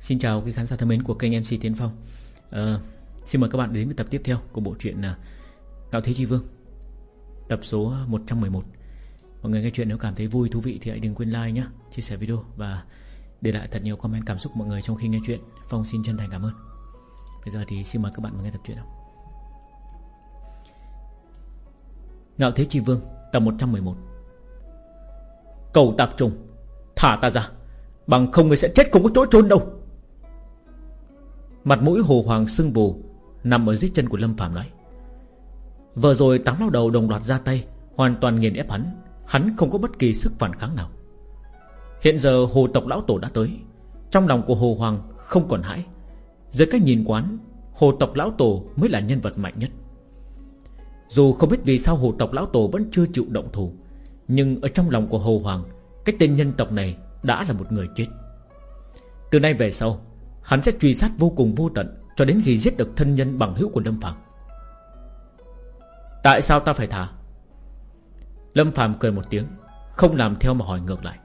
Xin chào quý khán giả thân mến của kênh MC Tiến Phong. À, Xin mời các bạn đến với tập tiếp theo của bộ truyện à, ngạo Thế Chi Vương Tập số 111 Mọi người nghe chuyện nếu cảm thấy vui, thú vị thì hãy đừng quên like nhé Chia sẻ video và để lại thật nhiều comment cảm xúc của mọi người trong khi nghe chuyện. Phong xin chân thành cảm ơn. Bây giờ thì xin mời các bạn vào nghe tập truyện nào. Ngạo Thế Chi Vương Tập 111 Cầu tạp trùng Thả ta ra Bằng không người sẽ chết không có chỗ trốn đâu. Mặt mũi hồ hoàng sưng vù, Nằm ở dưới chân của Lâm Phạm nói. Vừa rồi tám lao đầu đồng loạt ra tay, Hoàn toàn nghiền ép hắn. Hắn không có bất kỳ sức phản kháng nào. Hiện giờ hồ tộc lão tổ đã tới. Trong lòng của hồ hoàng không còn hãi. Dưới cách nhìn quán, Hồ tộc lão tổ mới là nhân vật mạnh nhất. Dù không biết vì sao hồ tộc lão tổ vẫn chưa chịu động thủ, Nhưng ở trong lòng của hồ hoàng, Cái tên nhân tộc này đã là một người chết. Từ nay về sau Hắn sẽ truy sát vô cùng vô tận Cho đến khi giết được thân nhân bằng hữu của Lâm Phạm Tại sao ta phải thả? Lâm Phạm cười một tiếng, Không làm theo mà hỏi ngược lại.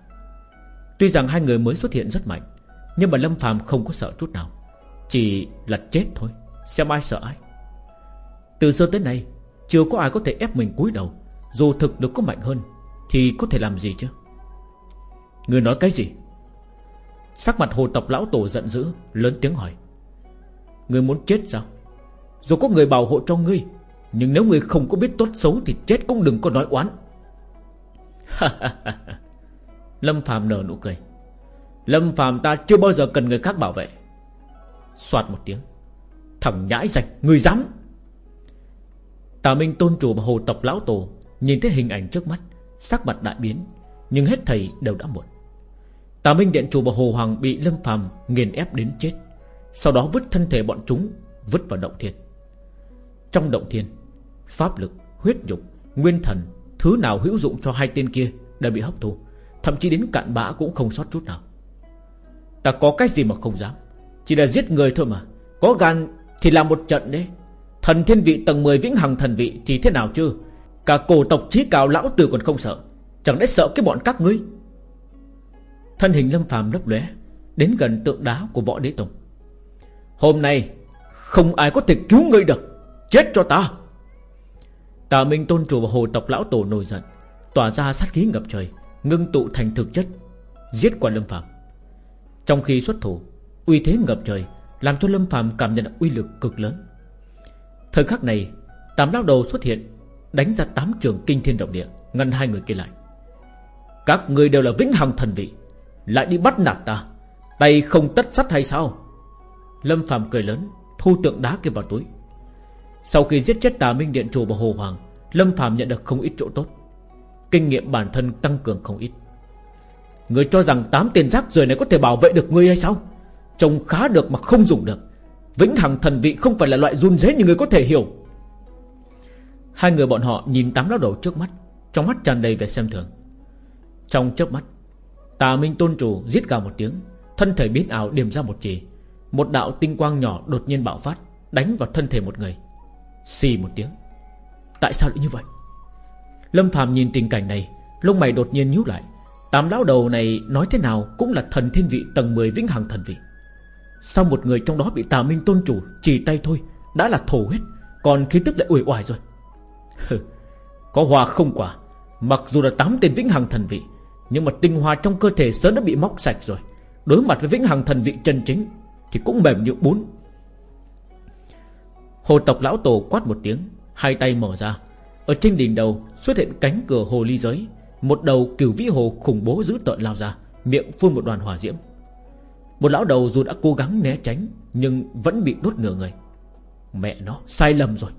Tuy rằng hai người mới xuất hiện rất mạnh, Nhưng mà Lâm Phạm không có sợ chút nào. Chỉ là chết thôi, Xem ai sợ ai. Từ xưa tới nay, Chưa có ai có thể ép mình cúi đầu. Dù thực được có mạnh hơn, Thì có thể làm gì chứ? Người nói cái gì? Sắc mặt hồ tộc lão tổ giận dữ, Lớn tiếng hỏi. Người muốn chết sao? Dù có người bảo hộ cho ngươi, Nhưng nếu ngươi không có biết tốt xấu Thì chết cũng đừng có nói oán. Lâm Phạm nở nụ cười. Lâm Phạm ta chưa bao giờ cần người khác bảo vệ. Xoạt một tiếng. Thằng nhãi rạch Người dám. Tà Minh tôn chủ và hồ tộc lão tổ Nhìn thấy hình ảnh trước mắt, Sắc mặt đại biến, Nhưng hết thầy đều đã muộn. Tà Minh Điện Chủ và Hồ Hoàng bị Lâm Phàm nghiền ép đến chết. Sau đó vứt thân thể bọn chúng Vứt vào động thiên. Trong động thiên Pháp lực, huyết dục, nguyên thần Thứ nào hữu dụng cho hai tên kia Đã bị hấp thu Thậm chí đến cạn bã cũng không sót chút nào. Ta có cái gì mà không dám? Chỉ là giết người thôi mà. Có gan thì làm một trận đấy. Thần thiên vị tầng 10 vĩnh hằng thần vị Thì thế nào chứ? Cả cổ tộc trí cao lão tử còn không sợ. Chẳng lẽ sợ cái bọn các ngươi? Thân hình lâm phàm lấp lóe, Đến gần tượng đá của võ đế tông. Hôm nay, Không ai có thể cứu ngươi được. Chết cho ta. Tà Minh tôn chủ và hồ tộc lão tổ nổi giận, Tỏa ra sát khí ngập trời, Ngưng tụ thành thực chất, Giết qua lâm phàm. Trong khi xuất thủ, Uy thế ngập trời Làm cho lâm phàm cảm nhận uy lực cực lớn. Thời khắc này, Tám lão đầu xuất hiện, Đánh ra tám trường kinh thiên động địa, Ngăn hai người kia lại. Các người đều là vĩnh hằng thần vị lại đi bắt nạt ta. Tay không tất sắt hay sao? Lâm Phạm cười lớn, Thu tượng đá kia vào túi. Sau khi giết chết tà Minh Điện Chủ và Hồ Hoàng, Lâm Phạm nhận được không ít chỗ tốt. Kinh nghiệm bản thân tăng cường không ít. Người cho rằng tám tiền rác rời này có thể bảo vệ được ngươi hay sao? Trông khá được mà không dùng được. Vĩnh hằng thần vị không phải là loại run rế như người có thể hiểu. Hai người bọn họ nhìn tám lão đầu trước mắt, Trong mắt tràn đầy vẻ xem thường. Trong chớp mắt Tà Minh Tôn Chủ giết gào một tiếng, Thân thể biến ảo điểm ra một chỉ. Một đạo tinh quang nhỏ đột nhiên bạo phát, Đánh vào thân thể một người. Xì một tiếng. Tại sao lại như vậy? Lâm Phạm nhìn tình cảnh này, Lông mày đột nhiên nhíu lại. Tám lão đầu này nói thế nào Cũng là thần thiên vị tầng 10 vĩnh hằng thần vị. Sao một người trong đó bị tà minh tôn chủ Chỉ tay thôi, Đã là thổ huyết, Còn khí tức lại uể oải rồi. Có hòa không quả, Mặc dù là tám tên vĩnh hằng thần vị nhưng mà tinh hoa trong cơ thể sớm đã bị móc sạch rồi. Đối mặt với vĩnh hằng thần vị chân chính, Thì cũng mềm như bún. Hồ tộc lão tổ quát một tiếng, Hai tay mở ra. Ở trên đỉnh đầu xuất hiện cánh cửa hồ ly giới, Một đầu cửu vĩ hồ khủng bố dữ tợn lao ra, Miệng phun một đoàn hỏa diễm. Một lão đầu dù đã cố gắng né tránh, Nhưng vẫn bị đốt nửa người. Mẹ nó, sai lầm rồi.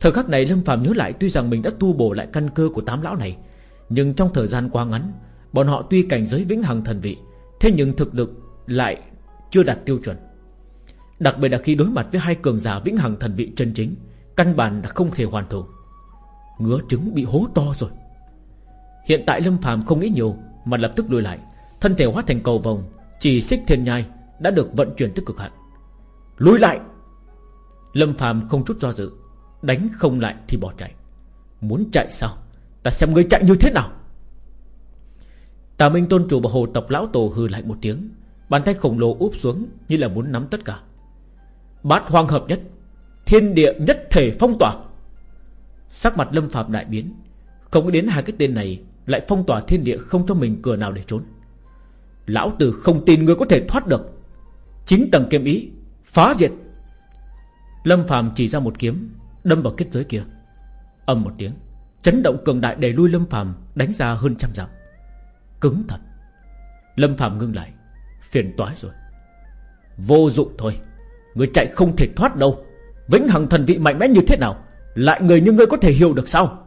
Thời khắc này Lâm Phạm nhớ lại Tuy rằng mình đã tu bổ lại căn cơ của tám lão này nhưng trong thời gian quá ngắn, Bọn họ tuy cảnh giới vĩnh hằng thần vị, Thế nhưng thực lực lại chưa đạt tiêu chuẩn. Đặc biệt là khi đối mặt với hai cường giả vĩnh hằng thần vị chân chính, Căn bản là không thể hoàn thủ. Ngứa trứng bị hố to rồi. Hiện tại Lâm phàm không nghĩ nhiều, Mà lập tức lùi lại. Thân thể hóa thành cầu vòng Chỉ xích thiên nhai Đã được vận chuyển tới cực hạn. Lùi lại! Lâm phàm không chút do dự, Đánh không lại thì bỏ chạy. Muốn chạy sao? Ta xem ngươi chạy như thế nào. Tà Minh tôn chủ và hồ tộc lão tổ hừ lại một tiếng, Bàn tay khổng lồ úp xuống Như là muốn nắm tất cả. Bát hoang hợp nhất, Thiên địa nhất thể phong tỏa. Sắc mặt lâm phạm đại biến, Không có đến hai cái tên này Lại phong tỏa thiên địa không cho mình cửa nào để trốn. Lão tử không tin người có thể thoát được. Chính tầng kiếm ý, Phá diệt. Lâm Phạm chỉ ra một kiếm, Đâm vào kết giới kia. Âm một tiếng. Chấn động cường đại đẩy lui Lâm Phạm Đánh ra hơn trăm dặm. Cứng thật. Lâm Phạm ngưng lại, Phiền toái rồi. Vô dụng thôi, Người chạy không thể thoát đâu. Vĩnh hằng thần vị mạnh mẽ như thế nào, Lại người như ngươi có thể hiểu được sao?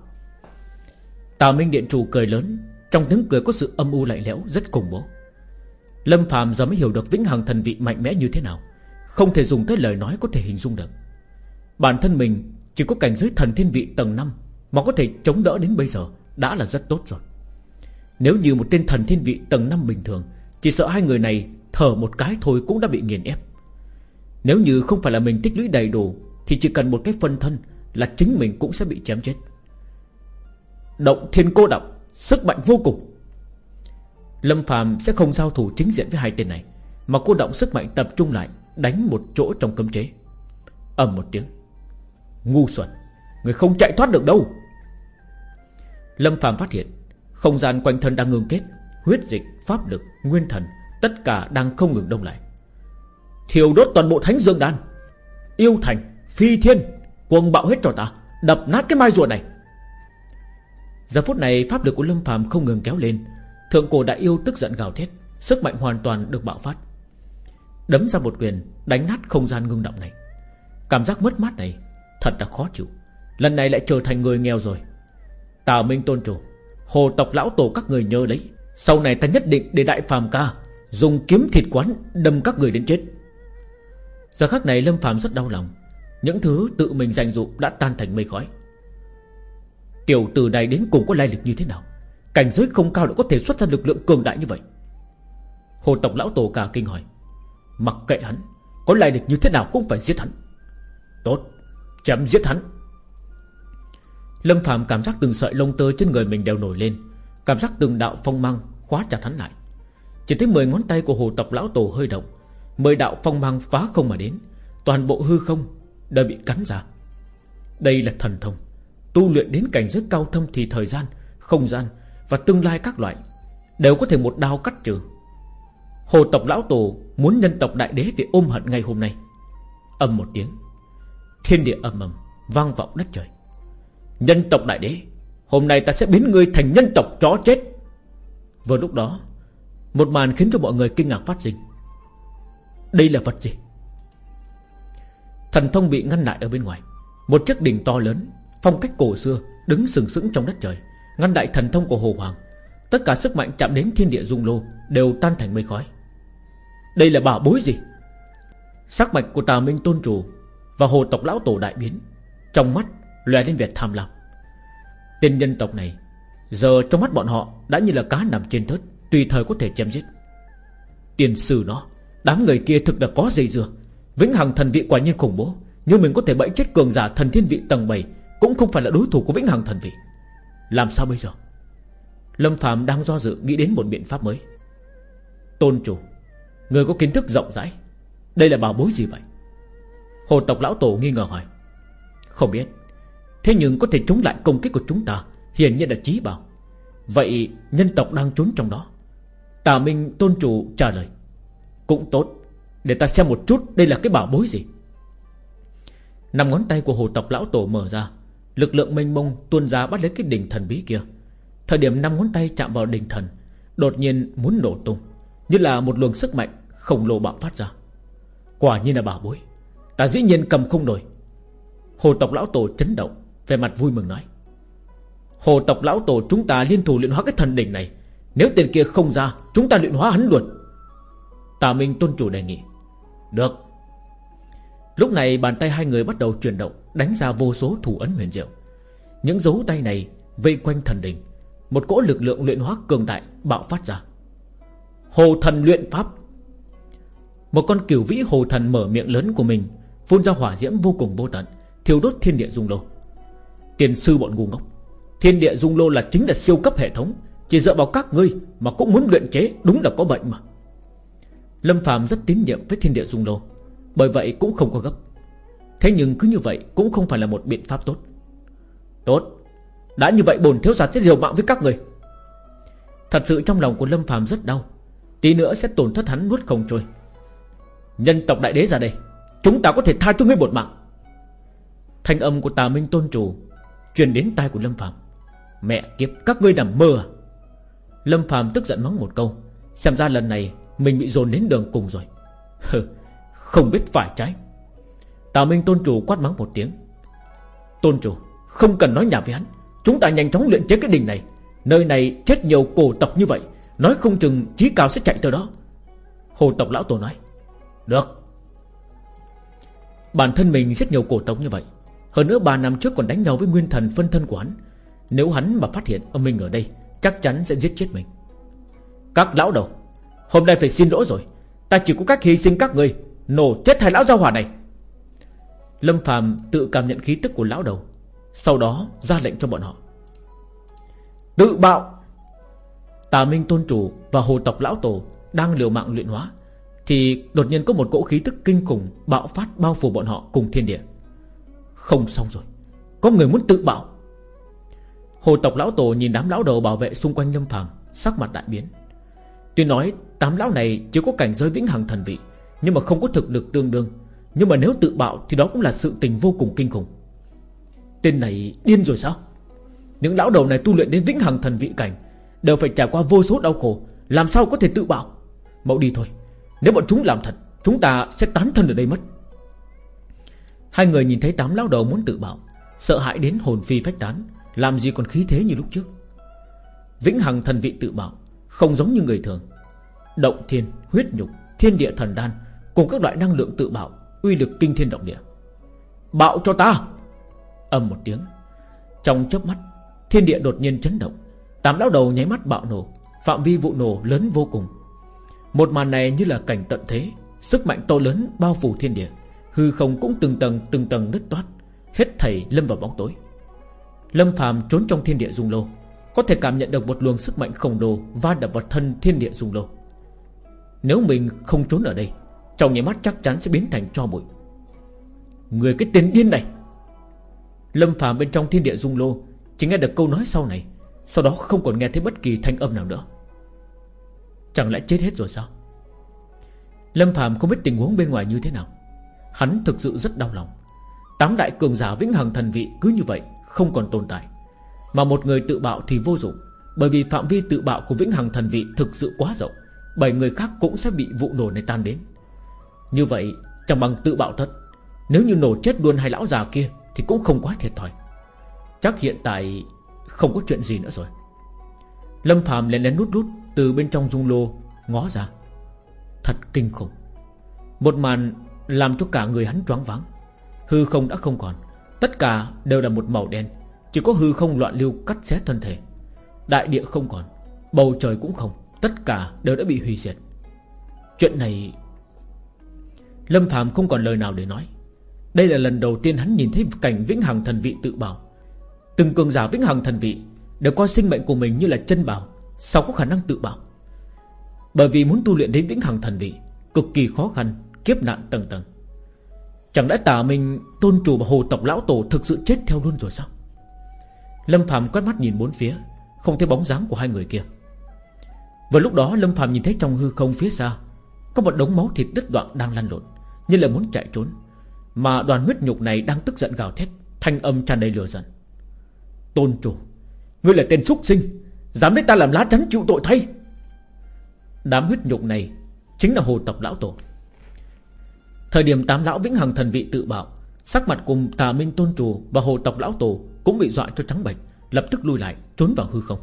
Tào Minh Điện Chủ cười lớn, Trong tiếng cười có sự âm u lạnh lẽo Rất khủng bố. Lâm Phạm giờ mới hiểu được vĩnh hằng thần vị mạnh mẽ như thế nào, Không thể dùng tới lời nói có thể hình dung được. Bản thân mình Chỉ có cảnh giới thần thiên vị tầng 5 mà có thể chống đỡ đến bây giờ Đã là rất tốt rồi. Nếu như một tên thần thiên vị tầng 5 bình thường, Chỉ sợ hai người này thở một cái thôi cũng đã bị nghiền ép. Nếu như không phải là mình tích lũy đầy đủ, Thì chỉ cần một cái phân thân Là chính mình cũng sẽ bị chém chết. Động thiên cô động Sức mạnh vô cùng. Lâm Phạm sẽ không giao thủ chính diện với hai tên này, Mà cô động sức mạnh tập trung lại, Đánh một chỗ trong cấm chế. Ầm một tiếng. Ngu xuẩn. Người không chạy thoát được đâu. Lâm Phạm phát hiện Không gian quanh thân đang ngưng kết Huyết dịch, pháp lực, nguyên thần Tất cả đang không ngừng đông lại. Thiêu đốt toàn bộ thánh dương đan Yêu thành, phi thiên quân bạo hết cho ta Đập nát cái mai rùa này. Giờ phút này pháp lực của Lâm Phạm không ngừng kéo lên. Thượng cổ đại yêu tức giận gào thét Sức mạnh hoàn toàn được bạo phát. Đấm ra một quyền Đánh nát không gian ngưng động này. Cảm giác mất mát này Thật là khó chịu. Lần này lại trở thành người nghèo rồi. Tào Minh tôn chủ, Hồ tộc lão tổ các người nhớ lấy. Sau này ta nhất định để đại phàm ca Dùng kiếm thịt quán đâm các người đến chết. Giờ khắc này Lâm phàm rất đau lòng. Những thứ tự mình dành dụ đã tan thành mây khói. Tiểu tử này đến cùng có lai lịch như thế nào? Cảnh giới không cao đã có thể xuất ra lực lượng cường đại như vậy. Hồ tộc lão tổ cả kinh hỏi. Mặc kệ hắn, Có lai lịch như thế nào cũng phải giết hắn. Tốt Chém giết hắn. Lâm Phạm cảm giác từng sợi lông tơ trên người mình đều nổi lên. Cảm giác từng đạo phong mang Khóa chặt hắn lại. Chỉ thấy mười ngón tay của hồ tộc lão tổ hơi động. Mười đạo phong mang phá không mà đến. Toàn bộ hư không Đều bị cắn ra. Đây là thần thông. Tu luyện đến cảnh giới cao thâm thì thời gian, Không gian và tương lai các loại Đều có thể một đao cắt trừ. Hồ tộc lão tổ muốn nhân tộc đại đế thì ôm hận ngày hôm nay. Âm một tiếng, Thiên địa âm ầm vang vọng đất trời. Nhân tộc đại đế, Hôm nay ta sẽ biến ngươi thành nhân tộc chó chết. Vừa lúc đó, Một màn khiến cho mọi người kinh ngạc phát sinh. Đây là vật gì? Thần thông bị ngăn lại ở bên ngoài. Một chiếc đỉnh to lớn, Phong cách cổ xưa, Đứng sừng sững trong đất trời, Ngăn đại thần thông của Hồ Hoàng. Tất cả sức mạnh chạm đến thiên địa dung lô, Đều tan thành mây khói. Đây là bảo bối gì? Sắc mạch của tà minh tôn chủ Và hồ tộc lão tổ đại biến, Trong mắt lòe lên việt tham lam. Tên nhân tộc này, Giờ trong mắt bọn họ đã như là cá nằm trên thớt, Tùy thời có thể chém giết. Tiền sử nó, Đám người kia thực là có dây dưa. Vĩnh Hằng thần vị quả nhiên khủng bố Nhưng mình có thể bẫy chết cường giả thần thiên vị tầng 7 Cũng không phải là đối thủ của Vĩnh Hằng thần vị. Làm sao bây giờ? Lâm Phạm đang do dự, nghĩ đến một biện pháp mới. Tôn chủ, Người có kiến thức rộng rãi, Đây là bảo bối gì vậy? Hồ tộc lão tổ nghi ngờ hỏi. Không biết. Thế nhưng có thể chống lại công kích của chúng ta, Hiển nhiên là trí bảo. Vậy nhân tộc đang trốn trong đó. Tà Minh tôn chủ trả lời, Cũng tốt, Để ta xem một chút đây là cái bảo bối gì. Nằm ngón tay của hồ tộc lão tổ mở ra, Lực lượng mênh mông tuôn ra bắt lấy cái đỉnh thần bí kia. Thời điểm năm ngón tay chạm vào đỉnh thần, Đột nhiên muốn nổ tung, Như là một luồng sức mạnh khổng lồ bạo phát ra. Quả nhiên là bảo bối, Ta dĩ nhiên cầm không nổi. Hồ tộc lão tổ chấn động về mặt vui mừng nói, Hồ tộc lão tổ chúng ta liên thủ luyện hóa cái thần đỉnh này, Nếu tiền kia không ra, Chúng ta luyện hóa hắn luôn. Tà Minh tôn chủ đề nghị, Được. Lúc này bàn tay hai người bắt đầu chuyển động, Đánh ra vô số thủ ấn huyền diệu. Những dấu tay này vây quanh thần đỉnh, Một cỗ lực lượng luyện hóa cường đại Bạo phát ra. Hồ thần luyện pháp. Một con cửu vĩ hồ thần mở miệng lớn của mình, Phun ra hỏa diễm vô cùng vô tận, Thiêu đốt thiên địa dung lô. Tiền sư bọn ngu ngốc. Thiên địa dung lô là chính là siêu cấp hệ thống, Chỉ dựa vào các ngươi Mà cũng muốn luyện chế, đúng là có bệnh mà. Lâm Phạm rất tín nhiệm với thiên địa dung lô, Bởi vậy cũng không có gấp. Thế nhưng cứ như vậy cũng không phải là một biện pháp tốt. Tốt. Đã như vậy bồn thiếu gia sẽ điều mạng với các người. Thật sự trong lòng của Lâm Phạm rất đau, Tí nữa sẽ tổn thất hắn nuốt không trôi. Nhân tộc đại đế ra đây, Chúng ta có thể tha cho ngươi một mạng. Thanh âm của tà minh tôn chủ Truyền đến tai của Lâm Phạm Mẹ kiếp, các ngươi nằm mơ à? Lâm Phạm tức giận mắng một câu. Xem ra lần này mình bị dồn đến đường cùng rồi. Hừ, Không biết phải trái. Tào Minh tôn chủ quát mắng một tiếng. Tôn chủ, Không cần nói nhảm với hắn. Chúng ta nhanh chóng luyện chế cái đình này. Nơi này chết nhiều cổ tộc như vậy. Nói không chừng trí cao sẽ chạy tới đó. Hồ tộc lão tổ nói, Được. Bản thân mình rất nhiều cổ tộc như vậy hơn nữa 3 năm trước còn đánh nhau với nguyên thần phân thân của hắn. Nếu hắn mà phát hiện ông mình ở đây, Chắc chắn sẽ giết chết mình. Các lão đầu, Hôm nay phải xin lỗi rồi. Ta chỉ có cách hy sinh các người, Nổ chết hai lão giao hỏa này. Lâm Phạm tự cảm nhận khí tức của lão đầu, Sau đó ra lệnh cho bọn họ. Tự bạo! Tà Minh Tôn Chủ và Hồ Tộc Lão Tổ Đang liều mạng luyện hóa, Thì đột nhiên có một cỗ khí tức kinh khủng Bạo phát bao phủ bọn họ cùng thiên địa. Không xong rồi. Có người muốn tự bạo Hồ Tộc Lão Tổ nhìn đám lão đầu bảo vệ xung quanh Lâm Phàm, Sắc mặt đại biến. Tuy nói tám lão này chưa có cảnh giới vĩnh hằng thần vị, Nhưng mà không có thực lực tương đương. Nhưng mà nếu tự bạo thì đó cũng là sự tình vô cùng kinh khủng. Tên này điên rồi sao? Những lão đầu này tu luyện đến vĩnh hằng thần vị cảnh, Đều phải trải qua vô số đau khổ. Làm sao có thể tự bạo? Mẫu đi thôi. Nếu bọn chúng làm thật, Chúng ta sẽ tán thân ở đây mất. Hai người nhìn thấy tám lão đầu muốn tự bảo Sợ hãi đến hồn phi phách tán Làm gì còn khí thế như lúc trước. Vĩnh hằng thần vị tự bảo Không giống như người thường. Động thiên, huyết nhục, thiên địa thần đan Cùng các loại năng lượng tự bảo Uy lực kinh thiên động địa. Bạo cho ta! Âm một tiếng. Trong chớp mắt Thiên địa đột nhiên chấn động. Tám lão đầu nháy mắt bạo nổ Phạm vi vụ nổ lớn vô cùng. Một màn này như là cảnh tận thế Sức mạnh to lớn bao phủ thiên địa. Hư không cũng từng tầng từng tầng nứt toát. Hết thảy lâm vào bóng tối. Lâm phàm trốn trong thiên địa dung lô. Có thể cảm nhận được một luồng sức mạnh khổng lồ Va đập vào thân thiên địa dung lô. Nếu mình không trốn ở đây, Trong nháy mắt chắc chắn sẽ biến thành cho bụi. Người cái tên điên này! Lâm phàm bên trong thiên địa dung lô Chỉ nghe được câu nói sau này, sau đó không còn nghe thấy bất kỳ thanh âm nào nữa. Chẳng lẽ chết hết rồi sao? Lâm Phạm không biết tình huống bên ngoài như thế nào. Hắn thực sự rất đau lòng. Tám đại cường giả vĩnh hằng thần vị cứ như vậy, Không còn tồn tại. Mà một người tự bạo thì vô dụng, Bởi vì phạm vi tự bạo của vĩnh hằng thần vị thực sự quá rộng, Bảy người khác cũng sẽ bị vụ nổ này tan đến. Như vậy, chẳng bằng tự bạo thật. Nếu như nổ chết luôn hai lão già kia Thì cũng không quá thiệt thòi. Chắc hiện tại không có chuyện gì nữa rồi. Lâm Phạm lén lén nút nút Từ bên trong dung lô ngó ra. Thật kinh khủng. Một màn làm cho cả người hắn choáng váng. Hư không đã không còn, Tất cả đều là một màu đen, Chỉ có hư không loạn lưu cắt xé thân thể. Đại địa không còn, Bầu trời cũng không, Tất cả đều đã bị hủy diệt. Chuyện này, Lâm Phạm không còn lời nào để nói. Đây là lần đầu tiên hắn nhìn thấy cảnh vĩnh hằng thần vị tự bảo. Từng cường giả vĩnh hằng thần vị Đều coi sinh mệnh của mình như là chân bảo, Sao có khả năng tự bảo? Bởi vì muốn tu luyện đến vĩnh hằng thần vị, Cực kỳ khó khăn. Kiếp nạn tầng tầng. Chẳng lẽ tả mình tôn chủ và hồ tộc lão tổ Thực sự chết theo luôn rồi sao? Lâm Phạm quét mắt nhìn bốn phía, Không thấy bóng dáng của hai người kia. Vừa lúc đó, Lâm Phạm nhìn thấy trong hư không phía xa, Có một đống máu thịt đứt đoạn đang lăn lộn, Như là muốn chạy trốn, Mà đoàn huyết nhục này đang tức giận gào thét, Thanh âm tràn đầy lửa giận. Tôn chủ, Ngươi là tên súc sinh, Dám lấy ta làm lá chắn chịu tội thay. Đám huyết nhục này Chính là hồ tộc lão tổ. Thời điểm tám lão vĩnh hằng thần vị tự bạo, Sắc mặt cùng tà minh tôn chủ Và hồ tộc lão tổ cũng bị dọa cho trắng bệch, Lập tức lui lại, trốn vào hư không.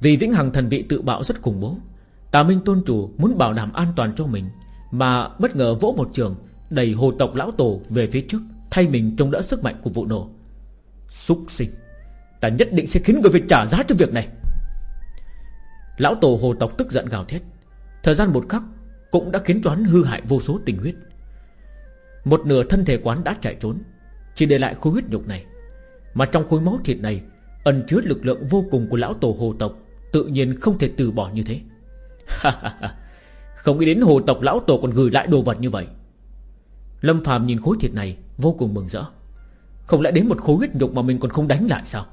Vì vĩnh hằng thần vị tự bạo rất khủng bố, Tà minh tôn chủ muốn bảo đảm an toàn cho mình, Mà bất ngờ vỗ một trường, Đẩy hồ tộc lão tổ về phía trước, Thay mình trông đỡ sức mạnh của vụ nổ. Xúc sinh, Ta nhất định sẽ khiến người phải trả giá cho việc này. Lão tổ hồ tộc tức giận gào thét. Thời gian một khắc cũng đã khiến cho hắn hư hại vô số tình huyết. Một nửa thân thể quán đã chạy trốn, Chỉ để lại khối huyết nhục này. Mà trong khối máu thịt này, Ẩn chứa lực lượng vô cùng của lão tổ hồ tộc, Tự nhiên không thể từ bỏ như thế. Không nghĩ đến hồ tộc lão tổ còn gửi lại đồ vật như vậy. Lâm phàm nhìn khối thịt này, Vô cùng mừng rỡ. Không lẽ đến một khối huyết nhục mà mình còn không đánh lại sao?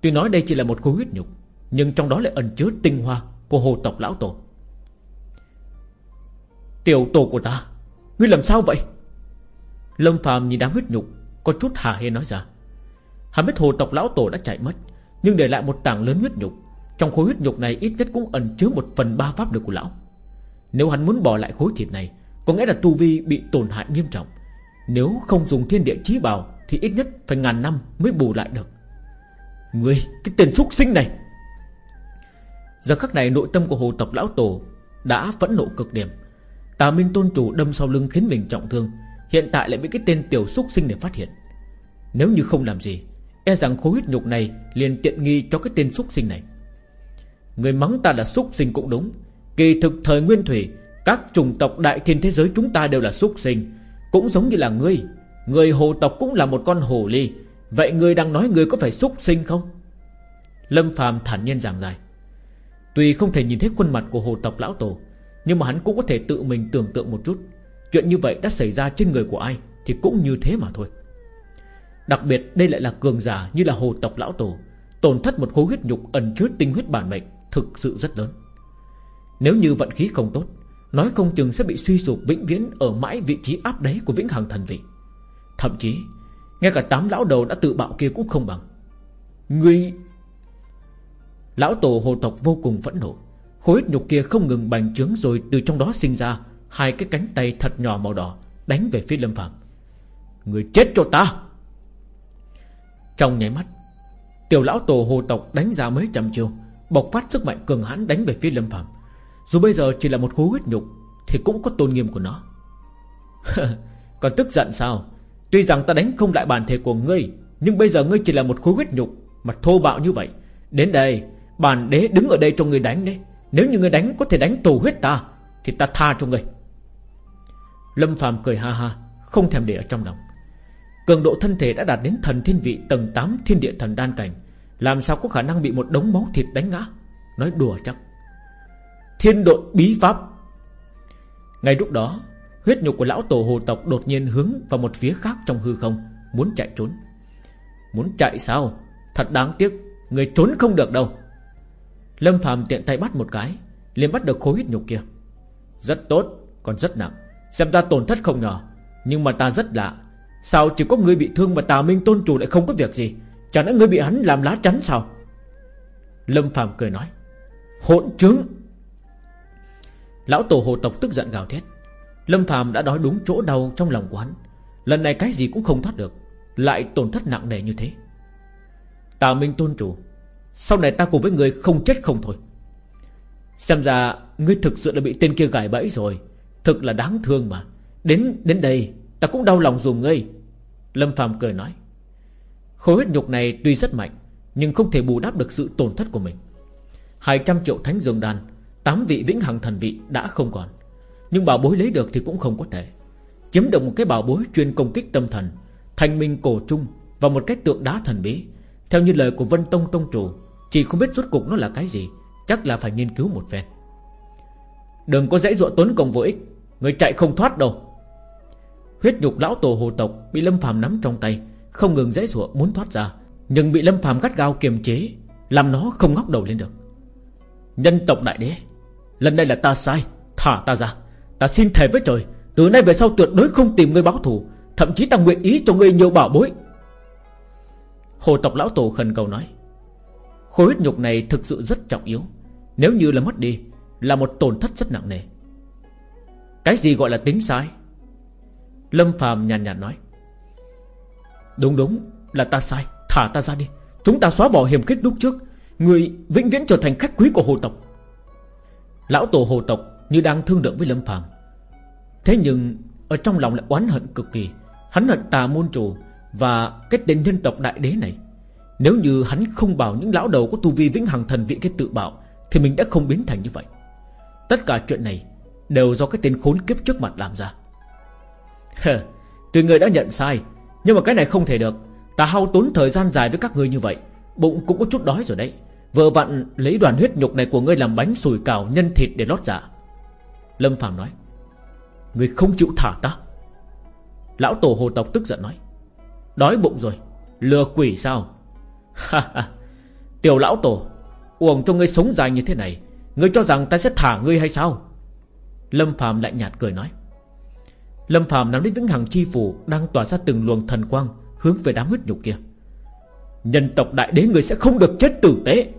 Tuy nói đây chỉ là một khối huyết nhục, Nhưng trong đó lại ẩn chứa tinh hoa Của hồ tộc lão tổ. Tiểu tổ của ta. Ngươi làm sao vậy? Lâm phàm nhìn đám huyết nhục, Có chút hà hê nói ra. Hắn biết hồ tộc lão tổ đã chạy mất, Nhưng để lại một tảng lớn huyết nhục. Trong khối huyết nhục này ít nhất cũng ẩn chứa một phần ba pháp lực của lão. Nếu hắn muốn bỏ lại khối thịt này, Có nghĩa là tu vi bị tổn hại nghiêm trọng. Nếu không dùng thiên địa chí bào Thì ít nhất phải ngàn năm mới bù lại được. Ngươi, Cái tên súc sinh này! Giờ khắc này, nội tâm của hồ tộc lão tổ Đã phẫn nộ cực điểm. Tà Minh tôn chủ đâm sau lưng khiến mình trọng thương, Hiện tại lại bị cái tên tiểu xúc sinh này phát hiện. Nếu như không làm gì E rằng khối huyết nhục này liền tiện nghi cho cái tên xúc sinh này. Người mắng ta là xúc sinh cũng đúng. Kỳ thực thời nguyên thủy, Các chủng tộc đại thiên thế giới chúng ta đều là xúc sinh, Cũng giống như là ngươi. Người hồ tộc cũng là một con hồ ly. Vậy người đang nói người có phải xúc sinh không? Lâm phàm thản nhiên giảng dài Tuy không thể nhìn thấy khuôn mặt của hồ tộc lão tổ nhưng mà hắn cũng có thể tự mình tưởng tượng một chút. Chuyện như vậy đã xảy ra trên người của ai Thì cũng như thế mà thôi. Đặc biệt đây lại là cường giả như là hồ tộc lão tổ, Tổn thất một khối huyết nhục ẩn chứa tinh huyết bản mệnh Thực sự rất lớn. Nếu như vận khí không tốt, Nói không chừng sẽ bị suy sụp vĩnh viễn Ở mãi vị trí áp đáy của vĩnh hằng thần vị. Thậm chí, Ngay cả tám lão đầu đã tự bạo kia cũng không bằng. Người, Lão tổ hồ tộc vô cùng phẫn nộ. Khối huyết nhục kia không ngừng bành trướng Rồi từ trong đó sinh ra Hai cái cánh tay thật nhỏ màu đỏ Đánh về phía Lâm Phạm Người chết cho ta! Trong nháy mắt, Tiểu lão tổ hồ tộc đánh ra mấy trăm chiêu, Bộc phát sức mạnh cường hãn đánh về phía Lâm Phạm Dù bây giờ chỉ là một khối huyết nhục Thì cũng có tôn nghiêm của nó. Còn tức giận sao? Tuy rằng ta đánh không lại bản thể của ngươi, Nhưng bây giờ ngươi chỉ là một khối huyết nhục Mà thô bạo như vậy. Đến đây, Bản đế đứng ở đây cho ngươi đánh đấy. Nếu như ngươi đánh có thể đánh tù huyết ta, Thì ta tha cho ngươi. Lâm Phạm cười ha ha, Không thèm để ở trong lòng. Cường độ thân thể đã đạt đến thần thiên vị tầng 8 thiên địa thần đan cảnh, Làm sao có khả năng bị một đống máu thịt đánh ngã? Nói đùa chắc. Thiên độ bí pháp. Ngay lúc đó, Huyết nhục của lão tổ hồ tộc đột nhiên hướng vào một phía khác trong hư không, Muốn chạy trốn. Muốn chạy sao? Thật đáng tiếc, Người trốn không được đâu. Lâm Phạm tiện tay bắt một cái, liền bắt được khối huyết nhục kia. Rất tốt, Còn rất nặng. Xem ta tổn thất không nhỏ, Nhưng mà ta rất lạ. Sao chỉ có người bị thương mà tà minh tôn chủ lại không có việc gì? Chẳng lẽ người bị hắn làm lá chắn sao? Lâm Phạm cười nói, Hỗn trứng. Lão tổ hồ tộc tức giận gào thét. Lâm Phạm đã nói đúng chỗ đau trong lòng của hắn. Lần này cái gì cũng không thoát được, Lại tổn thất nặng nề như thế. Tà Minh tôn chủ sau này ta cùng với người không chết không thôi. Xem ra Ngươi thực sự là bị tên kia gài bẫy rồi. Thực là đáng thương mà. Đến đến đây, ta cũng đau lòng dùm ngươi. Lâm Phạm cười nói. Khối huyết nhục này tuy rất mạnh, Nhưng không thể bù đắp được sự tổn thất của mình. 200 triệu thánh dương đan 8 vị vĩnh hằng thần vị đã không còn. Nhưng bảo bối lấy được thì cũng không có thể. Chiếm được một cái bảo bối chuyên công kích tâm thần Thành minh cổ trung Và một cái tượng đá thần bí. Theo như lời của Vân Tông Tông Chủ chỉ không biết rốt cục nó là cái gì, Chắc là phải nghiên cứu một phen. Đừng có dãy dụa tốn công vô ích, Người chạy không thoát đâu. Huyết nhục lão tổ hồ tộc Bị Lâm phàm nắm trong tay, Không ngừng dãy dụa muốn thoát ra, Nhưng bị Lâm phàm gắt gao kiềm chế, Làm nó không ngóc đầu lên được. Nhân tộc đại đế, Lần này là ta sai, Thả ta ra. Ta xin thề với trời, Từ nay về sau tuyệt đối không tìm người báo thù, Thậm chí ta nguyện ý cho người nhiều bảo bối. Hồ tộc lão tổ khẩn cầu nói Khối huyết nhục này thực sự rất trọng yếu. Nếu như là mất đi Là một tổn thất rất nặng nề. Cái gì gọi là tính sai? Lâm phàm nhàn nhạt, nhạt nói. Đúng đúng là ta sai. Thả ta ra đi. Chúng ta xóa bỏ hiểm khích lúc trước. Người vĩnh viễn trở thành khách quý của hồ tộc. Lão tổ hồ tộc Như đang thương lượng với Lâm phàm. Thế nhưng Ở trong lòng lại oán hận cực kỳ. Hắn hận tà môn chủ Và cái tên nhân tộc đại đế này. Nếu như hắn không bảo những lão đầu có tu vi vĩnh hằng thần vị cái tự bảo, Thì mình đã không biến thành như vậy. Tất cả chuyện này Đều do cái tên khốn kiếp trước mặt làm ra. Tuy người đã nhận sai, Nhưng mà cái này không thể được. Ta hao tốn thời gian dài với các ngươi như vậy, Bụng cũng có chút đói rồi đấy. Vợ vặn lấy đoàn huyết nhục này của ngươi làm bánh sùi cảo nhân thịt để lót dạ. Lâm Phạm nói, ngươi không chịu thả ta. Lão tổ hồ tộc tức giận nói, Đói bụng rồi, Lừa quỷ sao? Tiểu lão tổ, Uổng cho ngươi sống dài như thế này, Ngươi cho rằng ta sẽ thả ngươi hay sao? Lâm Phạm lạnh nhạt cười nói. Lâm Phạm nắm lấy vĩnh hằng chi phủ Đang tỏa ra từng luồng thần quang Hướng về đám huyết nhục kia. Nhân tộc đại đế người sẽ không được chết tử tế.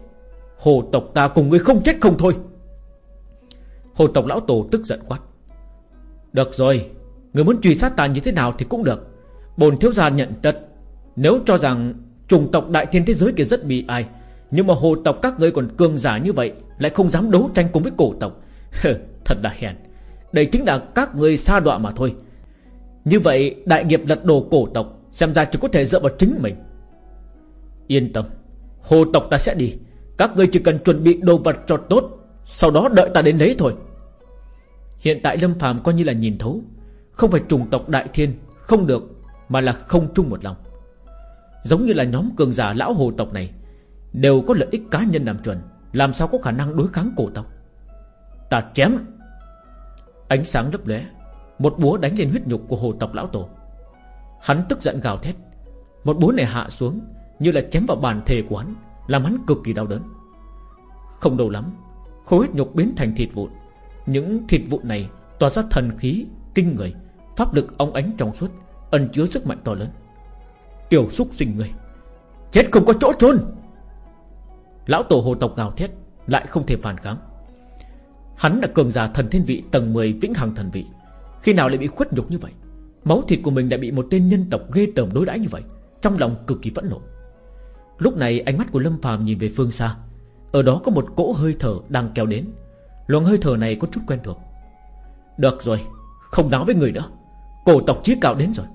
Hồ tộc ta cùng ngươi không chết không thôi. Hồ tộc lão tổ tức giận quát. Được rồi Người muốn truy sát ta như thế nào thì cũng được. Bồn thiếu gia nhận tất. Nếu cho rằng chủng tộc đại thiên thế giới kia rất bị ai. Nhưng mà hồ tộc các ngươi còn cường giả như vậy, Lại không dám đấu tranh cùng với cổ tộc. Thật là hèn. Đây chính là các ngươi xa đọa mà thôi. Như vậy, đại nghiệp lật đổ cổ tộc, Xem ra chỉ có thể dựa vào chính mình. Yên tâm, Hồ tộc ta sẽ đi. Các ngươi chỉ cần chuẩn bị đồ vật cho tốt, Sau đó đợi ta đến lấy thôi. Hiện tại Lâm phàm coi như là nhìn thấu. Không phải trùng tộc đại thiên Không được, Mà là không chung một lòng. Giống như là nhóm cường giả lão hồ tộc này, Đều có lợi ích cá nhân làm chuẩn, Làm sao có khả năng đối kháng cổ tộc? Ta chém. Ánh sáng lấp lóe, Một búa đánh lên huyết nhục của hồ tộc lão tổ. Hắn tức giận gào thét. Một búa này hạ xuống, Như là chém vào bàn thề của hắn, Làm hắn cực kỳ đau đớn. Không đâu lắm, Khối huyết nhục biến thành thịt vụn. Những thịt vụn này tỏa ra thần khí, Kinh người, Pháp lực ông ánh trong suốt, Ẩn chứa sức mạnh to lớn. Tiểu xúc sinh người. Chết không có chỗ trôn Lão tổ hồ tộc gào thét, Lại không thể phản kháng. Hắn là cường giả thần thiên vị tầng 10 vĩnh hằng thần vị. Khi nào lại bị khuất nhục như vậy? Máu thịt của mình đã bị một tên nhân tộc ghê tởm đối đãi như vậy, Trong lòng cực kỳ phẫn nộ. Lúc này ánh mắt của Lâm phàm nhìn về phương xa. Ở đó có một cỗ hơi thở đang kéo đến. Luồng hơi thở này có chút quen thuộc. Được rồi, Không nói với người nữa. Cổ tộc chí cao đến rồi.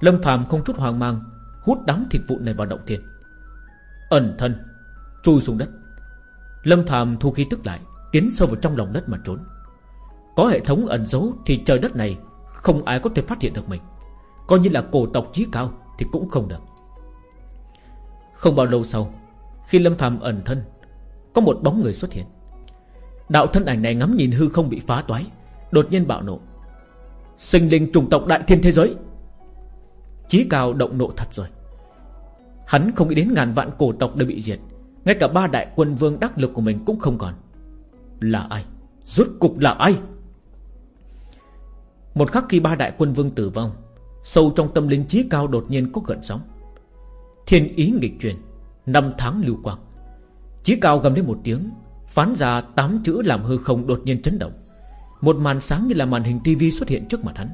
Lâm Phạm không chút hoang mang, Hút đám thịt vụ này vào động thiên. Ẩn thân, Chui xuống đất. Lâm Phạm thu khí tức lại, Tiến sâu vào trong lòng đất mà trốn. Có hệ thống ẩn giấu thì trời đất này Không ai có thể phát hiện được mình. Coi như là cổ tộc chí cao Thì cũng không được. Không bao lâu sau, Khi Lâm Phạm ẩn thân, Có một bóng người xuất hiện. Đạo thân ảnh này ngắm nhìn hư không bị phá toái, Đột nhiên bạo nộ. Sinh linh trùng tộc đại thiên thế giới Chí cao động nộ thật rồi. Hắn không nghĩ đến ngàn vạn cổ tộc đều bị diệt. Ngay cả ba đại quân vương đắc lực của mình cũng không còn. Là ai? Rốt cục là ai? Một khắc khi ba đại quân vương tử vong, Sâu trong tâm linh trí cao đột nhiên có gợn sóng. Thiên ý nghịch truyền Năm tháng lưu quang. Chí cao gầm lên một tiếng, Phán ra tám chữ làm hư không đột nhiên chấn động. Một màn sáng như là màn hình tivi xuất hiện trước mặt hắn.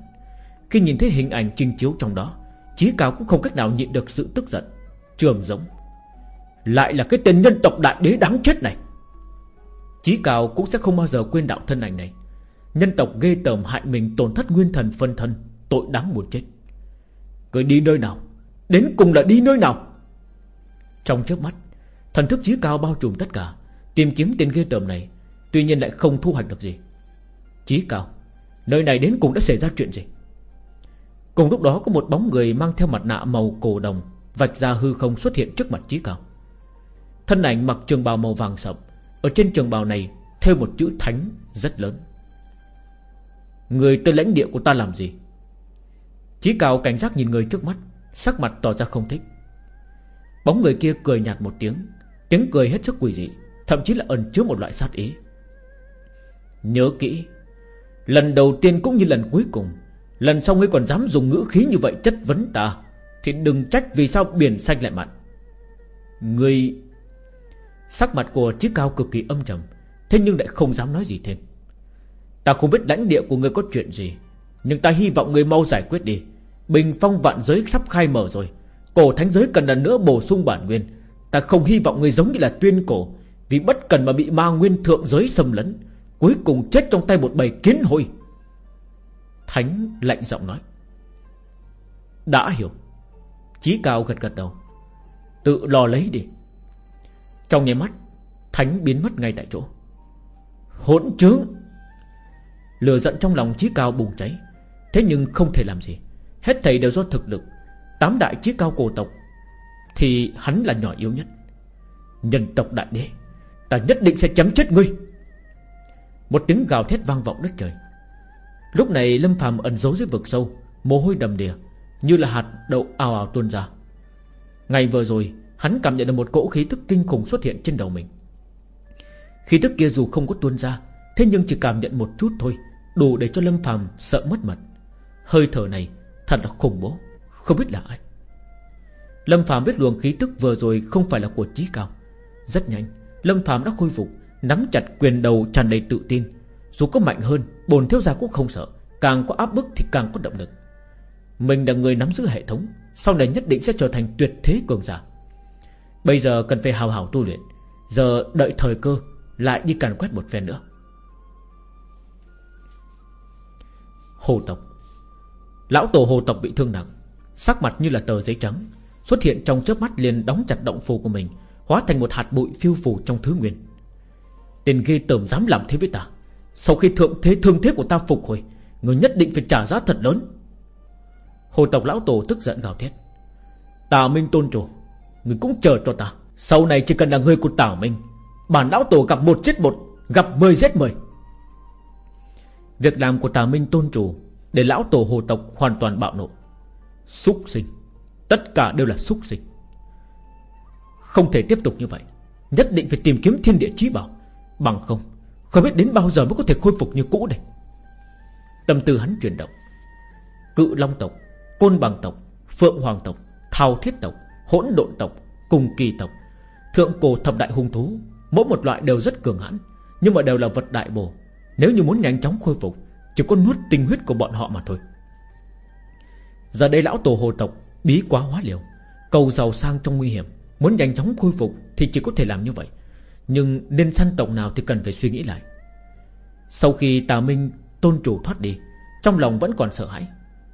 Khi nhìn thấy hình ảnh trình chiếu trong đó Chí cao cũng không cách nào nhịn được sự tức giận. Trường giống, Lại là cái tên nhân tộc đại đế đáng chết này. Chí cao cũng sẽ không bao giờ quên đạo thân ảnh này. Nhân tộc ghê tởm hại mình tổn thất nguyên thần phân thân, Tội đáng muốn chết. Cứ đi nơi nào, Đến cùng là đi nơi nào? Trong trước mắt, Thần thức chí cao bao trùm tất cả, Tìm kiếm tên ghê tởm này, Tuy nhiên lại không thu hoạch được gì. Chí cao, Nơi này đến cùng đã xảy ra chuyện gì? Cùng lúc đó có một bóng người mang theo mặt nạ màu cổ đồng Vạch ra hư không xuất hiện trước mặt Chí Cao. Thân ảnh mặc trường bào màu vàng sậm, Ở trên trường bào này Theo một chữ thánh rất lớn. Người tới lãnh địa của ta làm gì? Chí Cao cảnh giác nhìn người trước mắt, Sắc mặt tỏ ra không thích. Bóng người kia cười nhạt một tiếng Tiếng cười hết sức quỷ dị, Thậm chí là ẩn chứa một loại sát ý. Nhớ kỹ, Lần đầu tiên cũng như lần cuối cùng Lần sau ngươi còn dám dùng ngữ khí như vậy chất vấn ta, Thì đừng trách vì sao biển xanh lại mặn. Ngươi, Sắc mặt của chiếc cao cực kỳ âm trầm, Thế nhưng lại không dám nói gì thêm. Ta không biết lãnh địa của ngươi có chuyện gì, Nhưng ta hy vọng ngươi mau giải quyết đi. Bình phong vạn giới sắp khai mở rồi, Cổ thánh giới cần lần nữa bổ sung bản nguyên. Ta không hy vọng ngươi giống như là tuyên cổ, Vì bất cần mà bị ma nguyên thượng giới xâm lấn, Cuối cùng chết trong tay một bầy kiến hôi. Thánh lạnh giọng nói. Đã hiểu. Chí cao gật gật đầu. Tự lo lấy đi. Trong nháy mắt, Thánh biến mất ngay tại chỗ. Hỗn trướng! Lừa giận trong lòng chí cao bùng cháy. Thế nhưng không thể làm gì. Hết thầy đều do thực lực. Tám đại chí cao cổ tộc, Thì hắn là nhỏ yếu nhất. Nhân tộc đại đế, Ta nhất định sẽ chấm chết ngươi. Một tiếng gào thét vang vọng đất trời. Lúc này Lâm phàm ẩn giấu dưới vực sâu, Mồ hôi đầm đìa, Như là hạt đậu ào ào tuôn ra. Ngày vừa rồi, Hắn cảm nhận được một cỗ khí tức kinh khủng xuất hiện trên đầu mình. Khí tức kia dù không có tuôn ra, Thế nhưng chỉ cảm nhận một chút thôi, Đủ để cho Lâm phàm sợ mất mật Hơi thở này thật là khủng bố, Không biết là ai. Lâm phàm biết luồng khí tức vừa rồi Không phải là của trí cao. Rất nhanh, Lâm phàm đã khôi phục, Nắm chặt quyền đầu tràn đầy tự tin dù có mạnh hơn, Bồn thiếu gia cũng không sợ. Càng có áp bức thì càng có động lực. Mình là người nắm giữ hệ thống, Sau này nhất định sẽ trở thành tuyệt thế cường giả. Bây giờ cần phải hào hào tu luyện. Giờ đợi thời cơ, Lại đi càn quét một phen nữa. Hồ tộc. Lão tổ hồ tộc bị thương nặng. Sắc mặt như là tờ giấy trắng. Xuất hiện trong chớp mắt liền đóng chặt động phù của mình, Hóa thành một hạt bụi phiêu phù trong thứ nguyên. Tên ghê tởm dám làm thế với ta. Sau khi thượng thế, thương thế của ta phục hồi, Người nhất định phải trả giá thật lớn. Hồ tộc lão tổ tức giận gào thét. Tà Minh tôn chủ, Người cũng chờ cho ta. Sau này chỉ cần là người của Tà Minh, Bản lão tổ gặp một chết một, Gặp mười giết mười. Việc làm của Tà Minh tôn chủ Để lão tổ hồ tộc hoàn toàn bạo nộ. Xúc sinh, Tất cả đều là xúc sinh. Không thể tiếp tục như vậy, Nhất định phải tìm kiếm thiên địa trí bảo, Bằng không không biết đến bao giờ mới có thể khôi phục như cũ đây. Tâm tư hắn chuyển động. Cự Long tộc, Côn Bằng tộc, Phượng Hoàng tộc, Thao Thiết tộc, Hỗn Độn tộc, Cùng Kỳ tộc, Thượng cổ thập đại hung thú, Mỗi một loại đều rất cường hãn, Nhưng mà đều là vật đại bổ. Nếu như muốn nhanh chóng khôi phục, Chỉ có nuốt tinh huyết của bọn họ mà thôi. Giờ đây lão tổ hồ tộc, Bí quá hóa liều, Cầu giàu sang trong nguy hiểm, Muốn nhanh chóng khôi phục Thì chỉ có thể làm như vậy. Nhưng nên săn tộc nào thì cần phải suy nghĩ lại. Sau khi tà minh tôn chủ thoát đi, Trong lòng vẫn còn sợ hãi.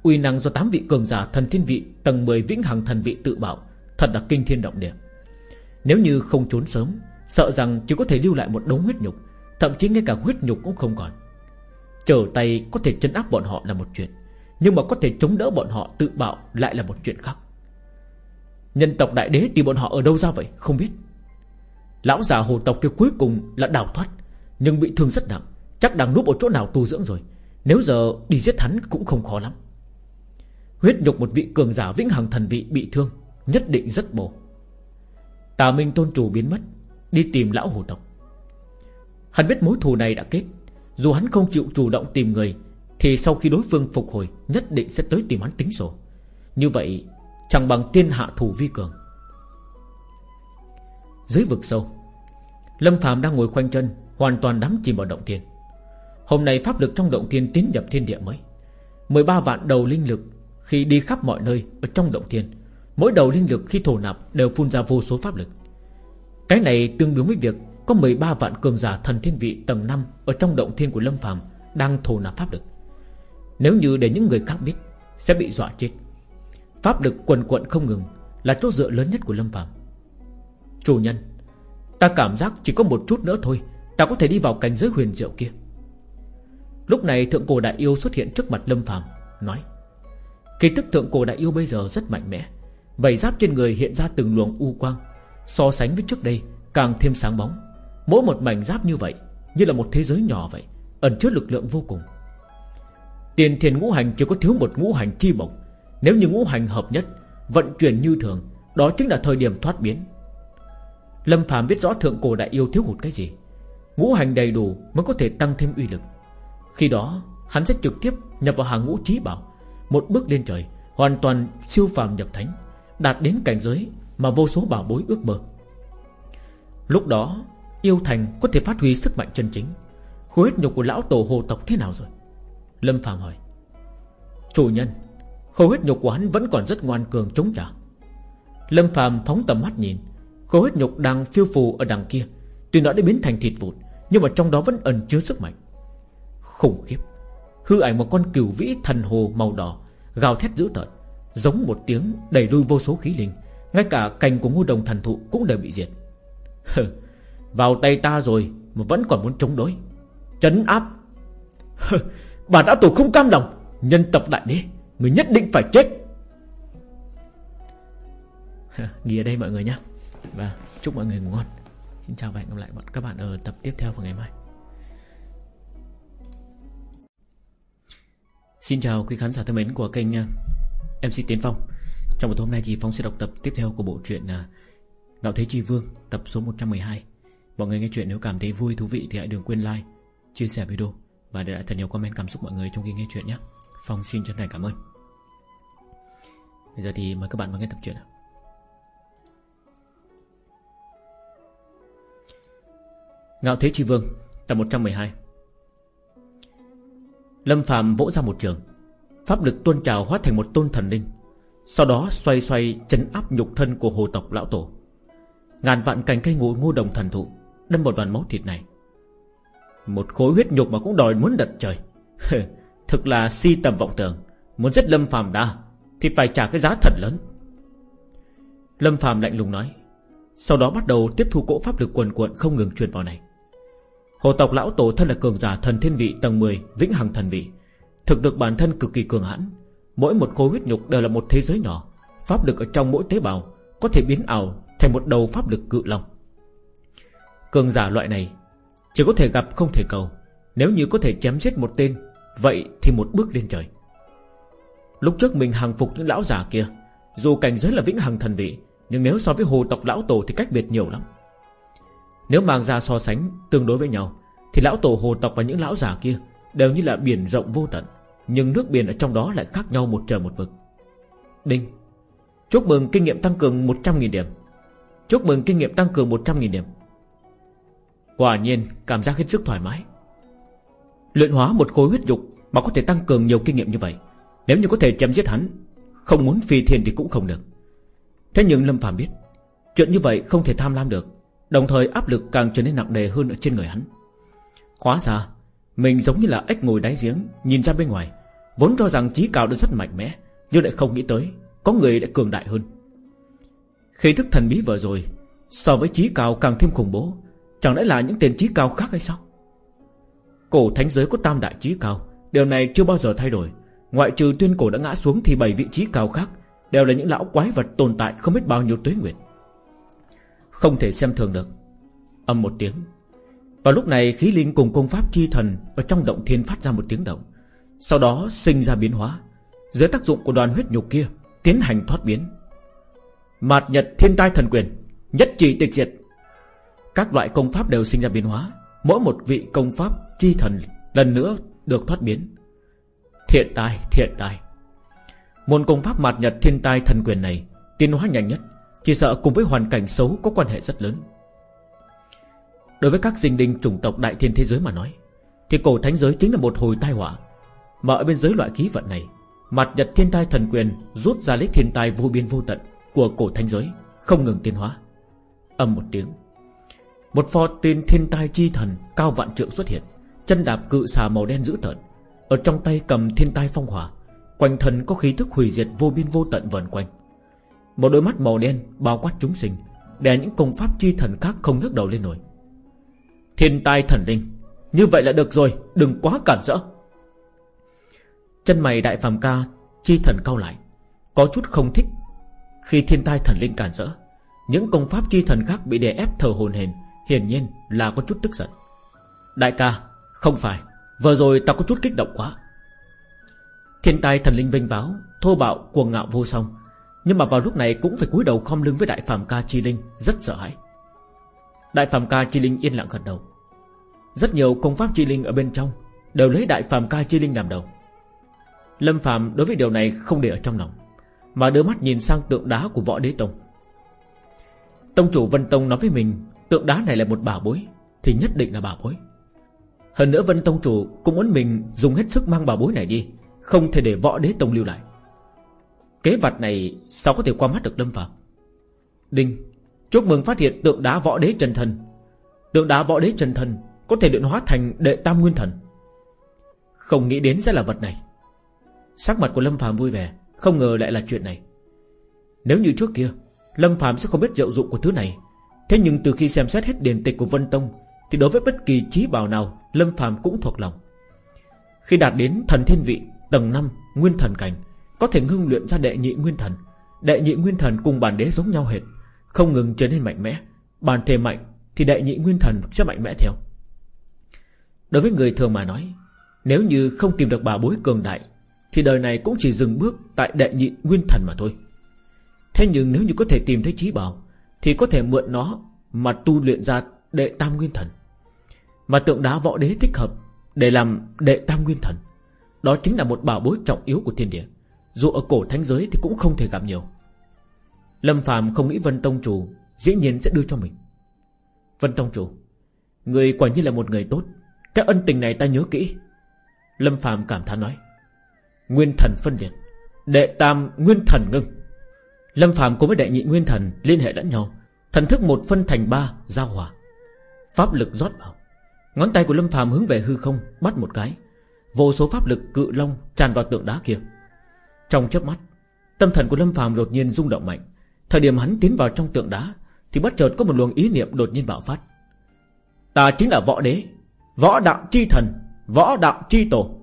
Uy năng do tám vị cường giả thần thiên vị Tầng 10 vĩnh hằng thần vị tự bảo Thật là kinh thiên động địa. Nếu như không trốn sớm, Sợ rằng chỉ có thể lưu lại một đống huyết nhục, Thậm chí ngay cả huyết nhục cũng không còn. Trở tay có thể chân áp bọn họ là một chuyện, Nhưng mà có thể chống đỡ bọn họ tự bạo Lại là một chuyện khác. Nhân tộc đại đế thì bọn họ ở đâu ra vậy? Không biết. Lão già hồ tộc kia cuối cùng là đào thoát, Nhưng bị thương rất nặng. Chắc đang núp ở chỗ nào tu dưỡng rồi. Nếu giờ đi giết hắn cũng không khó lắm. Huyết nhục một vị cường giả vĩnh hằng thần vị bị thương, Nhất định rất bổ. Tà Minh tôn chủ biến mất, Đi tìm lão hồ tộc. Hắn biết mối thù này đã kết. Dù hắn không chịu chủ động tìm người, Thì sau khi đối phương phục hồi, Nhất định sẽ tới tìm hắn tính sổ. Như vậy, chẳng bằng tiên hạ thủ vi cường. Dưới vực sâu. Lâm Phạm đang ngồi khoanh chân, Hoàn toàn đắm chìm vào động thiên. Hôm nay pháp lực trong động thiên tiến nhập thiên địa mới. 13 vạn đầu linh lực Khi đi khắp mọi nơi ở trong động thiên, Mỗi đầu linh lực khi thổ nạp Đều phun ra vô số pháp lực. Cái này tương đương với việc Có 13 vạn cường giả thần thiên vị tầng 5 Ở trong động thiên của Lâm Phàm Đang thổ nạp pháp lực. Nếu như để những người khác biết, Sẽ bị dọa chết. Pháp lực quần quận không ngừng Là chỗ dựa lớn nhất của Lâm Phàm. Chủ nhân, Ta cảm giác chỉ có một chút nữa thôi, Ta có thể đi vào cảnh giới huyền diệu kia. Lúc này thượng cổ đại yêu xuất hiện trước mặt Lâm Phàm, Nói, Kỳ tức thượng cổ đại yêu bây giờ rất mạnh mẽ, Vảy giáp trên người hiện ra từng luồng u quang, So sánh với trước đây Càng thêm sáng bóng. Mỗi một mảnh giáp như vậy, Như là một thế giới nhỏ vậy, Ẩn chứa lực lượng vô cùng. Tiền thiền ngũ hành chỉ có thiếu một ngũ hành chi bổng, Nếu như ngũ hành hợp nhất, Vận chuyển như thường, Đó chính là thời điểm thoát biến. Lâm Phạm biết rõ thượng cổ đại yêu thiếu hụt cái gì, Ngũ hành đầy đủ mới có thể tăng thêm uy lực. Khi đó, hắn sẽ trực tiếp nhập vào hàng ngũ trí bảo, Một bước lên trời, Hoàn toàn siêu phàm nhập thánh, Đạt đến cảnh giới mà vô số bảo bối ước mơ. Lúc đó, Yêu thành có thể phát huy sức mạnh chân chính. Khối huyết nhục của lão tổ hồ tộc thế nào rồi? Lâm Phạm hỏi. Chủ nhân, Khối huyết nhục của hắn vẫn còn rất ngoan cường chống trả. Lâm Phạm phóng tầm mắt nhìn Khối huyết nhục đang phiêu phù ở đằng kia. Tuy nó đã biến thành thịt vụn, Nhưng mà trong đó vẫn ẩn chứa sức mạnh. Khủng khiếp. Hư ảnh một con cừu vĩ thần hồ màu đỏ, Gào thét dữ tợn, Giống một tiếng đẩy lui vô số khí linh. Ngay cả cành của ngô đồng thần thụ cũng đều bị diệt. Vào tay ta rồi Mà vẫn còn muốn chống đối. Chấn áp. Bà đã tổ không cam lòng. Nhân tộc đại đế, Người nhất định phải chết. Nghỉ ở đây mọi người nhé và chúc mọi người ngủ ngon. Xin chào và hẹn gặp lại bọn các bạn ở tập tiếp theo vào ngày mai. Xin chào quý khán giả thân mến của kênh à, MC Tiến Phong. Trong buổi hôm nay thì Phong sẽ đọc tập tiếp theo của bộ truyện à, Ngạo Thế Chi Vương tập số 112 Mọi người nghe chuyện nếu cảm thấy vui thú vị thì hãy đừng quên like, chia sẻ video Và để lại thật nhiều comment cảm xúc mọi người trong khi nghe chuyện nhé. Phong xin chân thành cảm ơn. Bây giờ thì mời các bạn vào nghe tập truyện nào. Ngạo Thế Chi Vương, Tập 112 Lâm Phạm vỗ ra một trường. Pháp lực tuôn trào hóa thành một tôn thần linh. Sau đó xoay xoay chấn áp nhục thân của hồ tộc lão tổ. Ngàn vạn cành cây ngũ ngô đồng thần thụ, Đâm vào đoàn máu thịt này. Một khối huyết nhục mà cũng đòi muốn đật trời. Thực là si tầm vọng tưởng. Muốn giết Lâm Phạm đã, Thì phải trả cái giá thật lớn. Lâm Phạm lạnh lùng nói. Sau đó bắt đầu tiếp thu cỗ pháp lực quần cuộn Không ngừng truyền vào này. Hồ tộc lão tổ thân là cường giả thần thiên vị tầng 10 Vĩnh hằng thần vị. Thực được bản thân cực kỳ cường hãn. Mỗi một khối huyết nhục đều là một thế giới nhỏ. Pháp lực ở trong mỗi tế bào Có thể biến ảo thành một đầu pháp lực cự long. Cường giả loại này Chỉ có thể gặp không thể cầu. Nếu như có thể chém giết một tên, Vậy thì một bước lên trời. Lúc trước mình hàng phục những lão giả kia, Dù cảnh giới là vĩnh hằng thần vị, Nhưng nếu so với hồ tộc lão tổ thì cách biệt nhiều lắm nếu mang ra so sánh tương đối với nhau, Thì lão tổ hồ tộc và những lão già kia Đều như là biển rộng vô tận, Nhưng nước biển ở trong đó lại khác nhau một trời một vực. Đinh, Chúc mừng kinh nghiệm tăng cường 100.000 điểm. Chúc mừng kinh nghiệm tăng cường 100.000 điểm. Quả nhiên, cảm giác hết sức thoải mái. Luyện hóa một khối huyết dục Mà có thể tăng cường nhiều kinh nghiệm như vậy, Nếu như có thể chém giết hắn, Không muốn phi thiên thì cũng không được. Thế nhưng Lâm Phạm biết, Chuyện như vậy không thể tham lam được. Đồng thời áp lực càng trở nên nặng nề hơn ở trên người hắn. Hóa ra, Mình giống như là ếch ngồi đáy giếng, Nhìn ra bên ngoài, Vốn cho rằng trí cao đã rất mạnh mẽ, Nhưng lại không nghĩ tới, Có người đã cường đại hơn. Khi thức thần bí vừa rồi, So với trí cao càng thêm khủng bố, Chẳng lẽ là những tên trí cao khác hay sao? Cổ thánh giới có tam đại trí cao, Điều này chưa bao giờ thay đổi. Ngoại trừ tuyên cổ đã ngã xuống Thì bảy vị trí cao khác, Đều là những lão quái vật tồn tại không biết bao nhiêu tuế nguyện không thể xem thường được. Âm một tiếng. Vào lúc này, khí linh cùng công pháp chi thần Ở trong động thiên phát ra một tiếng động. Sau đó sinh ra biến hóa, Dưới tác dụng của đoàn huyết nhục kia Tiến hành thoát biến. Mạt nhật thiên tai thần quyền, Nhất chỉ tịch diệt. Các loại công pháp đều sinh ra biến hóa, Mỗi một vị công pháp chi thần Lần nữa được thoát biến. Thiện tai thiện tai. Môn công pháp mạt nhật thiên tai thần quyền này Tiến hóa nhanh nhất chỉ sợ cùng với hoàn cảnh xấu có quan hệ rất lớn. Đối với các dinh đình chủng tộc đại thiên thế giới mà nói, Thì cổ thánh giới chính là một hồi tai họa. Mà ở bên giới loại khí vận này, Mặt nhật thiên tai thần quyền Rút ra lấy thiên tai vô biên vô tận Của cổ thánh giới, Không ngừng tiến hóa. Âm một tiếng, Một pho tên thiên tai chi thần Cao vạn trượng xuất hiện, Chân đạp cự xà màu đen dữ tợn, Ở trong tay cầm thiên tai phong hỏa, Quanh thần có khí thức hủy diệt vô biên vô tận vần quanh một đôi mắt màu đen bao quát chúng sinh Để những công pháp chi thần khác không nhấc đầu lên nổi. Thiên tai thần linh, Như vậy là được rồi, Đừng quá cản rỡ. Chân mày đại phàm ca Chi thần cau lại, Có chút không thích. Khi thiên tai thần linh cản rỡ, Những công pháp chi thần khác bị đè ép thờ hồn hền, Hiển nhiên là có chút tức giận. Đại ca, Không phải, Vừa rồi ta có chút kích động quá. Thiên tai thần linh vinh báo Thô bạo cuồng ngạo vô song nhưng mà vào lúc này cũng phải cúi đầu khom lưng với Đại Phạm Ca Chi Linh, Rất sợ hãi. Đại Phạm Ca Chi Linh yên lặng gật đầu. Rất nhiều công pháp Chi Linh ở bên trong Đều lấy Đại Phạm Ca Chi Linh làm đầu. Lâm Phạm đối với điều này không để ở trong lòng, Mà đưa mắt nhìn sang tượng đá của võ đế tông. Tông chủ Vân Tông nói với mình, Tượng đá này là một bảo bối, Thì nhất định là bảo bối. Hơn nữa Vân Tông chủ cũng muốn mình dùng hết sức mang bảo bối này đi, Không thể để võ đế tông lưu lại. Kế vật này sao có thể qua mắt được Lâm Phạm? Đinh, Chúc mừng phát hiện tượng đá võ đế chân thần. Tượng đá võ đế chân thần Có thể luyện hóa thành đệ tam nguyên thần. Không nghĩ đến sẽ là vật này. Sắc mặt của Lâm Phạm vui vẻ, Không ngờ lại là chuyện này. Nếu như trước kia, Lâm Phạm sẽ không biết diệu dụng của thứ này. Thế nhưng từ khi xem xét hết điển tịch của Vân Tông, Thì đối với bất kỳ trí bảo nào, Lâm Phạm cũng thuộc lòng. Khi đạt đến thần thiên vị, Tầng 5 Nguyên thần cảnh có thể ngưng luyện ra đệ nhị nguyên thần. Đệ nhị nguyên thần cùng bản đế giống nhau hệt. Không ngừng trở nên mạnh mẽ. Bản thể mạnh, thì đệ nhị nguyên thần sẽ mạnh mẽ theo. Đối với người thường mà nói, Nếu như không tìm được bà bối cường đại, Thì đời này cũng chỉ dừng bước Tại đệ nhị nguyên thần mà thôi. Thế nhưng nếu như có thể tìm thấy trí bảo, Thì có thể mượn nó Mà tu luyện ra đệ tam nguyên thần. Mà tượng đá võ đế thích hợp Để làm đệ tam nguyên thần. Đó chính là một bảo bối trọng yếu của thiên địa. Dù ở cổ thánh giới thì cũng không thể gặp nhiều. Lâm Phạm không nghĩ Vân Tông Chủ Dĩ nhiên sẽ đưa cho mình. Vân Tông Chủ, Người quả nhiên là một người tốt. Cái ân tình này ta nhớ kỹ. Lâm Phạm cảm thán nói. Nguyên thần phân liệt Đệ tam nguyên thần ngưng. Lâm Phạm cùng với đệ nhị nguyên thần liên hệ lẫn nhau. Thần thức một phân thành ba, giao hòa. Pháp lực rót vào. Ngón tay của Lâm Phạm hướng về hư không, Bắt một cái. Vô số pháp lực cự long tràn vào tượng đá kia. Trong chớp mắt, Tâm thần của Lâm Phàm đột nhiên rung động mạnh. Thời điểm hắn tiến vào trong tượng đá, Thì bất chợt có một luồng ý niệm đột nhiên bạo phát. Ta chính là võ đế, Võ đạo chi thần, Võ đạo chi tổ.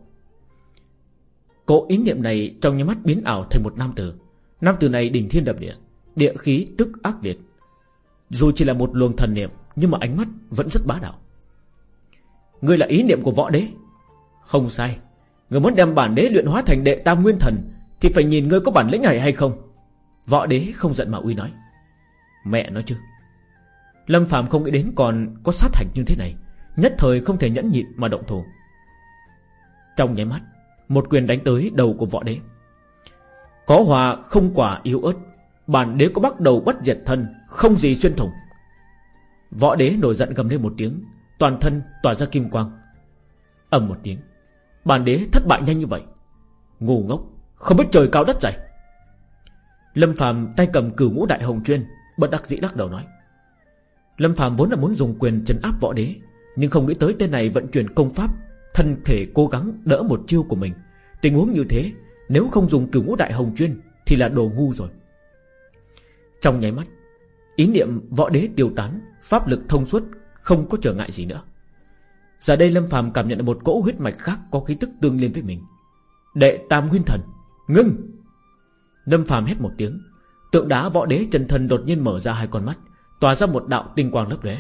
Cỗ ý niệm này trong nháy mắt biến ảo thành một nam tử. Nam tử này đỉnh thiên đập địa Địa khí tức ác liệt. Dù chỉ là một luồng thần niệm, Nhưng mà ánh mắt vẫn rất bá đạo. Ngươi là ý niệm của võ đế? Không sai. Ngươi muốn đem bản đế luyện hóa thành đệ tam nguyên thần thì phải nhìn ngươi có bản lĩnh này hay không? Võ đế không giận mà uy nói. Mẹ nói chứ. Lâm Phạm không nghĩ đến còn có sát hạch như thế này, Nhất thời không thể nhẫn nhịn mà động thủ. Trong nháy mắt, Một quyền đánh tới đầu của võ đế. Có hòa không quả yếu ớt, Bản đế có bắt đầu bất diệt thân, Không gì xuyên thủng. Võ đế nổi giận gầm lên một tiếng, Toàn thân tỏa ra kim quang. Ầm một tiếng, Bản đế thất bại nhanh như vậy. Ngu ngốc. Không biết trời cao đất dày. Lâm Phạm tay cầm cửu ngũ đại hồng chuyên, Bất đắc dĩ lắc đầu nói. Lâm Phạm vốn là muốn dùng quyền trấn áp võ đế, Nhưng không nghĩ tới tên này vận chuyển công pháp, Thân thể cố gắng đỡ một chiêu của mình. Tình huống như thế, Nếu không dùng cửu ngũ đại hồng chuyên Thì là đồ ngu rồi. Trong nháy mắt, Ý niệm võ đế tiêu tán, Pháp lực thông suốt, Không có trở ngại gì nữa. Giờ đây Lâm Phạm cảm nhận được một cỗ huyết mạch khác Có khí tức tương liên với mình. Đệ tam nguyên thần. Ngưng! Lâm Phạm hét một tiếng. Tượng đá võ đế chân thân đột nhiên mở ra hai con mắt, Tỏa ra một đạo tinh quang lấp lóe.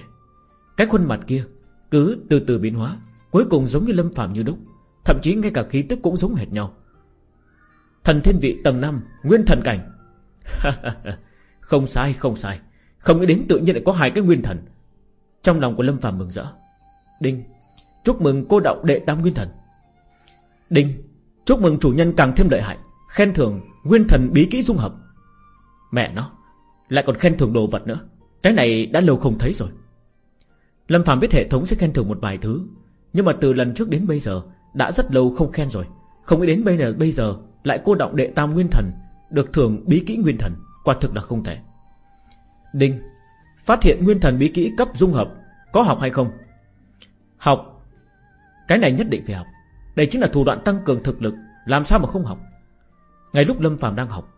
Cái khuôn mặt kia Cứ từ từ biến hóa, Cuối cùng giống như Lâm Phạm như đúc, Thậm chí ngay cả khí tức cũng giống hệt nhau. Thần thiên vị tầng 5 Nguyên thần cảnh. Không sai không sai. Không nghĩ đến tự nhiên lại có hai cái nguyên thần. Trong lòng của Lâm Phạm mừng rỡ. Đinh, Chúc mừng cô đạo đệ tam nguyên thần. Đinh, Chúc mừng chủ nhân càng thêm lợi hại. Khen thưởng Nguyên thần bí kỹ dung hợp. Mẹ nó Lại còn khen thưởng đồ vật nữa. Cái này đã lâu không thấy rồi. Lâm Phạm biết hệ thống sẽ khen thưởng một vài thứ Nhưng mà từ lần trước đến bây giờ Đã rất lâu không khen rồi. Không nghĩ đến bây giờ, bây giờ Lại cô động đệ tam nguyên thần Được thưởng bí kỹ nguyên thần Quả thực là không thể. Đinh Phát hiện nguyên thần bí kỹ cấp dung hợp Có học hay không? Học. Cái này nhất định phải học. Đây chính là thủ đoạn tăng cường thực lực Làm sao mà không học? Ngay lúc Lâm Phạm đang học,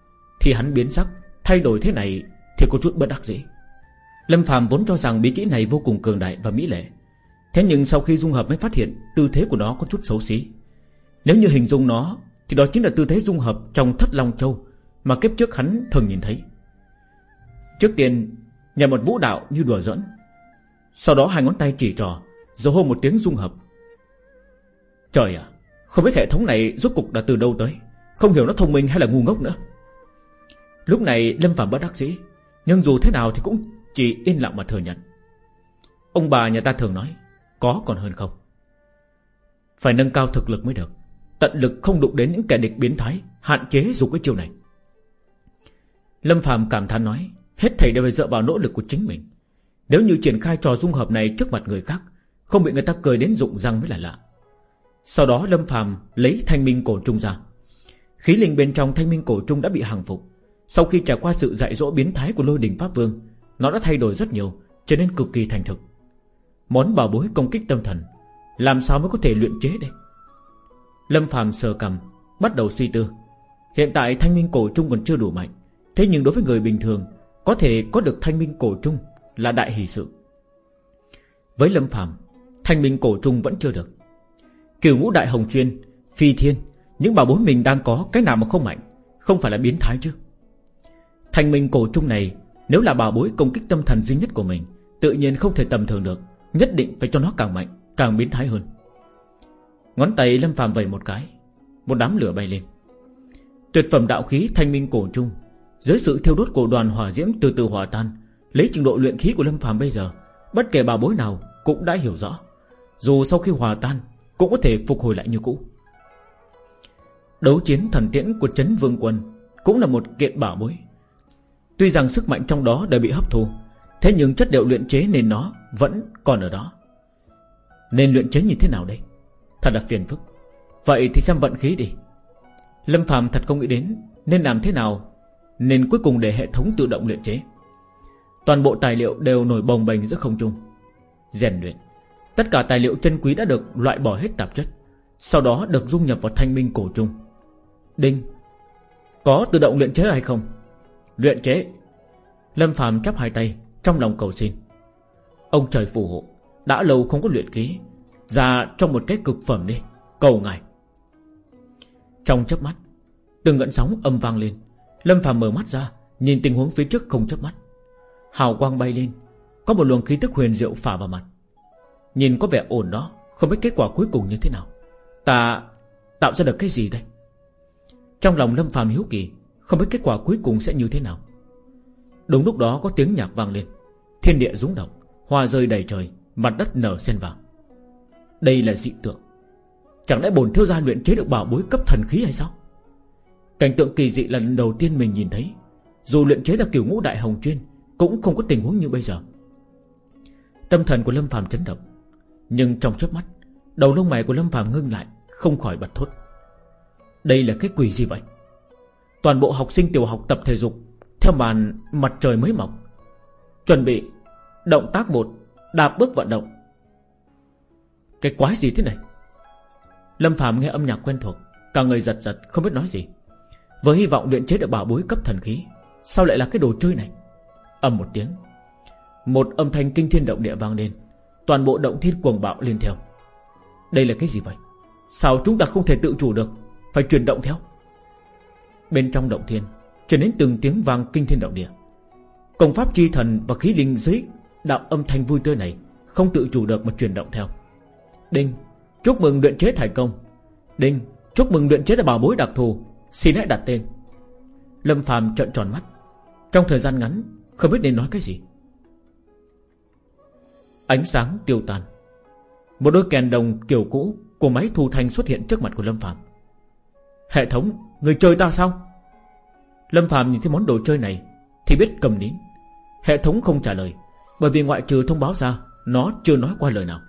Thì hắn biến sắc, Thay đổi thế này thì có chút bất đắc dĩ. Lâm Phạm vốn cho rằng bí kỹ này vô cùng cường đại và mỹ lệ. Thế nhưng sau khi dung hợp mới phát hiện Tư thế của nó có chút xấu xí. Nếu như hình dung nó, Thì đó chính là tư thế dung hợp trong thất Long Châu Mà kiếp trước hắn thường nhìn thấy. Trước tiên Nhà một vũ đạo như đùa dẫn Sau đó hai ngón tay chỉ trò Rồi hô một tiếng dung hợp. Trời ạ, Không biết hệ thống này rốt cục đã từ đâu tới không hiểu nó thông minh hay là ngu ngốc nữa. Lúc này Lâm Phạm bất đắc dĩ, Nhưng dù thế nào thì cũng chỉ yên lặng mà thừa nhận. Ông bà nhà ta thường nói, Có còn hơn không? Phải nâng cao thực lực mới được. Tận lực không đụng đến những kẻ địch biến thái, Hạn chế dùng cái chiêu này. Lâm Phạm cảm thán nói, Hết thầy đều phải dựa vào nỗ lực của chính mình. Nếu như triển khai trò dung hợp này trước mặt người khác, Không bị người ta cười đến rụng răng mới là lạ. Sau đó Lâm Phạm lấy thanh minh cổ trung ra. Khí linh bên trong thanh minh cổ trung đã bị hàng phục. Sau khi trải qua sự dạy dỗ biến thái của lôi đình Pháp Vương, Nó đã thay đổi rất nhiều, Trở nên cực kỳ thành thực. Món bảo bối công kích tâm thần, Làm sao mới có thể luyện chế đây? Lâm phàm sờ cầm Bắt đầu suy tư. Hiện tại thanh minh cổ trung còn chưa đủ mạnh, Thế nhưng đối với người bình thường, Có thể có được thanh minh cổ trung Là đại hỷ sự. Với Lâm phàm, Thanh minh cổ trung vẫn chưa được. Kiều ngũ đại hồng chuyên Phi thiên những bảo bối mình đang có Cái nào mà không mạnh? Không phải là biến thái chứ? Thành minh cổ trung này, Nếu là bảo bối công kích tâm thần duy nhất của mình, Tự nhiên không thể tầm thường được, Nhất định phải cho nó càng mạnh, Càng biến thái hơn. Ngón tay Lâm phàm vẩy một cái, Một đám lửa bay lên. Tuyệt phẩm đạo khí thanh minh cổ trung, Dưới sự thiêu đốt của đoàn hỏa diễm từ từ hòa tan, Lấy trình độ luyện khí của Lâm phàm bây giờ, Bất kể bảo bối nào cũng đã hiểu rõ. Dù sau khi hòa tan, Cũng có thể phục hồi lại như cũ. Đấu chiến thần tiễn của chấn Vương Quân Cũng là một kiện bảo bối. Tuy rằng sức mạnh trong đó đã bị hấp thu, Thế nhưng chất liệu luyện chế nên nó Vẫn còn ở đó. Nên luyện chế như thế nào đây? Thật là phiền phức. Vậy thì xem vận khí đi. Lâm Phạm thật không nghĩ đến Nên làm thế nào Nên cuối cùng để hệ thống tự động luyện chế. Toàn bộ tài liệu đều nổi bồng bềnh giữa không trung. Rèn luyện. Tất cả tài liệu chân quý đã được loại bỏ hết tạp chất, Sau đó được dung nhập vào thanh minh cổ trung. Đinh, Có tự động luyện chế hay không? Luyện chế. Lâm Phạm chắp hai tay, Trong lòng cầu xin. Ông trời phù hộ, Đã lâu không có luyện khí Ra trong một cái cực phẩm đi, Cầu ngài. Trong chớp mắt, Từng ngẫn sóng âm vang lên. Lâm Phạm mở mắt ra, Nhìn tình huống phía trước không chớp mắt. Hào quang bay lên, Có một luồng khí tức huyền diệu phả vào mặt. Nhìn có vẻ ổn đó, Không biết kết quả cuối cùng như thế nào. Ta tạo ra được cái gì đây? Trong lòng Lâm Phạm hiếu kỳ, Không biết kết quả cuối cùng sẽ như thế nào. Đúng lúc đó có tiếng nhạc vang lên. Thiên địa rúng động, Hoa rơi đầy trời, Mặt đất nở xen vào. Đây là dị tượng. Chẳng lẽ bổn thiếu gia luyện chế được bảo bối cấp thần khí hay sao? Cảnh tượng kỳ dị là lần đầu tiên mình nhìn thấy. Dù luyện chế là kiểu ngũ đại hồng chuyên, Cũng không có tình huống như bây giờ. Tâm thần của Lâm phàm chấn động. Nhưng trong chớp mắt, Đầu lông mày của Lâm phàm ngưng lại, Không khỏi bật thốt. Đây là cái quỷ gì vậy? Toàn bộ học sinh tiểu học tập thể dục, Theo màn mặt trời mới mọc. Chuẩn bị, Động tác một, Đạp bước vận động. Cái quái gì thế này? Lâm Phạm nghe âm nhạc quen thuộc, Cả người giật giật, không biết nói gì. Với hy vọng luyện chế được bảo bối cấp thần khí, Sao lại là cái đồ chơi này? Âm một tiếng. Một âm thanh kinh thiên động địa vang lên, Toàn bộ động thiên cuồng bạo lên theo. Đây là cái gì vậy? Sao chúng ta không thể tự chủ được? Phải chuyển động theo. Bên trong động thiên, Trở đến từng tiếng vang kinh thiên động địa. Công pháp chi thần và khí linh dưới Đạo âm thanh vui tươi này Không tự chủ được mà chuyển động theo. Đinh, Chúc mừng luyện chế thành công. Đinh, Chúc mừng luyện chế ra bảo bối đặc thù, Xin hãy đặt tên. Lâm phàm trợn tròn mắt. Trong thời gian ngắn, Không biết nên nói cái gì. Ánh sáng tiêu tan. Một đôi kèn đồng kiểu cũ Của máy thu thanh xuất hiện trước mặt của Lâm phàm. Hệ thống, Người chơi ta sao? Lâm phàm nhìn thấy món đồ chơi này, Thì biết cầm nín. Hệ thống không trả lời, Bởi vì ngoại trừ thông báo ra, Nó chưa nói qua lời nào.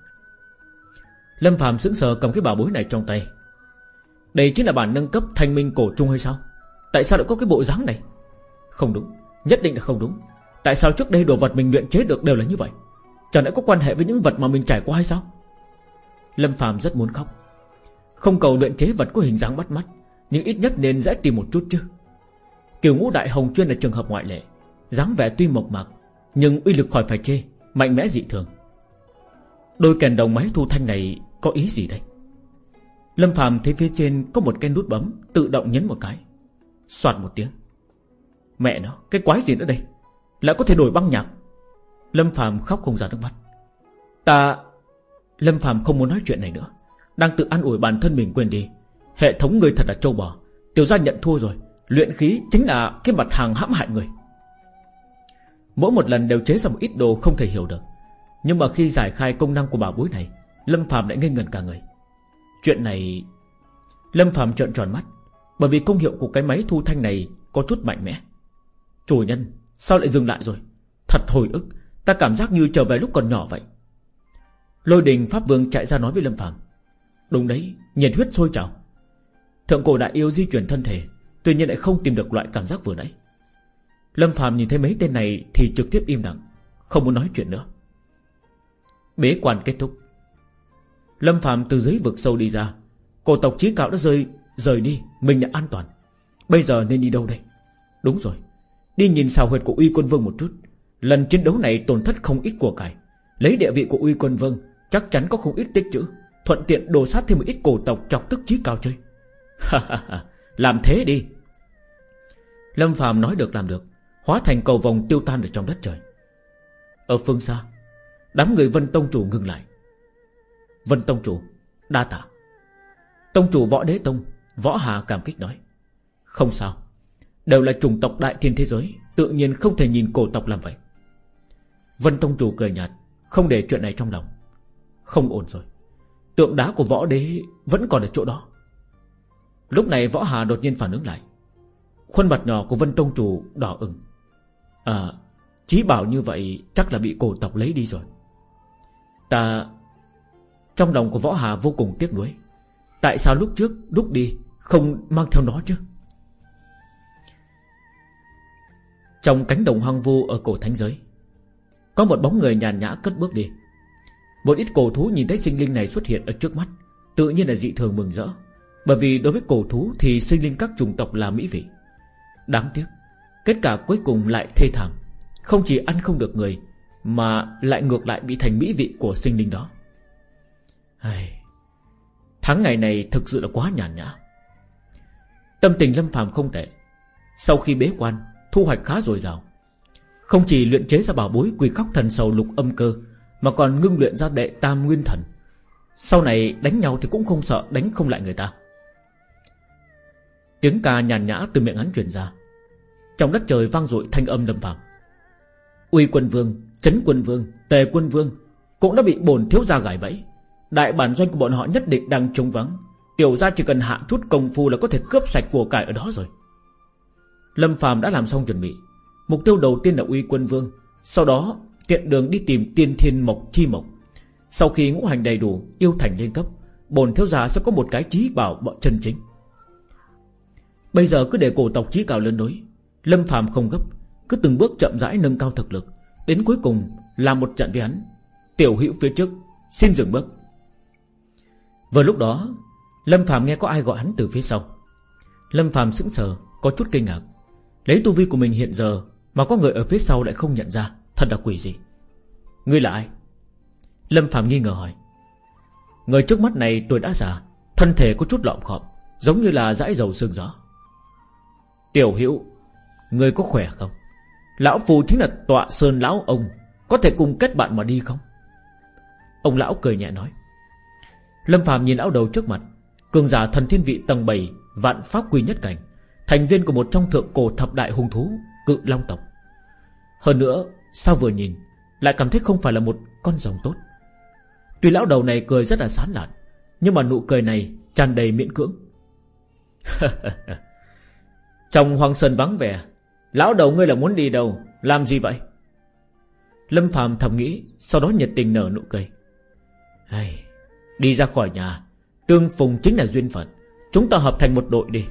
Lâm Phạm sững sờ cầm cái bảo bối này trong tay. Đây chính là bản nâng cấp thanh minh cổ trung hay sao? Tại sao lại có cái bộ dáng này? Không đúng, Nhất định là không đúng. Tại sao trước đây đồ vật mình luyện chế được đều là như vậy? Chẳng lẽ có quan hệ với những vật mà mình trải qua hay sao? Lâm Phạm rất muốn khóc. Không cầu luyện chế vật có hình dáng bắt mắt nhưng ít nhất nên dễ tìm một chút chứ. Kiều ngũ đại hồng chuyên là trường hợp ngoại lệ, dáng vẻ tuy mộc mạc, Nhưng uy lực khỏi phải chê, Mạnh mẽ dị thường. Đôi kèn đồng máy thu thanh này có ý gì đây? Lâm Phạm thấy phía trên Có một cái nút bấm, tự động nhấn một cái. Xoạt một tiếng. Mẹ nó, cái quái gì nữa đây? Lại có thể đổi băng nhạc. Lâm Phạm khóc không ra nước mắt. Ta, Lâm Phạm không muốn nói chuyện này nữa. Đang tự ăn ủi bản thân mình quên đi. Hệ thống người thật là trâu bò. Tiểu gia nhận thua rồi. Luyện khí chính là cái mặt hàng hãm hại người. Mỗi một lần đều chế ra một ít đồ không thể hiểu được. Nhưng mà khi giải khai công năng của bảo bối này, Lâm Phạm lại ngây ngẩn cả người. Chuyện này, Lâm Phạm trợn tròn mắt, Bởi vì công hiệu của cái máy thu thanh này Có chút mạnh mẽ. Chủ nhân, sao lại dừng lại rồi? Thật hồi ức, Ta cảm giác như trở về lúc còn nhỏ vậy. Lôi đình Pháp Vương chạy ra nói với Lâm Phạm Đúng đấy, Nhiệt huyết sôi trào. Thượng cổ đại yêu di chuyển thân thể, Tuy nhiên lại không tìm được loại cảm giác vừa nãy. Lâm Phạm nhìn thấy mấy tên này Thì trực tiếp im lặng, Không muốn nói chuyện nữa. Bế quan kết thúc. Lâm Phạm từ dưới vực sâu đi ra. Cổ tộc trí cao đã rơi rời đi, Mình đã an toàn. Bây giờ nên đi đâu đây? Đúng rồi, Đi nhìn xào huyệt của uy quân vương một chút. Lần chiến đấu này tổn thất không ít của cải. Lấy địa vị của uy quân vương, Chắc chắn có không ít tích chữ. Thuận tiện đồ sát thêm một ít cổ tộc chọc tức trí cao chơi. Làm thế đi. Lâm Phạm nói được làm được, Hóa thành cầu vòng tiêu tan ở trong đất trời. Ở phương xa, Đám người Vân Tông Chủ ngừng lại. Vân Tông Chủ, Đa tạ. Tông Chủ Võ Đế Tông, Võ Hà cảm kích nói, Không sao, Đều là chủng tộc đại thiên thế giới, Tự nhiên không thể nhìn cổ tộc làm vậy. Vân Tông Chủ cười nhạt, Không để chuyện này trong lòng. Không ổn rồi, Tượng đá của võ đế vẫn còn ở chỗ đó Lúc này võ hà đột nhiên phản ứng lại. Khuôn mặt nhỏ của Vân Tông Chủ đỏ ửng. À Chí bảo như vậy chắc là bị cổ tộc lấy đi rồi. Ta, Trong lòng của võ hà vô cùng tiếc nuối. Tại sao lúc trước, lúc đi, Không mang theo nó chứ? Trong cánh đồng hoang vu ở cổ thánh giới, Có một bóng người nhàn nhã cất bước đi. Một ít cổ thú nhìn thấy sinh linh này xuất hiện ở trước mắt, Tự nhiên là dị thường mừng rỡ. Bởi vì đối với cổ thú Thì sinh linh các chủng tộc là mỹ vị. Đáng tiếc, Kết quả cuối cùng lại thê thảm. Không chỉ ăn không được người, Mà lại ngược lại bị thành mỹ vị của sinh linh đó. Ai... Tháng ngày này thực sự là quá nhàn nhã. Tâm tình Lâm phàm không tệ. Sau khi bế quan, Thu hoạch khá dồi dào. Không chỉ luyện chế ra bảo bối quỳ khóc thần sầu lục âm cơ, Mà còn ngưng luyện ra đệ tam nguyên thần. Sau này đánh nhau thì cũng không sợ Đánh không lại người ta. Tiếng ca nhàn nhã từ miệng hắn truyền ra. Trong đất trời vang dội thanh âm lâm phàm Uy quân vương, Chấn quân vương, Tề quân vương Cũng đã bị bồn thiếu gia gài bẫy. Đại bản doanh của bọn họ nhất định đang trống vắng. Tiểu ra chỉ cần hạ chút công phu là có thể cướp sạch của cải ở đó rồi. Lâm Phàm đã làm xong chuẩn bị. Mục tiêu đầu tiên là uy quân vương. Sau đó, tiện đường đi tìm tiên thiên mộc chi mộc. Sau khi ngũ hành đầy đủ, Yêu thành lên cấp Bồn thiếu gia sẽ có một cái trí bảo bọn chân chính. Bây giờ cứ để cổ tộc trí cao lên đối Lâm Phàm không gấp, Cứ từng bước chậm rãi nâng cao thực lực, Đến cuối cùng là một trận với hắn. Tiểu hữu phía trước, Xin dừng bước. Vừa lúc đó, Lâm Phàm nghe có ai gọi hắn từ phía sau. Lâm Phàm sững sờ, Có chút kinh ngạc. Lấy tu vi của mình hiện giờ Mà có người ở phía sau lại không nhận ra, Thật là quỷ gì Ngươi là ai? Lâm Phạm nghi ngờ hỏi. Người trước mắt này tuổi đã già, Thân thể có chút lọm khọm, Giống như là dãi dầu sương gió. Tiểu hữu, Người có khỏe không? Lão phù chính là tọa sơn lão ông, Có thể cùng kết bạn mà đi không? Ông lão cười nhẹ nói. Lâm Phàm nhìn lão đầu trước mặt, Cường giả thần thiên vị tầng 7 Vạn pháp quy nhất cảnh, Thành viên của một trong thượng cổ thập đại hung thú, Cự long tộc. Hơn nữa, sao vừa nhìn, Lại cảm thấy không phải là một con rồng tốt. Tuy lão đầu này cười rất là sán lạn, Nhưng mà nụ cười này tràn đầy miễn cưỡng. Trong hoàng sơn vắng vẻ Lão đầu ngươi là muốn đi đâu Làm gì vậy? Lâm phàm thầm nghĩ Sau đó nhiệt tình nở nụ cười. Hey, Đi ra khỏi nhà Tương phùng chính là duyên phận Chúng ta hợp thành một đội đi.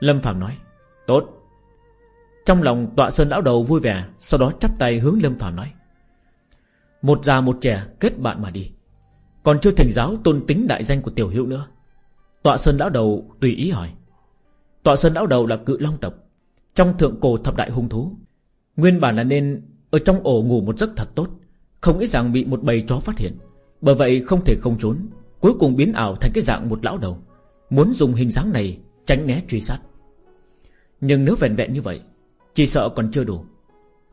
Lâm Phạm nói Tốt. Trong lòng tọa sơn lão đầu vui vẻ Sau đó chắp tay hướng Lâm Phạm nói Một già một trẻ kết bạn mà đi. Còn chưa thành giáo tôn tính đại danh của tiểu hữu nữa. Tọa sơn lão đầu tùy ý hỏi Tọa sơn lão đầu là cự long tộc, Trong thượng cổ thập đại hung thú. Nguyên bản là nên Ở trong ổ ngủ một giấc thật tốt, Không nghĩ rằng bị một bầy chó phát hiện. Bởi vậy không thể không trốn, Cuối cùng biến ảo thành cái dạng một lão đầu. Muốn dùng hình dáng này Tránh né truy sát. Nhưng nếu vẹn vẹn như vậy, Chỉ sợ còn chưa đủ.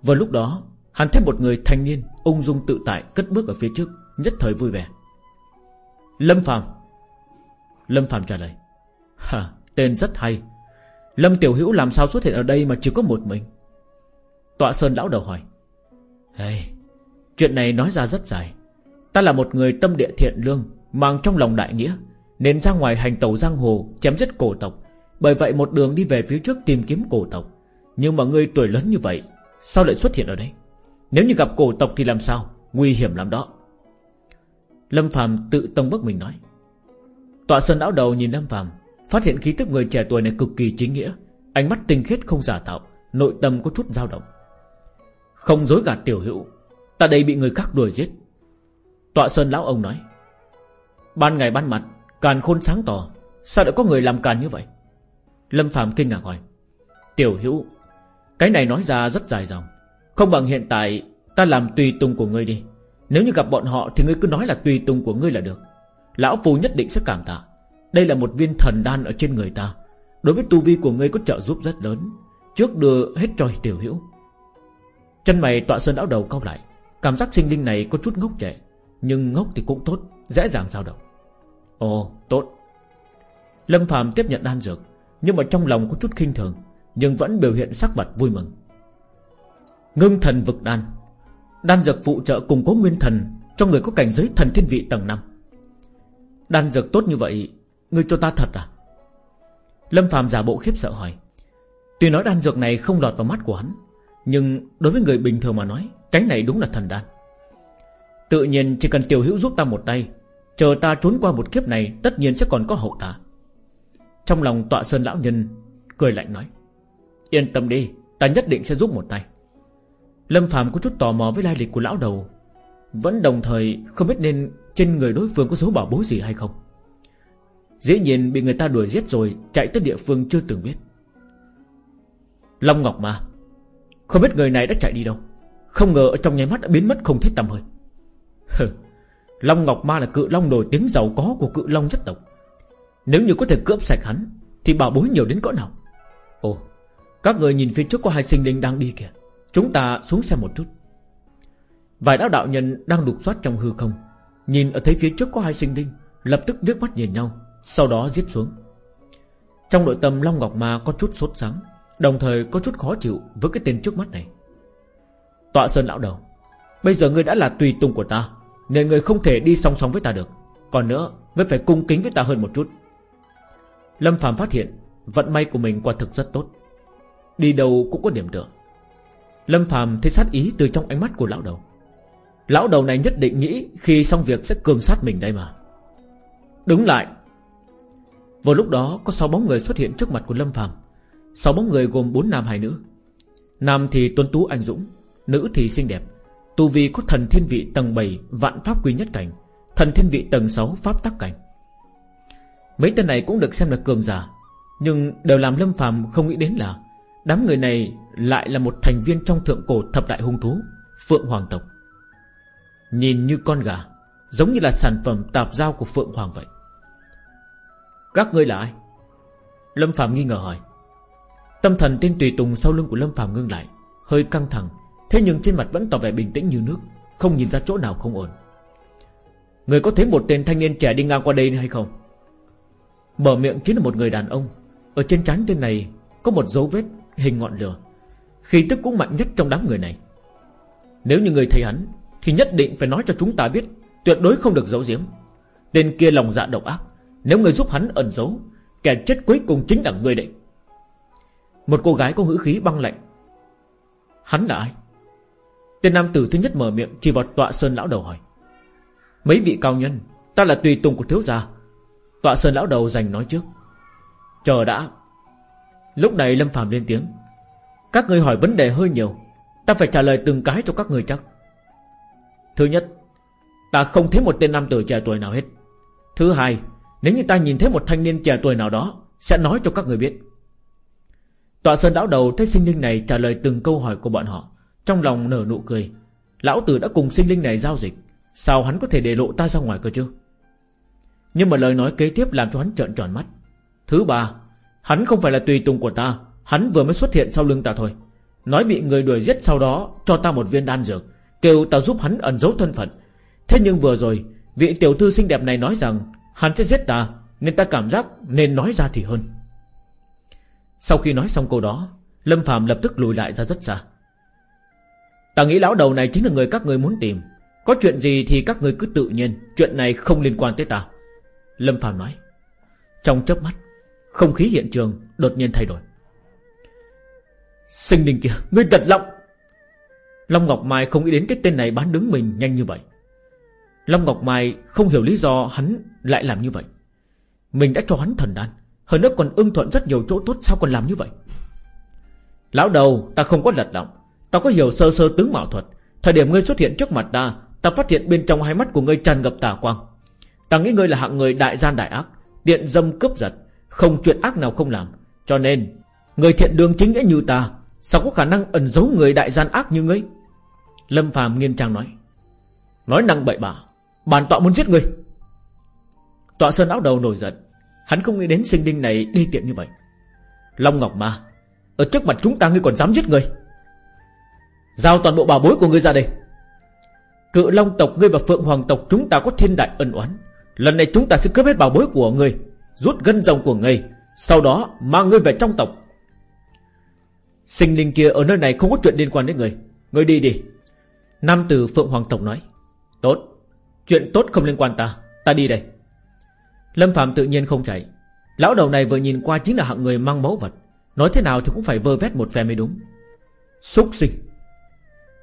Vào lúc đó, Hắn thấy một người thanh niên Ung dung tự tại cất bước ở phía trước, Nhất thời vui vẻ. Lâm Phạm Lâm Phạm trả lời. Hả, tên rất hay. Lâm Tiểu Hữu làm sao xuất hiện ở đây mà chỉ có một mình? Tọa Sơn lão đầu hỏi. Hey, Chuyện này nói ra rất dài. Ta là một người tâm địa thiện lương Mang trong lòng đại nghĩa Nên ra ngoài hành tàu giang hồ Chém giết cổ tộc. Bởi vậy một đường đi về phía trước tìm kiếm cổ tộc. Nhưng mà ngươi tuổi lớn như vậy Sao lại xuất hiện ở đây? Nếu như gặp cổ tộc thì làm sao? Nguy hiểm lắm đó. Lâm Phạm tự tông bức mình nói. Tọa sơn lão đầu nhìn Lâm Phạm Phát hiện khí tức người trẻ tuổi này cực kỳ chính nghĩa. Ánh mắt tinh khiết không giả tạo, Nội tâm có chút dao động. Không dối gạt tiểu hữu, Ta đây bị người khác đuổi giết. Tọa sơn lão ông nói, Ban ngày ban mặt, Càn khôn sáng tỏ, Sao lại có người làm càn như vậy? Lâm Phạm kinh ngạc hỏi, Tiểu hữu, Cái này nói ra rất dài dòng. Không bằng hiện tại Ta làm tùy tùng của ngươi đi. Nếu như gặp bọn họ Thì ngươi cứ nói là tùy tùng của ngươi là được. Lão Phu nhất định sẽ cảm tạ. Đây là một viên thần đan ở trên người ta. Đối với tu vi của ngươi có trợ giúp rất lớn. Trước đưa hết cho tiểu hữu. Chân mày tọa sơn lão đầu cao lại. Cảm giác sinh linh này có chút ngốc trẻ Nhưng ngốc thì cũng tốt, Dễ dàng giao động. Ồ, tốt. Lâm phàm tiếp nhận đan dược, Nhưng mà trong lòng có chút khinh thường, Nhưng vẫn biểu hiện sắc mặt vui mừng. Ngưng thần vực đan. Đan dược phụ trợ cùng cố nguyên thần, Cho người có cảnh giới thần thiên vị tầng 5 Đan dược tốt như vậy Ngươi cho ta thật à? Lâm Phạm giả bộ khiếp sợ hỏi. Tuy nói đan dược này không lọt vào mắt của hắn, Nhưng đối với người bình thường mà nói Cái này đúng là thần đan. Tự nhiên chỉ cần tiểu hữu giúp ta một tay, Chờ ta trốn qua một kiếp này, Tất nhiên sẽ còn có hậu ta Trong lòng tọa sơn lão nhân Cười lạnh nói. Yên tâm đi, Ta nhất định sẽ giúp một tay. Lâm Phạm có chút tò mò với lai lịch của lão đầu, Vẫn đồng thời không biết nên Trên người đối phương có dấu bảo bối gì hay không. Dĩ nhiên bị người ta đuổi giết rồi, Chạy tới địa phương chưa từng biết. Long Ngọc mà, Không biết người này đã chạy đi đâu. Không ngờ ở trong nháy mắt đã biến mất không thấy tầm hơi. Hừ, Long Ngọc Ma là cự long nổi tiếng giàu có của cự long nhất tộc. Nếu như có thể cướp sạch hắn, Thì bảo bối nhiều đến cỡ nào? Ồ, Các người nhìn phía trước có hai sinh linh đang đi kìa. Chúng ta xuống xem một chút. Vài đạo đạo nhân đang đục soát trong hư không, Nhìn ở thấy phía trước có hai sinh linh, Lập tức liếc mắt nhìn nhau. Sau đó giết xuống. Trong nội tâm Long Ngọc Ma có chút sốt sắng, Đồng thời có chút khó chịu Với cái tên trước mắt này. Tọa Sơn lão đầu, Bây giờ ngươi đã là tùy tùng của ta, Nên ngươi không thể đi song song với ta được. Còn nữa, ngươi phải cung kính với ta hơn một chút. Lâm Phạm phát hiện, Vận may của mình quả thực rất tốt. Đi đâu cũng có điểm tựa. Lâm Phạm thấy sát ý từ trong ánh mắt của lão đầu. Lão đầu này nhất định nghĩ Khi xong việc sẽ cường sát mình đây mà. Đứng lại vào lúc đó, có 6 bóng người xuất hiện trước mặt của Lâm Phạm 6 bóng người gồm 4 nam, hai nữ. Nam thì tuân tú anh dũng, Nữ thì xinh đẹp. Tu vi có thần thiên vị tầng 7 Vạn pháp quý nhất cảnh, Thần thiên vị tầng 6 pháp tắc cảnh. Mấy tên này cũng được xem là cường giả, Nhưng đều làm Lâm Phàm không nghĩ đến là Đám người này lại là một thành viên trong thượng cổ thập đại hung thú, Phượng Hoàng tộc. Nhìn như con gà, Giống như là sản phẩm tạp giao của Phượng Hoàng vậy. Các ngươi là ai? Lâm Phạm nghi ngờ hỏi. Tâm thần tên tùy tùng sau lưng của Lâm Phạm ngưng lại, Hơi căng thẳng, Thế nhưng trên mặt vẫn tỏ vẻ bình tĩnh như nước, Không nhìn ra chỗ nào không ổn. Người có thấy một tên thanh niên trẻ đi ngang qua đây hay không? Mở miệng chính là một người đàn ông. Ở trên trán tên này Có một dấu vết hình ngọn lửa, khí tức cũng mạnh nhất trong đám người này. Nếu như người thấy hắn, Thì nhất định phải nói cho chúng ta biết, Tuyệt đối không được giấu giếm. Tên kia lòng dạ độc ác nếu người giúp hắn ẩn giấu, Kẻ chết cuối cùng chính là người đấy Một cô gái có ngữ khí băng lạnh. Hắn là ai? Tên nam tử thứ nhất mở miệng Chỉ vào tọa sơn lão đầu hỏi. Mấy vị cao nhân, Ta là tùy tùng của thiếu gia. Tọa sơn lão đầu giành nói trước. Chờ đã. Lúc này Lâm Phạm lên tiếng. Các người hỏi vấn đề hơi nhiều. Ta phải trả lời từng cái cho các người chắc. Thứ nhất, Ta không thấy một tên nam tử trẻ tuổi nào hết. Thứ hai nếu như ta nhìn thấy một thanh niên trẻ tuổi nào đó, Sẽ nói cho các người biết. Tọa sơn lão đầu thấy sinh linh này trả lời từng câu hỏi của bọn họ, Trong lòng nở nụ cười. Lão tử đã cùng sinh linh này giao dịch, Sao hắn có thể để lộ ta ra ngoài cơ chứ? Nhưng mà lời nói kế tiếp làm cho hắn trợn tròn mắt. Thứ ba, Hắn không phải là tùy tùng của ta, Hắn vừa mới xuất hiện sau lưng ta thôi. Nói bị người đuổi giết sau đó, Cho ta một viên đan dược, Kêu ta giúp hắn ẩn giấu thân phận. Thế nhưng vừa rồi, Vị tiểu thư xinh đẹp này nói rằng Hắn sẽ giết ta, Nên ta cảm giác nên nói ra thì hơn. Sau khi nói xong câu đó, Lâm Phạm lập tức lùi lại ra rất xa. Ta nghĩ lão đầu này chính là người các người muốn tìm. Có chuyện gì thì các người cứ tự nhiên, Chuyện này không liên quan tới ta. Lâm Phạm nói. Trong chớp mắt, Không khí hiện trường đột nhiên thay đổi. Sinh đình kia, Ngươi thật lộng Long Ngọc Mai không nghĩ đến cái tên này bán đứng mình nhanh như vậy. Long Ngọc Mai không hiểu lý do hắn lại làm như vậy. Mình đã cho hắn thần đan, Hơn nữa còn ưng thuận rất nhiều chỗ tốt, Sao còn làm như vậy? Lão đầu, ta không có lật động Ta có hiểu sơ sơ tướng mạo thuật. Thời điểm ngươi xuất hiện trước mặt ta Ta phát hiện bên trong hai mắt của ngươi tràn ngập tà quang. Ta nghĩ ngươi là hạng người đại gian đại ác Điện dâm cướp giật, Không chuyện ác nào không làm. Cho nên, Người thiện đường chính nghĩa như ta, Sao có khả năng ẩn giấu người đại gian ác như ngươi? Lâm phàm nghiêm trang nói. Nói năng bậy bạ. Bản tọa muốn giết ngươi Tọa sơn áo đầu nổi giận. Hắn không nghĩ đến sinh đinh này đi tiện như vậy. Long Ngọc Ma, Ở trước mặt chúng ta ngươi còn dám giết người. Giao toàn bộ bảo bối của ngươi ra đây. Cự Long tộc ngươi và Phượng Hoàng tộc Chúng ta có thiên đại ân oán. Lần này chúng ta sẽ cướp hết bảo bối của ngươi, Rút gân rồng của ngươi, Sau đó mang ngươi về trong tộc. Sinh linh kia ở nơi này không có chuyện liên quan đến người Ngươi đi đi. Nam tử Phượng Hoàng tộc nói, Tốt. Chuyện tốt không liên quan ta. Ta đi đây. Lâm Phạm tự nhiên không chạy. Lão đầu này vừa nhìn qua chính là hạng người mang máu vật. Nói thế nào thì cũng phải vơ vét một phe mới đúng. Xúc sinh.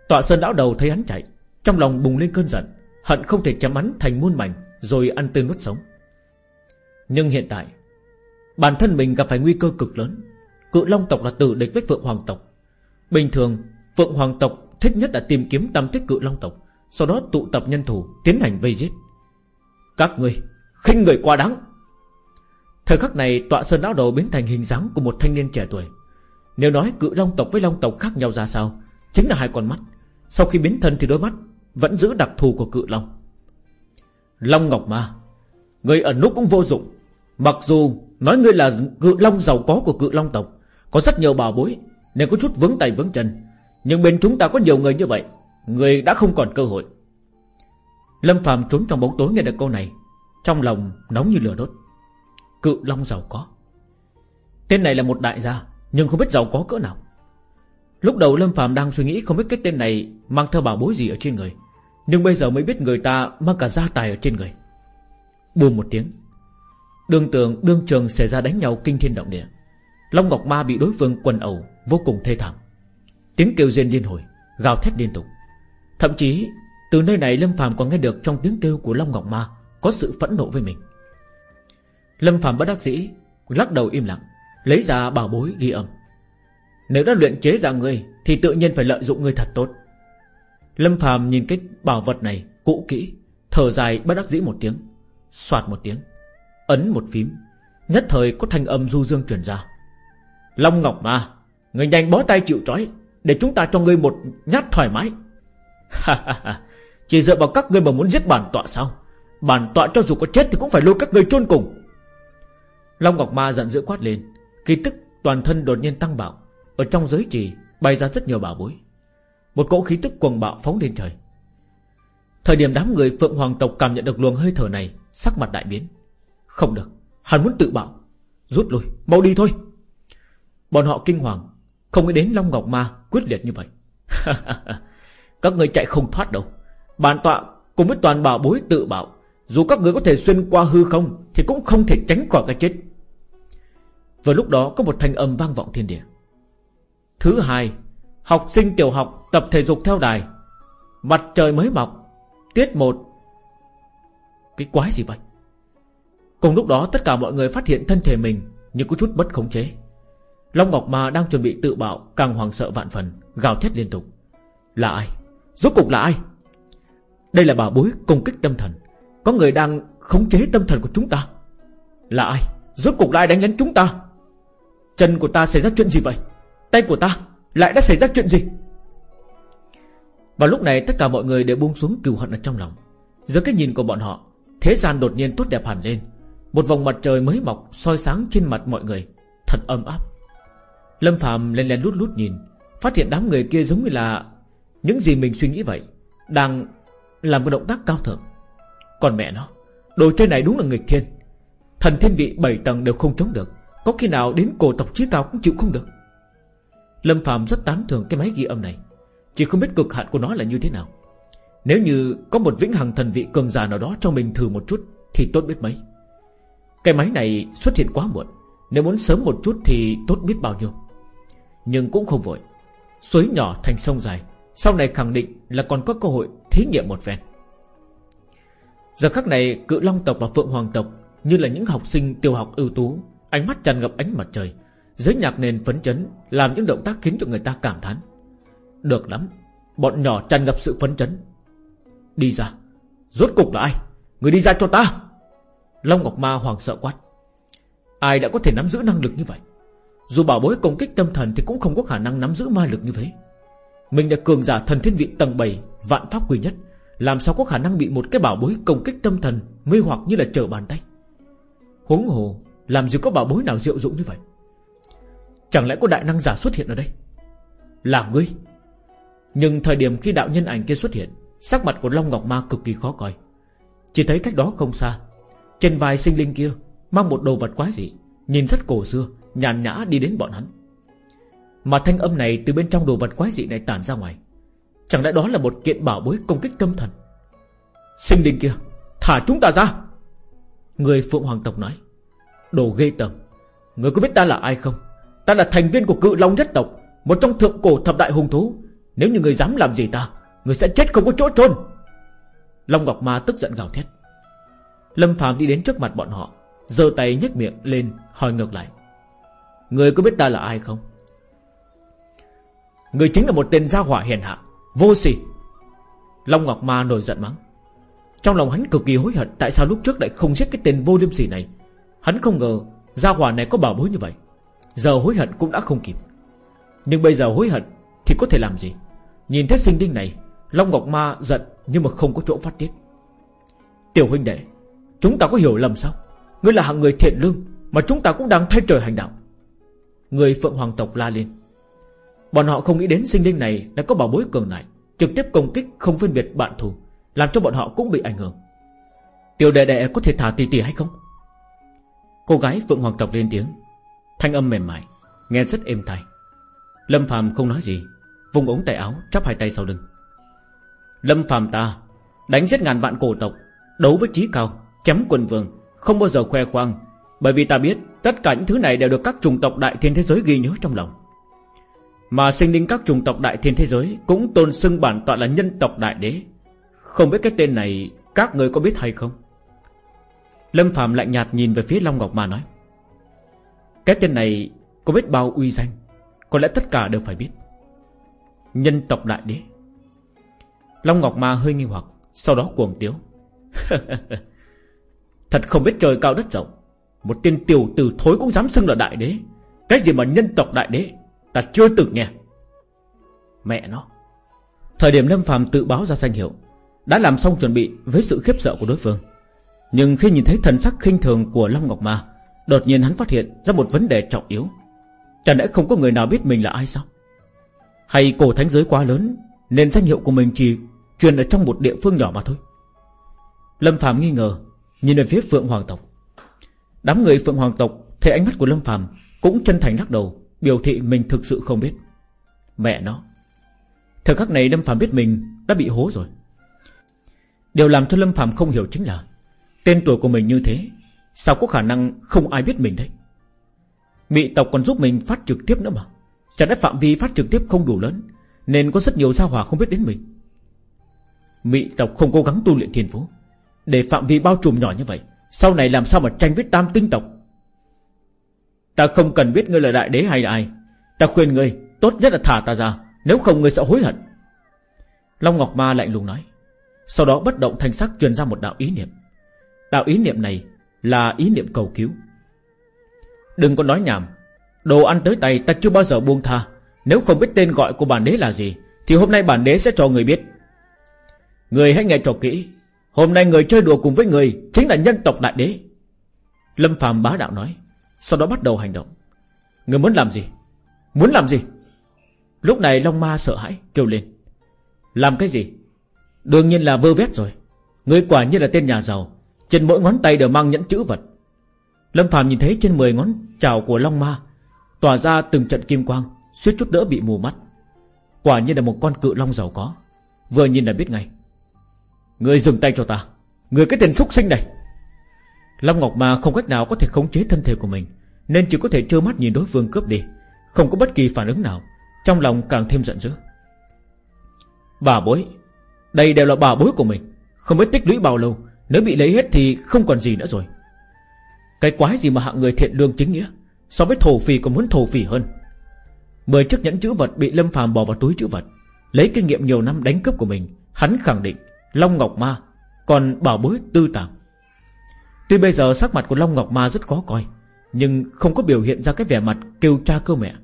Tọa sơn lão đầu thấy hắn chạy. Trong lòng bùng lên cơn giận. Hận không thể chém hắn thành muôn mảnh, Rồi ăn tươi nuốt sống. Nhưng hiện tại, Bản thân mình gặp phải nguy cơ cực lớn. Cự Long tộc là tử địch với Phượng Hoàng tộc. Bình thường, Phượng Hoàng tộc thích nhất là tìm kiếm tam tích cự Long tộc. Sau đó tụ tập nhân thủ, Tiến hành vây giết. Các ngươi, khinh người quá đáng. Thời khắc này, tọa sơn lão đầu biến thành hình dáng của một thanh niên trẻ tuổi. Nếu nói cự long tộc với long tộc khác nhau ra sao, Chính là hai con mắt. Sau khi biến thân thì đôi mắt Vẫn giữ đặc thù của cự long. Long Ngọc Ma, Người ẩn nút cũng vô dụng. Mặc dù nói ngươi là cự long giàu có của cự long tộc, Có rất nhiều bảo bối, Nên có chút vướng tay vướng chân. Nhưng bên chúng ta có nhiều người như vậy Người đã không còn cơ hội. Lâm Phạm trốn trong bóng tối nghe được câu này, Trong lòng nóng như lửa đốt. Cự long giàu có. Tên này là một đại gia, Nhưng không biết giàu có cỡ nào. Lúc đầu Lâm Phạm đang suy nghĩ không biết cái tên này Mang theo bảo bối gì ở trên người, Nhưng bây giờ mới biết người ta mang cả gia tài ở trên người. Bùm một tiếng, Đường tường đương trường xảy ra đánh nhau kinh thiên động địa. Long Ngọc Ma bị đối phương quần ẩu Vô cùng thê thảm. Tiếng kêu rên liên hồi, Gào thét liên tục. Thậm chí, từ nơi này Lâm Phạm còn nghe được trong tiếng kêu của Long Ngọc Ma Có sự phẫn nộ với mình. Lâm Phạm bất đắc dĩ, Lắc đầu im lặng, Lấy ra bảo bối ghi âm. Nếu đã luyện chế ra người, Thì tự nhiên phải lợi dụng người thật tốt. Lâm Phạm nhìn cái bảo vật này Cũ kỹ, Thở dài bất đắc dĩ một tiếng Xoạt một tiếng, Ấn một phím, Nhất thời có thanh âm du dương truyền ra. Long Ngọc Ma, Người nhanh bó tay chịu trói, Để chúng ta cho ngươi một nhát thoải mái. Chỉ dựa vào các ngươi mà muốn giết bản tọa sao? Bản tọa cho dù có chết thì cũng phải lôi các ngươi chôn cùng. Long Ngọc Ma giận dữ quát lên. Khi tức toàn thân đột nhiên tăng bạo. Ở trong giới trì bay ra rất nhiều bảo bối. Một cỗ khí tức cuồng bạo phóng lên trời. Thời điểm đám người Phượng Hoàng tộc cảm nhận được luồng hơi thở này Sắc mặt đại biến. Không được, hắn muốn tự bạo. Rút lui, mau đi thôi. Bọn họ kinh hoàng Không nghĩ đến Long Ngọc Ma quyết liệt như vậy. Các người chạy không thoát đâu. Bản tọa cùng với toàn bảo bối tự bảo, Dù các người có thể xuyên qua hư không Thì cũng không thể tránh khỏi cái chết. Vừa lúc đó có một thanh âm vang vọng thiên địa. Thứ hai, Học sinh tiểu học tập thể dục theo đài. Mặt trời mới mọc, Tiết một. Cái quái gì vậy? Cùng lúc đó tất cả mọi người phát hiện thân thể mình Nhưng có chút bất khống chế. Long Ngọc Ma đang chuẩn bị tự bạo Càng hoàng sợ vạn phần, Gào thét liên tục. Là ai? Rốt cục là ai? Đây là bà bối công kích tâm thần. Có người đang khống chế tâm thần của chúng ta. Là ai? Rốt cục là ai đánh lén chúng ta? Chân của ta xảy ra chuyện gì vậy? Tay của ta lại đã xảy ra chuyện gì? Vào lúc này tất cả mọi người đều buông xuống cừu hận ở trong lòng. Giữa cái nhìn của bọn họ, Thế gian đột nhiên tốt đẹp hẳn lên. Một vòng mặt trời mới mọc soi sáng trên mặt mọi người. Thật ấm áp. Lâm Phạm lên lên lút lút nhìn, Phát hiện đám người kia giống như là những gì mình suy nghĩ vậy Đang làm một động tác cao thượng. Còn mẹ nó Đồ chơi này đúng là nghịch thiên. Thần thiên vị 7 tầng đều không chống được. Có khi nào đến cổ tộc trí cao cũng chịu không được? Lâm Phạm rất tán thưởng cái máy ghi âm này. Chỉ không biết cực hạn của nó là như thế nào. Nếu như có một vĩnh hằng thần vị cường giả nào đó cho mình thử một chút Thì tốt biết mấy. Cái máy này xuất hiện quá muộn. Nếu muốn sớm một chút thì tốt biết bao nhiêu. Nhưng cũng không vội. Suối nhỏ thành sông dài. Sau này khẳng định là còn có cơ hội thí nghiệm một phen. Giờ khắc này, cự long tộc và phượng hoàng tộc Như là những học sinh tiểu học ưu tú, Ánh mắt tràn ngập ánh mặt trời. Giới nhạc nền phấn chấn Làm những động tác khiến cho người ta cảm thán. Được lắm, Bọn nhỏ tràn ngập sự phấn chấn. Đi ra, Rốt cục là ai? Người đi ra cho ta. Long Ngọc Ma hoàng sợ quát. Ai đã có thể nắm giữ năng lực như vậy? Dù bảo bối công kích tâm thần Thì cũng không có khả năng nắm giữ ma lực như thế. Mình là cường giả thần thiên vị tầng 7 Vạn pháp quy nhất. Làm sao có khả năng bị một cái bảo bối công kích tâm thần, Mê hoặc như là trở bàn tay? Huống hồ, Làm gì có bảo bối nào diệu dụng như vậy? Chẳng lẽ có đại năng giả xuất hiện ở đây? Là ngươi. Nhưng thời điểm khi đạo nhân ảnh kia xuất hiện, Sắc mặt của Long Ngọc Ma cực kỳ khó coi. Chỉ thấy cách đó không xa, Trên vai sinh linh kia, Mang một đồ vật quái dị, Nhìn rất cổ xưa, Nhàn nhã đi đến bọn hắn. Mà thanh âm này từ bên trong đồ vật quái dị này tản ra ngoài. Chẳng lẽ đó là một kiện bảo bối công kích tâm thần? Sinh linh kia, Thả chúng ta ra! Người Phượng Hoàng tộc nói. Đồ ghê tởm, Người có biết ta là ai không? Ta là thành viên của cự Long nhất tộc, Một trong thượng cổ thập đại hùng thú. Nếu như người dám làm gì ta, Người sẽ chết không có chỗ trôn Long Ngọc Ma tức giận gào thét. Lâm Phạm đi đến trước mặt bọn họ, giơ tay nhếch miệng lên, hỏi ngược lại. Người có biết ta là ai không? Người chính là một tên gia hỏa hiền hạ, Vô sỉ. Long Ngọc Ma nổi giận mắng. Trong lòng hắn cực kỳ hối hận, Tại sao lúc trước lại không giết cái tên vô liêm sỉ này? Hắn không ngờ Gia hỏa này có bảo bối như vậy. Giờ hối hận cũng đã không kịp. Nhưng bây giờ hối hận Thì có thể làm gì? Nhìn thấy sinh đinh này, Long Ngọc Ma giận nhưng mà không có chỗ phát tiết. Tiểu huynh đệ, Chúng ta có hiểu lầm sao? Ngươi là hạng người thiện lương Mà chúng ta cũng đang thay trời hành đạo. Người Phượng Hoàng tộc la lên. Bọn họ không nghĩ đến sinh linh này Đã có bảo bối cường đại, Trực tiếp công kích không phân biệt bạn thù, Làm cho bọn họ cũng bị ảnh hưởng. Tiểu đệ đệ có thể thả tỷ tỷ hay không? Cô gái Phượng Hoàng tộc lên tiếng, Thanh âm mềm mại, Nghe rất êm tai. Lâm Phạm không nói gì, Vùng ống tay áo chắp hai tay sau lưng. Lâm Phạm ta, Đánh giết ngàn vạn cổ tộc, Đấu với trí cao, Chém quần vương, Không bao giờ khoe khoang, Bởi vì ta biết Tất cả những thứ này đều được các chủng tộc đại thiên thế giới ghi nhớ trong lòng. Mà sinh linh các chủng tộc đại thiên thế giới Cũng tôn xưng bản tọa là nhân tộc đại đế. Không biết cái tên này Các người có biết hay không? Lâm Phạm lạnh nhạt nhìn về phía Long Ngọc Ma nói, Cái tên này Có biết bao uy danh, Có lẽ tất cả đều phải biết. Nhân tộc đại đế. Long Ngọc Ma hơi nghi hoặc, Sau đó cuồng tiếu, Thật không biết trời cao đất rộng, Một tên tiểu tử thối cũng dám xưng là đại đế. Cái gì mà nhân tộc đại đế Ta chưa từng nghe. Mẹ nó, Thời điểm Lâm phàm tự báo ra danh hiệu, Đã làm xong chuẩn bị với sự khiếp sợ của đối phương. Nhưng khi nhìn thấy thần sắc khinh thường của Long Ngọc Ma, Đột nhiên hắn phát hiện ra một vấn đề trọng yếu. Chẳng lẽ không có người nào biết mình là ai sao? Hay cổ thánh giới quá lớn, Nên danh hiệu của mình chỉ truyền ở trong một địa phương nhỏ mà thôi? Lâm Phạm nghi ngờ, Nhìn về phía Phượng Hoàng tộc. Đám người Phượng Hoàng tộc Thấy ánh mắt của Lâm Phạm Cũng chân thành lắc đầu Biểu thị mình thực sự không biết. Mẹ nó, Thời khắc này Lâm Phạm biết mình đã bị hố rồi. Điều làm cho Lâm Phạm không hiểu chính là Tên tuổi của mình như thế, Sao có khả năng không ai biết mình đây Mị tộc còn giúp mình phát trực tiếp nữa mà. Chẳng lẽ phạm vi phát trực tiếp không đủ lớn, Nên có rất nhiều gia hỏa không biết đến mình? Mị tộc không cố gắng tu luyện thiên phú. Để phạm vi bao trùm nhỏ như vậy, Sau này làm sao mà tranh với tam tinh tộc? Ta không cần biết ngươi là đại đế hay là ai. Ta khuyên ngươi, Tốt nhất là thả ta ra, Nếu không ngươi sẽ hối hận. Long Ngọc Ma lạnh lùng nói. Sau đó bất động thanh sắc truyền ra một đạo ý niệm. Đạo ý niệm này Là ý niệm cầu cứu. Đừng có nói nhảm. Đồ ăn tới tay ta chưa bao giờ buông tha. Nếu không biết tên gọi của bản đế là gì, Thì hôm nay bản đế sẽ cho người biết. Người hãy nghe cho kỹ. Hôm nay người chơi đùa cùng với người Chính là nhân tộc đại đế. Lâm phàm bá đạo nói. Sau đó bắt đầu hành động. Người muốn làm gì? Muốn làm gì? Lúc này Long Ma sợ hãi, kêu lên. Làm cái gì? Đương nhiên là vơ vét rồi. Người quả như là tên nhà giàu. Trên mỗi ngón tay đều mang nhẫn chữ vật. Lâm phàm nhìn thấy trên 10 ngón trào của Long Ma, Tỏa ra từng trận kim quang, suýt chút đỡ bị mù mắt. Quả như là một con cự long giàu có. Vừa nhìn là biết ngay. Người dừng tay cho ta. Người cái tên xúc sinh này. Long Ngọc Ma không cách nào có thể khống chế thân thể của mình, Nên chỉ có thể trơ mắt nhìn đối phương cướp đi, Không có bất kỳ phản ứng nào, Trong lòng càng thêm giận dữ. Bà bối, Đây đều là bà bối của mình, Không biết tích lũy bao lâu, Nếu bị lấy hết thì không còn gì nữa rồi. Cái quái gì mà hạng người thiện lương chính nghĩa, So với thổ phỉ còn muốn thổ phỉ hơn. Mười chiếc nhẫn chữ vật bị Lâm phàm bỏ vào túi chữ vật, Lấy kinh nghiệm nhiều năm đánh cướp của mình, Hắn khẳng định Long Ngọc Ma Còn bảo bối tư tàng. Tuy bây giờ sắc mặt của Long Ngọc Ma rất khó coi, Nhưng không có biểu hiện ra cái vẻ mặt Kêu cha cơ mẹ.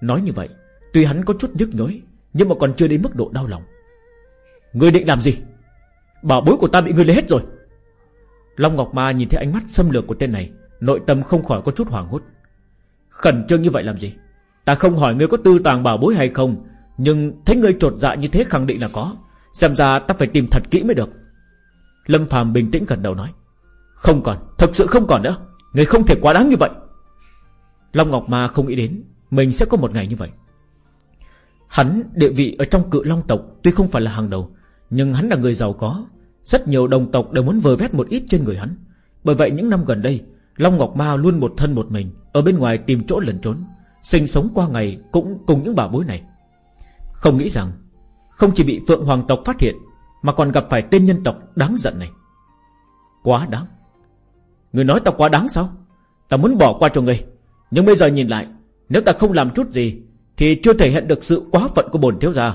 Nói như vậy, Tuy hắn có chút nhức nhối, Nhưng mà còn chưa đến mức độ đau lòng. Ngươi định làm gì? Bảo bối của ta bị ngươi lấy hết rồi. Long Ngọc Ma nhìn thấy ánh mắt xâm lược của tên này, Nội tâm không khỏi có chút hoảng hốt. Khẩn trương như vậy làm gì? Ta không hỏi ngươi có tư tàng bảo bối hay không, Nhưng thấy ngươi trột dạ như thế khẳng định là có, Xem ra ta phải tìm thật kỹ mới được. Lâm Phàm bình tĩnh gần đầu nói. Không còn, thật sự không còn nữa. Người không thể quá đáng như vậy. Long Ngọc Ma không nghĩ đến Mình sẽ có một ngày như vậy. Hắn địa vị ở trong cự long tộc Tuy không phải là hàng đầu Nhưng hắn là người giàu có. Rất nhiều đồng tộc đều muốn vờ vét một ít trên người hắn. Bởi vậy những năm gần đây Long Ngọc Ma luôn một thân một mình Ở bên ngoài tìm chỗ lẩn trốn Sinh sống qua ngày cũng cùng những bà bối này. Không nghĩ rằng Không chỉ bị Phượng Hoàng tộc phát hiện Mà còn gặp phải tên nhân tộc đáng giận này. Quá đáng. Người nói ta quá đáng sao? Ta muốn bỏ qua cho người Nhưng bây giờ nhìn lại, Nếu ta không làm chút gì, Thì chưa thể hiện được sự quá phận của bổn thiếu gia.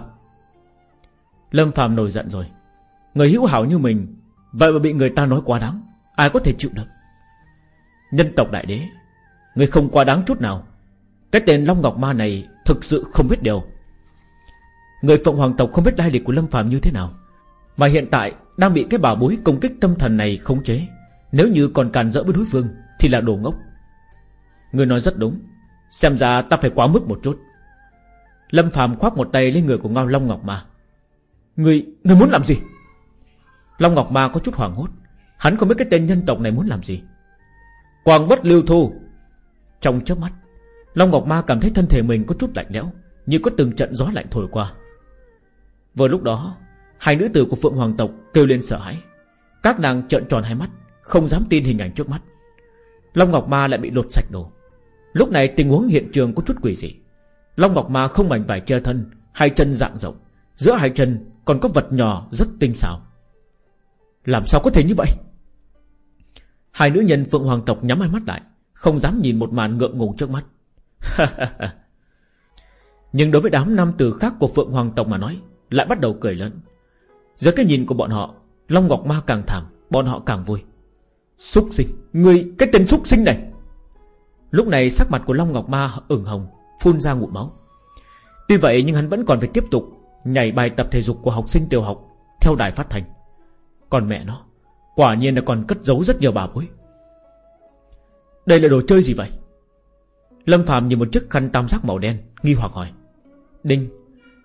Lâm Phạm nổi giận rồi. Người hữu hảo như mình, Vậy mà bị người ta nói quá đáng, Ai có thể chịu được? Nhân tộc đại đế, Người không quá đáng chút nào. Cái tên Long Ngọc Ma này Thực sự không biết điều. Người phượng Hoàng tộc không biết lai lịch của Lâm Phạm như thế nào, Mà hiện tại Đang bị cái bảo bối công kích tâm thần này khống chế. Nếu như còn càn rỡ với đối phương Thì là đồ ngốc. Người nói rất đúng. Xem ra ta phải quá mức một chút. Lâm Phạm khoác một tay lên người của Ngao Long Ngọc Ma. Người, người muốn làm gì? Long Ngọc Ma có chút hoảng hốt. Hắn không biết cái tên nhân tộc này muốn làm gì. Quang bất lưu thu. Trong chớp mắt Long Ngọc Ma cảm thấy thân thể mình có chút lạnh lẽo Như có từng trận gió lạnh thổi qua. Vừa lúc đó Hai nữ tử của Phượng Hoàng tộc kêu lên sợ hãi. Các nàng trợn tròn hai mắt. Không dám tin hình ảnh trước mắt. Long Ngọc Ma lại bị lột sạch đồ. Lúc này tình huống hiện trường có chút quỷ dị. Long Ngọc Ma không mảnh vải che thân, Hai chân dạng rộng. Giữa hai chân còn có vật nhỏ rất tinh xảo. Làm sao có thể như vậy? Hai nữ nhân Phượng Hoàng tộc nhắm hai mắt lại, Không dám nhìn một màn ngượng ngùng trước mắt. Nhưng đối với đám nam tử khác của Phượng Hoàng tộc mà nói, Lại bắt đầu cười lớn. Giữa cái nhìn của bọn họ, Long Ngọc Ma càng thảm, Bọn họ càng vui. Xúc sinh. Người, cái tên xúc sinh này. Lúc này sắc mặt của Long Ngọc Ma ửng hồng, Phun ra ngụm máu. Tuy vậy nhưng hắn vẫn còn phải tiếp tục Nhảy bài tập thể dục của học sinh tiểu học Theo đài phát thanh. Còn mẹ nó, Quả nhiên là còn cất giấu rất nhiều bà bối. Đây là đồ chơi gì vậy? Lâm Phạm nhìn một chiếc khăn tam giác màu đen, Nghi hoặc hỏi. Đinh,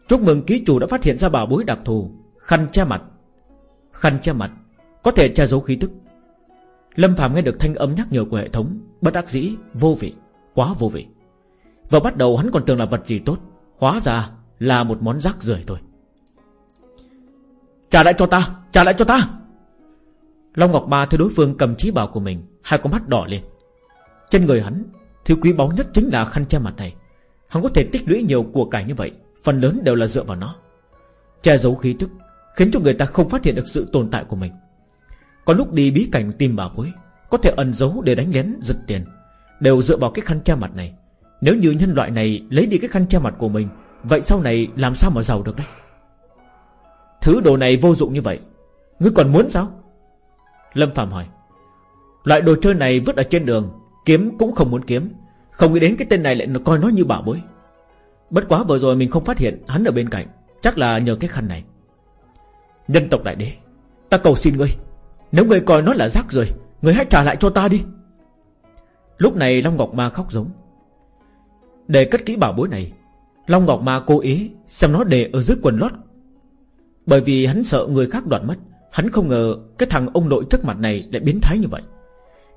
Chúc mừng ký chủ đã phát hiện ra bà bối đặc thù, Khăn che mặt. Khăn che mặt Có thể che giấu khí tức. Lâm Phạm nghe được thanh âm nhắc nhở của hệ thống Bất đắc dĩ, vô vị, quá vô vị. Và bắt đầu hắn còn tưởng là vật gì tốt Hóa ra là một món rác rưởi thôi. Trả lại cho ta, trả lại cho ta! Long Ngọc Ba thấy đối phương cầm trí bảo của mình Hai con mắt đỏ lên. Trên người hắn Thứ quý báu nhất chính là khăn che mặt này. Hắn có thể tích lũy nhiều của cải như vậy Phần lớn đều là dựa vào nó. Che giấu khí tức Khiến cho người ta không phát hiện được sự tồn tại của mình. Có lúc đi bí cảnh tìm bảo bối Có thể ẩn giấu để đánh lén, giật tiền. Đều dựa vào cái khăn che mặt này. Nếu như nhân loại này lấy đi cái khăn che mặt của mình, Vậy sau này làm sao mà giàu được đấy Thứ đồ này vô dụng như vậy. Ngươi còn muốn sao? Lâm Phạm hỏi. Loại đồ chơi này vứt ở trên đường, Kiếm cũng không muốn kiếm. Không nghĩ đến cái tên này lại coi nó như bảo bối. Bất quá vừa rồi mình không phát hiện Hắn ở bên cạnh. Chắc là nhờ cái khăn này. Nhân tộc đại đế, Ta cầu xin ngươi. Nếu người coi nó là rác rồi, người hãy trả lại cho ta đi. Lúc này Long Ngọc Ma khóc giống. Để cất kỹ bảo bối này Long Ngọc Ma cố ý Xem nó để ở dưới quần lót. Bởi vì hắn sợ người khác đoạt mất Hắn không ngờ cái thằng ông nội trước mặt này lại biến thái như vậy.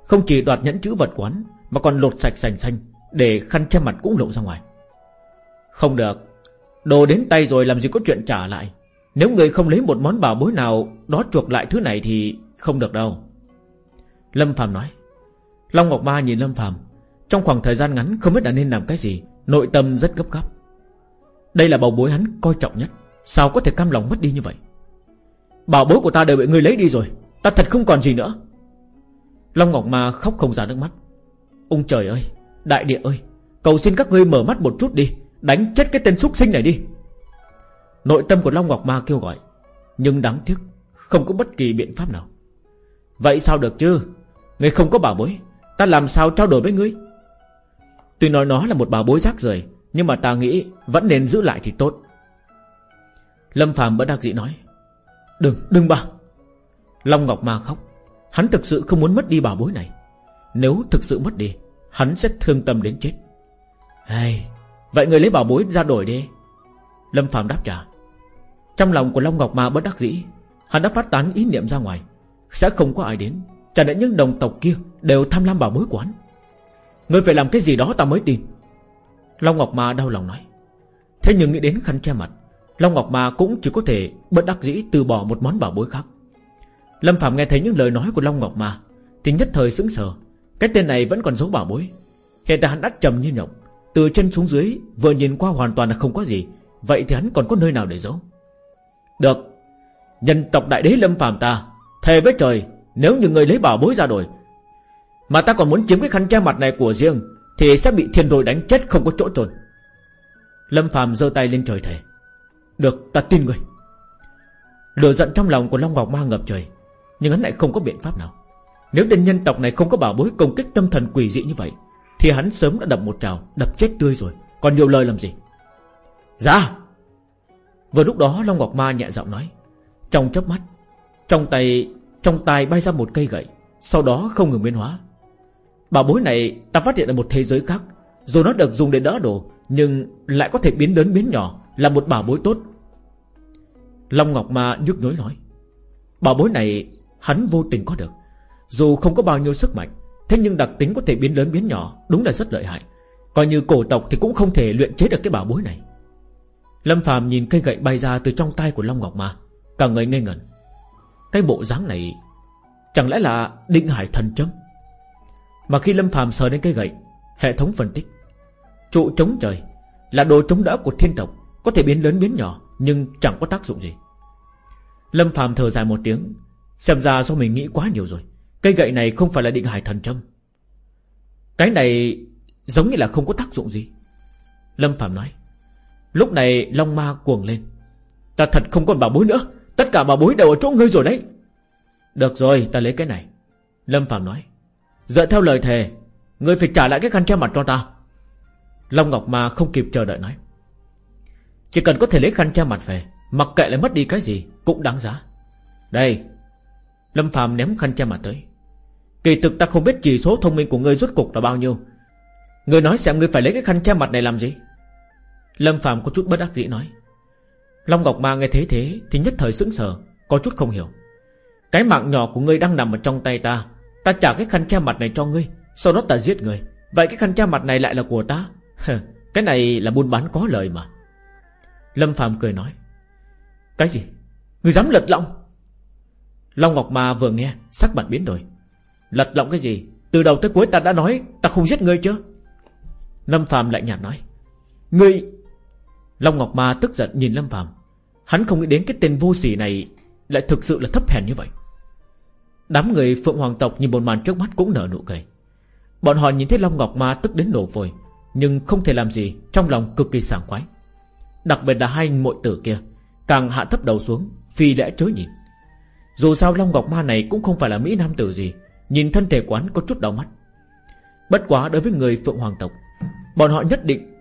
Không chỉ đoạt nhẫn chữ vật quán Mà còn lột sạch sành xanh Để khăn che mặt cũng lộ ra ngoài. Không được Đồ đến tay rồi làm gì có chuyện trả lại. Nếu người không lấy một món bảo bối nào Đó chuộc lại thứ này thì không được đâu. Lâm Phạm nói. Long Ngọc Ma nhìn Lâm Phạm Trong khoảng thời gian ngắn, không biết đã nên làm cái gì. Nội tâm rất gấp gáp. Đây là bảo bối hắn coi trọng nhất. Sao có thể cam lòng mất đi như vậy? Bảo bối của ta đều bị người lấy đi rồi. Ta thật không còn gì nữa. Long Ngọc Ma khóc không ra nước mắt. Ông trời ơi, Đại địa ơi, Cầu xin các ngươi mở mắt một chút đi, Đánh chết cái tên súc sinh này đi. Nội tâm của Long Ngọc Ma kêu gọi, Nhưng đáng tiếc, Không có bất kỳ biện pháp nào. Vậy sao được chứ? Ngươi không có bảo bối Ta làm sao trao đổi với ngươi? Tuy nói nó là một bảo bối rác rời Nhưng mà ta nghĩ Vẫn nên giữ lại thì tốt. Lâm Phạm bất đắc dĩ nói Đừng, đừng bà. Long Ngọc Ma khóc Hắn thực sự không muốn mất đi bảo bối này. Nếu thực sự mất đi Hắn sẽ thương tâm đến chết. Hey, Vậy người lấy bảo bối ra đổi đi. Lâm Phạm đáp trả Trong lòng của Long Ngọc Ma bất đắc dĩ Hắn đã phát tán ý niệm ra ngoài. Sẽ không có ai đến. Chẳng lẽ những đồng tộc kia Đều tham lam bảo bối của hắn? Ngươi phải làm cái gì đó ta mới tin. Long Ngọc Ma đau lòng nói. Thế nhưng nghĩ đến khăn che mặt, Long Ngọc Ma cũng chỉ có thể bất đắc dĩ từ bỏ một món bảo bối khác. Lâm Phạm nghe thấy những lời nói của Long Ngọc Ma, Thì nhất thời sững sờ. Cái tên này vẫn còn giấu bảo bối. Hiện tại hắn đắt trầm như nhộng, Từ chân xuống dưới, vừa nhìn qua hoàn toàn là không có gì. Vậy thì hắn còn có nơi nào để giấu? Được, Nhân tộc đại đế Lâm Phạm ta Thề với trời, Nếu như người lấy bảo bối ra đổi Mà ta còn muốn chiếm cái khăn che mặt này của riêng, Thì sẽ bị thiên đội đánh chết không có chỗ trồn Lâm Phạm giơ tay lên trời thề, Được, ta tin người Lửa giận trong lòng của Long Ngọc Ma ngập trời, Nhưng hắn lại không có biện pháp nào. Nếu tên nhân tộc này không có bảo bối công kích tâm thần quỷ dị như vậy, Thì hắn sớm đã đập một trào, Đập chết tươi rồi, Còn nhiều lời làm gì? Ra Vừa lúc đó Long Ngọc Ma nhẹ giọng nói, Trong chớp mắt trong tay Trong tay bay ra một cây gậy, Sau đó không ngừng biến hóa. Bảo bối này ta phát hiện ở một thế giới khác, Dù nó được dùng để đỡ đồ, Nhưng lại có thể biến lớn biến nhỏ, Là một bảo bối tốt. Long Ngọc Ma nhức nhối nói, Bảo bối này hắn vô tình có được. Dù không có bao nhiêu sức mạnh, Thế nhưng đặc tính có thể biến lớn biến nhỏ, Đúng là rất lợi hại. Coi như cổ tộc thì cũng không thể luyện chế được cái bảo bối này. Lâm Phạm nhìn cây gậy bay ra từ trong tay của Long Ngọc Ma, Cả người ngây ngẩn. Cái bộ dáng này, Chẳng lẽ là định hải thần châm Mà khi Lâm phàm sờ đến cây gậy, Hệ thống phân tích, Trụ chống trời Là đồ chống đỡ của thiên tộc, Có thể biến lớn biến nhỏ, Nhưng chẳng có tác dụng gì. Lâm phàm thở dài một tiếng, Xem ra do mình nghĩ quá nhiều rồi Cây gậy này không phải là định hải thần châm Cái này Giống như là không có tác dụng gì. Lâm Phạm nói, Lúc này Long Ma cuồng lên, Ta thật không còn bảo bối nữa. Tất cả bảo bối đều ở chỗ ngươi rồi đấy. Được rồi, ta lấy cái này. Lâm Phạm nói. Dựa theo lời thề, Ngươi phải trả lại cái khăn che mặt cho ta. Long Ngọc Ma không kịp chờ đợi nói. Chỉ cần có thể lấy khăn che mặt về, Mặc kệ lại mất đi cái gì, Cũng đáng giá. Đây, Lâm Phạm ném khăn che mặt tới. Kỳ thực ta không biết chỉ số thông minh của ngươi rốt cục là bao nhiêu. Ngươi nói xem ngươi phải lấy cái khăn che mặt này làm gì? Lâm Phạm có chút bất đắc dĩ nói. Long Ngọc Ma nghe thế thế Thì nhất thời sững sờ, Có chút không hiểu. Cái mạng nhỏ của ngươi đang nằm ở trong tay ta Ta trả cái khăn che mặt này cho ngươi, Sau đó ta giết ngươi Vậy cái khăn che mặt này lại là của ta? Cái này là buôn bán có lời mà. Lâm Phạm cười nói, Cái gì? Ngươi dám lật lọng? Long Ngọc Ma vừa nghe, Sắc mặt biến đổi. Lật lọng cái gì? Từ đầu tới cuối ta đã nói Ta không giết ngươi chứ Lâm Phạm lại nhạt nói, Ngươi Long Ngọc Ma tức giận nhìn Lâm Phạm Hắn không nghĩ đến cái tên vô sỉ này Lại thực sự là thấp hèn như vậy. Đám người Phượng Hoàng tộc nhìn một màn trước mắt cũng nở nụ cười. Bọn họ nhìn thấy Long Ngọc Ma tức đến nổ vội Nhưng không thể làm gì, Trong lòng cực kỳ sảng khoái. Đặc biệt là hai mội tử kia, Càng hạ thấp đầu xuống, Phi lẽ chối nhìn. Dù sao Long Ngọc Ma này cũng không phải là Mỹ Nam tử gì, Nhìn thân thể quán có chút đau mắt. Bất quá đối với người Phượng Hoàng tộc, Bọn họ nhất định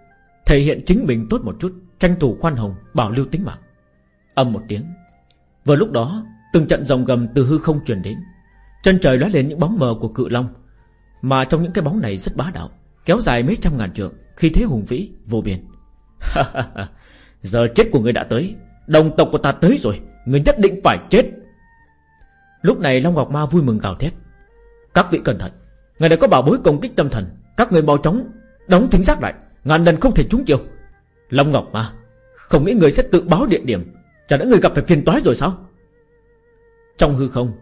Thể hiện chính mình tốt một chút, Tranh thủ khoan hồng, bảo lưu tính mạng. Âm một tiếng. Vừa lúc đó, từng trận dòng gầm từ hư không truyền đến. Chân trời lóe lên những bóng mờ của cự long, Mà trong những cái bóng này rất bá đạo, Kéo dài mấy trăm ngàn trượng, Khi thế hùng vĩ, vô biên. Giờ chết của người đã tới, Đồng tộc của ta tới rồi, Người nhất định phải chết. Lúc này Long Ngọc Ma vui mừng gào thét. Các vị cẩn thận, Người này có bảo bối công kích tâm thần, Các người mau chóng đóng thính giác lại, Ngàn lần không thể trúng chiêu Long Ngọc Ma, Không nghĩ người sẽ tự báo địa điểm Chả đã người gặp phải phiền toái rồi sao? Trong hư không,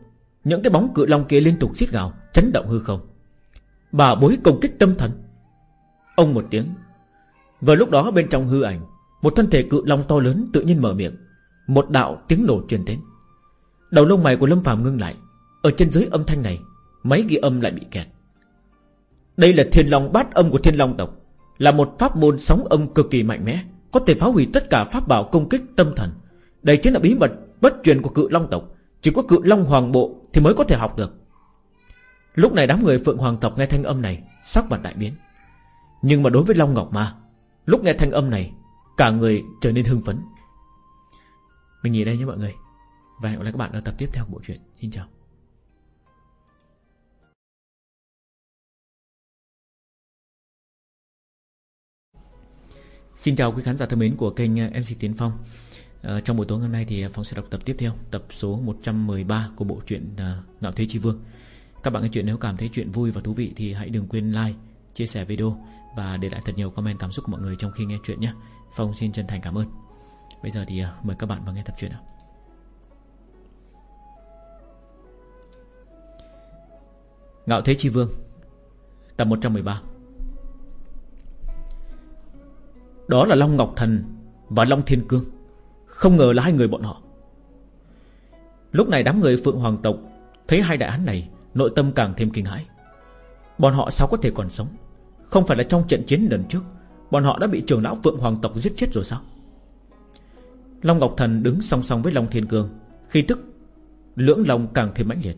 Những cái bóng cự long kia liên tục xít gào, Chấn động hư không. Bà bối công kích tâm thần. Ông một tiếng. Vừa lúc đó bên trong hư ảnh, Một thân thể cự long to lớn tự nhiên mở miệng. Một đạo tiếng nổ truyền đến. Đầu lông mày của Lâm Phàm ngưng lại. Ở trên dưới âm thanh này Máy ghi âm lại bị kẹt. Đây là thiên long bát âm của thiên long tộc. Là một pháp môn sóng âm cực kỳ mạnh mẽ, Có thể phá hủy tất cả pháp bảo công kích tâm thần. Đây chính là bí mật bất truyền của cự long tộc. Chỉ có cự long hoàng bộ Thì mới có thể học được. Lúc này đám người Phượng Hoàng tộc nghe thanh âm này, Sắc mặt đại biến. Nhưng mà đối với Long Ngọc Ma, Lúc nghe thanh âm này, Cả người trở nên hưng phấn. Mình nghỉ đây nhé mọi người. Và hẹn gặp lại các bạn ở tập tiếp theo của bộ truyện. Xin chào. Xin chào quý khán giả thân mến của kênh eh, MC Tiến Phong à, Trong buổi tối hôm nay thì Phong sẽ đọc tập tiếp theo Tập số 113 của bộ truyện uh, Ngạo Thế Chi Vương. Các bạn nghe chuyện nếu cảm thấy chuyện vui và thú vị Thì hãy đừng quên like, Chia sẻ video Và để lại thật nhiều comment cảm xúc của mọi người Trong khi nghe chuyện nhé. Phong xin chân thành cảm ơn. Bây giờ thì à, mời các bạn vào nghe tập truyện nào. Ngạo Thế Chi Vương Tập 113 Đó là Long Ngọc Thần Và Long Thiên Cương. Không ngờ là hai người bọn họ. Lúc này đám người Phượng Hoàng tộc Thấy hai đại án này, Nội tâm càng thêm kinh hãi. Bọn họ sao có thể còn sống? Không phải là trong trận chiến lần trước, Bọn họ đã bị trưởng lão Phượng Hoàng tộc giết chết rồi sao? Long Ngọc Thần đứng song song với Long Thiên Cương Khi tức, Lưỡng Long càng thêm mãnh liệt.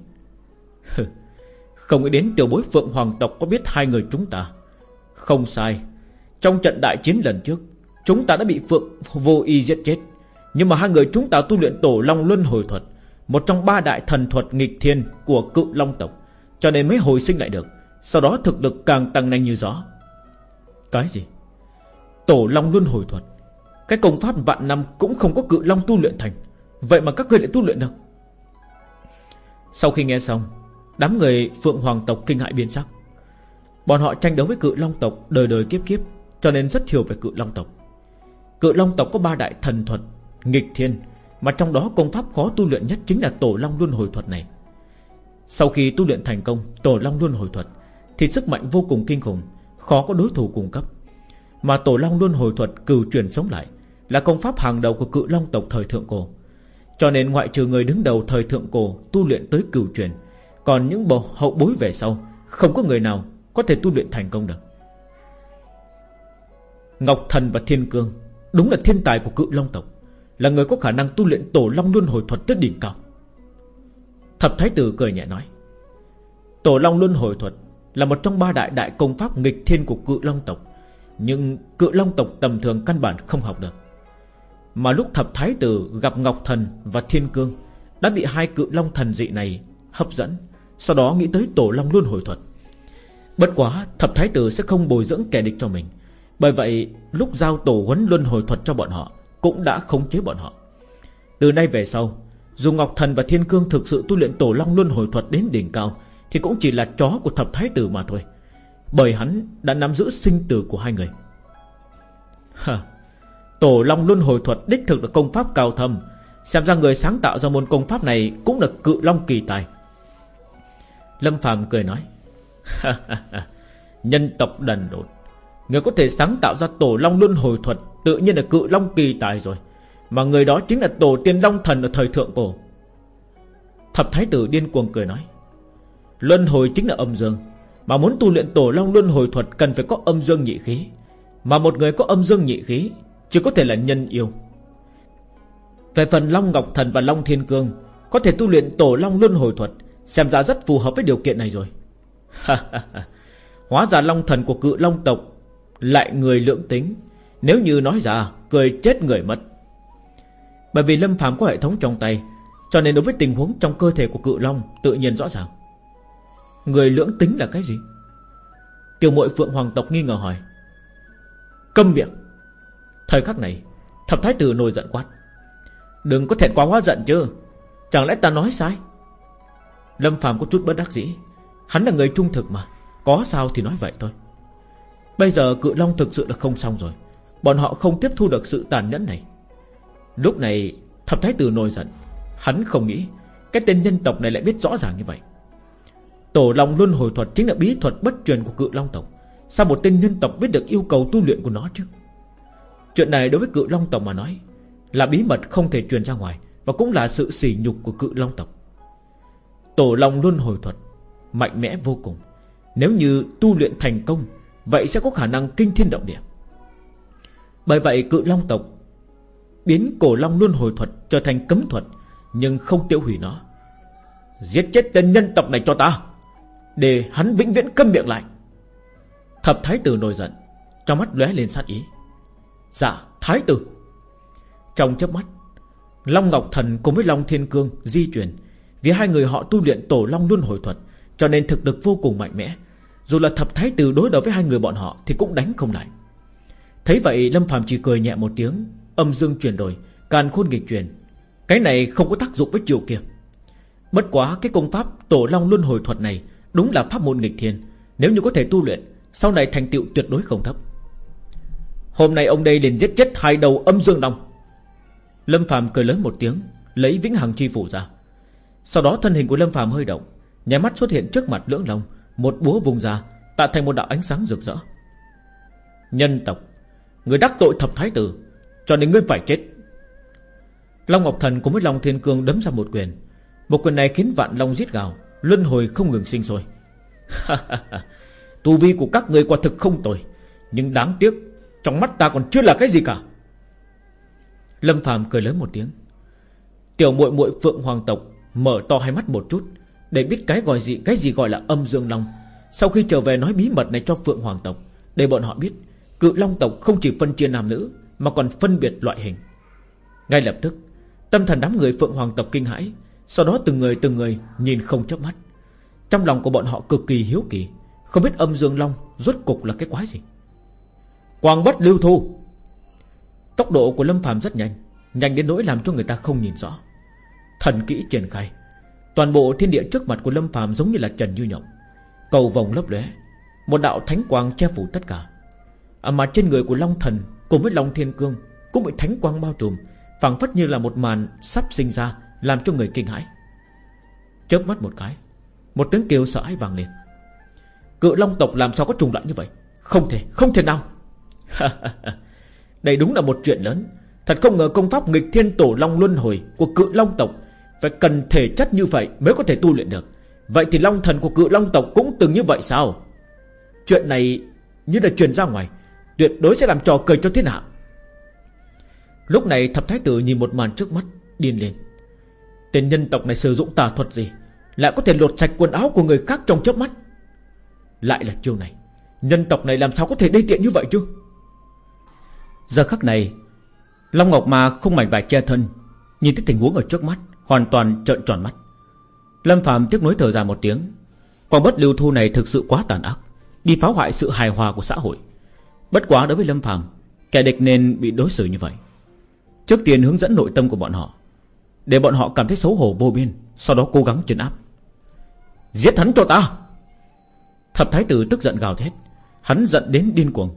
Không nghĩ đến tiểu bối Phượng Hoàng tộc Có biết hai người chúng ta. Không sai, Trong trận đại chiến lần trước, Chúng ta đã bị Phượng vô y giết chết. Nhưng mà hai người chúng ta tu luyện tổ Long Luân Hồi Thuật, Một trong ba đại thần thuật nghịch thiên Của cự Long tộc, Cho nên mới hồi sinh lại được, Sau đó thực lực càng tăng nhanh như gió. Cái gì? Tổ Long Luân Hồi Thuật, Cái công pháp vạn năm cũng không có cự Long tu luyện thành, Vậy mà các ngươi lại tu luyện được. Sau khi nghe xong, Đám người Phượng Hoàng tộc kinh hại biến sắc. Bọn họ tranh đấu với cự Long tộc Đời đời kiếp kiếp, Cho nên rất hiểu về cự Long tộc. Cự Long tộc có ba đại thần thuật Nghịch thiên, Mà trong đó công pháp khó tu luyện nhất Chính là Tổ Long Luân Hồi Thuật này. Sau khi tu luyện thành công, Tổ Long Luân Hồi Thuật, Thì sức mạnh vô cùng kinh khủng, Khó có đối thủ cung cấp. Mà Tổ Long Luân Hồi Thuật cừu truyền sống lại Là công pháp hàng đầu của cự Long tộc thời thượng cổ. Cho nên ngoại trừ người đứng đầu thời thượng cổ Tu luyện tới cửu truyền, Còn những bộ hậu bối về sau, Không có người nào có thể tu luyện thành công được. Ngọc Thần và Thiên Cương Đúng là thiên tài của cự long tộc. Là người có khả năng tu luyện tổ long luân hồi thuật tới đỉnh cao. Thập Thái Tử cười nhẹ nói, Tổ long luân hồi thuật Là một trong ba đại đại công pháp nghịch thiên của cự long tộc, Nhưng cự long tộc tầm thường căn bản không học được. Mà lúc Thập Thái Tử gặp Ngọc Thần và Thiên Cương Đã bị hai cự long thần dị này hấp dẫn, Sau đó nghĩ tới tổ long luân hồi thuật. Bất quá Thập Thái Tử sẽ không bồi dưỡng kẻ địch cho mình, bởi vậy lúc giao tổ huấn luân hồi thuật cho bọn họ cũng đã khống chế bọn họ. Từ nay về sau, Dù Ngọc Thần và Thiên Cương thực sự tu luyện tổ long luân hồi thuật đến đỉnh cao, Thì cũng chỉ là chó của thập thái tử mà thôi. Bởi hắn đã nắm giữ sinh tử của hai người. Hả Tổ long luân hồi thuật đích thực là công pháp cao thâm. Xem ra người sáng tạo ra môn công pháp này Cũng là cự long kỳ tài. Lâm Phàm cười nói Nhân tộc đần độn. Người có thể sáng tạo ra tổ long luân hồi thuật, Tự nhiên là cự long kỳ tài rồi. Mà người đó chính là tổ tiên long thần ở thời thượng cổ. Thập thái tử điên cuồng cười nói, Luân hồi chính là âm dương. Mà muốn tu luyện tổ long luân hồi thuật Cần phải có âm dương nhị khí. Mà một người có âm dương nhị khí, Chỉ có thể là nhân yêu. Về phần Long Ngọc Thần và Long Thiên Cương, Có thể tu luyện tổ long luân hồi thuật, Xem ra rất phù hợp với điều kiện này rồi. Hóa ra Long Thần của cự Long tộc lại người lưỡng tính. Nếu như nói ra, Cười chết người mất. Bởi vì Lâm phàm có hệ thống trong tay, Cho nên đối với tình huống trong cơ thể của cự long, Tự nhiên rõ ràng. Người lưỡng tính là cái gì? Tiểu muội Phượng Hoàng tộc nghi ngờ hỏi. Câm miệng. Thời khắc này, Thập thái tử nổi giận quát. Đừng có thẹn quá hóa giận chứ. Chẳng lẽ ta nói sai? Lâm phàm có chút bất đắc dĩ. Hắn là người trung thực mà. Có sao thì nói vậy thôi. Bây giờ cự long thực sự là không xong rồi. Bọn họ không tiếp thu được sự tàn nhẫn này. Lúc này, Thập thái tử nổi giận. Hắn không nghĩ, Cái tên nhân tộc này lại biết rõ ràng như vậy. Tổ long luân hồi thuật chính là bí thuật bất truyền của cự long tộc. Sao một tên nhân tộc biết được yêu cầu tu luyện của nó chứ? Chuyện này đối với cự long tộc mà nói, Là bí mật không thể truyền ra ngoài Và cũng là sự sỉ nhục của cự long tộc. Tổ long luân hồi thuật Mạnh mẽ vô cùng. Nếu như tu luyện thành công Vậy sẽ có khả năng kinh thiên động địa. Bởi vậy cự long tộc Biến cổ long luân hồi thuật Trở thành cấm thuật, Nhưng không tiêu hủy nó. Giết chết tên nhân tộc này cho ta, Để hắn vĩnh viễn câm miệng lại. Thập thái tử nổi giận, Trong mắt lóe lên sát ý. Dạ thái tử. Trong chớp mắt, Long Ngọc Thần cùng với Long Thiên Cương di chuyển, Vì hai người họ tu luyện tổ Long Luân Hồi Thuật, Cho nên thực lực vô cùng mạnh mẽ dù là thập thái tử đối đầu với hai người bọn họ Thì cũng đánh không lại. Thấy vậy, Lâm Phạm chỉ cười nhẹ một tiếng, Âm dương chuyển đổi, Càn khôn nghịch chuyển. Cái này không có tác dụng với chiều kia. Bất quá cái công pháp Tổ Long Luân Hồi Thuật này Đúng là pháp môn nghịch thiên. Nếu như có thể tu luyện, Sau này thành tựu tuyệt đối không thấp. Hôm nay ông đây liền giết chết hai đầu âm dương long. Lâm Phạm cười lớn một tiếng, Lấy vĩnh hằng chi phủ ra. Sau đó thân hình của Lâm Phạm hơi động Nháy mắt xuất hiện trước mặt lưỡng long một búa vùng ra, Tạo thành một đạo ánh sáng rực rỡ. Nhân tộc, Người đắc tội thập thái tử, Cho nên ngươi phải chết. Long Ngọc Thần cùng với Long Thiên Cương đấm ra một quyền. Một quyền này khiến vạn long giết gào, Luân hồi không ngừng sinh sôi. Tu vi của các người quả thực không tồi, Nhưng đáng tiếc, Trong mắt ta còn chưa là cái gì cả. Lâm Phàm cười lớn một tiếng. Tiểu muội muội Phượng Hoàng tộc Mở to hai mắt một chút để biết cái gọi gì, cái gì gọi là âm dương long. Sau khi trở về nói bí mật này cho Phượng Hoàng tộc, Để bọn họ biết, Cự long tộc không chỉ phân chia nam nữ, Mà còn phân biệt loại hình. Ngay lập tức, Tâm thần đám người Phượng Hoàng tộc kinh hãi, Sau đó từng người từng người nhìn không chớp mắt. Trong lòng của bọn họ cực kỳ hiếu kỳ, Không biết âm dương long Rốt cục là cái quái gì. Quang bất lưu thu. Tốc độ của Lâm Phàm rất nhanh Nhanh đến nỗi làm cho người ta không nhìn rõ. Thần kỹ triển khai. Toàn bộ thiên địa trước mặt của Lâm Phàm giống như là trần như nhộng. Cầu vòng lấp lóe Một đạo thánh quang che phủ tất cả. À Mà trên người của Long Thần Cùng với Long Thiên Cương Cũng bị thánh quang bao trùm phảng phất như là một màn sắp sinh ra Làm cho người kinh hãi. Chớp mắt một cái Một tiếng kêu sợ hãi vang lên. Cự long tộc làm sao có trùng loạn như vậy? Không thể, không thể nào. Đây đúng là một chuyện lớn. Thật không ngờ công pháp nghịch thiên tổ long luân hồi Của cự long tộc phải cần thể chất như vậy mới có thể tu luyện được. Vậy thì long thần của cự long tộc cũng từng như vậy sao? Chuyện này Như là truyền ra ngoài, Tuyệt đối sẽ làm trò cười cho thiên hạ. Lúc này thập thái tử nhìn một màn trước mắt, Điên lên. Tên nhân tộc này sử dụng tà thuật gì? Lại có thể lột sạch quần áo của người khác trong chớp mắt. Lại là chiêu này, Nhân tộc này làm sao có thể đê tiện như vậy chứ? Giờ khắc này, Long Ngọc Ma không mảnh vải che thân, Nhìn thấy tình huống ở trước mắt Hoàn toàn trợn tròn mắt. Lâm Phạm tiếc nối thở dài một tiếng. Quang bất lưu thu này thực sự quá tàn ác, Đi phá hoại sự hài hòa của xã hội. Bất quá đối với Lâm Phạm Kẻ địch nên bị đối xử như vậy. Trước tiên hướng dẫn nội tâm của bọn họ, Để bọn họ cảm thấy xấu hổ vô biên, Sau đó cố gắng chấn áp. Giết hắn cho ta! Thập thái tử tức giận gào thét. Hắn giận đến điên cuồng.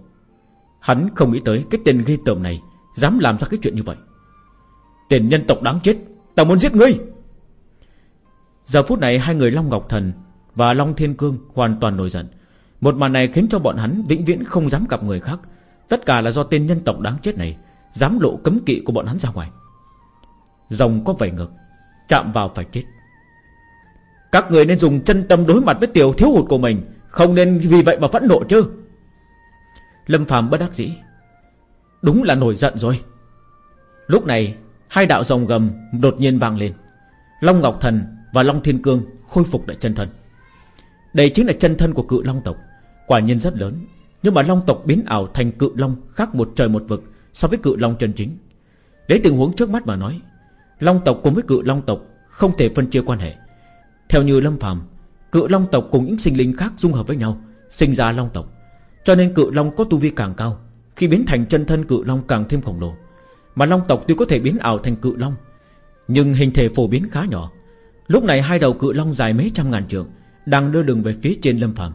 Hắn không nghĩ tới cái tên ghê tởm này Dám làm ra cái chuyện như vậy. Tên nhân tộc đáng chết Ta muốn giết ngươi. Giờ phút này hai người Long Ngọc Thần Và Long Thiên Cương hoàn toàn nổi giận. Một màn này khiến cho bọn hắn vĩnh viễn không dám gặp người khác. Tất cả là do tên nhân tộc đáng chết này Dám lộ cấm kỵ của bọn hắn ra ngoài. Rồng có vảy ngược, Chạm vào phải chết. Các người nên dùng chân tâm đối mặt với tiểu thiếu hụt của mình, Không nên vì vậy mà phẫn nộ chứ. Lâm phàm bất đắc dĩ. Đúng là nổi giận rồi. Lúc này Hai đạo rồng gầm đột nhiên vang lên. Long Ngọc Thần và Long Thiên Cương Khôi phục lại chân thân. Đây chính là chân thân của cự Long tộc. Quả nhiên rất lớn. Nhưng mà Long tộc biến ảo thành cự Long Khác một trời một vực so với cự long chân chính. Đấy tình huống trước mắt mà nói, Long tộc cùng với cự long tộc Không thể phân chia quan hệ. Theo như Lâm phàm, Cự long tộc cùng những sinh linh khác dung hợp với nhau, Sinh ra long tộc. Cho nên cự long có tu vi càng cao, Khi biến thành chân thân cự long càng thêm khổng lồ. Mà long tộc tuy có thể biến ảo thành cự long, Nhưng hình thể phổ biến khá nhỏ. Lúc này hai đầu cự long dài mấy trăm ngàn trượng Đang đưa đường về phía trên lâm phàm.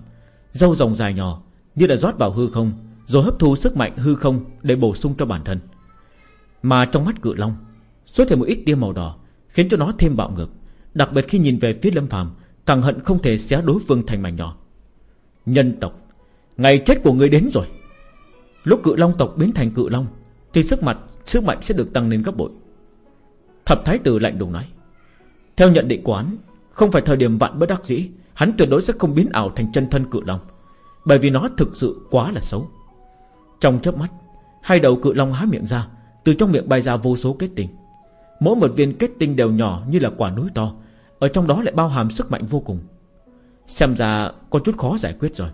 Dâu rồng dài nhỏ Như là rót vào hư không, rồi hấp thu sức mạnh hư không Để bổ sung cho bản thân. Mà trong mắt cự long, Xuất hiện một ít tia màu đỏ, Khiến cho nó thêm bạo ngược, Đặc biệt khi nhìn về phía lâm phàm, Càng hận không thể xé đối phương thành mảnh nhỏ. Nhân tộc, Ngày chết của người đến rồi. Lúc cự long tộc biến thành cự long thì sức mạnh sức mạnh sẽ được tăng lên gấp bội. Thập thái tử lạnh lùng nói Theo nhận định quán, Không phải thời điểm vạn bất đắc dĩ Hắn tuyệt đối sẽ không biến ảo thành chân thân cự long Bởi vì nó thực sự quá là xấu. Trong chớp mắt Hai đầu cự long há miệng ra Từ trong miệng bay ra vô số kết tinh. Mỗi một viên kết tinh đều nhỏ như là quả núi to Ở trong đó lại bao hàm sức mạnh vô cùng. Xem ra có chút khó giải quyết rồi.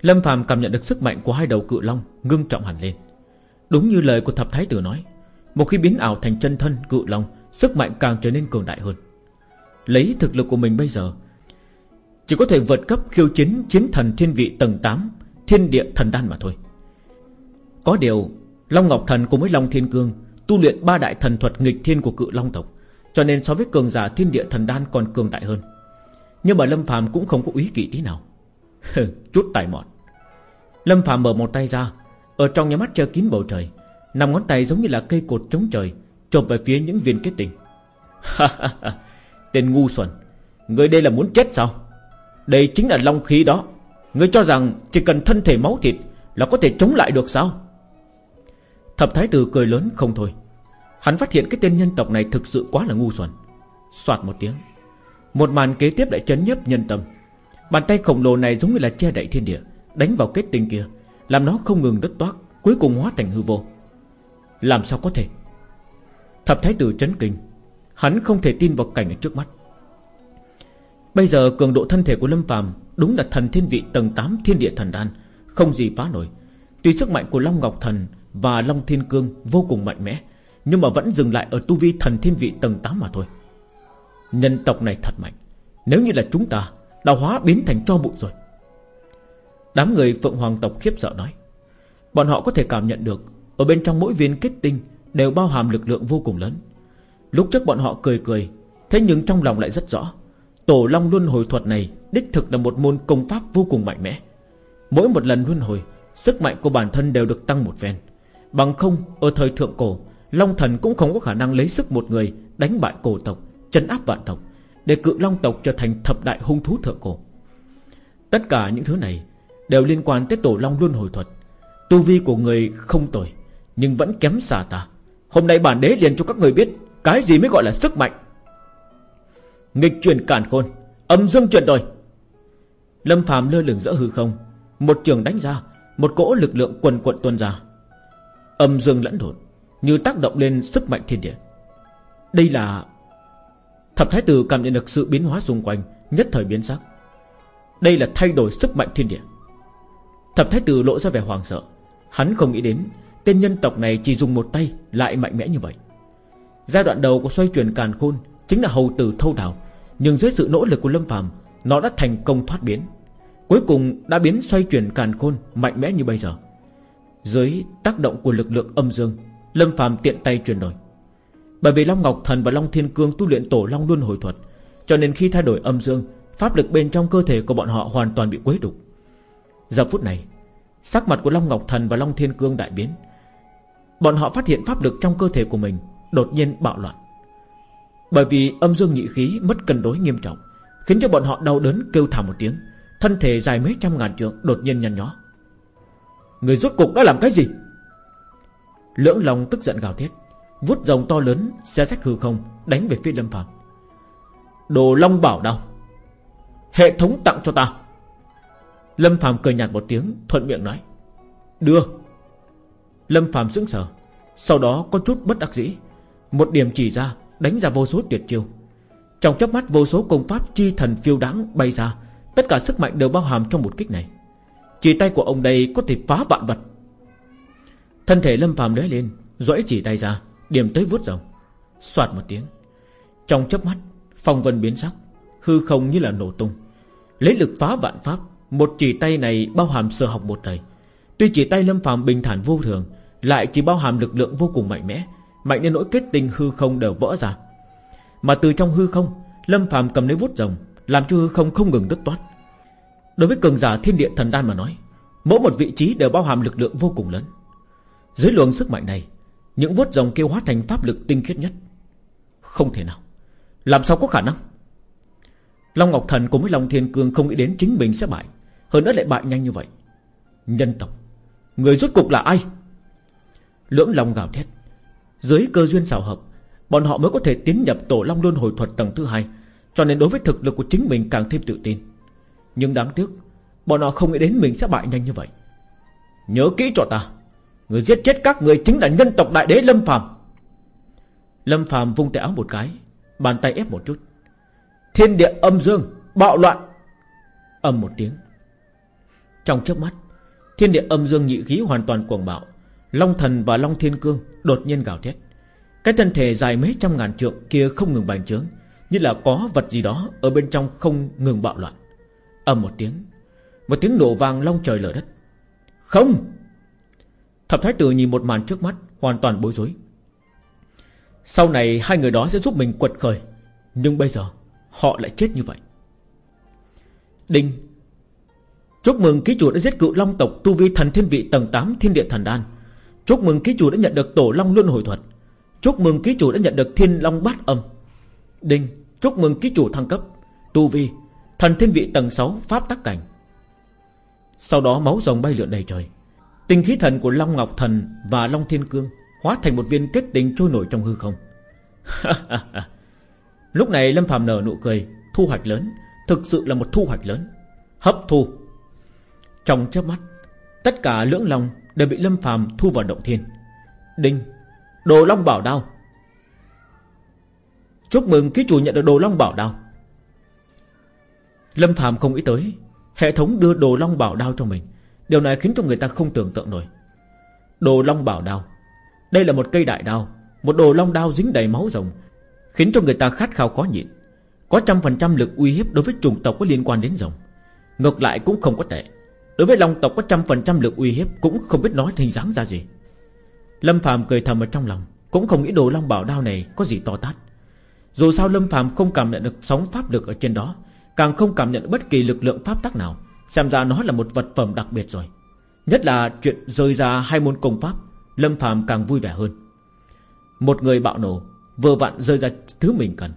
Lâm Phàm cảm nhận được sức mạnh của hai đầu cự long Ngưng trọng hẳn lên. Đúng như lời của thập thái tử nói, Một khi biến ảo thành chân thân, cự long, Sức mạnh càng trở nên cường đại hơn. Lấy thực lực của mình bây giờ, Chỉ có thể vượt cấp khiêu chiến Chiến thần thiên vị tầng 8 Thiên địa thần đan mà thôi. Có điều, Long Ngọc Thần cùng với Long Thiên Cương Tu luyện ba đại thần thuật nghịch thiên của cự Long tộc, Cho nên so với cường giả thiên địa thần đan còn cường đại hơn. Nhưng mà Lâm phàm cũng không có ý kỵ tí nào. Chút tài mọn. Lâm Phạm mở một tay ra ở trong nhà mắt che kín bầu trời Nằm ngón tay giống như là cây cột chống trời, Chộp về phía những viên kết tinh. Tên ngu xuẩn, Người đây là muốn chết sao? Đây chính là long khí đó. Người cho rằng chỉ cần thân thể máu thịt Là có thể chống lại được sao? Thập thái tử cười lớn không thôi. Hắn phát hiện cái tên nhân tộc này thực sự quá là ngu xuẩn. Xoạt một tiếng, Một màn kế tiếp lại chấn nhấp nhân tâm. Bàn tay khổng lồ này giống như là che đậy thiên địa, Đánh vào kết tinh kia. Làm nó không ngừng đứt toác, Cuối cùng hóa thành hư vô. Làm sao có thể? Thập thái tử chấn kinh. Hắn không thể tin vào cảnh ở trước mắt. Bây giờ cường độ thân thể của Lâm phàm Đúng là thần thiên vị tầng 8 thiên địa thần đan, Không gì phá nổi. Tuy sức mạnh của Long Ngọc Thần Và Long Thiên Cương vô cùng mạnh mẽ, Nhưng mà vẫn dừng lại ở tu vi thần thiên vị tầng 8 mà thôi. Nhân tộc này thật mạnh. Nếu như là chúng ta Đào hóa biến thành cho bụi rồi. Đám người Phượng Hoàng tộc khiếp sợ nói. Bọn họ có thể cảm nhận được Ở bên trong mỗi viên kết tinh Đều bao hàm lực lượng vô cùng lớn. Lúc trước bọn họ cười cười Thế nhưng trong lòng lại rất rõ. Tổ Long Luân Hồi thuật này Đích thực là một môn công pháp vô cùng mạnh mẽ. Mỗi một lần luân hồi Sức mạnh của bản thân đều được tăng một ven Bằng không ở thời thượng cổ Long thần cũng không có khả năng lấy sức một người Đánh bại cổ tộc, chân áp vạn tộc Để cự long tộc trở thành thập đại hung thú thượng cổ. Tất cả những thứ này Đều liên quan tới tổ long luân hồi thuật. Tu vi của người không tồi, Nhưng vẫn kém xa ta. Hôm nay bản đế liền cho các người biết Cái gì mới gọi là sức mạnh. Nghịch chuyển cản khôn, Âm dương chuyển đổi. Lâm phàm lơ lửng giữa hư không, Một trường đánh ra, Một cỗ lực lượng quần quận tuôn ra. Âm dương lẫn lộn, Như tác động lên sức mạnh thiên địa. Đây là Thập thái tử cảm nhận được sự biến hóa xung quanh, Nhất thời biến sắc. Đây là thay đổi sức mạnh thiên địa. Thập thái tử lộ ra vẻ hoàng sợ. Hắn không nghĩ đến, Tên nhân tộc này chỉ dùng một tay Lại mạnh mẽ như vậy. Giai đoạn đầu của xoay chuyển càn khôn Chính là hầu tử thâu đào, Nhưng dưới sự nỗ lực của Lâm phàm, Nó đã thành công thoát biến. Cuối cùng đã biến xoay chuyển càn khôn Mạnh mẽ như bây giờ. Dưới tác động của lực lượng âm dương, Lâm phàm tiện tay chuyển đổi. Bởi vì Long Ngọc Thần và Long Thiên Cương tu luyện tổ Long Luân hồi thuật, Cho nên khi thay đổi âm dương, Pháp lực bên trong cơ thể của bọn họ hoàn toàn bị quấy đục. Giờ phút này, Sắc mặt của Long Ngọc Thần và Long Thiên Cương đại biến. Bọn họ phát hiện pháp lực trong cơ thể của mình Đột nhiên bạo loạn. Bởi vì âm dương nhị khí mất cân đối nghiêm trọng, Khiến cho bọn họ đau đớn kêu thảm một tiếng, Thân thể dài mấy trăm ngàn trượng Đột nhiên nhăn nhó. Người rốt cục đã làm cái gì? Lưỡng lòng tức giận gào thét Vút rồng to lớn xe rách hư không, Đánh về phía Lâm Phạm Đồ Long bảo đau, Hệ thống tặng cho ta. Lâm Phạm cười nhạt một tiếng, Thuận miệng nói Đưa Lâm Phạm sững sờ, Sau đó có chút bất đắc dĩ, Một điểm chỉ ra, đánh ra vô số tuyệt chiêu. Trong chớp mắt, vô số công pháp chi thần phiêu đáng bay ra, Tất cả sức mạnh đều bao hàm trong một kích này. Chỉ tay của ông đây có thể phá vạn vật. Thân thể Lâm Phạm lóe lên Rõi chỉ tay ra, Điểm tới vuốt rồng, Xoạt một tiếng. Trong chớp mắt, Phong vân biến sắc, Hư không như là nổ tung, Lấy lực phá vạn pháp một chỉ tay này bao hàm sơ học một đời. Tuy chỉ tay Lâm phàm bình thản vô thường, Lại chỉ bao hàm lực lượng vô cùng mạnh mẽ, Mạnh đến nỗi kết tinh hư không đều vỡ ra. Mà từ trong hư không, Lâm phàm cầm lấy vút rồng, Làm cho hư không không ngừng đứt toát. Đối với cường giả thiên địa thần đan mà nói, Mỗi một vị trí đều bao hàm lực lượng vô cùng lớn. Dưới luồng sức mạnh này, Những vuốt rồng kêu hóa thành pháp lực tinh khiết nhất. Không thể nào. Làm sao có khả năng? Long Ngọc Thần cùng với Long Thiên Cương không nghĩ đến chính mình sẽ bại. Hơn nữa lại bại nhanh như vậy. Nhân tộc, Người rốt cục là ai? Lưỡng lòng gào thét. Dưới cơ duyên xảo hợp, Bọn họ mới có thể tiến nhập tổ Long Luân hồi thuật tầng thứ hai, Cho nên đối với thực lực của chính mình càng thêm tự tin. Nhưng đáng tiếc, Bọn họ không nghĩ đến mình sẽ bại nhanh như vậy. Nhớ kỹ cho ta, Người giết chết các người chính là nhân tộc đại đế Lâm Phàm. Lâm Phàm vung tay áo một cái, Bàn tay ép một chút. Thiên địa âm dương, Bạo loạn. Âm một tiếng trong chớp mắt, Thiên địa âm dương nhị khí hoàn toàn cuồng bạo. Long thần và Long thiên cương đột nhiên gào thét. Cái thân thể dài mấy trăm ngàn trượng kia không ngừng bành trướng, Như là có vật gì đó Ở bên trong không ngừng bạo loạn. Âm một tiếng Một tiếng nổ vang long trời lở đất. Không! Thập thái tử nhìn một màn trước mắt, Hoàn toàn bối rối. Sau này hai người đó sẽ giúp mình quật khởi, Nhưng bây giờ Họ lại chết như vậy. Đinh! Chúc mừng ký chủ đã giết cự long tộc Tu vi thần thiên vị tầng 8 thiên địa thần đan. Chúc mừng ký chủ đã nhận được tổ long luân hồi thuật. Chúc mừng ký chủ đã nhận được thiên long bát âm. Đinh, Chúc mừng ký chủ thăng cấp. Tu vi, Thần thiên vị tầng 6 pháp tắc cảnh. Sau đó máu rồng bay lượn đầy trời. Tinh khí thần của Long Ngọc Thần và Long Thiên Cương Hóa thành một viên kết tinh trôi nổi trong hư không. Lúc này Lâm phàm nở nụ cười, Thu hoạch lớn, Thực sự là một thu hoạch lớn. Hấp thu. Trong chớp mắt, Tất cả lưỡng lòng đều bị Lâm phàm thu vào động thiên. Đinh, Đồ long bảo đao. Chúc mừng ký chủ nhận được đồ long bảo đao. Lâm phàm không nghĩ tới, Hệ thống đưa đồ long bảo đao cho mình. Điều này khiến cho người ta không tưởng tượng nổi. Đồ long bảo đao. Đây là một cây đại đao, Một đồ long đao dính đầy máu rồng, Khiến cho người ta khát khao khó nhịn. Có trăm phần trăm lực uy hiếp đối với chủng tộc có liên quan đến rồng. Ngược lại cũng không có tệ. Đối với long tộc có trăm phần trăm lực uy hiếp, Cũng không biết nói hình dáng ra gì. Lâm Phạm cười thầm ở trong lòng, Cũng không nghĩ đồ long bảo đao này có gì to tát. Dù sao Lâm Phạm không cảm nhận được sóng pháp lực ở trên đó, Càng không cảm nhận bất kỳ lực lượng pháp tắc nào, Xem ra nó là một vật phẩm đặc biệt rồi. Nhất là chuyện rơi ra hai môn công pháp, Lâm Phạm càng vui vẻ hơn. Một người bạo nổ, Vừa vặn rơi ra thứ mình cần.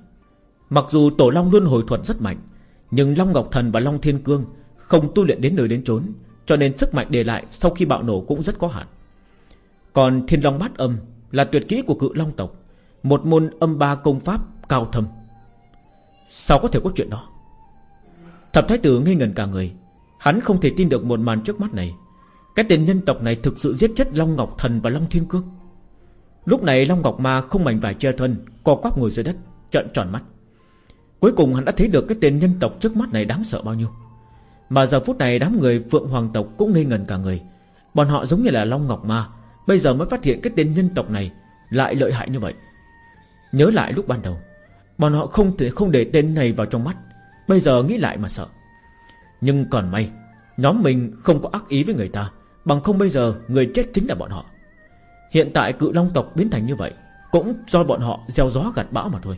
Mặc dù Tổ Long luôn hồi thuật rất mạnh, Nhưng Long Ngọc Thần và Long Thiên Cương không tu luyện đến nơi đến chốn, Cho nên sức mạnh để lại sau khi bạo nổ cũng rất có hạn. Còn Thiên Long Bát Âm Là tuyệt kỹ của cự Long tộc, Một môn âm ba công pháp cao thâm. Sao có thể có chuyện đó? Thập Thái Tử ngây ngẩn cả người. Hắn không thể tin được một màn trước mắt này. Cái tên nhân tộc này thực sự giết chết Long Ngọc Thần và Long Thiên Cương Lúc này Long Ngọc Ma không mảnh vải che thân, Co quắp ngồi dưới đất, Trợn tròn mắt. Cuối cùng hắn đã thấy được cái tên nhân tộc trước mắt này đáng sợ bao nhiêu. Mà giờ phút này đám người Phượng Hoàng tộc cũng ngây ngần cả người. Bọn họ giống như là Long Ngọc Ma, Bây giờ mới phát hiện cái tên nhân tộc này Lại lợi hại như vậy. Nhớ lại lúc ban đầu, Bọn họ không thể không để tên này vào trong mắt. Bây giờ nghĩ lại mà sợ. Nhưng còn may, Nhóm mình không có ác ý với người ta, Bằng không bây giờ người chết chính là bọn họ. Hiện tại cự long tộc biến thành như vậy Cũng do bọn họ gieo gió gặt bão mà thôi.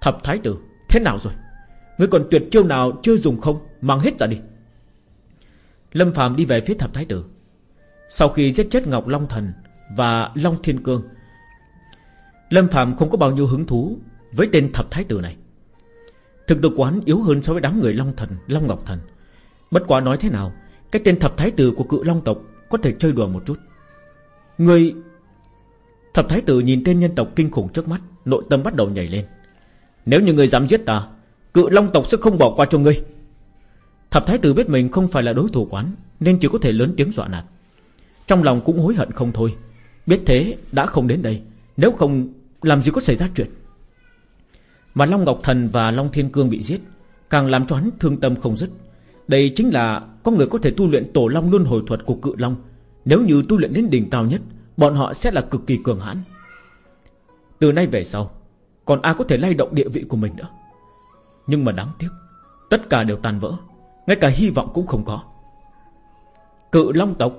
Thập thái tử, Thế nào rồi? Ngươi còn tuyệt chiêu nào chưa dùng không? Mang hết ra đi. Lâm Phạm đi về phía thập thái tử. Sau khi giết chết Ngọc Long Thần Và Long Thiên Cương, Lâm Phạm không có bao nhiêu hứng thú Với tên thập thái tử này. Thực lực quán yếu hơn so với đám người Long Thần, Long Ngọc Thần. Bất quá nói thế nào, Cái tên thập thái tử của cự Long tộc Có thể chơi đùa một chút. Người Thập thái tử nhìn tên nhân tộc kinh khủng trước mắt, Nội tâm bắt đầu nhảy lên. Nếu như người dám giết ta, Cự long tộc sẽ không bỏ qua cho ngươi. Thập thái tử biết mình không phải là đối thủ quán, Nên chỉ có thể lớn tiếng dọa nạt. Trong lòng cũng hối hận không thôi. Biết thế, đã không đến đây. Nếu không, làm gì có xảy ra chuyện? Mà Long Ngọc Thần và Long Thiên Cương bị giết, Càng làm cho hắn thương tâm không dứt. Đây chính là Có người có thể tu luyện tổ long luân hồi thuật của cự long. Nếu như tu luyện đến đỉnh cao nhất, Bọn họ sẽ là cực kỳ cường hãn. Từ nay về sau, Còn ai có thể lay động địa vị của mình nữa? Nhưng mà đáng tiếc, Tất cả đều tan vỡ. Ngay cả hy vọng cũng không có. Cự long tộc.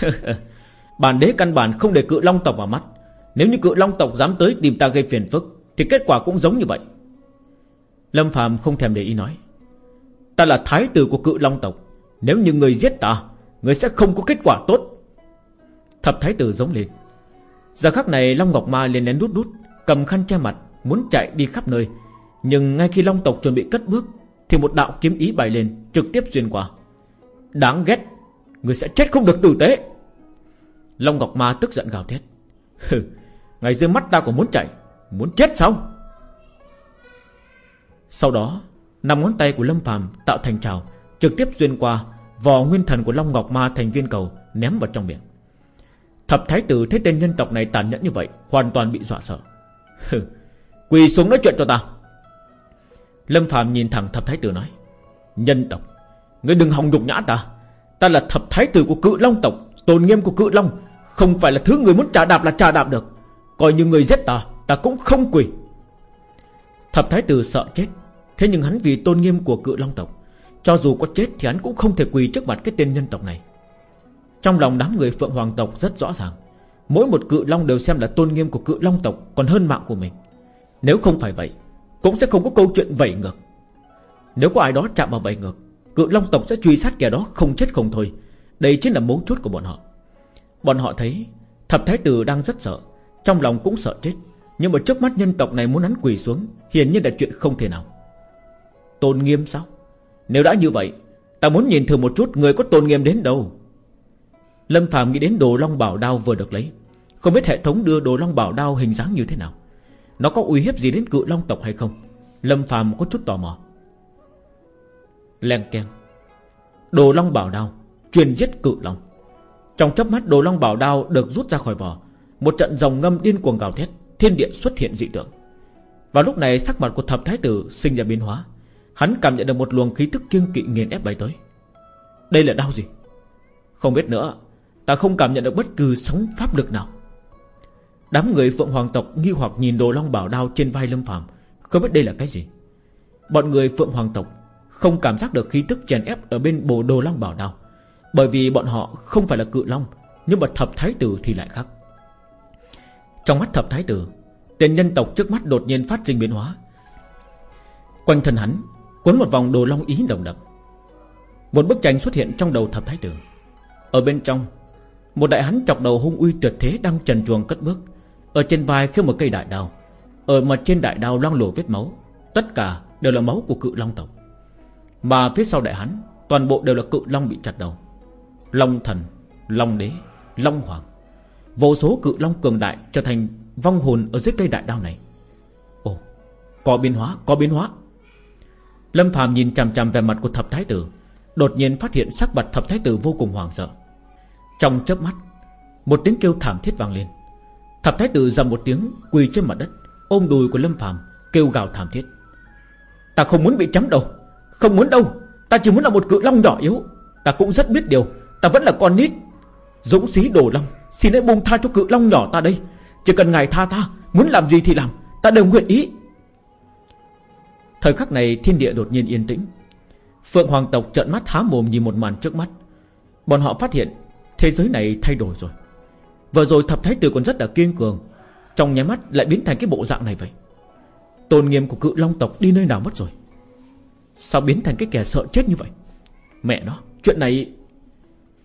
Bản đế căn bản không để cự long tộc vào mắt. Nếu như cự long tộc dám tới tìm ta gây phiền phức, Thì kết quả cũng giống như vậy. Lâm phàm không thèm để ý nói. Ta là thái tử của cự long tộc. Nếu như người giết ta, Người sẽ không có kết quả tốt. Thập thái tử giống lên. Giờ khắc này Long Ngọc Ma liền lén đút đút Cầm khăn che mặt, Muốn chạy đi khắp nơi. Nhưng ngay khi Long tộc chuẩn bị cất bước thì một đạo kiếm ý bay lên, Trực tiếp xuyên qua. Đáng ghét, Người sẽ chết không được tử tế. Long Ngọc Ma tức giận gào thét. Hừ, Ngày dưới mắt ta còn muốn chạy, Muốn chết sao? Sau đó, Năm ngón tay của Lâm Phàm tạo thành trào, Trực tiếp xuyên qua Vò nguyên thần của Long Ngọc Ma thành viên cầu, Ném vào trong miệng. Thập thái tử thấy tên nhân tộc này tàn nhẫn như vậy, Hoàn toàn bị dọa sợ. Quỳ xuống nói chuyện cho ta. Lâm Phạm nhìn thẳng thập thái tử nói, Nhân tộc, Ngươi đừng hòng nhục nhã ta. Ta là thập thái tử của cự long tộc, Tôn nghiêm của cự long, Không phải là thứ người muốn trả đạp là trả đạp được. Coi như người giết ta Ta cũng không quỳ. Thập thái tử sợ chết, Thế nhưng hắn vì tôn nghiêm của cự long tộc, Cho dù có chết thì hắn cũng không thể quỳ trước mặt cái tên nhân tộc này. Trong lòng đám người Phượng Hoàng tộc rất rõ ràng, Mỗi một cự long đều xem là tôn nghiêm của cự long tộc, Còn hơn mạng của mình. Nếu không phải vậy cũng sẽ không có câu chuyện vẩy ngược. Nếu có ai đó chạm vào vẩy ngược, Cự long tộc sẽ truy sát kẻ đó không chết không thôi. Đây chính là mấu chốt của bọn họ. Bọn họ thấy, Thập thái tử đang rất sợ, Trong lòng cũng sợ chết. Nhưng mà trước mắt nhân tộc này muốn hắn quỳ xuống, Hiển nhiên là chuyện không thể nào. Tôn nghiêm sao? Nếu đã như vậy, Ta muốn nhìn thử một chút người có tôn nghiêm đến đâu. Lâm Phạm nghĩ đến đồ long bảo đao vừa được lấy. Không biết hệ thống đưa đồ long bảo đao hình dáng như thế nào. Nó có uy hiếp gì đến cự long tộc hay không? Lâm phàm có chút tò mò. Len keng. Đồ long bảo đao Truyền giết cự long. Trong chớp mắt, đồ long bảo đao được rút ra khỏi vỏ. Một trận dòng ngâm điên cuồng gào thét, Thiên điện xuất hiện dị tượng. Vào lúc này, sắc mặt của thập thái tử sinh ra biến hóa. Hắn cảm nhận được một luồng khí tức kiêng kỵ nghiền ép bay tới. Đây là đau gì? Không biết nữa, Ta không cảm nhận được bất cứ sóng pháp lực nào. Đám người Phượng Hoàng tộc nghi hoặc nhìn đồ long bảo đao trên vai Lâm Phạm Không biết đây là cái gì? Bọn người Phượng Hoàng tộc Không cảm giác được khí tức chèn ép ở bên bộ đồ long bảo đao. Bởi vì bọn họ không phải là cự long, Nhưng mà thập thái tử thì lại khác. Trong mắt thập thái tử, Tên nhân tộc trước mắt đột nhiên phát sinh biến hóa. Quanh thân hắn Quấn một vòng đồ long ý đồng đậm Một bức tranh xuất hiện trong đầu thập thái tử. Ở bên trong, Một đại hắn chọc đầu hung uy tuyệt thế Đang trần chuồng cất bước. Ở trên vai khiêu một cây đại đao. Ở mặt trên đại đao loang lổ vết máu. Tất cả đều là máu của cự long tộc. Mà phía sau đại hắn Toàn bộ đều là cự long bị chặt đầu. Long thần, long đế, long hoàng. Vô số cự long cường đại Trở thành vong hồn ở dưới cây đại đao này. Ồ, có biến hóa, có biến hóa. Lâm Phạm nhìn chằm chằm về mặt của thập thái tử Đột nhiên phát hiện sắc mặt thập thái tử vô cùng hoảng sợ. Trong chớp mắt Một tiếng kêu thảm thiết vang lên. Thập thái tử dầm một tiếng, quỳ trên mặt đất, Ôm đùi của Lâm Phạm Kêu gào thảm thiết. Ta không muốn bị chấm đâu Không muốn đâu, Ta chỉ muốn là một cự long nhỏ yếu. Ta cũng rất biết điều, Ta vẫn là con nít. Dũng sĩ đồ long, Xin hãy buông tha cho cự long nhỏ ta đây. Chỉ cần ngài tha ta, Muốn làm gì thì làm, Ta đều nguyện ý. Thời khắc này, thiên địa đột nhiên yên tĩnh. Phượng Hoàng tộc trợn mắt há mồm nhìn một màn trước mắt. Bọn họ phát hiện Thế giới này thay đổi rồi. Vừa rồi thập thái tử còn rất là kiên cường, Trong nháy mắt lại biến thành cái bộ dạng này vậy. Tôn nghiêm của cự long tộc đi nơi nào mất rồi? Sao biến thành cái kẻ sợ chết như vậy? Mẹ nó, Chuyện này,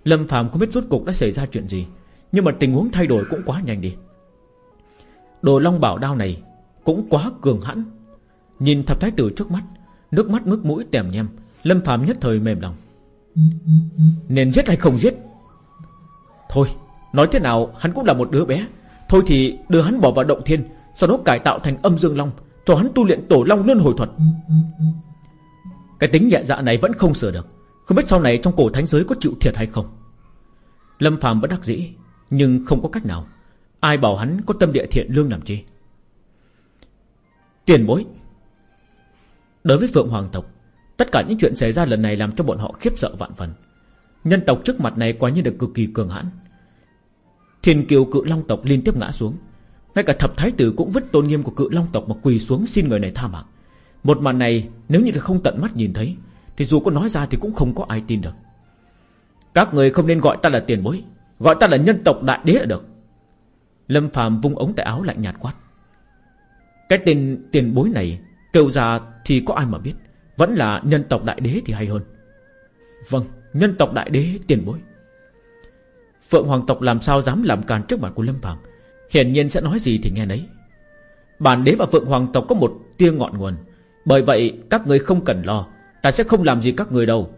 Lâm Phạm không biết rốt cục đã xảy ra chuyện gì, Nhưng mà tình huống thay đổi cũng quá nhanh đi. Đồ long bảo đao này Cũng quá cường hãn. Nhìn thập thái tử trước mắt, Nước mắt mức mũi tèm nhem Lâm Phạm nhất thời mềm lòng. Nên giết hay không giết? Thôi Nói thế nào, hắn cũng là một đứa bé. Thôi thì đưa hắn bỏ vào động thiên, Sau đó cải tạo thành âm dương long, Cho hắn tu luyện tổ long luân hồi thuật. Cái tính nhẹ dạ này vẫn không sửa được. Không biết sau này trong cổ thánh giới có chịu thiệt hay không. Lâm phàm vẫn đắc dĩ, Nhưng không có cách nào. Ai bảo hắn có tâm địa thiện lương làm chi? Tiền bối. Đối với Phượng Hoàng tộc, Tất cả những chuyện xảy ra lần này làm cho bọn họ khiếp sợ vạn phần. Nhân tộc trước mặt này quả nhiên được cực kỳ cường hãn. Thiên kiều cự long tộc liên tiếp ngã xuống. Ngay cả thập thái tử cũng vứt tôn nghiêm của cự long tộc Mà quỳ xuống xin người này tha mạng. Một màn này, nếu như là không tận mắt nhìn thấy, Thì dù có nói ra thì cũng không có ai tin được. Các người không nên gọi ta là tiền bối, Gọi ta là nhân tộc đại đế là được. Lâm phàm vung ống tay áo lạnh nhạt quát. Cái tên tiền bối này, Kêu ra thì có ai mà biết, Vẫn là nhân tộc đại đế thì hay hơn. Vâng Nhân tộc đại đế tiền bối. Phượng Hoàng tộc làm sao dám làm càn trước mặt của Lâm Phạm Hiển nhiên sẽ nói gì thì nghe nấy. Bản đế và Phượng Hoàng tộc có một tia ngọn nguồn. Bởi vậy, các người không cần lo. Ta sẽ không làm gì các người đâu.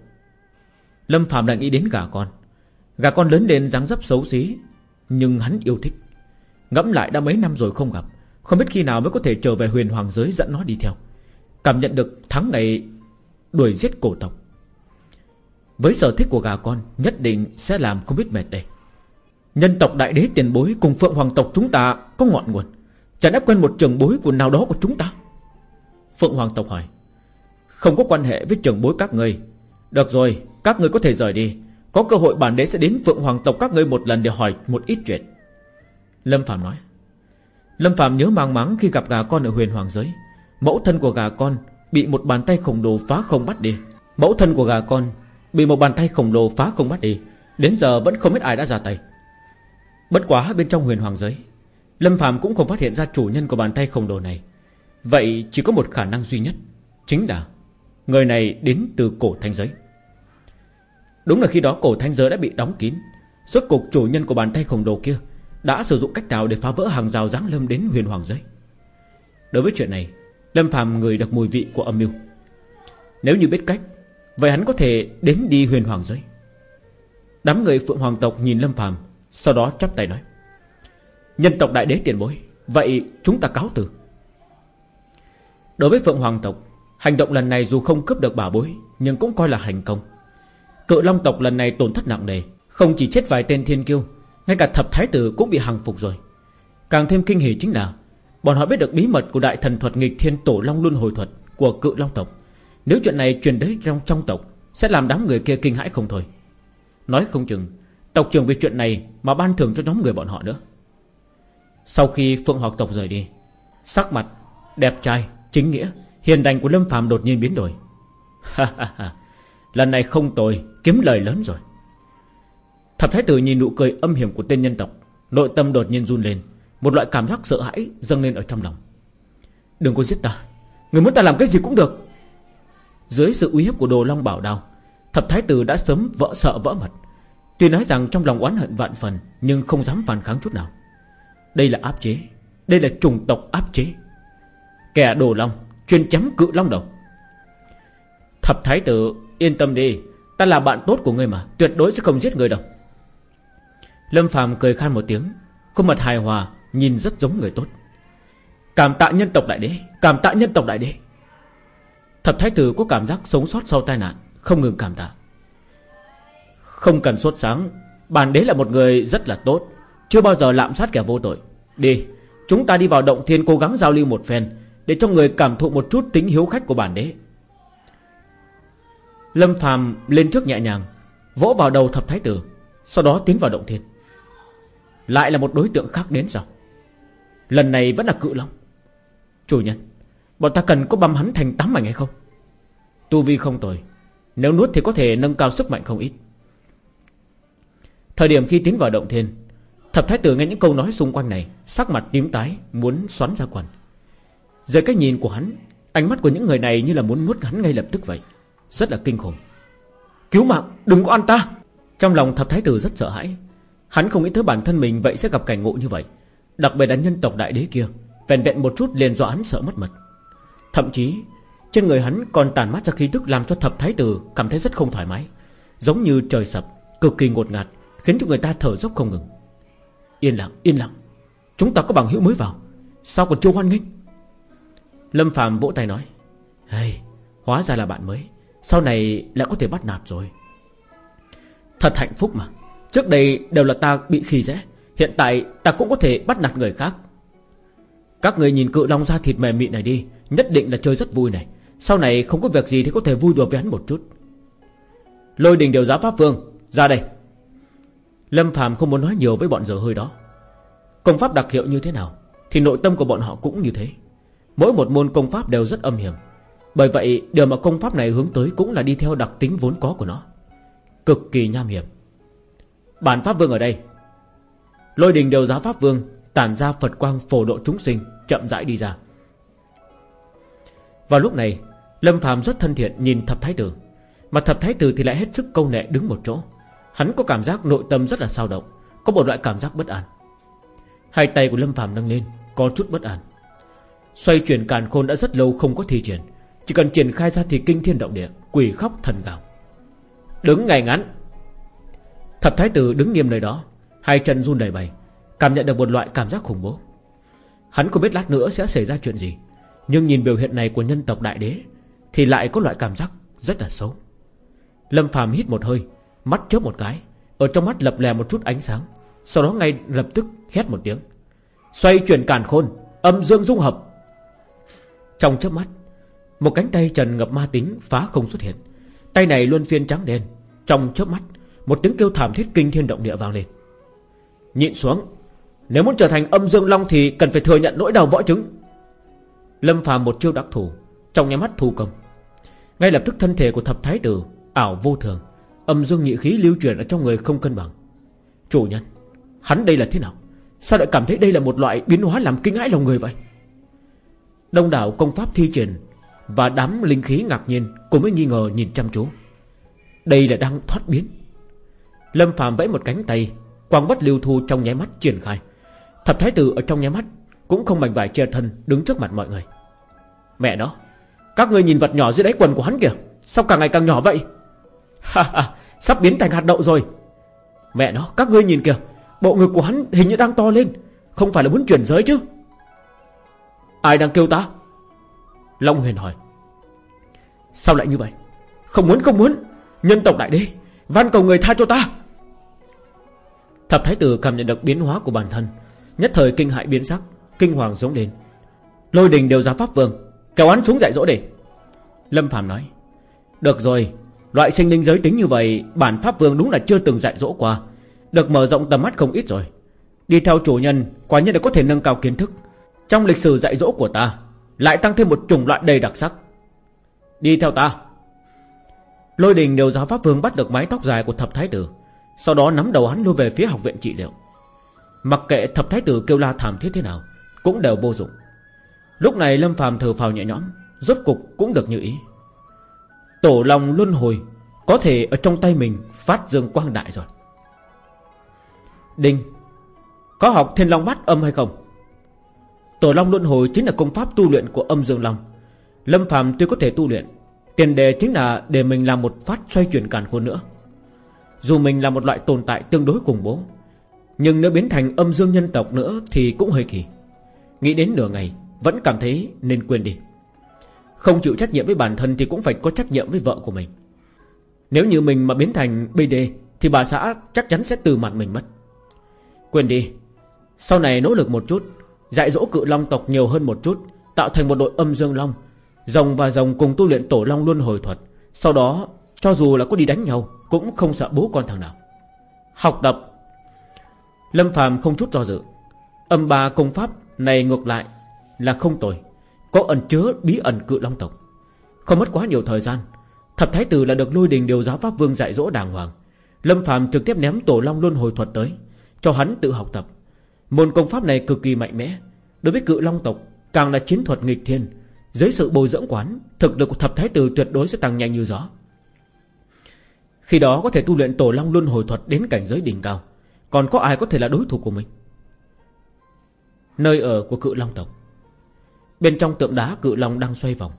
Lâm Phạm lại nghĩ đến gà con. Gà con lớn lên dáng dấp xấu xí, Nhưng hắn yêu thích. Ngẫm lại đã mấy năm rồi không gặp, Không biết khi nào mới có thể trở về huyền hoàng giới dẫn nó đi theo. Cảm nhận được tháng ngày Đuổi giết cổ tộc. Với sở thích của gà con, Nhất định sẽ làm không biết mệt đây. Nhân tộc đại đế tiền bối Cùng phượng hoàng tộc chúng ta có ngọn nguồn. Chẳng đã quen một trường bối của nào đó của chúng ta. Phượng hoàng tộc hỏi. Không có quan hệ với trường bối các người Được rồi, Các người có thể rời đi. Có cơ hội bản đế sẽ đến Phượng hoàng tộc các ngươi một lần Để hỏi một ít chuyện. Lâm Phạm nói. Lâm Phạm nhớ mang mắng khi gặp gà con ở huyền hoàng giới. Mẫu thân của gà con Bị một bàn tay khổng lồ phá không bắt đi. Mẫu thân của gà con Bị một bàn tay khổng lồ phá không bắt đi. Đến giờ vẫn không biết ai đã ra tay. Bất quá bên trong huyền hoàng giới, Lâm Phạm cũng không phát hiện ra chủ nhân của bàn tay khổng lồ này. Vậy chỉ có một khả năng duy nhất, Chính là Người này đến từ cổ thanh giới. Đúng là khi đó cổ thanh giới đã bị đóng kín, Suốt cục chủ nhân của bàn tay khổng lồ kia Đã sử dụng cách nào để phá vỡ hàng rào giáng lâm đến huyền hoàng giới? Đối với chuyện này, Lâm phàm người được mùi vị của âm mưu. Nếu như biết cách, Vậy hắn có thể đến đi huyền hoàng giới. Đám người phượng hoàng tộc nhìn Lâm phàm sau đó chắp tay nói, Nhân tộc đại đế tiền bối, Vậy chúng ta cáo từ. Đối với phượng hoàng tộc, Hành động lần này dù không cướp được bảo bối, Nhưng cũng coi là hành công. Cự long tộc lần này tổn thất nặng nề, Không chỉ chết vài tên thiên kiêu, Ngay cả thập thái tử cũng bị hàng phục rồi. Càng thêm kinh hỉ chính là, Bọn họ biết được bí mật của đại thần thuật nghịch thiên tổ long luân hồi thuật Của cự long tộc. Nếu chuyện này truyền đến trong trong tộc, Sẽ làm đám người kia kinh hãi không thôi. Nói không chừng Tộc trưởng vì chuyện này mà ban thưởng cho nhóm người bọn họ nữa. Sau khi Phượng Học tộc rời đi, Sắc mặt Đẹp trai, Chính nghĩa, Hiền đành của Lâm phàm đột nhiên biến đổi. Lần này không tồi, Kiếm lời lớn rồi. Thập thái tử nhìn nụ cười âm hiểm của tên nhân tộc, Nội tâm đột nhiên run lên, Một loại cảm giác sợ hãi dâng lên ở trong lòng. Đừng có giết ta, Người muốn ta làm cái gì cũng được. Dưới sự uy hiếp của đồ long bảo đao, Thập thái tử đã sớm vỡ sợ vỡ mật. Tuy nói rằng trong lòng oán hận vạn phần, Nhưng không dám phản kháng chút nào. Đây là áp chế, Đây là trùng tộc áp chế. Kẻ đồ long, Chuyên chém cự long đầu. Thập thái tử, Yên tâm đi, Ta là bạn tốt của ngươi mà, Tuyệt đối sẽ không giết người đâu. Lâm phàm cười khan một tiếng, Khuôn mặt hài hòa, Nhìn rất giống người tốt. Cảm tạ nhân tộc đại đế, Cảm tạ nhân tộc đại đế. Thập thái tử có cảm giác sống sót sau tai nạn, Không ngừng cảm tạ. Không cần sốt sáng. Bản đế là một người rất là tốt. Chưa bao giờ lạm sát kẻ vô tội. Đi, Chúng ta đi vào động thiên cố gắng giao lưu một phen, Để cho người cảm thụ một chút tính hiếu khách của bản đế. Lâm phàm lên trước nhẹ nhàng, Vỗ vào đầu thập thái tử, Sau đó tiến vào động thiên. Lại là một đối tượng khác đến sao? Lần này vẫn là cự long. Chủ nhân, Bọn ta cần có băm hắn thành tám mảnh hay không? Tu vi không tồi, Nếu nuốt thì có thể nâng cao sức mạnh không ít. Thời điểm khi tiến vào động thiên, Thập thái tử nghe những câu nói xung quanh này, Sắc mặt tím tái, Muốn xoắn ra quần. Dưới cái nhìn của hắn, Ánh mắt của những người này như là muốn nuốt hắn ngay lập tức vậy. Rất là kinh khủng. Cứu mạng, đừng có ăn ta! Trong lòng thập thái tử rất sợ hãi. Hắn không nghĩ tới bản thân mình vậy sẽ gặp cảnh ngộ như vậy, Đặc biệt là nhân tộc đại đế kia, Vẹn vẹn một chút liền do hắn sợ mất mật. Thậm chí, Trên người hắn còn tàn mát ra khí tức Làm cho thập thái tử cảm thấy rất không thoải mái, Giống như trời sập, Cực kỳ ngột ngạt. Khiến cho người ta thở dốc không ngừng. Yên lặng yên lặng. Chúng ta có bằng hữu mới vào. Sao còn chưa hoan nghênh? Lâm Phạm vỗ tay nói hey, Hóa ra là bạn mới. Sau này lại có thể bắt nạt rồi. Thật hạnh phúc mà. Trước đây đều là ta bị khi dễ. Hiện tại ta cũng có thể bắt nạt người khác. Các người nhìn cự long ra thịt mềm mịn này đi Nhất định là chơi rất vui này. Sau này không có việc gì thì có thể vui đùa với hắn một chút. Lôi đình điều giá pháp vương Ra đây. Lâm Phạm không muốn nói nhiều với bọn dở hơi đó. Công pháp đặc hiệu như thế nào Thì nội tâm của bọn họ cũng như thế. Mỗi một môn công pháp đều rất âm hiểm. Bởi vậy, điều mà công pháp này hướng tới Cũng là đi theo đặc tính vốn có của nó. Cực kỳ nham hiểm. Bản pháp vương ở đây. Lôi đình đều giá pháp vương, Tản ra Phật quang phổ độ chúng sinh, Chậm rãi đi ra. Vào lúc này, Lâm Phạm rất thân thiện nhìn thập thái tử. Mà thập thái tử thì lại hết sức câu nệ đứng một chỗ. Hắn có cảm giác nội tâm rất là sao động, Có một loại cảm giác bất an. Hai tay của Lâm Phạm nâng lên, Có chút bất an. Xoay chuyển càn khôn đã rất lâu không có thi triển, Chỉ cần triển khai ra thì kinh thiên động địa, Quỷ khóc thần gào. Đứng ngay ngắn. Thập thái tử đứng nghiêm nơi đó, Hai chân run đầy bày Cảm nhận được một loại cảm giác khủng bố. Hắn không biết lát nữa sẽ xảy ra chuyện gì, Nhưng nhìn biểu hiện này của nhân tộc đại đế Thì lại có loại cảm giác rất là xấu. Lâm phàm hít một hơi Mắt chớp một cái, Ở trong mắt lập lè một chút ánh sáng, Sau đó ngay lập tức hét một tiếng. Xoay chuyển càn khôn, Âm dương dung hợp. Trong chớp mắt, Một cánh tay trần ngập ma tính phá không xuất hiện. Tay này luôn phiên trắng đen. Trong chớp mắt, Một tiếng kêu thảm thiết kinh thiên động địa vang lên. Nhịn xuống, Nếu muốn trở thành âm dương long thì cần phải thừa nhận nỗi đau võ chứng. Lâm phàm một chiêu đặc thủ, Trong nháy mắt thu công. Ngay lập tức thân thể của thập thái tử Ảo vô thường. Âm dương nhị khí lưu chuyển ở trong người không cân bằng. Chủ nhân, Hắn đây là thế nào? Sao lại cảm thấy đây là một loại biến hóa làm kinh hãi lòng người vậy? Đông đảo công pháp thi triển Và đám linh khí ngạc nhiên cũng mới nghi ngờ nhìn chăm chú. Đây là đang thoát biến. Lâm phàm vẫy một cánh tay, Quang bất lưu thu trong nháy mắt triển khai. Thập thái tử ở trong nháy mắt Cũng không mảnh vải che thân đứng trước mặt mọi người. Mẹ nó, Các người nhìn vật nhỏ dưới đáy quần của hắn kìa, Sao càng ngày càng nhỏ vậy? Sắp biến thành hạt đậu rồi. Mẹ nó, các ngươi nhìn kìa. Bộ ngực của hắn hình như đang to lên. Không phải là muốn chuyển giới chứ? Ai đang kêu ta? Long Huyền hỏi. Sao lại như vậy? Không muốn không muốn. Nhân tộc đại đế, Van cầu người tha cho ta. Thập thái tử cảm nhận được biến hóa của bản thân. Nhất thời kinh hại biến sắc, Kinh hoàng giống lên. Lôi đình đều ra pháp vương, Kéo hắn xuống dạy dỗ để. Lâm Phạm nói, Được rồi Loại sinh linh giới tính như vậy, Bản pháp vương đúng là chưa từng dạy dỗ qua. Được mở rộng tầm mắt không ít rồi. Đi theo chủ nhân, Quả nhiên là có thể nâng cao kiến thức. Trong lịch sử dạy dỗ của ta, Lại tăng thêm một chủng loại đầy đặc sắc. Đi theo ta. Lôi đình đều giáo pháp vương bắt được mái tóc dài của thập thái tử, Sau đó nắm đầu hắn lui về phía học viện trị liệu. Mặc kệ thập thái tử kêu la thảm thiết thế nào, Cũng đều vô dụng. Lúc này Lâm phàm thở phào nhẹ nhõm, Rốt cục cũng được như ý. Tổ lòng luân hồi Có thể ở trong tay mình Phát dương quang đại rồi. Đinh, Có học thiên long bát âm hay không? Tổ long luân hồi chính là công pháp tu luyện của âm dương long. Lâm phàm tuy có thể tu luyện, Tiền đề chính là để mình làm một phát xoay chuyển càn khôn nữa. Dù mình là một loại tồn tại tương đối khủng bố, Nhưng nếu biến thành âm dương nhân tộc nữa Thì cũng hơi kỳ. Nghĩ đến nửa ngày, Vẫn cảm thấy nên quên đi. Không chịu trách nhiệm với bản thân Thì cũng phải có trách nhiệm với vợ của mình. Nếu như mình mà biến thành BD Thì bà xã chắc chắn sẽ từ mặt mình mất. Quên đi, Sau này nỗ lực một chút, Dạy dỗ cự long tộc nhiều hơn một chút, Tạo thành một đội âm dương long, Rồng và rồng cùng tu luyện tổ long luân hồi thuật, Sau đó, cho dù là có đi đánh nhau, Cũng không sợ bố con thằng nào. Học tập. Lâm phàm không chút do dự. Âm ba công pháp này ngược lại Là không tồi. Có ẩn chứa bí ẩn cự long tộc. Không mất quá nhiều thời gian, Thập thái tử là được lôi đình điều giáo pháp vương dạy dỗ đàng hoàng. Lâm phàm trực tiếp ném tổ long luân hồi thuật tới, Cho hắn tự học tập. Môn công pháp này cực kỳ mạnh mẽ. Đối với cự long tộc, Càng là chiến thuật nghịch thiên. Dưới sự bồi dưỡng quán, Thực lực của thập thái tử tuyệt đối sẽ tăng nhanh như gió. Khi đó có thể tu luyện tổ long luân hồi thuật Đến cảnh giới đỉnh cao. Còn có ai có thể là đối thủ của mình? Nơi ở của cự long tộc. Bên trong tượng đá cự long đang xoay vòng.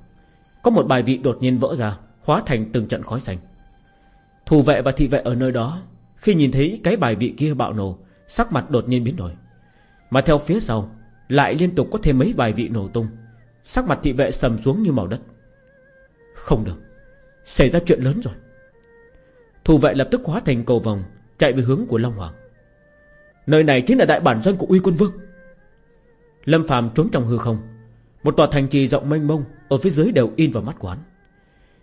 Có một bài vị đột nhiên vỡ ra, Hóa thành từng trận khói xanh. Thủ vệ và thị vệ ở nơi đó, Khi nhìn thấy cái bài vị kia bạo nổ, Sắc mặt đột nhiên biến đổi. Mà theo phía sau, Lại liên tục có thêm mấy bài vị nổ tung. Sắc mặt thị vệ sầm xuống như màu đất. Không được, Xảy ra chuyện lớn rồi. Thủ vệ lập tức hóa thành cầu vòng, Chạy về hướng của Long Hoàng. Nơi này chính là đại bản doanh của uy quân vương. Lâm phàm trốn trong hư không một tòa thành trì rộng mênh mông, Ở phía dưới đều in vào mắt quán.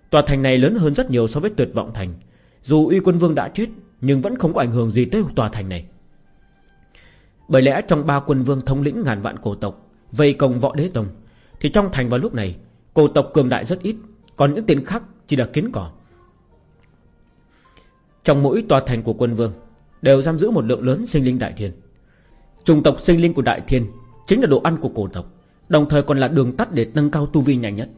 Tòa thành này lớn hơn rất nhiều so với tuyệt vọng thành. Dù uy quân vương đã chết, Nhưng vẫn không có ảnh hưởng gì tới tòa thành này. Bởi lẽ trong ba quân vương thống lĩnh ngàn vạn cổ tộc, Vây công võ đế tông, thì trong thành vào lúc này, Cổ tộc cường đại rất ít, Còn những tên khác chỉ là kiến cỏ. Trong mỗi tòa thành của quân vương, Đều giam giữ một lượng lớn sinh linh đại thiên. Trùng tộc sinh linh của đại thiên Chính là đồ ăn của cổ tộc. Đồng thời còn là đường tắt để nâng cao tu vi nhanh nhất.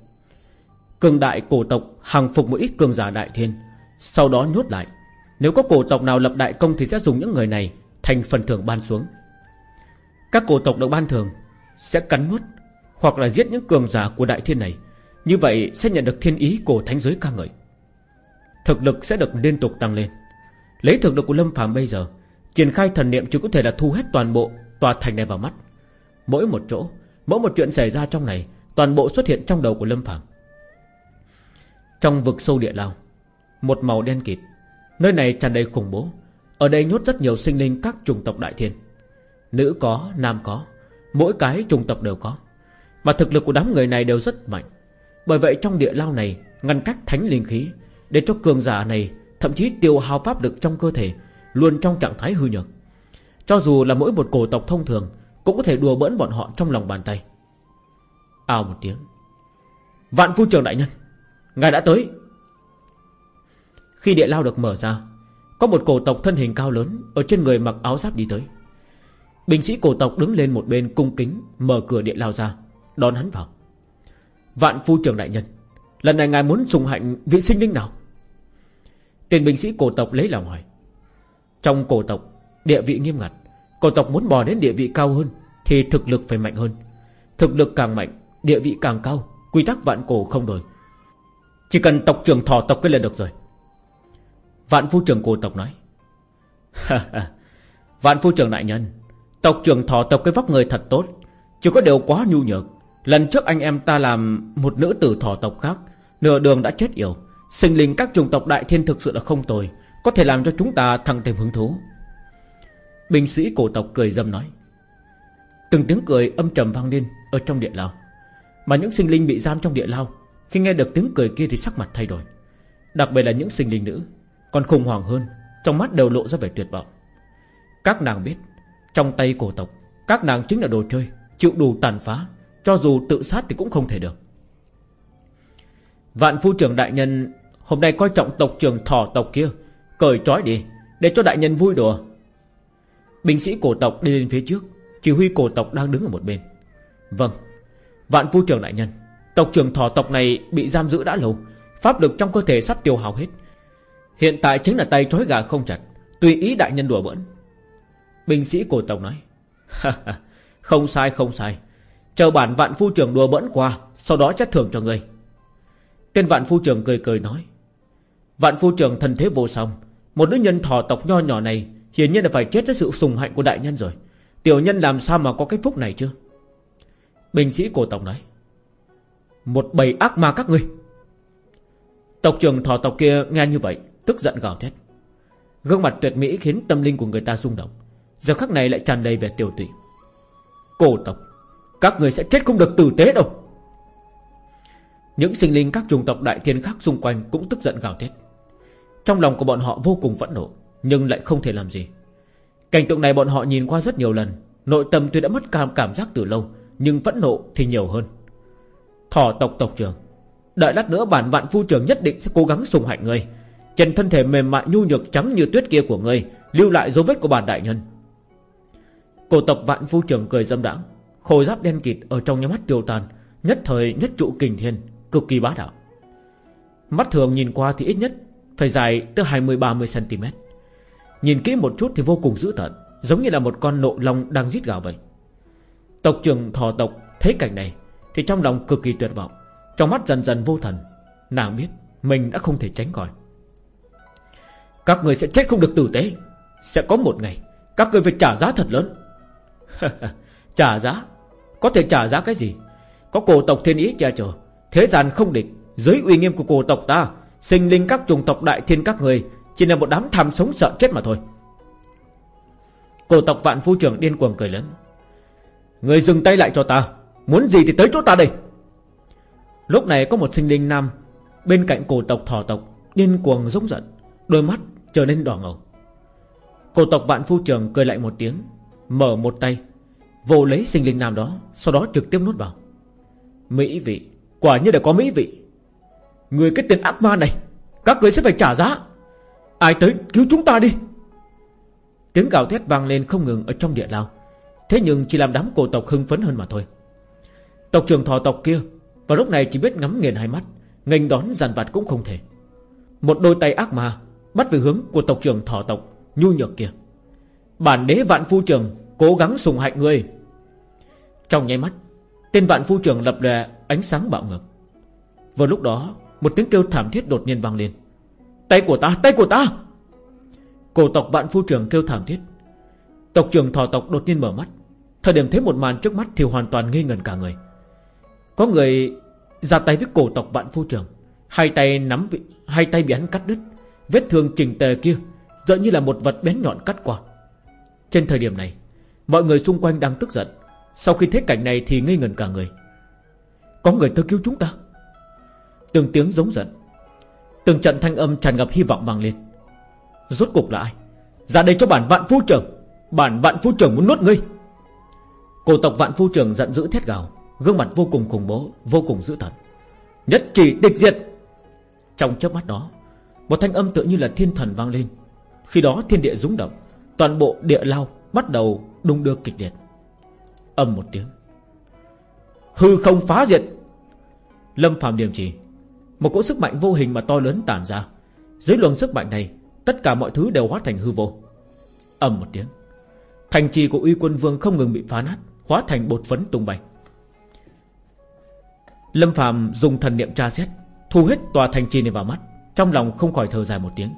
Cường đại cổ tộc hàng phục một ít cường giả đại thiên, Sau đó nhốt lại. Nếu có cổ tộc nào lập đại công Thì sẽ dùng những người này Thành phần thưởng ban xuống. Các cổ tộc được ban thưởng Sẽ cắn nuốt hoặc là giết những cường giả của đại thiên này. Như vậy sẽ nhận được thiên ý cổ thánh giới ca ngợi. Thực lực sẽ được liên tục tăng lên. Lấy thực lực của Lâm phàm bây giờ, Triển khai thần niệm chỉ có thể là thu hết toàn bộ, Tòa thành này vào mắt. Mỗi một chỗ Mỗi một chuyện xảy ra trong này Toàn bộ xuất hiện trong đầu của Lâm Phạm Trong vực sâu địa lao Một màu đen kịt Nơi này tràn đầy khủng bố. Ở đây nhốt rất nhiều sinh linh các chủng tộc đại thiên. Nữ có, nam có Mỗi cái chủng tộc đều có. Mà thực lực của đám người này đều rất mạnh. Bởi vậy trong địa lao này Ngăn cách thánh linh khí Để cho cường giả này Thậm chí tiêu hao pháp lực trong cơ thể Luôn trong trạng thái hư nhược. Cho dù là mỗi một cổ tộc thông thường cũng có thể đùa bỡn bọn họ trong lòng bàn tay. Ao một tiếng. Vạn phu trường đại nhân, Ngài đã tới. Khi địa lao được mở ra, Có một cổ tộc thân hình cao lớn Ở trên người mặc áo giáp đi tới. Binh sĩ cổ tộc đứng lên một bên cung kính Mở cửa địa lao ra, Đón hắn vào. Vạn phu trường đại nhân, Lần này ngài muốn sùng hạnh vị sinh linh nào? Tên binh sĩ cổ tộc lấy lòng hỏi. Trong cổ tộc, Địa vị nghiêm ngặt Cổ tộc muốn bò đến địa vị cao hơn Thì thực lực phải mạnh hơn. Thực lực càng mạnh, Địa vị càng cao, Quy tắc vạn cổ không đổi. Chỉ cần tộc trưởng thỏ tộc cái là được rồi. Vạn phu trưởng cổ tộc nói. Vạn phu trưởng đại nhân, Tộc trưởng thỏ tộc cái vóc người thật tốt Chỉ có điều quá nhu nhược. Lần trước anh em ta làm một nữ tử thỏ tộc khác, Nửa đường đã chết yểu. Sinh linh các chủng tộc đại thiên thực sự là không tồi, Có thể làm cho chúng ta thăng thêm hứng thú. Binh sĩ cổ tộc cười dâm nói. Từng tiếng cười âm trầm vang lên Ở trong địa lao. Mà những sinh linh bị giam trong địa lao, Khi nghe được tiếng cười kia thì sắc mặt thay đổi. Đặc biệt là những sinh linh nữ, Còn khủng hoảng hơn, Trong mắt đều lộ ra vẻ tuyệt vọng. Các nàng biết, Trong tay cổ tộc, Các nàng chính là đồ chơi, Chịu đủ tàn phá, Cho dù tự sát thì cũng không thể được. Vạn phu trưởng đại nhân, Hôm nay coi trọng tộc trưởng thỏ tộc kia, Cởi trói đi, Để cho đại nhân vui đùa. Binh sĩ cổ tộc đi lên phía trước, Chỉ huy cổ tộc đang đứng ở một bên. Vâng Vạn phu trưởng đại nhân, Tộc trưởng thỏ tộc này bị giam giữ đã lâu, Pháp lực trong cơ thể sắp tiêu hao hết. Hiện tại chính là tay trói gà không chặt, Tùy ý đại nhân đùa bỡn. Binh sĩ cổ tộc nói Không sai không sai. Chờ bản vạn phu trưởng đùa bỡn qua, Sau đó chắc thưởng cho người Tên vạn phu trưởng cười cười nói, Vạn phu trưởng thần thế vô song, Một nữ nhân thỏ tộc nho nhỏ này Hiển nhiên là phải chết dưới sự sùng hạnh của đại nhân rồi. Tiểu nhân làm sao mà có cái phúc này chứ? Bình sĩ cổ tộc nói, Một bầy ác ma các ngươi. Tộc trưởng thỏ tộc kia nghe như vậy, Tức giận gào thét. Gương mặt tuyệt mỹ khiến tâm linh của người ta rung động. Giờ khắc này lại tràn đầy về tiểu tụy. Cổ tộc, Các người sẽ chết không được tử tế đâu. Những sinh linh các chủng tộc đại thiên khác xung quanh Cũng tức giận gào thét. Trong lòng của bọn họ vô cùng phẫn nộ. Nhưng lại không thể làm gì. Cảnh tượng này bọn họ nhìn qua rất nhiều lần, Nội tâm tuy đã mất cảm cảm giác từ lâu, Nhưng phẫn nộ thì nhiều hơn. Thỏ tộc tộc trưởng, Đợi lát nữa bản vạn phu trưởng nhất định sẽ cố gắng sùng hạnh ngươi. Trên thân thể mềm mại nhu nhược trắng như tuyết kia của ngươi, Lưu lại dấu vết của bản đại nhân. Cổ tộc vạn phu trưởng cười dâm đãng, Khôi giáp đen kịt ở trong nhà mắt tiêu tan, Nhất thời nhất trụ kình thiên, Cực kỳ bá đạo. Mắt thường nhìn qua thì ít nhất Phải dài tới 20-30cm Nhìn kỹ một chút thì vô cùng dữ tợn, Giống như là một con nộ long đang giết gào vậy. Tộc trưởng thò tộc Thấy cảnh này Thì trong lòng cực kỳ tuyệt vọng, Trong mắt dần dần vô thần. Nàng biết mình đã không thể tránh khỏi. Các người sẽ chết không được tử tế. Sẽ có một ngày, Các người phải trả giá thật lớn. Trả giá? Có thể trả giá cái gì? Có cổ tộc thiên ý che chở, Thế gian không địch. Dưới uy nghiêm của cổ tộc ta, Sinh linh các chủng tộc đại thiên các người chỉ là một đám tham sống sợ chết mà thôi. Cổ tộc vạn phu trưởng điên cuồng cười lớn. Người dừng tay lại cho ta. Muốn gì thì tới chỗ ta đây. Lúc này có một sinh linh nam Bên cạnh cổ tộc thỏ tộc Điên cuồng giống giận, Đôi mắt trở nên đỏ ngầu. Cổ tộc vạn phu trưởng cười lại một tiếng, Mở một tay, Vô lấy sinh linh nam đó, Sau đó trực tiếp nuốt vào. Mỹ vị, Quả như là có mỹ vị. Người cái tên ác ma này, Các người sẽ phải trả giá. Ai tới, cứu chúng ta đi. Tiếng gào thét vang lên không ngừng ở trong địa lao. Thế nhưng chỉ làm đám cổ tộc hưng phấn hơn mà thôi. Tộc trưởng thọ tộc kia, Vào lúc này chỉ biết ngắm nghiền hai mắt, nghênh đón giàn vặt cũng không thể. Một đôi tay ác ma Bắt về hướng của tộc trưởng thọ tộc Nhu nhược kia. Bản đế vạn phu trưởng Cố gắng sùng hạnh người Trong nháy mắt, Tên vạn phu trưởng lập lè ánh sáng bạo ngược. Vào lúc đó, Một tiếng kêu thảm thiết đột nhiên vang lên. Tay của ta, tay của ta. Cổ tộc vạn phu trưởng kêu thảm thiết. Tộc trưởng thỏ tộc đột nhiên mở mắt. Thời điểm thấy một màn trước mắt thì hoàn toàn nghi ngần cả người. Có người ra tay với cổ tộc vạn phu trưởng Hai tay nắm bị, hai tay bị hắn cắt đứt. Vết thương trình tề kia Giống như là một vật bén nhọn cắt qua. Trên thời điểm này Mọi người xung quanh đang tức giận. Sau khi thấy cảnh này thì ngây ngần cả người. Có người tới cứu chúng ta. Từng tiếng giống giận. Từng trận thanh âm tràn ngập hy vọng vang lên. Rốt cục là ai? Ra đây cho bản vạn phu trưởng Bản vạn phu trưởng muốn nuốt ngươi. Cổ tộc vạn phu trưởng giận dữ thét gào. Gương mặt vô cùng khủng bố, Vô cùng dữ tợn. Nhất chỉ địch diệt. Trong chớp mắt đó, Một thanh âm tự như là thiên thần vang lên. Khi đó thiên địa rúng động, Toàn bộ địa lao bắt đầu đung đưa kịch liệt. Âm một tiếng. Hư không phá diệt. Lâm phàm điểm chỉ một cỗ sức mạnh vô hình mà to lớn tản ra. Dưới luồng sức mạnh này, Tất cả mọi thứ đều hóa thành hư vô. Ầm một tiếng. Thành trì của uy quân vương không ngừng bị phá nát, Hóa thành bột phấn tung bay. Lâm Phạm dùng thần niệm tra xét, Thu hết tòa thành trì này vào mắt, Trong lòng không khỏi thở dài một tiếng.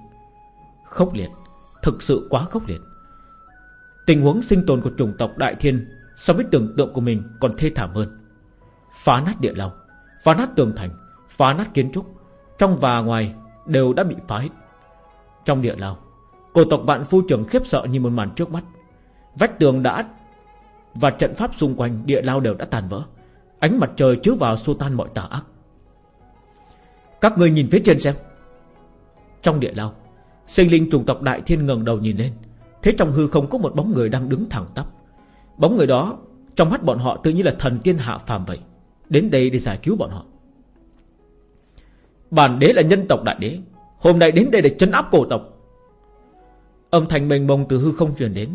Khốc liệt, Thực sự quá khốc liệt. Tình huống sinh tồn của chủng tộc Đại Thiên So với tưởng tượng của mình còn thê thảm hơn. Phá nát địa lòng Phá nát tường thành Phá nát kiến trúc, Trong và ngoài đều đã bị phá hết. Trong địa lao, Cổ tộc bạn phu trưởng khiếp sợ như một màn trước mắt. Vách tường đã Và trận pháp xung quanh địa lao đều đã tàn vỡ, Ánh mặt trời chiếu vào xô tan mọi tà ác. Các người nhìn phía trên xem. Trong địa lao, Sinh linh trùng tộc đại thiên ngẩng đầu nhìn lên Thế trong hư không có một bóng người đang đứng thẳng tắp. Bóng người đó, Trong mắt bọn họ tự như là thần tiên hạ phàm vậy, Đến đây để giải cứu bọn họ. Bản đế là nhân tộc đại đế. Hôm nay đến đây để chấn áp cổ tộc. Âm thanh mênh mông từ hư không truyền đến.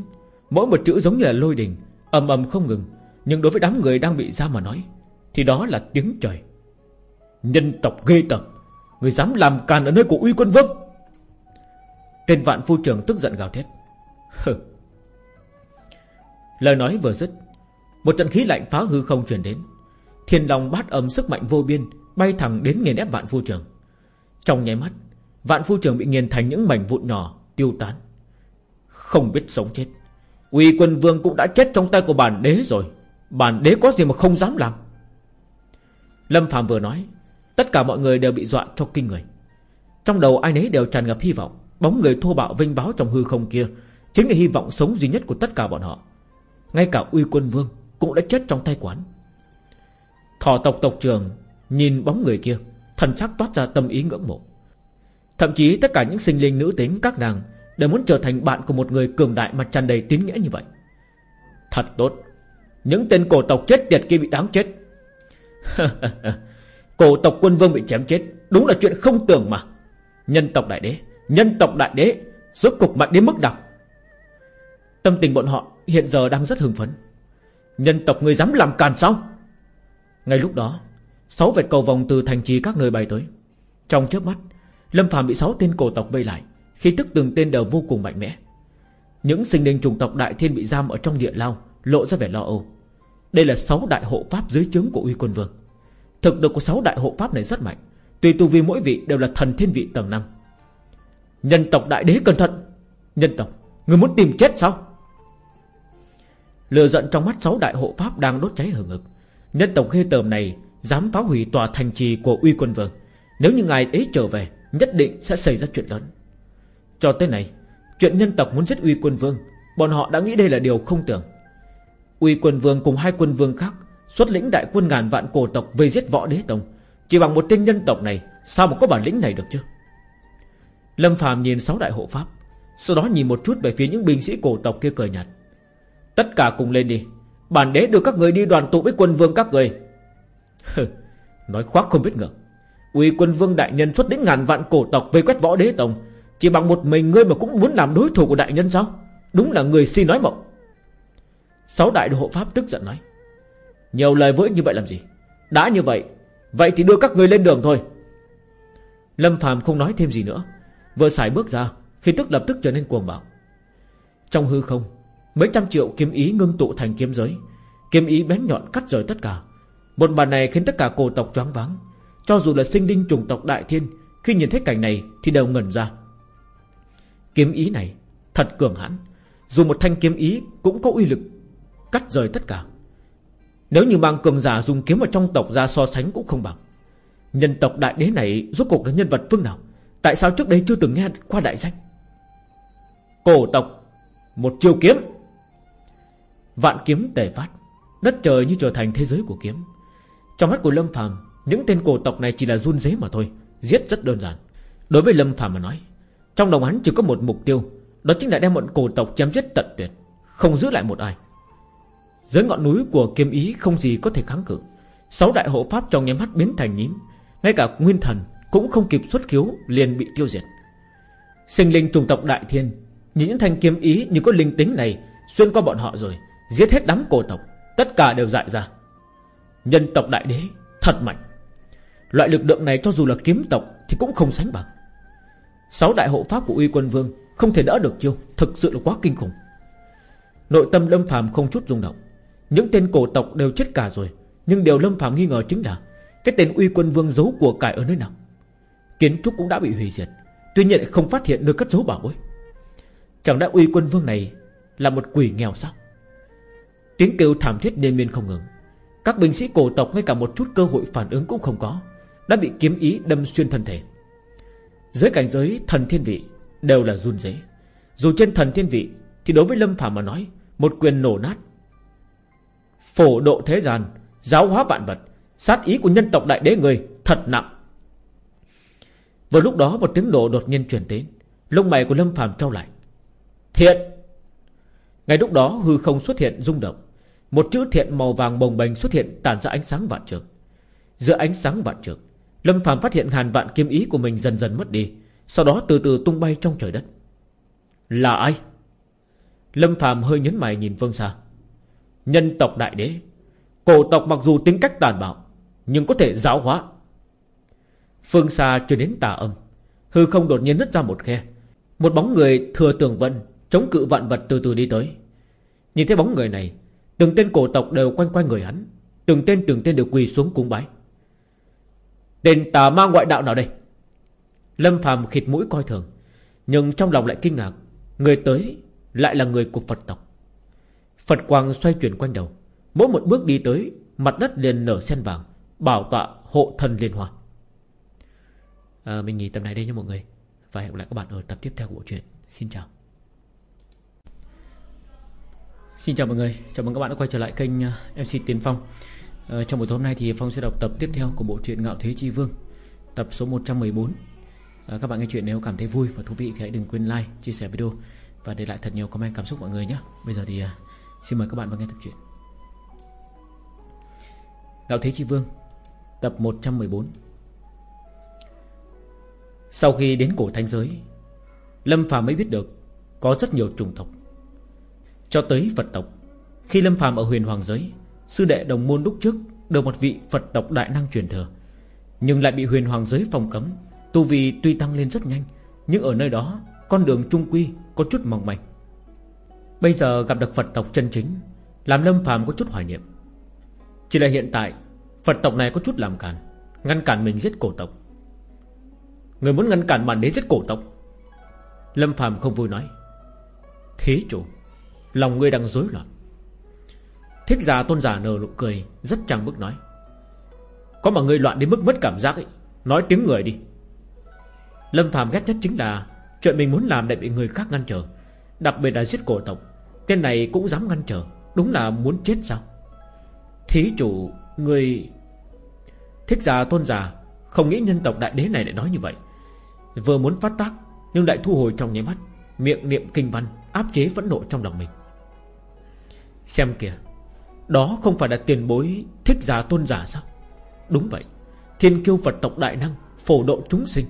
Mỗi một chữ giống như là lôi đình, ầm ầm không ngừng. Nhưng đối với đám người đang bị ra mà nói, Thì đó là tiếng trời. Nhân tộc ghê tởm, Người dám làm càn ở nơi của uy quân vương. Tên vạn phu trưởng tức giận gào thét. Lời nói vừa dứt, Một trận khí lạnh phá hư không truyền đến. Thiên lòng bát âm sức mạnh vô biên Bay thẳng đến nghiền ép vạn phu trường. Trong nháy mắt, Vạn phu trường bị nghiền thành những mảnh vụn nhỏ, Tiêu tán. Không biết sống chết. Uy quân vương cũng đã chết trong tay của bản đế rồi. Bản đế có gì mà không dám làm? Lâm Phạm vừa nói, Tất cả mọi người đều bị dọa cho kinh người. Trong đầu ai nấy đều tràn ngập hy vọng. Bóng người thô bạo vinh báo trong hư không kia Chính là hy vọng sống duy nhất của tất cả bọn họ. Ngay cả uy quân vương Cũng đã chết trong tay quán. Thỏ tộc tộc trường Nhìn bóng người kia, Thần sắc toát ra tâm ý ngưỡng mộ. Thậm chí tất cả những sinh linh nữ tính các nàng Đều muốn trở thành bạn của một người cường đại Mà tràn đầy tín nghĩa như vậy. Thật tốt, Những tên cổ tộc chết tiệt kia bị đáng chết. Cổ tộc quân vương bị chém chết, Đúng là chuyện không tưởng mà. Nhân tộc đại đế, Nhân tộc đại đế, Rốt cục mạnh đến mức nào? Tâm tình bọn họ hiện giờ đang rất hưng phấn. Nhân tộc người dám làm càn sao? Ngay lúc đó Sáu vệt cầu vòng từ thành trì các nơi bay tới. Trong chớp mắt, Lâm Phàm bị sáu tên cổ tộc vây lại, Khi tức từng tên đều vô cùng mạnh mẽ. Những sinh linh trùng tộc đại thiên bị giam ở trong địa lao, Lộ ra vẻ lo âu. Đây là sáu đại hộ pháp dưới trướng của uy quân vương. Thực lực của sáu đại hộ pháp này rất mạnh, Tùy tu vi mỗi vị đều là thần thiên vị tầng 5 Nhân tộc đại đế cẩn thận! Nhân tộc, Người muốn tìm chết sao? Lừa giận trong mắt sáu đại hộ pháp đang đốt cháy hừng ngực Nhân tộc ghê tờm này Dám phá hủy tòa thành trì của uy quân vương. Nếu như ngài ấy trở về, Nhất định sẽ xảy ra chuyện lớn. Cho tới này Chuyện nhân tộc muốn giết uy quân vương, Bọn họ đã nghĩ đây là điều không tưởng. Uy quân vương cùng hai quân vương khác Xuất lĩnh đại quân ngàn vạn cổ tộc Về giết võ đế tông. Chỉ bằng một tên nhân tộc này, Sao mà có bản lĩnh này được chứ? Lâm phàm nhìn sáu đại hộ pháp, Sau đó nhìn một chút về phía những binh sĩ cổ tộc kia cười nhạt. Tất cả cùng lên đi. Bản đế đưa các người đi đoàn tụ với quân vương các người. Nói khoác không biết ngờ. Uy quân vương đại nhân xuất đến ngàn vạn cổ tộc Về quét võ đế tông, Chỉ bằng một mình ngươi mà cũng muốn làm đối thủ của đại nhân sao? Đúng là người si nói mộng. Sáu đại hộ pháp tức giận nói, Nhiều lời vỗi như vậy làm gì? Đã như vậy Vậy thì đưa các người lên đường thôi. Lâm phàm không nói thêm gì nữa, Vừa xài bước ra Khi tức lập tức trở nên cuồng bạo. Trong hư không, Mấy trăm triệu kiếm ý ngưng tụ thành kiếm giới, Kiếm ý bén nhọn cắt rời tất cả. Một màn này khiến tất cả cổ tộc choáng váng. Cho dù là sinh linh trùng tộc đại thiên, Khi nhìn thấy cảnh này thì đều ngẩn ra. Kiếm ý này Thật cường hãn. Dù một thanh kiếm ý cũng có uy lực Cắt rời tất cả. Nếu như mang cường giả dùng kiếm ở trong tộc ra so sánh cũng không bằng. Nhân tộc đại đế này Rốt cuộc là nhân vật phương nào? Tại sao trước đây chưa từng nghe qua đại danh? Cổ tộc, Một chiêu kiếm. Vạn kiếm tề phát, Đất trời như trở thành thế giới của kiếm. Trong mắt của Lâm Phàm, Những tên cổ tộc này chỉ là run dế mà thôi, Giết rất đơn giản. Đối với Lâm Phàm mà nói, Trong đồng hắn chỉ có một mục tiêu, Đó chính là đem bọn cổ tộc chém giết tận tuyệt, Không giữ lại một ai. Dưới ngọn núi của kiếm ý không gì có thể kháng cự, Sáu đại hộ pháp trong nháy mắt biến thành nhím, Ngay cả nguyên thần cũng không kịp xuất khiếu liền bị tiêu diệt. Sinh linh trùng tộc đại thiên những thanh kiếm ý như có linh tính này, Xuyên qua bọn họ rồi, Giết hết đám cổ tộc, Tất cả đều dại ra. Nhân tộc đại đế, thật mạnh. Loại lực lượng này cho dù là kiếm tộc Thì cũng không sánh bằng. Sáu đại hộ pháp của uy quân vương Không thể đỡ được chiêu, Thực sự là quá kinh khủng. Nội tâm Lâm Phạm không chút rung động. Những tên cổ tộc đều chết cả rồi, Nhưng điều Lâm Phạm nghi ngờ chính là Cái tên uy quân vương giấu của cải ở nơi nào. Kiến trúc cũng đã bị hủy diệt, Tuy nhiên không phát hiện nơi cất giấu bảo bối. Chẳng đã uy quân vương này Là một quỷ nghèo sao? Tiếng kêu thảm thiết liên miên không ngừng. Các binh sĩ cổ tộc ngay cả một chút cơ hội phản ứng cũng không có, Đã bị kiếm ý đâm xuyên thân thể. Dưới cảnh giới thần thiên vị Đều là run rế. Dù trên thần thiên vị Thì đối với Lâm Phạm mà nói, Một quyền nổ nát, Phổ độ thế gian, Giáo hóa vạn vật, Sát ý của nhân tộc đại đế người Thật nặng. Vào lúc đó một tiếng nổ đột nhiên truyền đến, Lông mày của Lâm Phạm trao lại. Thiện! Ngay lúc đó hư không xuất hiện rung động. Một chữ thiện màu vàng bồng bềnh xuất hiện tản ra ánh sáng vạn trường Giữa ánh sáng vạn trường Lâm phàm phát hiện hàn vạn kiếm ý của mình dần dần mất đi, Sau đó từ từ tung bay trong trời đất. Là ai? Lâm phàm hơi nhấn mày nhìn phương xa. Nhân tộc đại đế. Cổ tộc mặc dù tính cách tàn bạo, Nhưng có thể giáo hóa. Phương xa truyền đến tà âm. Hư không đột nhiên nứt ra một khe. Một bóng người thừa tường vân Chống cự vạn vật từ từ đi tới. Nhìn thấy bóng người này Từng tên cổ tộc đều quanh quanh người hắn. Từng tên từng tên đều quỳ xuống cung bái. Tên tà ma ngoại đạo nào đây? Lâm phàm khịt mũi coi thường Nhưng trong lòng lại kinh ngạc Người tới lại là người của Phật tộc. Phật quang xoay chuyển quanh đầu Mỗi một bước đi tới Mặt đất liền nở sen vàng Bảo tọa hộ thần liên hoa. À, Mình nghỉ tập này đây nha mọi người. Và hẹn gặp lại các bạn ở tập tiếp theo của bộ truyện. Xin chào. Xin chào mọi người Chào mừng các bạn đã quay trở lại kênh ờ, MC Tiến Phong. Ờ, Trong buổi tối hôm nay thì Phong sẽ đọc tập tiếp theo của bộ truyện Ngạo Thế Chi Vương Tập số 114 ờ, Các bạn nghe chuyện nếu cảm thấy vui và thú vị thì hãy đừng quên like, chia sẻ video Và để lại thật nhiều comment cảm xúc mọi người nhé. Bây giờ thì uh, xin mời các bạn vào nghe tập truyện. Ngạo Thế Chi Vương Tập 114 Sau khi đến cổ thanh giới Lâm Phàm mới biết được Có rất nhiều trùng tộc cho tới Phật tộc. Khi Lâm Phàm ở huyền hoàng giới, Sư đệ đồng môn đúc trước Được một vị Phật tộc đại năng truyền thừa, Nhưng lại bị huyền hoàng giới phòng cấm, Tu vi tuy tăng lên rất nhanh, Nhưng ở nơi đó, Con đường trung quy có chút mong manh. Bây giờ gặp được Phật tộc chân chính, Làm Lâm Phàm có chút hoài niệm. Chỉ là hiện tại, Phật tộc này có chút làm cản Ngăn cản mình giết cổ tộc. Người muốn ngăn cản bản đế giết cổ tộc? Lâm Phạm không vui nói. Thí chủ Lòng ngươi đang rối loạn. Thích giả tôn giả nở nụ cười, Rất trang bức nói. Có mà ngươi loạn đến mức mất cảm giác ấy, Nói tiếng người đi. Lâm Phạm ghét nhất chính là Chuyện mình muốn làm lại bị người khác ngăn trở, Đặc biệt là giết cổ tộc. Tên này cũng dám ngăn trở, Đúng là muốn chết sao? Thí chủ, Người Thích giả tôn giả Không nghĩ nhân tộc đại đế này lại nói như vậy. Vừa muốn phát tác, Nhưng lại thu hồi trong nháy mắt, Miệng niệm kinh văn, Áp chế phẫn nộ trong lòng mình. Xem kìa, Đó không phải là tiền bối Thích giả tôn giả sao? Đúng vậy, Thiên kiêu Phật tộc đại năng Phổ độ chúng sinh,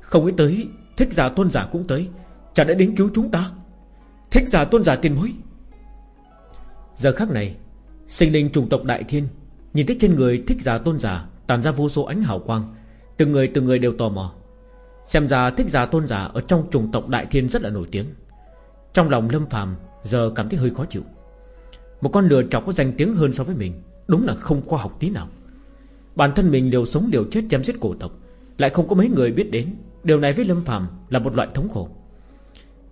Không nghĩ tới Thích giả tôn giả cũng tới, Chả đã đến cứu chúng ta. Thích giả tôn giả tiền bối. Giờ khắc này, Sinh linh trùng tộc đại thiên Nhìn thấy trên người thích giả tôn giả Tàn ra vô số ánh hào quang, Từng người từng người đều tò mò. Xem ra thích giả tôn giả Ở trong trùng tộc đại thiên rất là nổi tiếng. Trong lòng lâm phàm Giờ cảm thấy hơi khó chịu. Một con lừa chọc có danh tiếng hơn so với mình, Đúng là không khoa học tí nào. Bản thân mình đều sống đều chết chém giết cổ tộc, Lại không có mấy người biết đến. Điều này với Lâm Phạm là một loại thống khổ.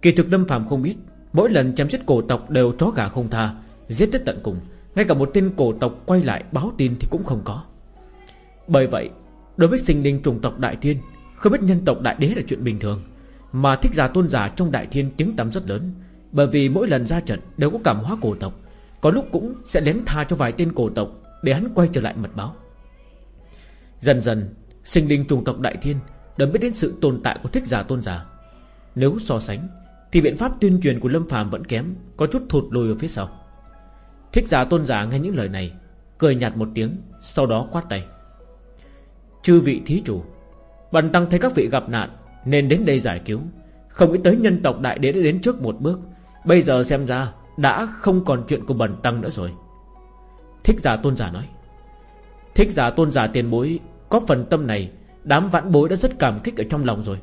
Kỳ thực Lâm Phạm không biết, Mỗi lần chém giết cổ tộc đều chó gà không tha, Giết tới tận cùng. Ngay cả một tên cổ tộc quay lại báo tin thì cũng không có. Bởi vậy, Đối với sinh linh trùng tộc Đại Thiên, Không biết nhân tộc Đại Đế là chuyện bình thường, Mà thích giả tôn giả trong Đại Thiên tiếng tăm rất lớn. Bởi vì mỗi lần ra trận Đều có cảm hóa cổ tộc có lúc cũng sẽ lén tha cho vài tên cổ tộc Để hắn quay trở lại mật báo. Dần dần, Sinh linh trùng tộc Đại Thiên Đã biết đến sự tồn tại của thích giả tôn giả. Nếu so sánh, Thì biện pháp tuyên truyền của Lâm phàm vẫn kém, Có chút thụt lùi ở phía sau. Thích giả tôn giả nghe những lời này, Cười nhạt một tiếng, Sau đó khoát tay. Chư vị thí chủ, Bần tăng thấy các vị gặp nạn, Nên đến đây giải cứu. Không nghĩ tới nhân tộc đại đế đã đến trước một bước, Bây giờ xem ra đã không còn chuyện của bẩn tăng nữa rồi. Thích giả tôn giả nói, Thích giả tôn giả tiền bối, Có phần tâm này, Đám vãn bối đã rất cảm kích ở trong lòng rồi.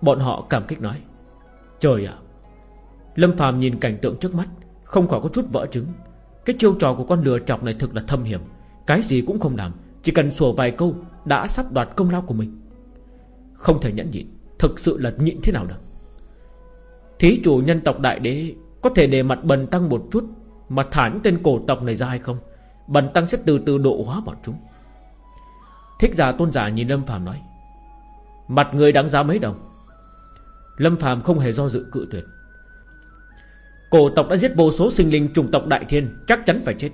Bọn họ cảm kích nói, Trời ạ, Lâm phàm nhìn cảnh tượng trước mắt, Không khỏi có chút vỡ trứng. Cái chiêu trò của con lừa chọc này thực là thâm hiểm, Cái gì cũng không làm, Chỉ cần sủa vài câu Đã sắp đoạt công lao của mình. Không thể nhẫn nhịn, Thực sự là nhịn thế nào được. Thí chủ nhân tộc đại đế có thể để mặt bần tăng một chút, Mà thả những tên cổ tộc này ra hay không? Bần tăng sẽ từ từ độ hóa bọn chúng. Thích giả tôn giả nhìn Lâm Phàm nói, Mặt người đáng giá mấy đồng? Lâm Phàm không hề do dự cự tuyệt. Cổ tộc đã giết vô số sinh linh trùng tộc đại thiên, Chắc chắn phải chết.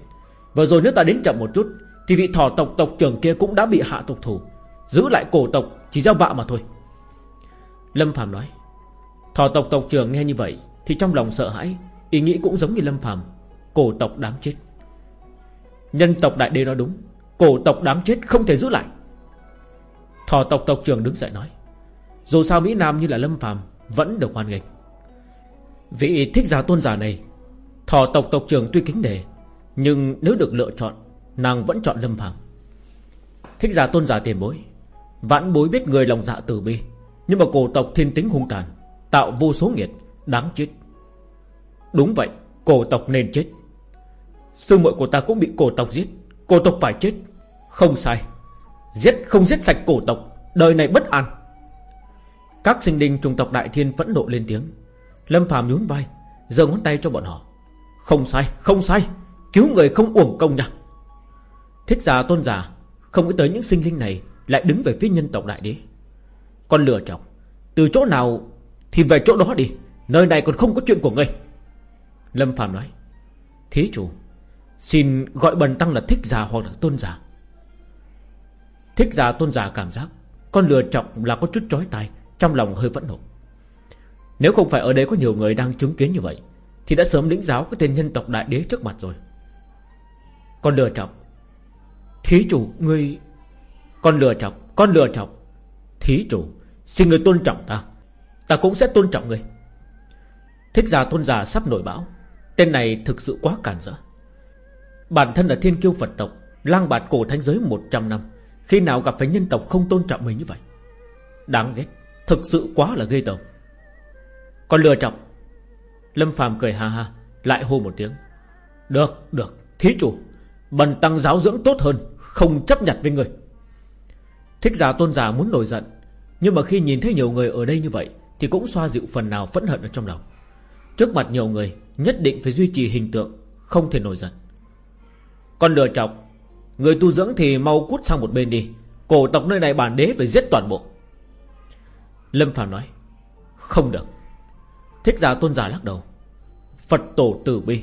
Vừa rồi nếu ta đến chậm một chút, Thì vị thỏ tộc tộc trưởng kia cũng đã bị hạ tộc thủ. Giữ lại cổ tộc chỉ gieo vạ mà thôi. Lâm Phàm nói, Thỏ tộc tộc trưởng nghe như vậy thì trong lòng sợ hãi, Ý nghĩ cũng giống như Lâm Phàm, Cổ tộc đáng chết. Nhân tộc đại đế nói đúng, Cổ tộc đáng chết không thể giữ lại. Thỏ tộc tộc trưởng đứng dậy nói, Dù sao Mỹ Nam như là Lâm Phàm Vẫn được hoan nghênh. Vị thích giả tôn giả này Thỏ tộc tộc trưởng tuy kính đề Nhưng nếu được lựa chọn, Nàng vẫn chọn Lâm Phàm. Thích giả tôn giả tiền bối, Vãn bối biết người lòng dạ từ bi, Nhưng mà cổ tộc thiên tính hung tàn, Tạo vô số nghiệt Đáng chết. Đúng vậy, Cổ tộc nên chết. Sư muội của ta cũng bị cổ tộc giết. Cổ tộc phải chết. Không sai. Giết không giết sạch cổ tộc. Đời này bất an. Các sinh linh trùng tộc đại thiên phẫn nộ lên tiếng. Lâm phàm nhún vai, giơ ngón tay cho bọn họ. Không sai không sai. Cứu người không uổng công nha. Thích giả tôn giả Không nghĩ tới những sinh linh này Lại đứng về phía nhân tộc đại đế. Con lừa chọc Từ chỗ nào thì về chỗ đó đi. Nơi này còn không có chuyện của ngươi. Lâm phàm nói, Thí chủ, Xin gọi bần tăng là thích giả hoặc là tôn giả Thích giả tôn giả cảm giác Con lừa trọng là có chút trói tai, Trong lòng hơi vẫn nộ. Nếu không phải ở đây có nhiều người đang chứng kiến như vậy, Thì đã sớm lĩnh giáo cái tên nhân tộc đại đế trước mặt rồi. Con lừa trọng, Thí chủ, ngươi Con lừa trọng, Con lừa trọng, Thí chủ, Xin người tôn trọng ta Ta cũng sẽ tôn trọng người Thích giả tôn giả sắp nổi bão. Tên này thực sự quá cản rỡ. Bản thân là thiên kiêu Phật tộc, Lang bạt cổ thánh giới 100 năm, Khi nào gặp phải nhân tộc không tôn trọng mình như vậy? Đáng ghét, Thực sự quá là ghê tởm. Còn lừa trọng Lâm phàm cười ha ha, Lại hô một tiếng. Được được, Thí chủ, Bần tăng giáo dưỡng tốt hơn, Không chấp nhận với người. Thích giả tôn giả muốn nổi giận, Nhưng mà khi nhìn thấy nhiều người ở đây như vậy, Thì cũng xoa dịu phần nào phẫn hận ở trong lòng. Trước mặt nhiều người, Nhất định phải duy trì hình tượng, Không thể nổi giận. Còn lừa chọc, Người tu dưỡng thì mau cút sang một bên đi. Cổ tộc nơi này bản đế phải giết toàn bộ. Lâm Phàm nói, Không được. Thích giả tôn giả lắc đầu, Phật tổ tử bi,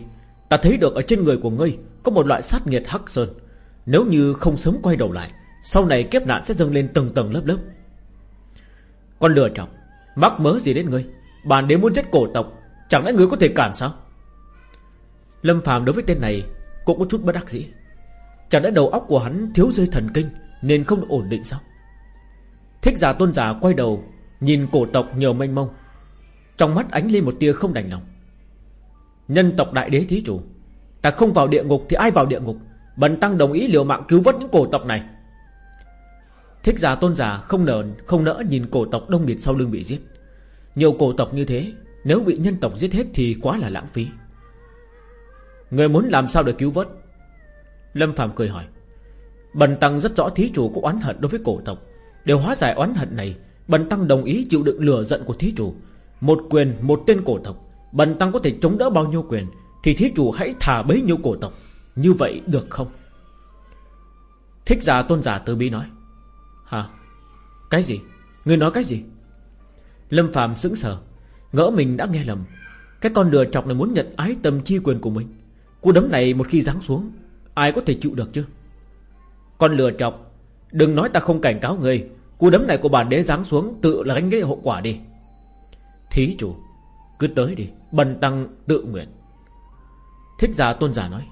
Ta thấy được ở trên người của ngươi Có một loại sát nghiệt hắc sơn. Nếu như không sớm quay đầu lại, Sau này kiếp nạn sẽ dâng lên từng tầng lớp lớp. Con lừa chọc, Mắc mớ gì đến ngươi? Bản đế muốn giết cổ tộc Chẳng lẽ người có thể cản sao? Lâm Phạm đối với tên này Cũng có chút bất đắc dĩ. Chẳng lẽ đầu óc của hắn thiếu dây thần kinh Nên không ổn định sao? Thích giả tôn giả quay đầu, Nhìn cổ tộc nhờ mênh mông. Trong mắt ánh lên một tia không đành lòng. Nhân tộc đại đế thí chủ, Ta không vào địa ngục thì ai vào địa ngục? Bần tăng đồng ý liều mạng cứu vớt những cổ tộc này. Thích giả tôn giả không nở, Không nỡ nhìn cổ tộc đông nghịt sau lưng bị giết. Nhiều cổ tộc như thế nếu bị nhân tộc giết hết thì quá là lãng phí. Người muốn làm sao để cứu vớt? Lâm Phạm cười hỏi. Bần Tăng rất rõ thí chủ có oán hận đối với cổ tộc. Để hóa giải oán hận này, Bần Tăng đồng ý chịu đựng lửa giận của thí chủ. Một quyền, một tên cổ tộc. Bần Tăng có thể chống đỡ bao nhiêu quyền, Thì thí chủ hãy thả bấy nhiêu cổ tộc. Như vậy được không? Thích giả tôn giả từ bi nói. Hả? Cái gì? Người nói cái gì? Lâm Phạm sững sờ. Ngỡ mình đã nghe lầm. Cái con lừa chọc này muốn nhận ái tâm chi quyền của mình. Cú đấm này một khi giáng xuống, Ai có thể chịu được chứ? Con lừa chọc, Đừng nói ta không cảnh cáo người. Cú đấm này của bản đế giáng xuống Tự là gánh cái hậu quả đi. Thí chủ, Cứ tới đi, Bần tăng tự nguyện. Thích giả tôn giả nói.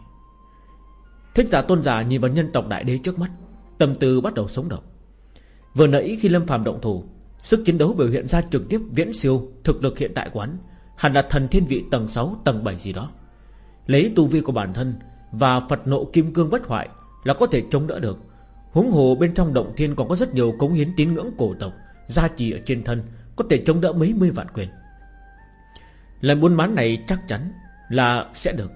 Thích giả tôn giả nhìn vào nhân tộc đại đế trước mắt, Tâm tư bắt đầu sống động. Vừa nãy khi Lâm phàm động thủ Sức chiến đấu biểu hiện ra trực tiếp viễn siêu, Thực lực hiện tại quán Hẳn là thần thiên vị tầng 6 tầng 7 gì đó. Lấy tu vi của bản thân Và Phật nộ kim cương bất hoại Là có thể chống đỡ được. Huống hồ bên trong động thiên còn có rất nhiều cống hiến tín ngưỡng cổ tộc, Gia trì ở trên thân, Có thể chống đỡ mấy mươi vạn quyền. Lần buôn bán này chắc chắn Là sẽ được.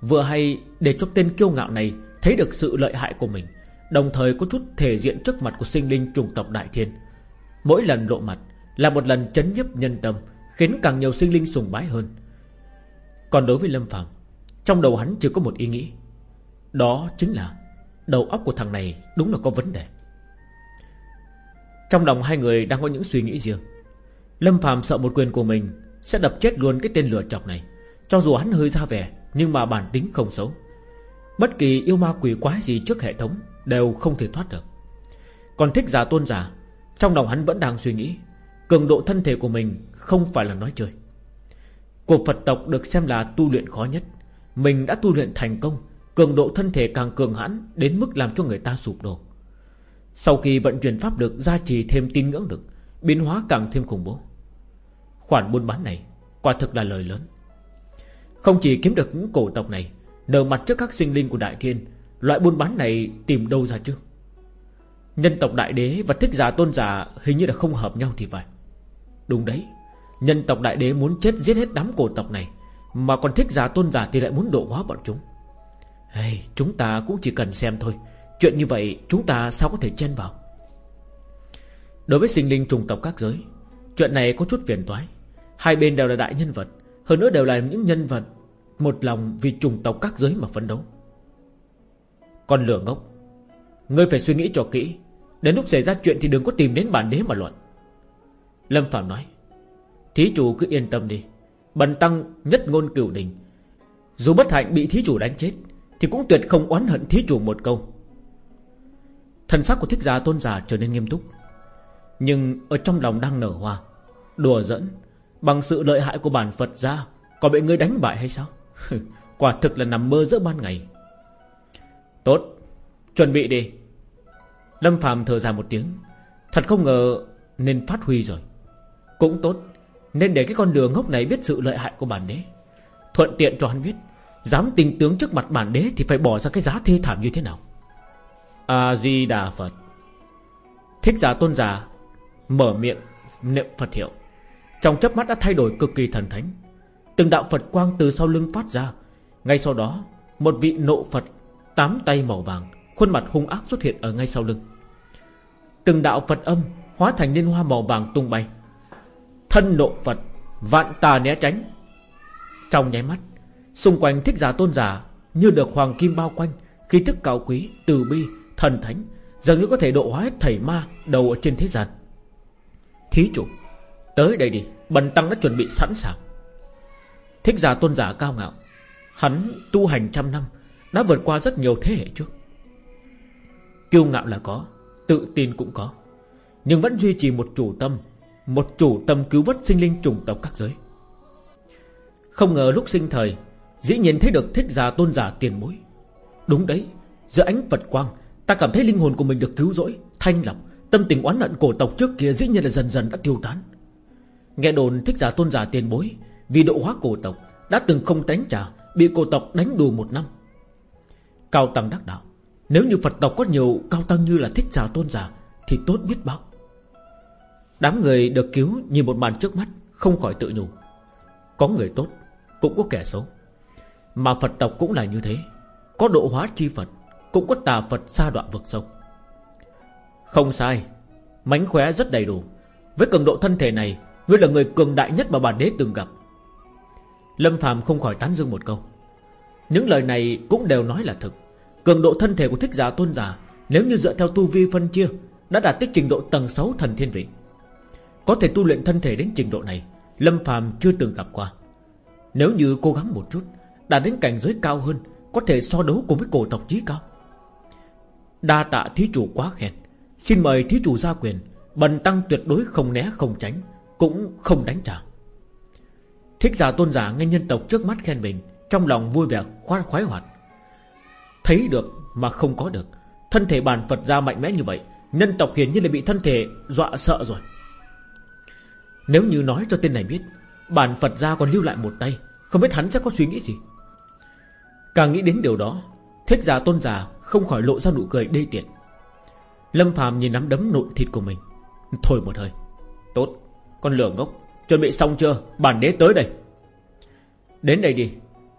Vừa hay để cho tên kiêu ngạo này Thấy được sự lợi hại của mình, Đồng thời có chút thể diện trước mặt của sinh linh trùng tộc Đại Thiên. Mỗi lần lộ mặt Là một lần chấn nhấp nhân tâm, Khiến càng nhiều sinh linh sùng bái hơn. Còn đối với Lâm Phạm Trong đầu hắn chỉ có một ý nghĩ. Đó chính là Đầu óc của thằng này đúng là có vấn đề. Trong lòng hai người đang có những suy nghĩ riêng, Lâm Phạm sợ một quyền của mình Sẽ đập chết luôn cái tên lừa chọc này. Cho dù hắn hơi ra vẻ, Nhưng mà bản tính không xấu. Bất kỳ yêu ma quỷ quái gì trước hệ thống Đều không thể thoát được. Còn thích giả tôn giả trong lòng hắn vẫn đang suy nghĩ, Cường độ thân thể của mình không phải là nói chơi Cuộc Phật tộc được xem là tu luyện khó nhất, Mình đã tu luyện thành công, Cường độ thân thể càng cường hãn Đến mức làm cho người ta sụp đổ. Sau khi vận chuyển pháp lực Gia trì thêm tin ngưỡng được, Biến hóa càng thêm khủng bố. Khoản buôn bán này Quả thực là lời lớn. Không chỉ kiếm được những cổ tộc này Nở mặt trước các sinh linh của Đại Thiên, Loại buôn bán này tìm đâu ra chứ? Nhân tộc Đại Đế và Thích Giả Tôn Giả Hình như là không hợp nhau thì phải. Đúng đấy Nhân tộc Đại Đế muốn chết giết hết đám cổ tộc này Mà còn Thích Giả Tôn Giả thì lại muốn độ hóa bọn chúng. Hey, Chúng ta cũng chỉ cần xem thôi Chuyện như vậy chúng ta sao có thể chen vào? Đối với sinh linh trùng tộc các giới Chuyện này có chút phiền toái. Hai bên đều là đại nhân vật Hơn nữa đều là những nhân vật Một lòng vì trùng tộc các giới mà phấn đấu. Con lửa ngốc Ngươi phải suy nghĩ cho kỹ Đến lúc xảy ra chuyện thì đừng có tìm đến bản đế mà luận. Lâm Phạm nói, Thí chủ cứ yên tâm đi. Bần tăng nhất ngôn cửu đình. Dù bất hạnh bị thí chủ đánh chết, Thì cũng tuyệt không oán hận thí chủ một câu. Thần sắc của thích giả tôn giả trở nên nghiêm túc. Nhưng ở trong lòng đang nở hoa, Đùa dẫn Bằng sự lợi hại của bản Phật ra có bị ngươi đánh bại hay sao? Quả thực là nằm mơ giữa ban ngày. Tốt, Chuẩn bị đi. Lâm Phạm thở dài một tiếng. Thật không ngờ nên phát huy rồi. Cũng tốt, Nên để cái con đường ngốc này biết sự lợi hại của bản đế. Thuận tiện cho hắn biết, Dám tình tướng trước mặt bản đế Thì phải bỏ ra cái giá thê thảm như thế nào? A-di-đà Phật. Thích giả tôn giả Mở miệng niệm Phật hiệu. Trong chớp mắt đã thay đổi cực kỳ thần thánh. Từng đạo Phật quang từ sau lưng phát ra. Ngay sau đó, Một vị nộ Phật Tám tay màu vàng, Khuôn mặt hung ác xuất hiện ở ngay sau lưng. Từng đạo Phật âm Hóa thành liên hoa màu vàng tung bay. Thân nộ Phật Vạn tà né tránh. Trong nháy mắt Xung quanh thích giả tôn giả Như được hoàng kim bao quanh Khí tức cao quý, từ bi, thần thánh Dường như có thể độ hóa hết thầy ma Đầu ở trên thế gian. Thí chủ Tới đây đi Bần tăng đã chuẩn bị sẵn sàng. Thích giả tôn giả cao ngạo Hắn tu hành trăm năm Đã vượt qua rất nhiều thế hệ trước. Kiêu ngạo là có Tự tin cũng có. Nhưng vẫn duy trì một chủ tâm, Một chủ tâm cứu vớt sinh linh trùng tộc các giới. Không ngờ lúc sinh thời, Dĩ nhiên thấy được thích giả tôn giả tiền bối. Đúng đấy, Giữa ánh Phật quang, Ta cảm thấy linh hồn của mình được cứu rỗi, Thanh lọc, Tâm tình oán hận cổ tộc trước kia dĩ nhiên là dần dần đã tiêu tán. Nghe đồn thích giả tôn giả tiền bối, Vì độ hóa cổ tộc, Đã từng không tánh trả Bị cổ tộc đánh đù một năm. Cao Tăng đắc đạo nếu như Phật tộc có nhiều cao tăng như là thích giả tôn giả, Thì tốt biết bao. Đám người được cứu nhìn một màn trước mắt, Không khỏi tự nhủ. Có người tốt, Cũng có kẻ xấu. Mà Phật tộc cũng là như thế. Có độ hóa chi Phật, Cũng có tà Phật xa đoạn vực sâu. Không sai, Mánh khóe rất đầy đủ. Với cường độ thân thể này, Ngươi là người cường đại nhất mà bản đế từng gặp. Lâm Phạm không khỏi tán dương một câu. Những lời này cũng đều nói là thực. Cường độ thân thể của thích giả tôn giả, Nếu như dựa theo tu vi phân chia, Đã đạt tới trình độ tầng 6 thần thiên vị. Có thể tu luyện thân thể đến trình độ này, Lâm phàm chưa từng gặp qua. Nếu như cố gắng một chút, Đạt đến cảnh giới cao hơn, Có thể so đấu cùng với cổ tộc chí cao. Đa tạ thí chủ quá khen. Xin mời thí chủ ra quyền, Bần tăng tuyệt đối không né không tránh, Cũng không đánh trả. Thích giả tôn giả nghe nhân tộc trước mắt khen mình, Trong lòng vui vẻ, khoan khoái hoạt. Thấy được mà không có được. Thân thể bàn Phật ra mạnh mẽ như vậy, Nhân tộc hiển nhiên là bị thân thể dọa sợ rồi. Nếu như nói cho tên này biết Bản Phật ra còn lưu lại một tay, Không biết hắn sẽ có suy nghĩ gì. Càng nghĩ đến điều đó, Thích giả tôn giả không khỏi lộ ra nụ cười đê tiện. Lâm phàm nhìn nắm đấm nội thịt của mình. Thôi một hơi. Tốt, Con lửa ngốc, Chuẩn bị xong chưa? Bản đế tới đây. Đến đây đi.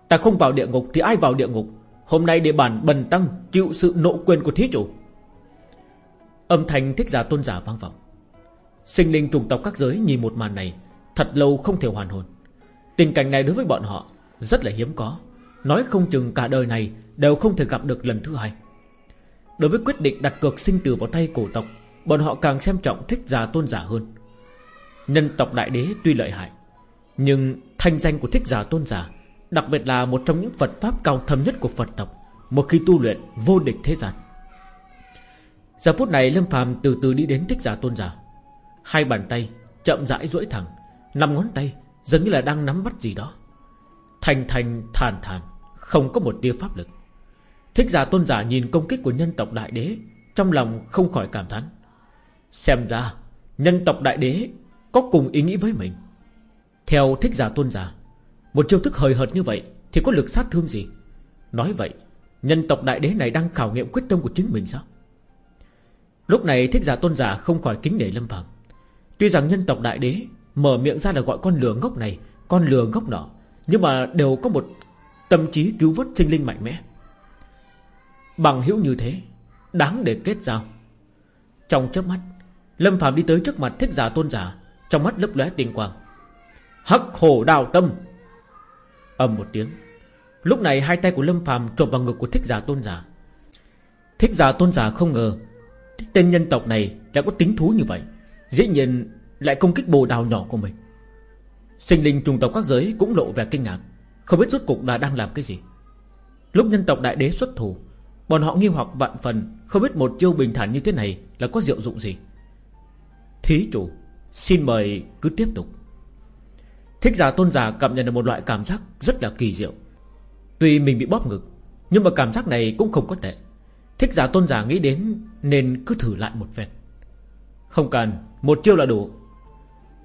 Ta không vào địa ngục thì ai vào địa ngục? Hôm nay địa bản bần tăng Chịu sự nộ quyền của thí chủ. Âm thanh thích giả tôn giả vang vọng. Sinh linh trùng tộc các giới nhìn một màn này, Thật lâu không thể hoàn hồn. Tình cảnh này đối với bọn họ Rất là hiếm có. Nói không chừng cả đời này Đều không thể gặp được lần thứ hai. Đối với quyết định đặt cược sinh tử vào tay cổ tộc, Bọn họ càng xem trọng thích giả tôn giả hơn. Nhân tộc đại đế tuy lợi hại, Nhưng thanh danh của thích giả tôn giả Đặc biệt là một trong những Phật Pháp cao thâm nhất của Phật tộc, Một khi tu luyện vô địch thế gian. Giờ phút này Lâm phàm từ từ đi đến thích giả tôn giả. Hai bàn tay chậm rãi duỗi thẳng, Năm ngón tay giống như là đang nắm bắt gì đó. Thành thành thản thản, Không có một tia pháp lực. Thích giả tôn giả nhìn công kích của nhân tộc đại đế, Trong lòng không khỏi cảm thán. Xem ra, Nhân tộc đại đế Có cùng ý nghĩ với mình. Theo thích giả tôn giả một chiêu thức hời hợt như vậy Thì có lực sát thương gì? Nói vậy, Nhân tộc đại đế này đang khảo nghiệm quyết tâm của chính mình sao? Lúc này thích giả tôn giả không khỏi kính nể lâm phạm Tuy rằng nhân tộc đại đế Mở miệng ra là gọi con lừa ngốc này, Con lừa ngốc nọ, Nhưng mà đều có một tâm trí cứu vớt sinh linh mạnh mẽ. Bằng hữu như thế, Đáng để kết giao. Trong chớp mắt, Lâm Phạm đi tới trước mặt thích giả tôn giả, Trong mắt lấp lóe tinh quang. Hắc hổ đào tâm! Âm một tiếng. Lúc này hai tay của Lâm Phạm chộp vào ngực của thích giả tôn giả Thích giả tôn giả không ngờ Tên nhân tộc này lại có tính thú như vậy, Dĩ nhiên lại công kích bồ đào nhỏ của mình. Sinh linh trùng tộc các giới cũng lộ vẻ kinh ngạc, Không biết rốt cục là đang làm cái gì. Lúc nhân tộc đại đế xuất thủ, Bọn họ nghi hoặc vạn phần, Không biết một chiêu bình thản như thế này Là có diệu dụng gì. Thí chủ, Xin mời cứ tiếp tục. Thích giả tôn giả cảm nhận được một loại cảm giác Rất là kỳ diệu. Tuy mình bị bóp ngực, Nhưng mà cảm giác này cũng không có tệ. Thích giả tôn giả nghĩ đến Nên cứ thử lại một phen. Không cần, Một chiêu là đủ.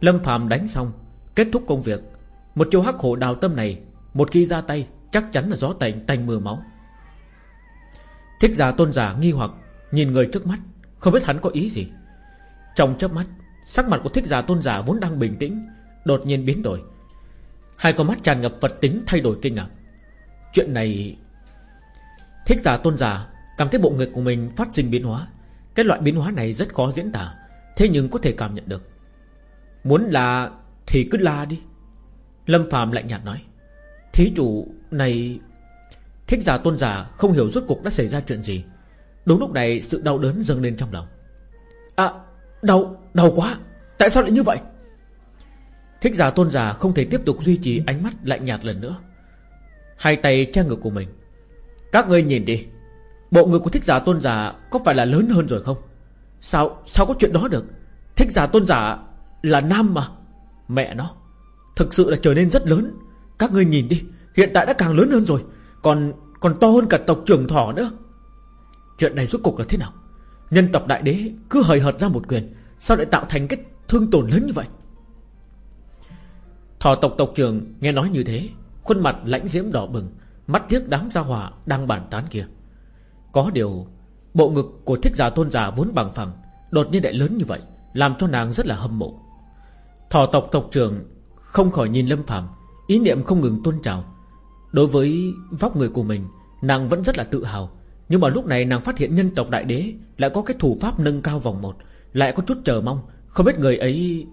Lâm phàm đánh xong, Kết thúc công việc. Một chiêu hắc hổ đào tâm này, Một khi ra tay, Chắc chắn là gió tành tành mưa máu. Thích giả tôn giả nghi hoặc, Nhìn người trước mắt, Không biết hắn có ý gì. Trong chớp mắt, Sắc mặt của thích giả tôn giả vốn đang bình tĩnh Đột nhiên biến đổi. Hai con mắt tràn ngập vật tính thay đổi kinh ngạc. Chuyện này Thích giả tôn giả Cảm thấy bộ ngực của mình phát sinh biến hóa. Cái loại biến hóa này rất khó diễn tả Thế nhưng có thể cảm nhận được. Muốn là thì cứ la đi. Lâm Phàm lạnh nhạt nói. Thí chủ này Thích giả tôn giả không hiểu rốt cục đã xảy ra chuyện gì. Đúng lúc này sự đau đớn dâng lên trong lòng. À đau, đau quá. Tại sao lại như vậy? Thích giả tôn giả không thể tiếp tục duy trì ánh mắt lạnh nhạt lần nữa. Hai tay che ngực của mình. Các ngươi nhìn đi, Bộ ngực của thích giả tôn giả Có phải là lớn hơn rồi không? Sao sao có chuyện đó được? Thích giả tôn giả là nam mà, Mẹ nó. Thực sự là trở nên rất lớn. Các ngươi nhìn đi, Hiện tại đã càng lớn hơn rồi. Còn còn to hơn cả tộc trưởng thỏ nữa. Chuyện này rốt cục là thế nào? Nhân tộc đại đế cứ hời hợt ra một quyền, Sao lại tạo thành cái thương tổn lớn như vậy? Thỏ tộc tộc trưởng nghe nói như thế, Khuôn mặt lãnh diễm đỏ bừng, Mắt tiếc đám gia hỏa đang bàn tán kia. Có điều, Bộ ngực của thích giả tôn giả vốn bằng phẳng, Đột nhiên đại lớn như vậy, Làm cho nàng rất là hâm mộ. Thỏ tộc tộc trưởng Không khỏi nhìn Lâm Phạm Ý niệm không ngừng tôn trào. Đối với vóc người của mình, Nàng vẫn rất là tự hào, Nhưng mà lúc này nàng phát hiện nhân tộc đại đế Lại có cái thủ pháp nâng cao vòng một, Lại có chút chờ mong, Không biết người ấy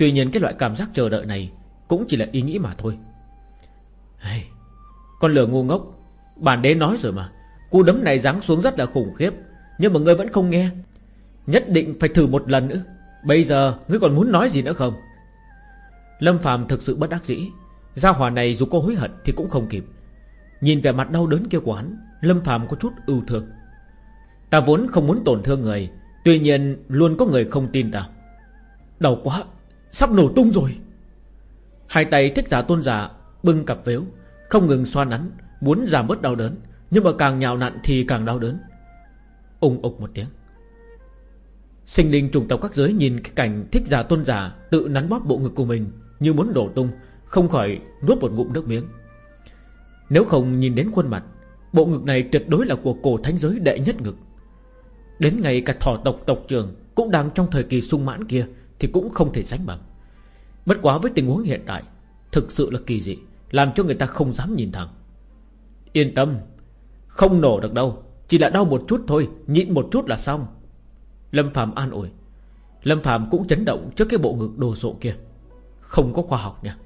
Tuy nhiên cái loại cảm giác chờ đợi này Cũng chỉ là ý nghĩ mà thôi. Hey, Con lừa ngu ngốc. Bản đế nói rồi mà. Cú đấm này giáng xuống rất là khủng khiếp Nhưng mà ngươi vẫn không nghe. Nhất định phải thử một lần nữa. Bây giờ ngươi còn muốn nói gì nữa không? Lâm Phạm thực sự bất đắc dĩ. Gia hỏa này dù có hối hận thì cũng không kịp. Nhìn vẻ mặt đau đớn kia của hắn Lâm Phạm có chút ưu thương. Ta vốn không muốn tổn thương người Tuy nhiên luôn có người không tin ta. Đau quá. Sắp nổ tung rồi. Hai tay thích giả tôn giả Bưng cặp vếu Không ngừng xoa nắn, Muốn giảm bớt đau đớn, Nhưng mà càng nhào nặn thì càng đau đớn. Ung ục một tiếng. Sinh linh trùng tộc các giới nhìn cái cảnh thích giả tôn giả Tự nắn bóp bộ ngực của mình Như muốn đổ tung, Không khỏi nuốt một ngụm nước miếng. Nếu không nhìn đến khuôn mặt, Bộ ngực này tuyệt đối là của cổ thánh giới đệ nhất ngực. Đến ngày cả thỏ tộc tộc trưởng Cũng đang trong thời kỳ sung mãn kia thì cũng không thể sánh bằng. Bất quá với tình huống hiện tại, Thực sự là kỳ dị, Làm cho người ta không dám nhìn thẳng. Yên tâm, Không nổ được đâu, Chỉ là đau một chút thôi, Nhịn một chút là xong. Lâm Phạm an ủi. Lâm Phạm cũng chấn động trước cái bộ ngực đồ sộ kia. Không có khoa học nha.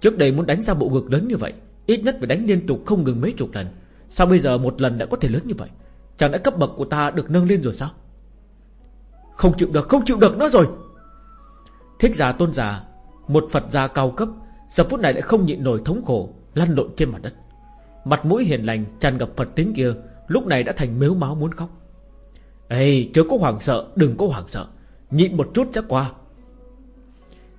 Trước đây muốn đánh ra bộ ngực lớn như vậy, Ít nhất phải đánh liên tục không ngừng mấy chục lần. Sao bây giờ một lần đã có thể lớn như vậy? Chẳng lẽ cấp bậc của ta được nâng lên rồi sao? Không chịu được, Không chịu được nữa rồi! Thích giả tôn giả Một Phật gia cao cấp, Giờ phút này lại không nhịn nổi thống khổ, Lăn lộn trên mặt đất. Mặt mũi hiền lành, tràn ngập Phật tính kia, Lúc này đã thành mếu máu muốn khóc. Ê, chớ có hoảng sợ, Đừng có hoảng sợ, Nhịn một chút sẽ qua.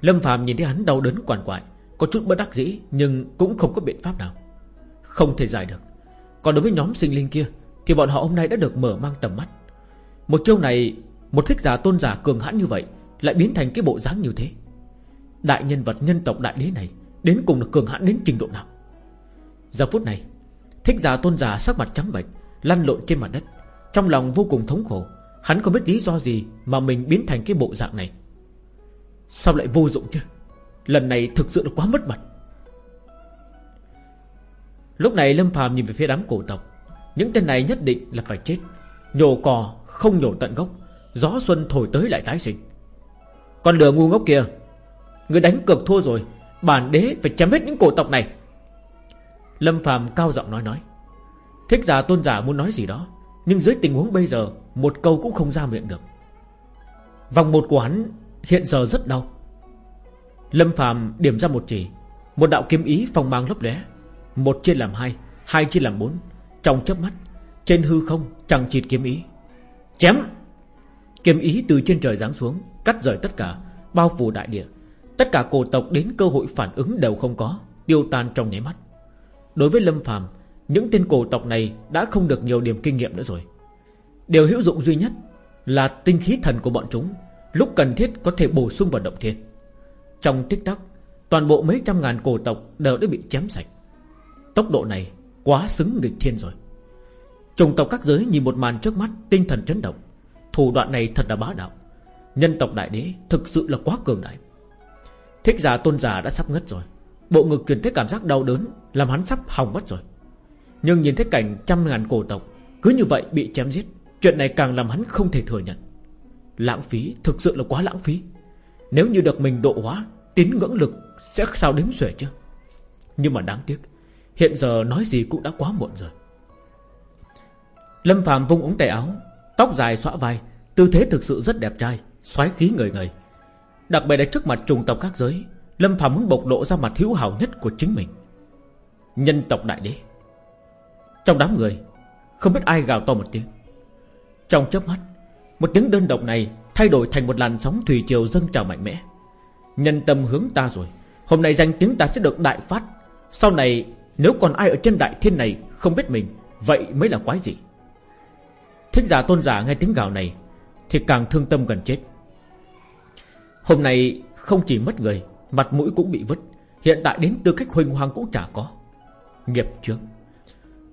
Lâm Phạm nhìn thấy hắn đau đớn quản quại, Có chút bất đắc dĩ, Nhưng cũng không có biện pháp nào. Không thể giải được. Còn đối với nhóm sinh linh kia, Thì bọn họ hôm nay đã được mở mang tầm mắt. Một chiêu này, Một thích giả tôn giả cường hãn như vậy lại biến thành cái bộ dáng như thế. Đại nhân vật nhân tộc đại đế này Đến cùng là cường hãn đến trình độ nào? Giờ phút này, Thích giả tôn giả sắc mặt trắng bệch, Lăn lộn trên mặt đất. Trong lòng vô cùng thống khổ, Hắn không biết lý do gì Mà mình biến thành cái bộ dạng này. Sao lại vô dụng chứ? Lần này thực sự là quá mất mặt. Lúc này Lâm phàm nhìn về phía đám cổ tộc. Những tên này nhất định là phải chết. Nhổ cò không nhổ tận gốc. Gió xuân thổi tới lại tái sinh. Con lừa ngu ngốc kia. Người đánh cược thua rồi, Bản đế phải chém hết những cổ tộc này. Lâm phàm cao giọng nói nói. Thích giả tôn giả muốn nói gì đó, Nhưng dưới tình huống bây giờ, Một câu cũng không ra miệng được. Vòng một của hắn hiện giờ rất đau. Lâm phàm điểm ra một chỉ, Một đạo kiếm ý phong mang lấp lóe. Một chia làm hai Hai chia làm bốn. Trong chớp mắt, Trên hư không chẳng chịt kiếm ý. Chém! Kiếm ý từ trên trời giáng xuống Cắt rời tất cả, Bao phủ đại địa. Tất cả cổ tộc đến cơ hội phản ứng đều không có, Tiêu tan trong nháy mắt. Đối với Lâm phàm, Những tên cổ tộc này đã không được nhiều điểm kinh nghiệm nữa rồi. Điều hữu dụng duy nhất Là tinh khí thần của bọn chúng, Lúc cần thiết có thể bổ sung vào động thiên. Trong tích tắc, Toàn bộ mấy trăm ngàn cổ tộc đều đã bị chém sạch. Tốc độ này Quá xứng nghịch thiên rồi. Trùng tộc các giới nhìn một màn trước mắt, Tinh thần chấn động. Thủ đoạn này thật là bá đạo. Nhân tộc đại đế thực sự là quá cường đại. Thích giả tôn giả đã sắp ngất rồi. Bộ ngực truyền thấy cảm giác đau đớn Làm hắn sắp hỏng mất rồi. Nhưng nhìn thấy cảnh trăm ngàn cổ tộc Cứ như vậy bị chém giết, Chuyện này càng làm hắn không thể thừa nhận. Lãng phí, thực sự là quá lãng phí. Nếu như được mình độ hóa, Tín ngưỡng lực sẽ sao đếm xuể chứ? Nhưng mà đáng tiếc, Hiện giờ nói gì cũng đã quá muộn rồi. Lâm Phạm vung ống tay áo, Tóc dài xõa vai, Tư thế thực sự rất đẹp trai xoáy khí người người. Đặc biệt là trước mặt trùng tộc các giới, Lâm Phạm muốn bộc lộ ra mặt hữu hảo nhất của chính mình. Nhân tộc đại đế. Trong đám người, Không biết ai gào to một tiếng. Trong chớp mắt, Một tiếng đơn độc này Thay đổi thành một làn sóng thủy triều dâng trào mạnh mẽ. Nhân tâm hướng ta rồi, Hôm nay danh tiếng ta sẽ được đại phát. Sau này, nếu còn ai ở trên đại thiên này Không biết mình, Vậy mới là quái gì? Thích giả tôn giả nghe tiếng gào này thì càng thương tâm gần chết. Hôm nay không chỉ mất người, Mặt mũi cũng bị vứt. Hiện tại đến tư cách huỳnh hoàng cũng chả có. Nghiệp trước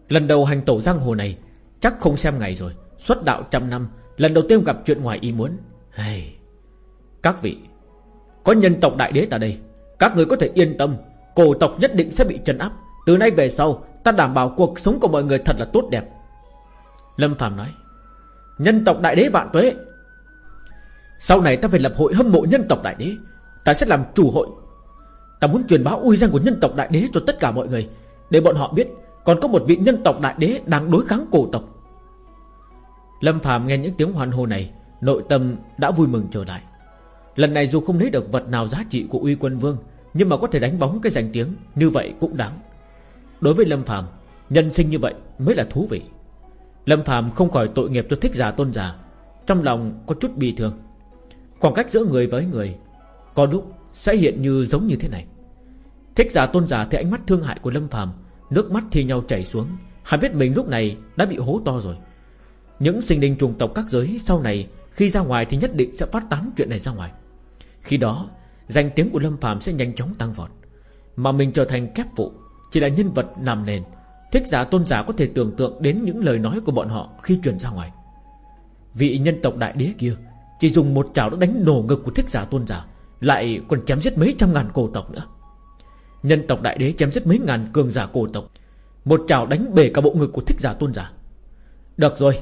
Lần đầu hành tổ giang hồ này, Chắc không xem ngày rồi. Xuất đạo trăm năm, Lần đầu tiên gặp chuyện ngoài ý muốn. Hey. Các vị, Có nhân tộc đại đế tại đây, Các người có thể yên tâm. Cổ tộc nhất định sẽ bị trấn áp. Từ nay về sau, Ta đảm bảo cuộc sống của mọi người thật là tốt đẹp. Lâm Phạm nói Nhân tộc đại đế vạn tuế. Sau này ta phải lập hội hâm mộ nhân tộc đại đế. Ta sẽ làm chủ hội. Ta muốn truyền báo uy danh của nhân tộc đại đế cho tất cả mọi người, Để bọn họ biết Còn có một vị nhân tộc đại đế đang đối kháng cổ tộc. Lâm Phạm nghe những tiếng hoan hô này, Nội tâm đã vui mừng trở lại. Lần này dù không lấy được vật nào giá trị của uy quân vương, Nhưng mà có thể đánh bóng cái danh tiếng Như vậy cũng đáng. Đối với Lâm Phạm Nhân sinh như vậy mới là thú vị. Lâm Phạm không khỏi tội nghiệp cho thích giả tôn giả, Trong lòng có chút bi thương. Khoảng cách giữa người với người, Có lúc sẽ hiện như giống như thế này. Thích giả tôn giả thấy ánh mắt thương hại của Lâm Phạm Nước mắt thi nhau chảy xuống, Hắn biết mình lúc này đã bị hố to rồi. Những sinh linh trùng tộc các giới sau này Khi ra ngoài thì nhất định sẽ phát tán chuyện này ra ngoài. Khi đó, Danh tiếng của Lâm Phạm sẽ nhanh chóng tăng vọt, Mà mình trở thành kép vụ Chỉ là nhân vật nằm nền Thích giả tôn giả có thể tưởng tượng đến những lời nói của bọn họ Khi truyền ra ngoài. Vị nhân tộc đại đế kia Chỉ dùng một chảo đã đánh nổ ngực của thích giả tôn giả, Lại còn chém giết mấy trăm ngàn cổ tộc nữa. Nhân tộc đại đế chém giết mấy ngàn cường giả cổ tộc, Một chảo đánh bể cả bộ ngực của thích giả tôn giả. Được rồi,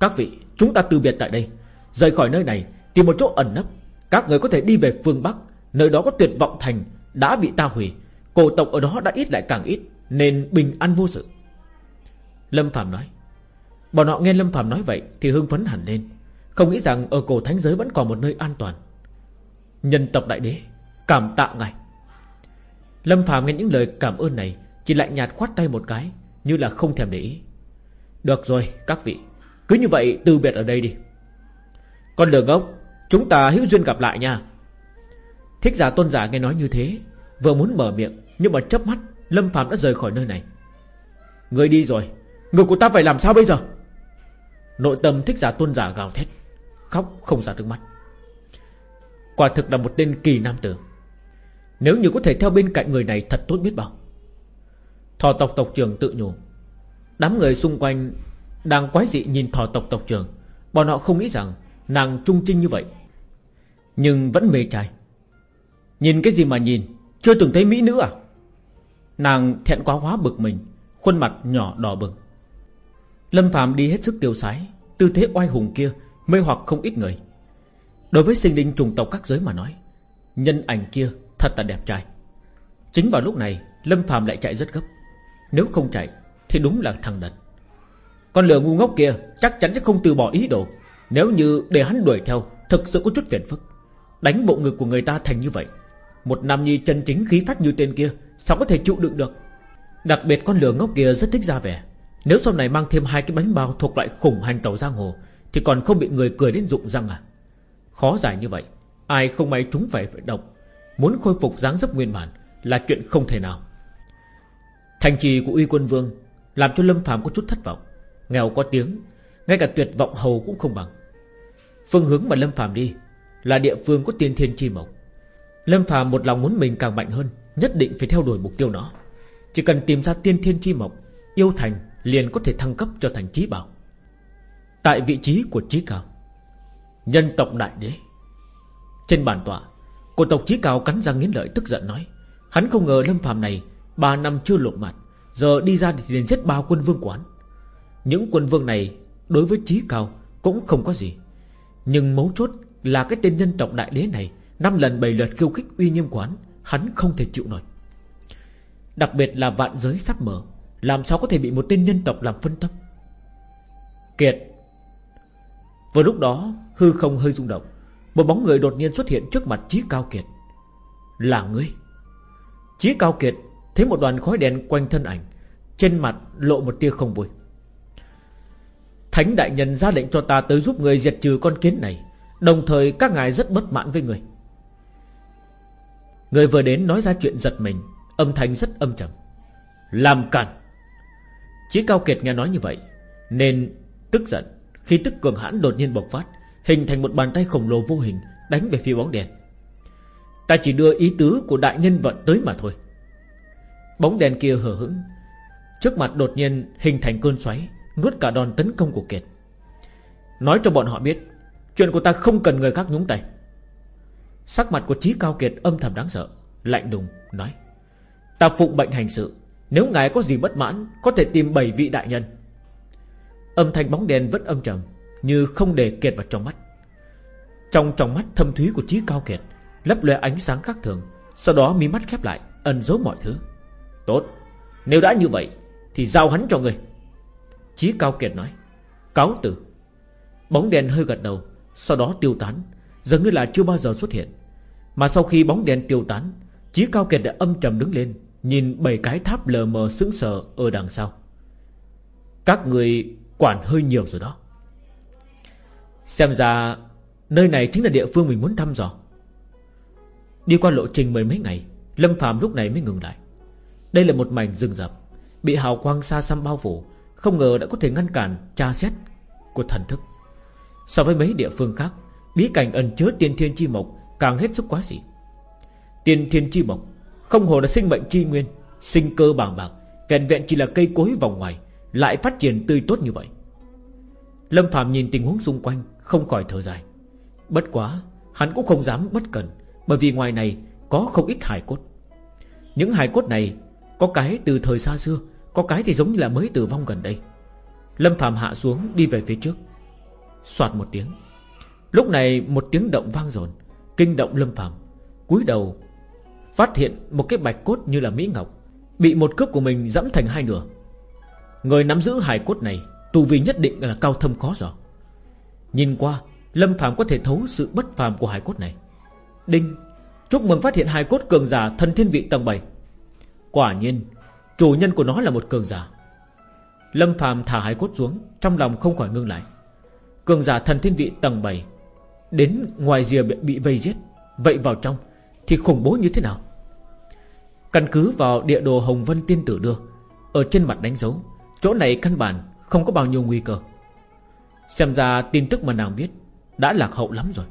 Các vị, chúng ta từ biệt tại đây. Rời khỏi nơi này, Tìm một chỗ ẩn nấp. Các người có thể đi về phương Bắc, Nơi đó có tuyệt vọng thành, Đã bị ta hủy. Cổ tộc ở đó đã ít lại càng ít. Nên bình an vô sự. Lâm Phạm nói, Bọn họ nghe Lâm Phạm nói vậy Thì hưng phấn hẳn lên. Không nghĩ rằng ở cổ thánh giới vẫn còn một nơi an toàn. Nhân tộc đại đế, Cảm tạ ngài. Lâm Phạm nghe những lời cảm ơn này, Chỉ lạnh nhạt khoát tay một cái, Như là không thèm để ý. Được rồi, các vị, Cứ như vậy từ biệt ở đây đi. Con đường ốc Chúng ta hữu duyên gặp lại nha. Thích giả tôn giả nghe nói như thế, Vừa muốn mở miệng, Nhưng mà chớp mắt Lâm Phạm đã rời khỏi nơi này. Người đi rồi, Người của ta phải làm sao bây giờ? Nội tâm thích giả tôn giả gào thét, Khóc không ra nước mắt. Quả thực là một tên kỳ nam tử. Nếu như có thể theo bên cạnh người này Thật tốt biết bao. Thò tộc tộc trưởng tự nhủ. Đám người xung quanh Đang quái dị nhìn thò tộc tộc trưởng. Bọn họ không nghĩ rằng Nàng trung trinh như vậy, Nhưng vẫn mê trai. Nhìn cái gì mà nhìn, Chưa từng thấy mỹ nữ à? Nàng thẹn quá hóa bực mình, Khuôn mặt nhỏ đỏ bừng. Lâm Phạm đi hết sức tiêu sái, Tư thế oai hùng kia Mê hoặc không ít người. Đối với sinh linh trùng tộc các giới mà nói, Nhân ảnh kia thật là đẹp trai. Chính vào lúc này, Lâm Phạm lại chạy rất gấp. Nếu không chạy, thì đúng là thằng đật Con lừa ngu ngốc kia Chắc chắn sẽ không từ bỏ ý đồ. Nếu như để hắn đuổi theo, Thực sự có chút phiền phức. Đánh bộ ngực của người ta thành như vậy, Một nam nhi chân chính khí phách như tên kia Sao có thể chịu đựng được? Đặc biệt con lừa ngốc kia rất thích ra vẻ. Nếu sau này mang thêm hai cái bánh bao Thuộc loại khủng hành tàu giang hồ, Thì còn không bị người cười đến rụng răng à? Khó giải như vậy, Ai không may chúng phải phải độc Muốn khôi phục dáng dấp nguyên bản Là chuyện không thể nào. Thành trì của uy quân vương Làm cho Lâm phàm có chút thất vọng. Nghèo có tiếng, Ngay cả tuyệt vọng hầu cũng không bằng. Phương hướng mà Lâm phàm đi Là địa phương có tiên thiên chi mộc. Lâm phàm một lòng muốn mình càng mạnh hơn Nhất định phải theo đuổi mục tiêu đó. Chỉ cần tìm ra tiên thiên chi mộc, Yêu thành liền có thể thăng cấp cho thành trí bảo. Tại vị trí của trí cao, Nhân tộc đại đế. Trên bàn tọa, Cổ tộc trí cao cắn răng nghiến lợi tức giận nói, Hắn không ngờ lâm phàm này Ba năm chưa lộ mặt, Giờ đi ra thì liền giết bao quân vương quán. Những quân vương này Đối với trí cao cũng không có gì. Nhưng mấu chốt là cái tên nhân tộc đại đế này Năm lần bảy lượt khiêu khích uy nghiêm quán Hắn không thể chịu nổi. Đặc biệt là vạn giới sắp mở, Làm sao có thể bị một tên nhân tộc làm phân tâm? Kiệt! Vào lúc đó, hư không hơi rung động, Một bóng người đột nhiên xuất hiện trước mặt Chí Cao Kiệt. Là ngươi! Chí Cao Kiệt thấy một đoàn khói đen quanh thân ảnh, Trên mặt lộ một tia không vui. Thánh đại nhân ra lệnh cho ta tới giúp người diệt trừ con kiến này, Đồng thời các ngài rất bất mãn với người Người vừa đến nói ra chuyện giật mình, Âm thanh rất âm trầm. Làm cản Chí Cao Kiệt nghe nói như vậy, Nên tức giận. Khi tức cường hãn đột nhiên bộc phát, Hình thành một bàn tay khổng lồ vô hình, Đánh về phía bóng đèn. Ta chỉ đưa ý tứ của đại nhân vật tới mà thôi. Bóng đèn kia hở hững. Trước mặt đột nhiên hình thành cơn xoáy, Nuốt cả đòn tấn công của Kiệt. Nói cho bọn họ biết, Chuyện của ta không cần người khác nhúng tay. Sắc mặt của Trí Cao Kiệt âm thầm đáng sợ, Lạnh đùng nói, Ta phụng bệnh hành sự, Nếu ngài có gì bất mãn, Có thể tìm bảy vị đại nhân. Âm thanh bóng đèn vẫn âm trầm, Như không để Kiệt vào trong mắt. Trong trong mắt thâm thúy của Trí Cao Kiệt, Lấp lóe ánh sáng khác thường, Sau đó mí mắt khép lại, Ẩn giấu mọi thứ. Tốt, Nếu đã như vậy, Thì giao hắn cho người. Trí Cao Kiệt nói, Cáo từ. Bóng đèn hơi gật đầu, Sau đó tiêu tán, Dường như là chưa bao giờ xuất hiện. Mà sau khi bóng đèn tiêu tán Chí Cao Kiệt đã âm trầm đứng lên Nhìn bảy cái tháp lờ mờ sững sờ ở đằng sau. Các người quản hơi nhiều rồi đó. Xem ra Nơi này chính là địa phương mình muốn thăm dò. Đi qua lộ trình mười mấy ngày Lâm Phạm lúc này mới ngừng lại. Đây là một mảnh rừng rậm, Bị hào quang xa xăm bao phủ Không ngờ đã có thể ngăn cản tra xét Của thần thức. So với mấy địa phương khác Bí cảnh ẩn chứa tiên thiên chi mộc Càng hết sức quá dị. Tiên thiên chi mộc, Không hồ là sinh mệnh chi nguyên, Sinh cơ bàng bạc, Vẹn vẹn chỉ là cây cối vòng ngoài, Lại phát triển tươi tốt như vậy. Lâm Phạm nhìn tình huống xung quanh, Không khỏi thở dài. Bất quá, Hắn cũng không dám bất cần Bởi vì ngoài này có không ít hài cốt. Những hài cốt này Có cái từ thời xa xưa, Có cái thì giống như là mới tử vong gần đây. Lâm Phạm hạ xuống đi về phía trước Xoạt một tiếng. Lúc này một tiếng động vang dồn Kinh động Lâm phàm, cúi đầu, Phát hiện một cái bạch cốt như là Mỹ Ngọc, Bị một cước của mình dẫm thành hai nửa. Người nắm giữ hài cốt này, Tu vi nhất định là cao thâm khó dò. Nhìn qua, Lâm phàm có thể thấu sự bất phàm của hài cốt này. Đinh, Chúc mừng phát hiện hài cốt cường giả thần thiên vị tầng 7 Quả nhiên, Chủ nhân của nó là một cường giả. Lâm phàm thả hài cốt xuống, Trong lòng không khỏi ngưng lại. Cường giả thần thiên vị tầng 7 Đến ngoài rìa bị, bị vây giết Vậy vào trong Thì khủng bố như thế nào? Căn cứ vào địa đồ Hồng Vân Tiên Tử đưa Ở trên mặt đánh dấu Chỗ này căn bản không có bao nhiêu nguy cơ. Xem ra tin tức mà nàng biết Đã lạc hậu lắm rồi.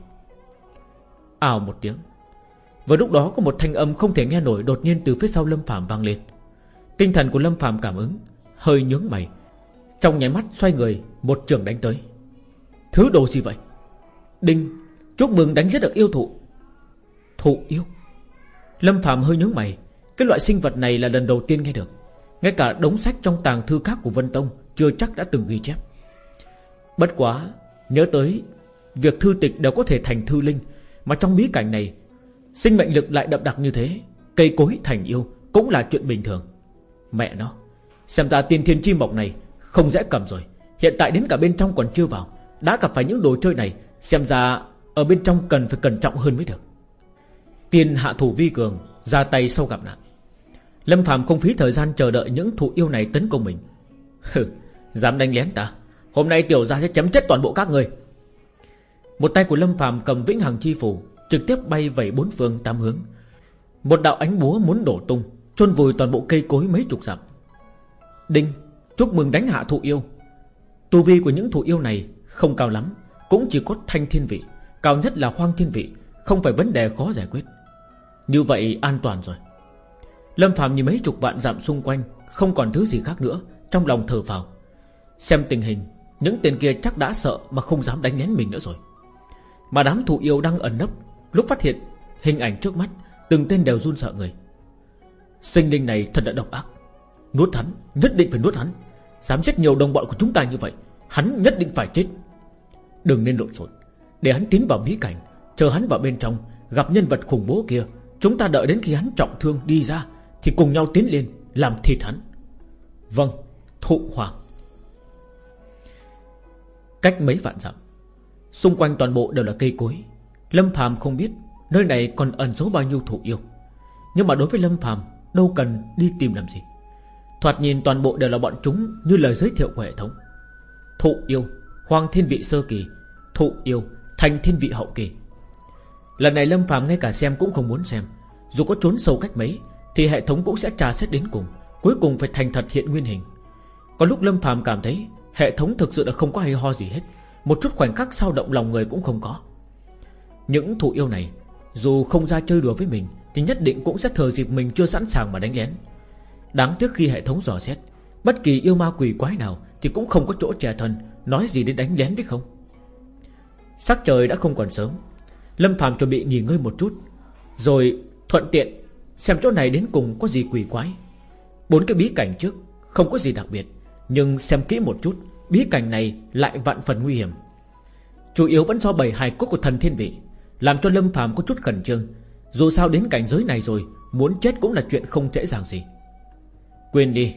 Ào một tiếng. Vừa lúc đó có một thanh âm không thể nghe nổi Đột nhiên từ phía sau Lâm Phạm vang lên. Tinh thần của Lâm Phạm cảm ứng Hơi nhướng mày Trong nháy mắt xoay người Một trường đánh tới. Thứ đồ gì vậy? Đinh, Chúc mừng đánh giết được yêu thụ. Thụ yêu? Lâm Phạm hơi nhướng mày, Cái loại sinh vật này là lần đầu tiên nghe được. Ngay cả đống sách trong tàng thư khác của Vân Tông Chưa chắc đã từng ghi chép. Bất quá, Nhớ tới, Việc thư tịch đều có thể thành thư linh, Mà trong bí cảnh này, Sinh mệnh lực lại đậm đặc như thế, Cây cối thành yêu Cũng là chuyện bình thường. Mẹ nó, Xem ra tiên thiên chi mộc này Không dễ cầm rồi. Hiện tại đến cả bên trong còn chưa vào, Đã gặp phải những đồ chơi này Xem ra, ở bên trong cần phải cẩn trọng hơn mới được. Tiên hạ thủ vi cường, Ra tay sau gặp nạn. Lâm Phạm không phí thời gian chờ đợi những thủ yêu này tấn công mình. Hừ, Dám đánh lén ta. Hôm nay tiểu gia sẽ chấm chết toàn bộ các người. Một tay của Lâm Phạm cầm vĩnh hằng chi phủ, Trực tiếp bay vẩy bốn phương tám hướng. Một đạo ánh búa muốn đổ tung, chôn vùi toàn bộ cây cối mấy chục dặm. Đinh, Chúc mừng đánh hạ thụ yêu. Tu vi của những thụ yêu này không cao lắm. Cũng chỉ có thanh thiên vị, Cao nhất là hoang thiên vị, Không phải vấn đề khó giải quyết. Như vậy an toàn rồi. Lâm Phạm nhìn mấy chục vạn dặm xung quanh, Không còn thứ gì khác nữa, Trong lòng thở phào. Xem tình hình, Những tên kia chắc đã sợ Mà không dám đánh lén mình nữa rồi. Mà đám thụ yêu đang ẩn nấp, Lúc phát hiện hình ảnh trước mắt, Từng tên đều run sợ người. Sinh linh này thật là độc ác. Nuốt hắn, Nhất định phải nuốt hắn. Dám giết nhiều đồng bọn của chúng ta như vậy, Hắn nhất định phải chết. Đừng nên lộn xộn. Để hắn tiến vào bí cảnh, Chờ hắn vào bên trong, Gặp nhân vật khủng bố kia, Chúng ta đợi đến khi hắn trọng thương đi ra, Thì cùng nhau tiến lên, Làm thịt hắn. Vâng Thụ hoàng. Cách mấy vạn dặm, Xung quanh toàn bộ đều là cây cối. Lâm Phàm không biết Nơi này còn ẩn giấu bao nhiêu thụ yêu. Nhưng mà đối với Lâm Phàm, Đâu cần đi tìm làm gì. Thoạt nhìn toàn bộ đều là bọn chúng Như lời giới thiệu của hệ thống. Thụ yêu Hoàng thiên vị sơ kỳ Thụ yêu, Thành thiên vị hậu kỳ. Lần này Lâm phàm ngay cả xem cũng không muốn xem. Dù có trốn sâu cách mấy, Thì hệ thống cũng sẽ tra xét đến cùng, Cuối cùng phải thành thật hiện nguyên hình. Có lúc Lâm phàm cảm thấy Hệ thống thực sự đã không có hay ho gì hết, Một chút khoảnh khắc sao động lòng người cũng không có. Những thụ yêu này, Dù không ra chơi đùa với mình, Thì nhất định cũng sẽ thờ dịp mình chưa sẵn sàng mà đánh lén. Đáng tiếc khi hệ thống dò xét, Bất kỳ yêu ma quỷ quái nào Thì cũng không có chỗ trẻ thân, Nói gì đến đánh lén với không? Sắc trời đã không còn sớm. Lâm Phạm chuẩn bị nghỉ ngơi một chút, Rồi thuận tiện Xem chỗ này đến cùng có gì quỷ quái. Bốn cái bí cảnh trước Không có gì đặc biệt, Nhưng xem kỹ một chút, Bí cảnh này lại vạn phần nguy hiểm. Chủ yếu vẫn do bảy hài cốt của thần thiên vị, Làm cho Lâm Phạm có chút khẩn trương. Dù sao đến cảnh giới này rồi, Muốn chết cũng là chuyện không dễ dàng gì. Quên đi,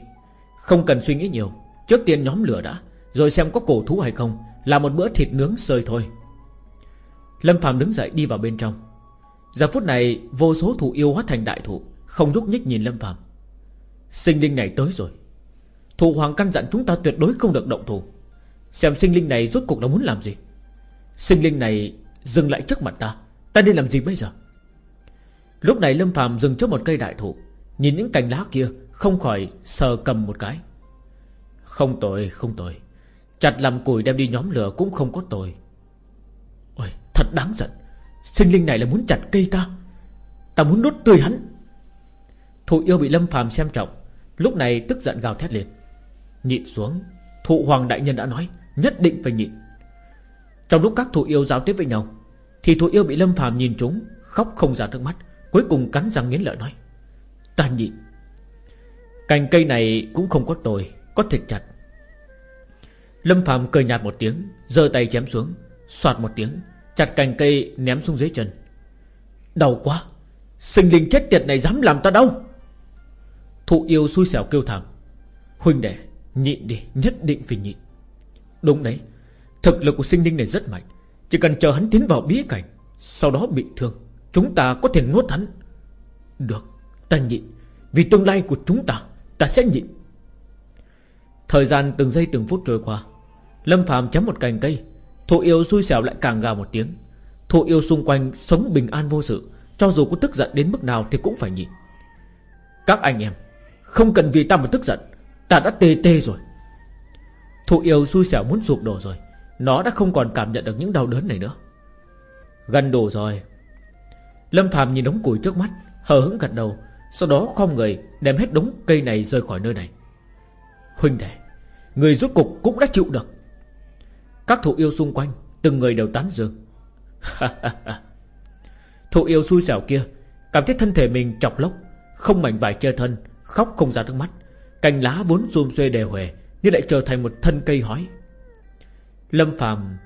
Không cần suy nghĩ nhiều, Trước tiên nhóm lửa đã, Rồi xem có cổ thú hay không, Là một bữa thịt nướng sơi thôi. Lâm Phạm đứng dậy đi vào bên trong. Giờ phút này, vô số thủ yêu hóa thành đại thủ Không nhúc nhích nhìn Lâm Phạm. Sinh linh này tới rồi. Thủ hoàng căn dặn chúng ta tuyệt đối không được động thủ Xem sinh linh này rốt cuộc nó muốn làm gì. Sinh linh này dừng lại trước mặt ta. Ta nên làm gì bây giờ? Lúc này Lâm Phạm dừng trước một cây đại thụ, Nhìn những cành lá kia, Không khỏi sờ cầm một cái. Không tội không tội Chặt làm củi đem đi nhóm lửa cũng không có tội thật đáng giận. Sinh linh này là muốn chặt cây ta. Ta muốn đốt tươi hắn. Thụ yêu bị Lâm phàm xem trọng, Lúc này tức giận gào thét lên. Nhịn xuống, Thụ hoàng đại nhân đã nói, Nhất định phải nhịn. Trong lúc các thụ yêu giao tiếp với nhau, Thì thụ yêu bị Lâm phàm nhìn trúng, Khóc không ra nước mắt, Cuối cùng cắn răng nghiến lợi nói, Ta nhịn. Cành cây này cũng không có tồi, Có thịt chặt. Lâm phàm cười nhạt một tiếng, giơ tay chém xuống, Xoạt một tiếng Chặt cành cây, ném xuống dưới chân. Đau quá, Sinh linh chết tiệt này dám làm ta đau. Thụ yêu xui xẻo kêu thảm. Huynh đệ, Nhịn đi, Nhất định phải nhịn. Đúng đấy, Thực lực của sinh linh này rất mạnh. Chỉ cần chờ hắn tiến vào bí cảnh, Sau đó bị thương, Chúng ta có thể nuốt hắn. Được, Ta nhịn. Vì tương lai của chúng ta Ta sẽ nhịn. Thời gian từng giây từng phút trôi qua. Lâm Phạm chấm một cành cây. Thụ yêu xui xẻo lại càng gào một tiếng. Thụ yêu xung quanh sống bình an vô sự, Cho dù có tức giận đến mức nào thì cũng phải nhịn. Các anh em, Không cần vì ta mà tức giận, Ta đã tê tê rồi. Thụ yêu xui xẻo muốn sụp đổ rồi, Nó đã không còn cảm nhận được những đau đớn này nữa. Gần đủ rồi. Lâm Phạm nhìn đống củi trước mắt, Hờ hững gật đầu, Sau đó khom người, đem hết đống cây này rời khỏi nơi này. Huynh đệ, Người rốt cục cũng đã chịu được. Các thụ yêu xung quanh, Từng người đều tán dương. Thụ yêu xui xẻo kia, Cảm thấy thân thể mình chọc lốc, Không mảnh vải che thân, Khóc không ra nước mắt. Cành lá vốn xùm xuê đều huề Nhưng lại trở thành một thân cây hói. Lâm phàm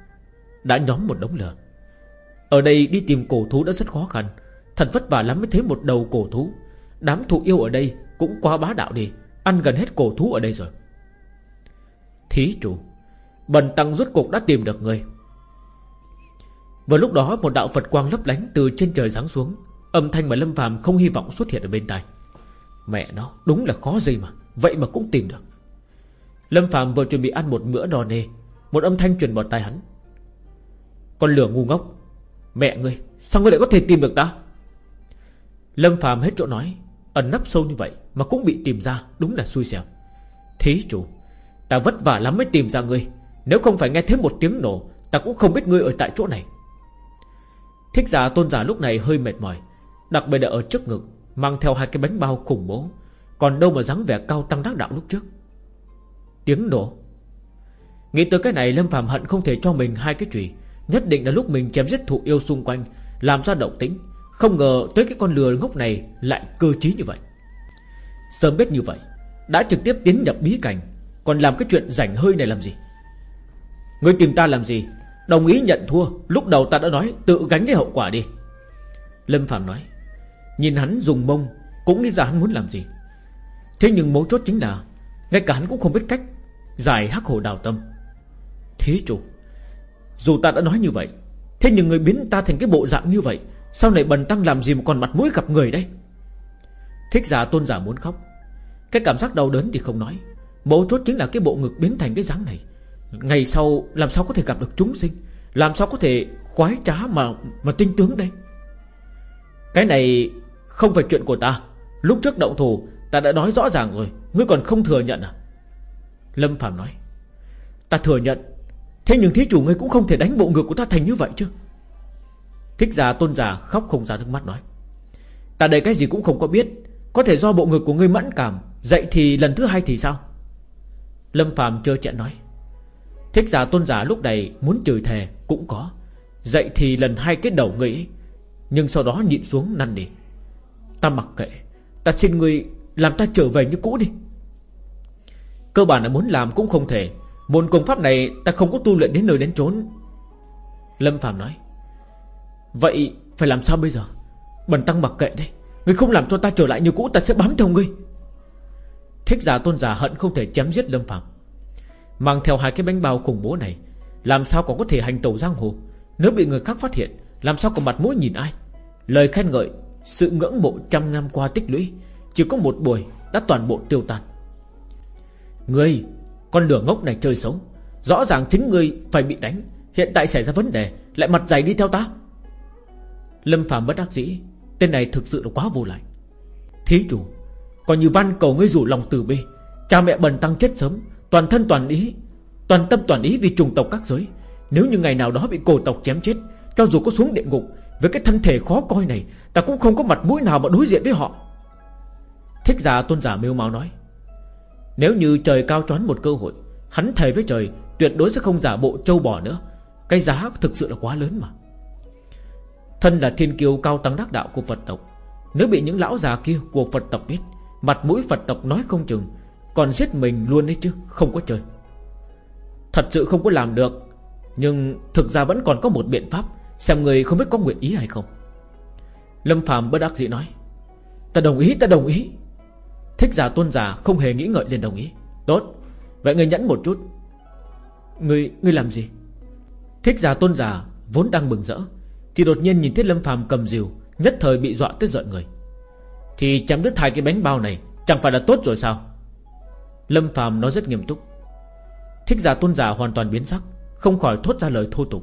Đã nhóm một đống lửa. Ở đây đi tìm cổ thú đã rất khó khăn, Thật vất vả lắm mới thấy một đầu cổ thú. Đám thụ yêu ở đây cũng quá bá đạo đi, Ăn gần hết cổ thú ở đây rồi. Thí chủ Bần tăng rốt cục đã tìm được người. Vào lúc đó, một đạo Phật quang lấp lánh từ trên trời giáng xuống. Âm thanh mà Lâm phàm không hy vọng xuất hiện ở bên tai. Mẹ nó, đúng là khó gì mà, Vậy mà cũng tìm được. Lâm phàm vừa chuẩn bị ăn một bữa đò nê, Một âm thanh truyền vào tai hắn. Con lửa ngu ngốc, Mẹ ngươi, sao ngươi lại có thể tìm được ta? Lâm phàm hết chỗ nói, Ẩn nấp sâu như vậy mà cũng bị tìm ra, Đúng là xui xẻo. Thí chủ, Ta vất vả lắm mới tìm ra ngươi. Nếu không phải nghe thấy một tiếng nổ, Ta cũng không biết ngươi ở tại chỗ này. Thích giả tôn giả lúc này hơi mệt mỏi, Đặc biệt là ở trước ngực, Mang theo hai cái bánh bao khủng bố, Còn đâu mà dáng vẻ cao tăng đắc đạo lúc trước. Tiếng nổ. Nghĩ tới cái này, Lâm phàm hận không thể cho mình hai cái chùy Nhất định là lúc mình chém giết thụ yêu xung quanh, Làm ra động tính. Không ngờ tới cái con lừa ngốc này Lại cơ trí như vậy. Sớm biết như vậy, Đã trực tiếp tiến nhập bí cảnh, Còn làm cái chuyện rảnh hơi này làm gì? Ngươi tìm ta làm gì? Đồng ý nhận thua. Lúc đầu ta đã nói, tự gánh cái hậu quả đi. Lâm Phạm nói, Nhìn hắn dùng mông, Cũng nghĩ ra hắn muốn làm gì. Thế nhưng mấu chốt chính là, Ngay cả hắn cũng không biết cách Giải hắc hồ đào tâm. Thế chủ, Dù ta đã nói như vậy, Thế nhưng người biến ta thành cái bộ dạng như vậy, Sau này bần tăng làm gì mà còn mặt mũi gặp người đây? Thích giả tôn giả muốn khóc. Cái cảm giác đau đớn thì không nói. Mấu chốt chính là cái bộ ngực biến thành cái dáng này. Ngày sau, làm sao có thể gặp được chúng sinh? Làm sao có thể khoái trá mà mà tinh tướng đây? Cái này không phải chuyện của ta. Lúc trước động thủ, Ta đã nói rõ ràng rồi. Ngươi còn không thừa nhận à? Lâm Phạm nói. Ta thừa nhận. Thế nhưng thí chủ ngươi cũng không thể đánh bộ ngực của ta thành như vậy chứ. Thích giả tôn giả khóc không ra nước mắt nói. Ta đây cái gì cũng không có biết. Có thể do bộ ngực của ngươi mẫn cảm Dậy thì lần thứ hai thì sao? Lâm Phạm trơ chẹn nói. Thích giả tôn giả lúc này muốn chửi thề cũng có. Dậy thì lần hai cái đầu nghĩ Nhưng sau đó nhịn xuống năn đi Ta mặc kệ, Ta xin người làm ta trở về như cũ đi. Cơ bản là muốn làm cũng không thể. Môn công pháp này ta không có tu luyện đến nơi đến trốn Lâm Phạm nói, Vậy phải làm sao bây giờ? Bần tăng mặc kệ đi. Người không làm cho ta trở lại như cũ, ta sẽ bám theo ngươi. Thích giả tôn giả hận không thể chém giết Lâm Phạm Mang theo hai cái bánh bao khủng bố này, Làm sao còn có thể hành tẩu giang hồ? Nếu bị người khác phát hiện, Làm sao còn mặt mũi nhìn ai? Lời khen ngợi, Sự ngưỡng mộ trăm năm qua tích lũy, Chỉ có một buổi đã toàn bộ tiêu tan. Ngươi, Con lửa ngốc này chơi xấu, Rõ ràng chính ngươi phải bị đánh, Hiện tại xảy ra vấn đề, Lại mặt dày đi theo ta. Lâm Phạm bất đắc dĩ, Tên này thực sự là quá vô lại. Thí chủ Còn như văn cầu ngươi rủ lòng từ bi, Cha mẹ bần tăng chết sớm Toàn thân toàn ý, Toàn tâm toàn ý vì trùng tộc các giới. Nếu như ngày nào đó bị cổ tộc chém chết, Cho dù có xuống địa ngục, Với cái thân thể khó coi này, Ta cũng không có mặt mũi nào mà đối diện với họ. Thích giả tôn giả mêu máu nói, Nếu như trời cao choán một cơ hội, Hắn thề với trời, Tuyệt đối sẽ không giả bộ châu bò nữa. Cái giá thực sự là quá lớn mà. Thân là thiên kiêu cao tăng đắc đạo của Phật tộc, Nếu bị những lão già kia của Phật tộc biết, Mặt mũi Phật tộc nói không chừng còn giết mình luôn đấy chứ Không có chơi Thật sự không có làm được Nhưng thực ra vẫn còn có một biện pháp Xem người không biết có nguyện ý hay không. Lâm Phạm bất đắc dĩ nói Ta đồng ý ta đồng ý. Thích giả tôn giả không hề nghĩ ngợi liền đồng ý. Tốt Vậy người nhẫn một chút. Người, người làm gì? Thích giả tôn giả vốn đang mừng rỡ Thì đột nhiên nhìn thấy Lâm Phạm cầm rìu Nhất thời bị dọa tới giận người. Thì chém đứt hai cái bánh bao này Chẳng phải là tốt rồi sao? Lâm Phạm nói rất nghiêm túc. Thích giả tôn giả hoàn toàn biến sắc, Không khỏi thốt ra lời thô tục.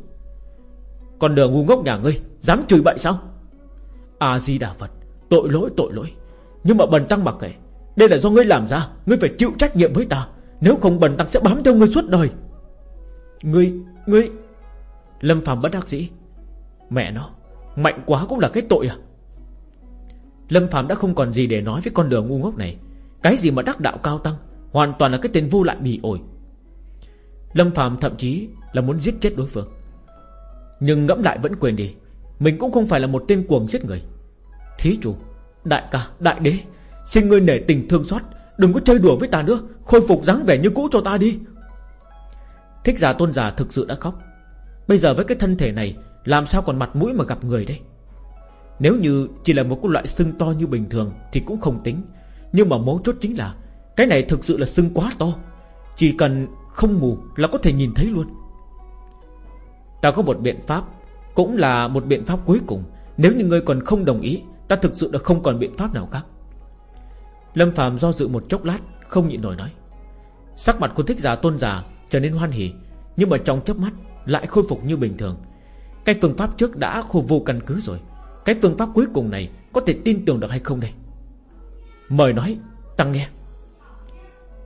Còn đường ngu ngốc nhà ngươi, Dám chửi bậy sao? A-di-đà Phật, Tội lỗi tội lỗi. Nhưng mà bần tăng mặc kệ Đây là do ngươi làm ra, Ngươi phải chịu trách nhiệm với ta. Nếu không bần tăng sẽ bám theo ngươi suốt đời. Ngươi Ngươi. Lâm Phạm bất đắc dĩ. Mẹ nó, Mạnh quá cũng là cái tội à. Lâm Phạm đã không còn gì để nói với con đường ngu ngốc này. Cái gì mà đắc đạo cao tăng? Hoàn toàn là cái tên vô lại bì ổi. Lâm Phạm thậm chí là muốn giết chết đối phương. Nhưng ngẫm lại vẫn quên đi Mình cũng không phải là một tên cuồng giết người. Thí chủ Đại ca, đại đế Xin ngươi nể tình thương xót Đừng có chơi đùa với ta nữa Khôi phục dáng vẻ như cũ cho ta đi. Thích giả tôn giả thực sự đã khóc. Bây giờ với cái thân thể này Làm sao còn mặt mũi mà gặp người đây? Nếu như chỉ là một cái loại sưng to như bình thường Thì cũng không tính Nhưng mà mấu chốt chính là cái này thực sự là sưng quá to. Chỉ cần không mù là có thể nhìn thấy luôn. Ta có một biện pháp, Cũng là một biện pháp cuối cùng. Nếu như ngươi còn không đồng ý, Ta thực sự đã không còn biện pháp nào khác. Lâm Phạm do dự một chốc lát, Không nhịn nổi nói. Sắc mặt của thích giả tôn giả trở nên hoan hỉ, Nhưng mà trong chớp mắt lại khôi phục như bình thường. Cái phương pháp trước đã khô vô căn cứ rồi. Cái phương pháp cuối cùng này Có thể tin tưởng được hay không đây? Mời nói Tăng nghe.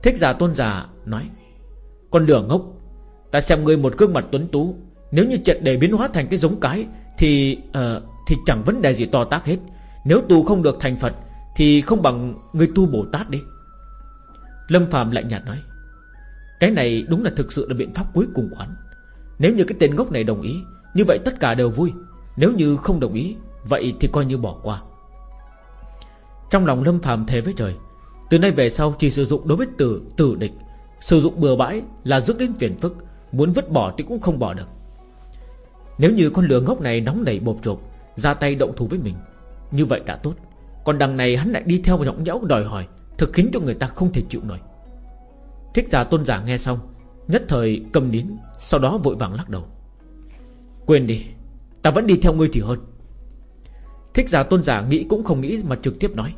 Thích giả tôn giả nói Con lửa ngốc Ta xem ngươi một gương mặt tuấn tú Nếu như triệt để biến hóa thành cái giống cái Thì uh, thì chẳng vấn đề gì to tác hết. Nếu tu không được thành Phật Thì không bằng ngươi tu Bồ Tát đi. Lâm Phạm lạnh nhạt nói Cái này đúng là thực sự là biện pháp cuối cùng quán Nếu như cái tên ngốc này đồng ý Như vậy tất cả đều vui. Nếu như không đồng ý Vậy thì coi như bỏ qua. Trong lòng Lâm Phạm thề với trời từ nay về sau chỉ sử dụng đối với tử tử địch. Sử dụng bừa bãi là rước đến phiền phức. Muốn vứt bỏ thì cũng không bỏ được. Nếu như con lừa ngốc này nóng nảy bộp chộp, Ra tay động thủ với mình, Như vậy đã tốt. Còn đằng này hắn lại đi theo nhõng nhẽo đòi hỏi, Thực khiến cho người ta không thể chịu nổi. Thích giả tôn giả nghe xong, Nhất thời cầm nín, Sau đó vội vàng lắc đầu. Quên đi, Ta vẫn đi theo ngươi thì hơn. Thích giả tôn giả nghĩ cũng không nghĩ mà trực tiếp nói.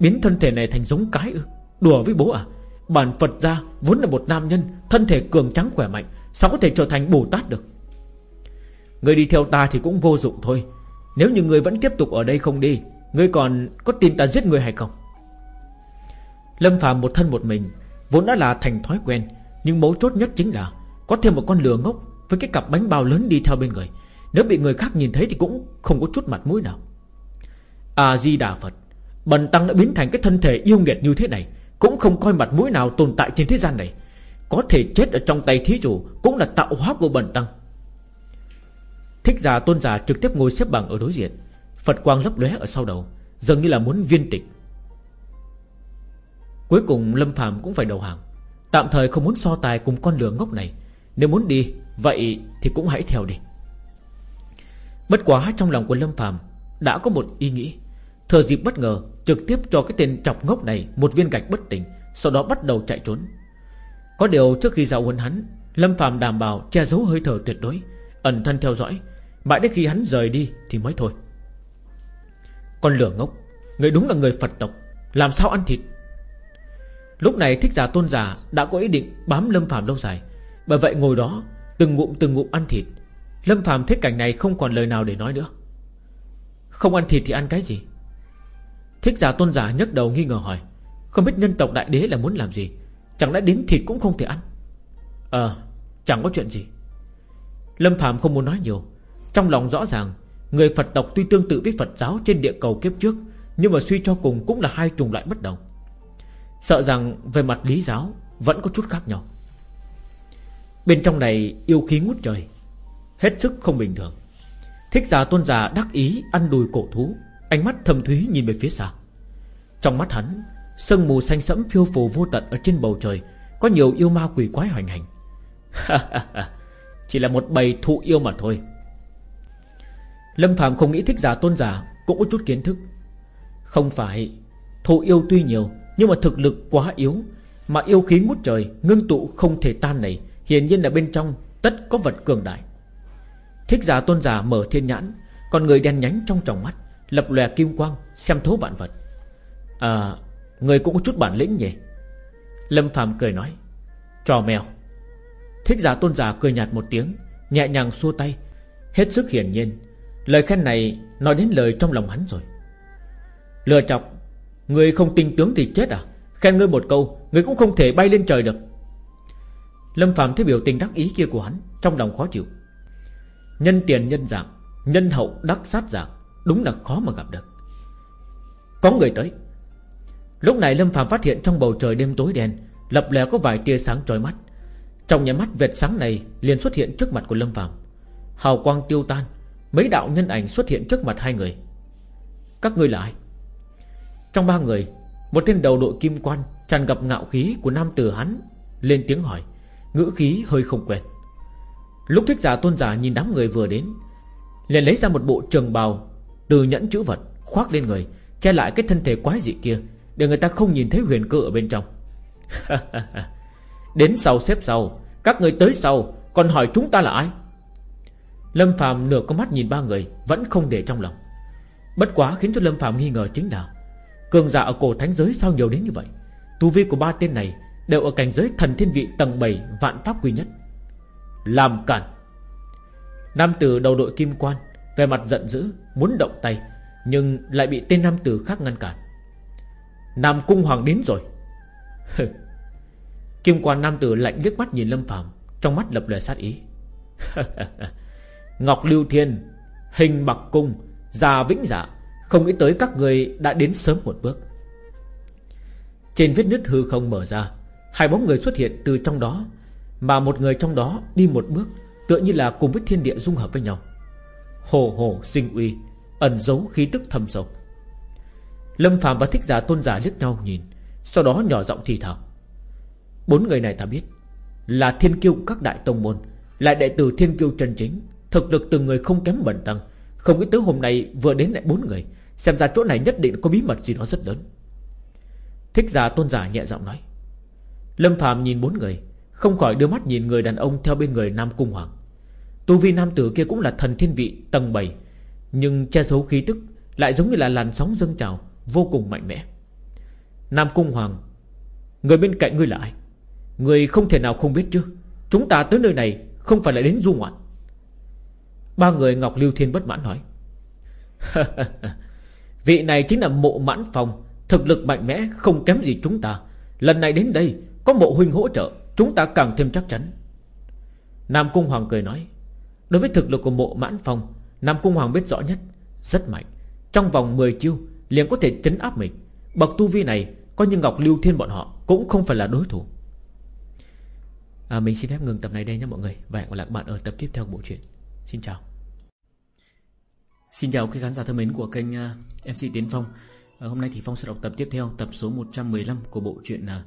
Biến thân thể này thành giống cái ư? Đùa với bố à? Bản Phật gia vốn là một nam nhân, Thân thể cường trắng khỏe mạnh, Sao có thể trở thành Bồ Tát được? Người đi theo ta thì cũng vô dụng thôi. Nếu như người vẫn tiếp tục ở đây không đi, Người còn có tin ta giết người hay không? Lâm Phạm một thân một mình, Vốn đã là thành thói quen, Nhưng mấu chốt nhất chính là Có thêm một con lừa ngốc Với cái cặp bánh bao lớn đi theo bên người. Nếu bị người khác nhìn thấy thì cũng không có chút mặt mũi nào. A-di-đà Phật Bần Tăng đã biến thành cái thân thể yêu nghiệt như thế này, cũng không coi mặt mũi nào tồn tại trên thế gian này. Có thể chết ở trong tay thí chủ Cũng là tạo hóa của bần tăng. Thích giả tôn giả trực tiếp ngồi xếp bằng ở đối diện. Phật quang lấp lóe ở sau đầu, Dường như là muốn viên tịch. Cuối cùng Lâm phàm cũng phải đầu hàng. Tạm thời không muốn so tài cùng con lừa ngốc này. Nếu muốn đi, Vậy thì cũng hãy theo đi. Bất quá trong lòng của Lâm phàm Đã có một ý nghĩ. Thờ dịp bất ngờ Trực tiếp cho cái tên chọc ngốc này Một viên gạch bất tỉnh, Sau đó bắt đầu chạy trốn. Có điều trước khi giao huấn hắn, Lâm Phạm đảm bảo che giấu hơi thở tuyệt đối, Ẩn thân theo dõi. Mãi đến khi hắn rời đi thì mới thôi. Con lửa ngốc, Người đúng là người Phật tộc, Làm sao ăn thịt? Lúc này thích giả tôn giả đã có ý định bám Lâm Phạm lâu dài. Bởi vậy ngồi đó, Từng ngụm từng ngụm ăn thịt. Lâm Phạm thấy cảnh này không còn lời nào để nói nữa. Không ăn thịt thì ăn cái gì? Thích giả tôn giả nhấc đầu nghi ngờ hỏi, Không biết nhân tộc đại đế là muốn làm gì? Chẳng lẽ đến thịt cũng không thể ăn? Ờ chẳng có chuyện gì. Lâm Phạm không muốn nói nhiều. Trong lòng rõ ràng, Người Phật tộc tuy tương tự với Phật giáo trên địa cầu kiếp trước, Nhưng mà suy cho cùng cũng là hai chủng loại bất đồng. Sợ rằng về mặt lý giáo Vẫn có chút khác nhau. Bên trong này yêu khí ngút trời, Hết sức không bình thường. Thích giả tôn giả đắc ý ăn đùi cổ thú Ánh mắt thâm thúy nhìn về phía xa. Trong mắt hắn, Sương mù xanh sẫm phiêu phù vô tận ở trên bầu trời, Có nhiều yêu ma quỷ quái hoành hành. Chỉ là một bầy thụ yêu mà thôi. Lâm Phạm không nghĩ thích giả tôn giả, Cũng có chút kiến thức. Không phải, Thụ yêu tuy nhiều, Nhưng mà thực lực quá yếu, Mà yêu khí ngút trời, Ngưng tụ không thể tan này Hiển nhiên là bên trong Tất có vật cường đại. Thích giả tôn giả mở thiên nhãn Còn người đen nhánh trong tròng mắt. Lập lòe kim quang, Xem thấu vạn vật. À Người cũng có chút bản lĩnh nhỉ? Lâm Phạm cười nói, Trò mèo. Thích giả tôn giả cười nhạt một tiếng, Nhẹ nhàng xua tay. Hết sức hiển nhiên, Lời khen này nói đến lời trong lòng hắn rồi. Lừa chọc, Người không tin tướng thì chết à? Khen ngươi một câu, Người cũng không thể bay lên trời được. Lâm Phạm thấy biểu tình đắc ý kia của hắn, Trong lòng khó chịu. Nhân tiền, nhân dạng, Nhân hậu đắc sát dạng Đúng là khó mà gặp được. Có người tới. Lúc này Lâm Phạm phát hiện trong bầu trời đêm tối đen, Lập lè có vài tia sáng trói mắt. Trong nhà mắt, vệt sáng này liền xuất hiện trước mặt của Lâm Phạm Hào quang tiêu tan, Mấy đạo nhân ảnh xuất hiện trước mặt hai người. Các ngươi là ai? Trong ba người, Một tên đầu đội kim quan tràn gặp ngạo khí của nam tử hắn Lên tiếng hỏi, Ngữ khí hơi không quen. Lúc thích giả tôn giả nhìn đám người vừa đến, liền lấy ra một bộ trường bào từ nhẫn chữ vật, khoác lên người, Che lại cái thân thể quái dị kia, Để người ta không nhìn thấy huyền cơ ở bên trong. Đến sau xếp sau, Các người tới sau, Còn hỏi chúng ta là ai? Lâm Phạm nửa con mắt nhìn ba người, Vẫn không để trong lòng. Bất quá khiến cho Lâm Phạm nghi ngờ chính là, Cường giả ở cổ thánh giới sao nhiều đến như vậy? Tu vi của ba tên này Đều ở cảnh giới thần thiên vị tầng 7 Vạn pháp quy nhất. Làm cản. Nam tử đầu đội kim quan về mặt giận dữ, Muốn động tay, Nhưng lại bị tên nam tử khác ngăn cản. Nam cung hoàng đến rồi. Kim quan nam tử lạnh liếc mắt nhìn Lâm Phạm Trong mắt lập lời sát ý. Ngọc Lưu Thiên, Hình Mặc Cung, Già Vĩnh Dạ Không nghĩ tới các người đã đến sớm một bước. Trên vết nứt hư không mở ra, Hai bóng người xuất hiện từ trong đó, Mà một người trong đó đi một bước, Tựa như là cùng với thiên địa dung hợp với nhau. Hồ hồ sinh uy, Ẩn giấu khí tức thâm sâu. Lâm Phạm và thích giả tôn giả liếc nhau nhìn, Sau đó nhỏ giọng thì thào. Bốn người này ta biết, Là thiên kiêu các đại tông môn, Lại đệ tử thiên kiêu chân chính, Thực lực từng người không kém bẩn tăng. Không nghĩ tới hôm nay vừa đến lại bốn người, Xem ra chỗ này nhất định có bí mật gì đó rất lớn. Thích giả tôn giả nhẹ giọng nói. Lâm Phạm nhìn bốn người, Không khỏi đưa mắt nhìn người đàn ông theo bên người Nam Cung Hoàng. Tu vi nam tử kia cũng là thần thiên vị tầng 7 Nhưng che giấu khí tức Lại giống như là làn sóng dâng trào, Vô cùng mạnh mẽ. Nam Cung Hoàng, Người bên cạnh ngươi là ai? Người không thể nào không biết chứ? Chúng ta tới nơi này không phải là đến du ngoạn. Ba người Ngọc Lưu Thiên bất mãn nói. Vị này chính là mộ mãn phong Thực lực mạnh mẽ, không kém gì chúng ta. Lần này đến đây, Có mộ huynh hỗ trợ, Chúng ta càng thêm chắc chắn. Nam Cung Hoàng cười nói. Đối với thực lực của mộ mãn phong Nam Cung Hoàng biết rõ nhất Rất mạnh. Trong vòng 10 chiêu liền có thể chấn áp mình. Bậc tu vi này Coi như Ngọc Lưu Thiên bọn họ Cũng không phải là đối thủ. À, Mình xin phép ngừng tập này đây nhé mọi người. Và hẹn gặp lại các bạn ở tập tiếp theo của bộ truyện. Xin chào. Xin chào quý khán giả thân mến của kênh à, MC Tiến Phong. À, Hôm nay thì Phong sẽ đọc tập tiếp theo Tập số 115 của bộ truyện à,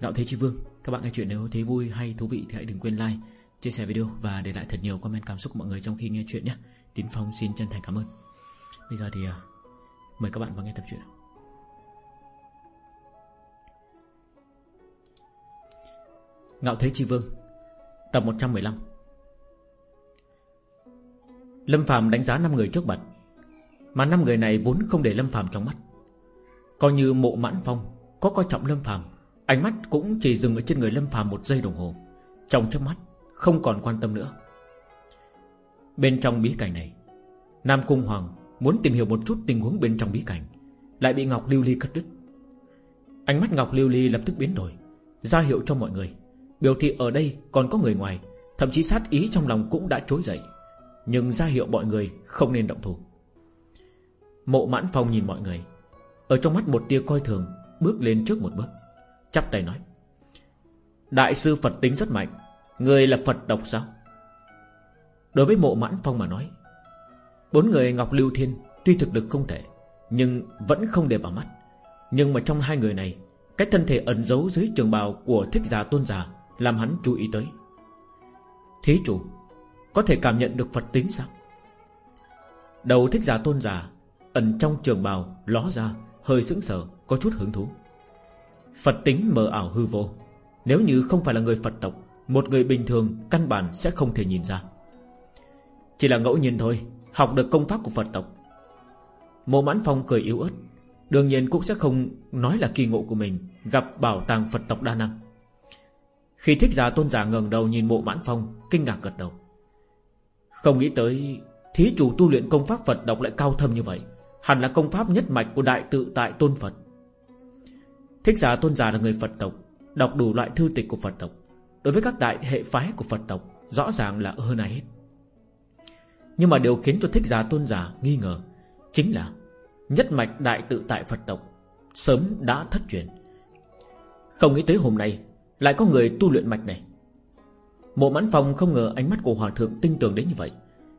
Ngạo Thế Chi Vương. Các bạn nghe chuyện nếu thấy vui hay thú vị Thì hãy đừng quên like, chia sẻ video Và để lại thật nhiều comment cảm xúc của mọi người trong khi nghe chuyện nhé. Tín Phong xin chân thành cảm ơn. Bây giờ thì à, mời các bạn vào nghe tập truyện Ngạo Thế Chi Vương, Tập 115 Lâm Phạm đánh giá 5 người trước mặt, Mà 5 người này vốn không để Lâm Phạm trong mắt. Coi như mộ mãn phong, Có coi trọng Lâm Phạm Ánh mắt cũng chỉ dừng ở trên người Lâm Phạm một giây đồng hồ. Trong trước mắt không còn quan tâm nữa. Bên trong bí cảnh này, Nam Cung Hoàng muốn tìm hiểu một chút tình huống bên trong bí cảnh, Lại bị Ngọc Lưu Ly cắt đứt. Ánh mắt Ngọc Lưu Ly lập tức biến đổi, ra hiệu cho mọi người, Biểu thị ở đây còn có người ngoài, Thậm chí sát ý trong lòng cũng đã trỗi dậy, Nhưng ra hiệu mọi người không nên động thủ. Mộ mãn phong nhìn mọi người, Ở trong mắt một tia coi thường, Bước lên trước một bước, Chắp tay nói, Đại sư Phật tính rất mạnh Người là Phật độc sao? Đối với mộ mãn phong mà nói, Bốn người Ngọc Lưu Thiên Tuy thực lực không thể, Nhưng vẫn không để vào mắt. Nhưng mà trong hai người này, Cái thân thể ẩn giấu dưới trường bào của thích giả tôn giả Làm hắn chú ý tới. Thí chủ, Có thể cảm nhận được Phật tính sao? Đầu thích giả tôn giả Ẩn trong trường bào ló ra, Hơi sững sờ, có chút hứng thú. Phật tính mờ ảo hư vô. Nếu như không phải là người Phật tộc một người bình thường căn bản sẽ không thể nhìn ra. Chỉ là ngẫu nhiên thôi, Học được công pháp của Phật tộc. Mộ mãn phong cười yếu ớt, Đương nhiên cũng sẽ không nói là kỳ ngộ của mình, Gặp bảo tàng Phật tộc đa năng. Khi thích giả tôn giả ngẩng đầu nhìn mộ mãn phong, Kinh ngạc gật đầu. Không nghĩ tới, Thí chủ tu luyện công pháp Phật độc lại cao thâm như vậy, Hẳn là công pháp nhất mạch của đại tự tại tôn Phật. Thích giả tôn giả là người Phật tộc, Đọc đủ loại thư tịch của Phật tộc. Đối với các đại hệ phái của Phật tộc, Rõ ràng là hơn ai hết. Nhưng mà điều khiến cho thích giả tôn giả nghi ngờ Chính là Nhất mạch đại tự tại Phật tộc Sớm đã thất truyền. Không nghĩ tới hôm nay Lại có người tu luyện mạch này. Mộ mãn phòng không ngờ ánh mắt của Hòa Thượng tinh tường đến như vậy.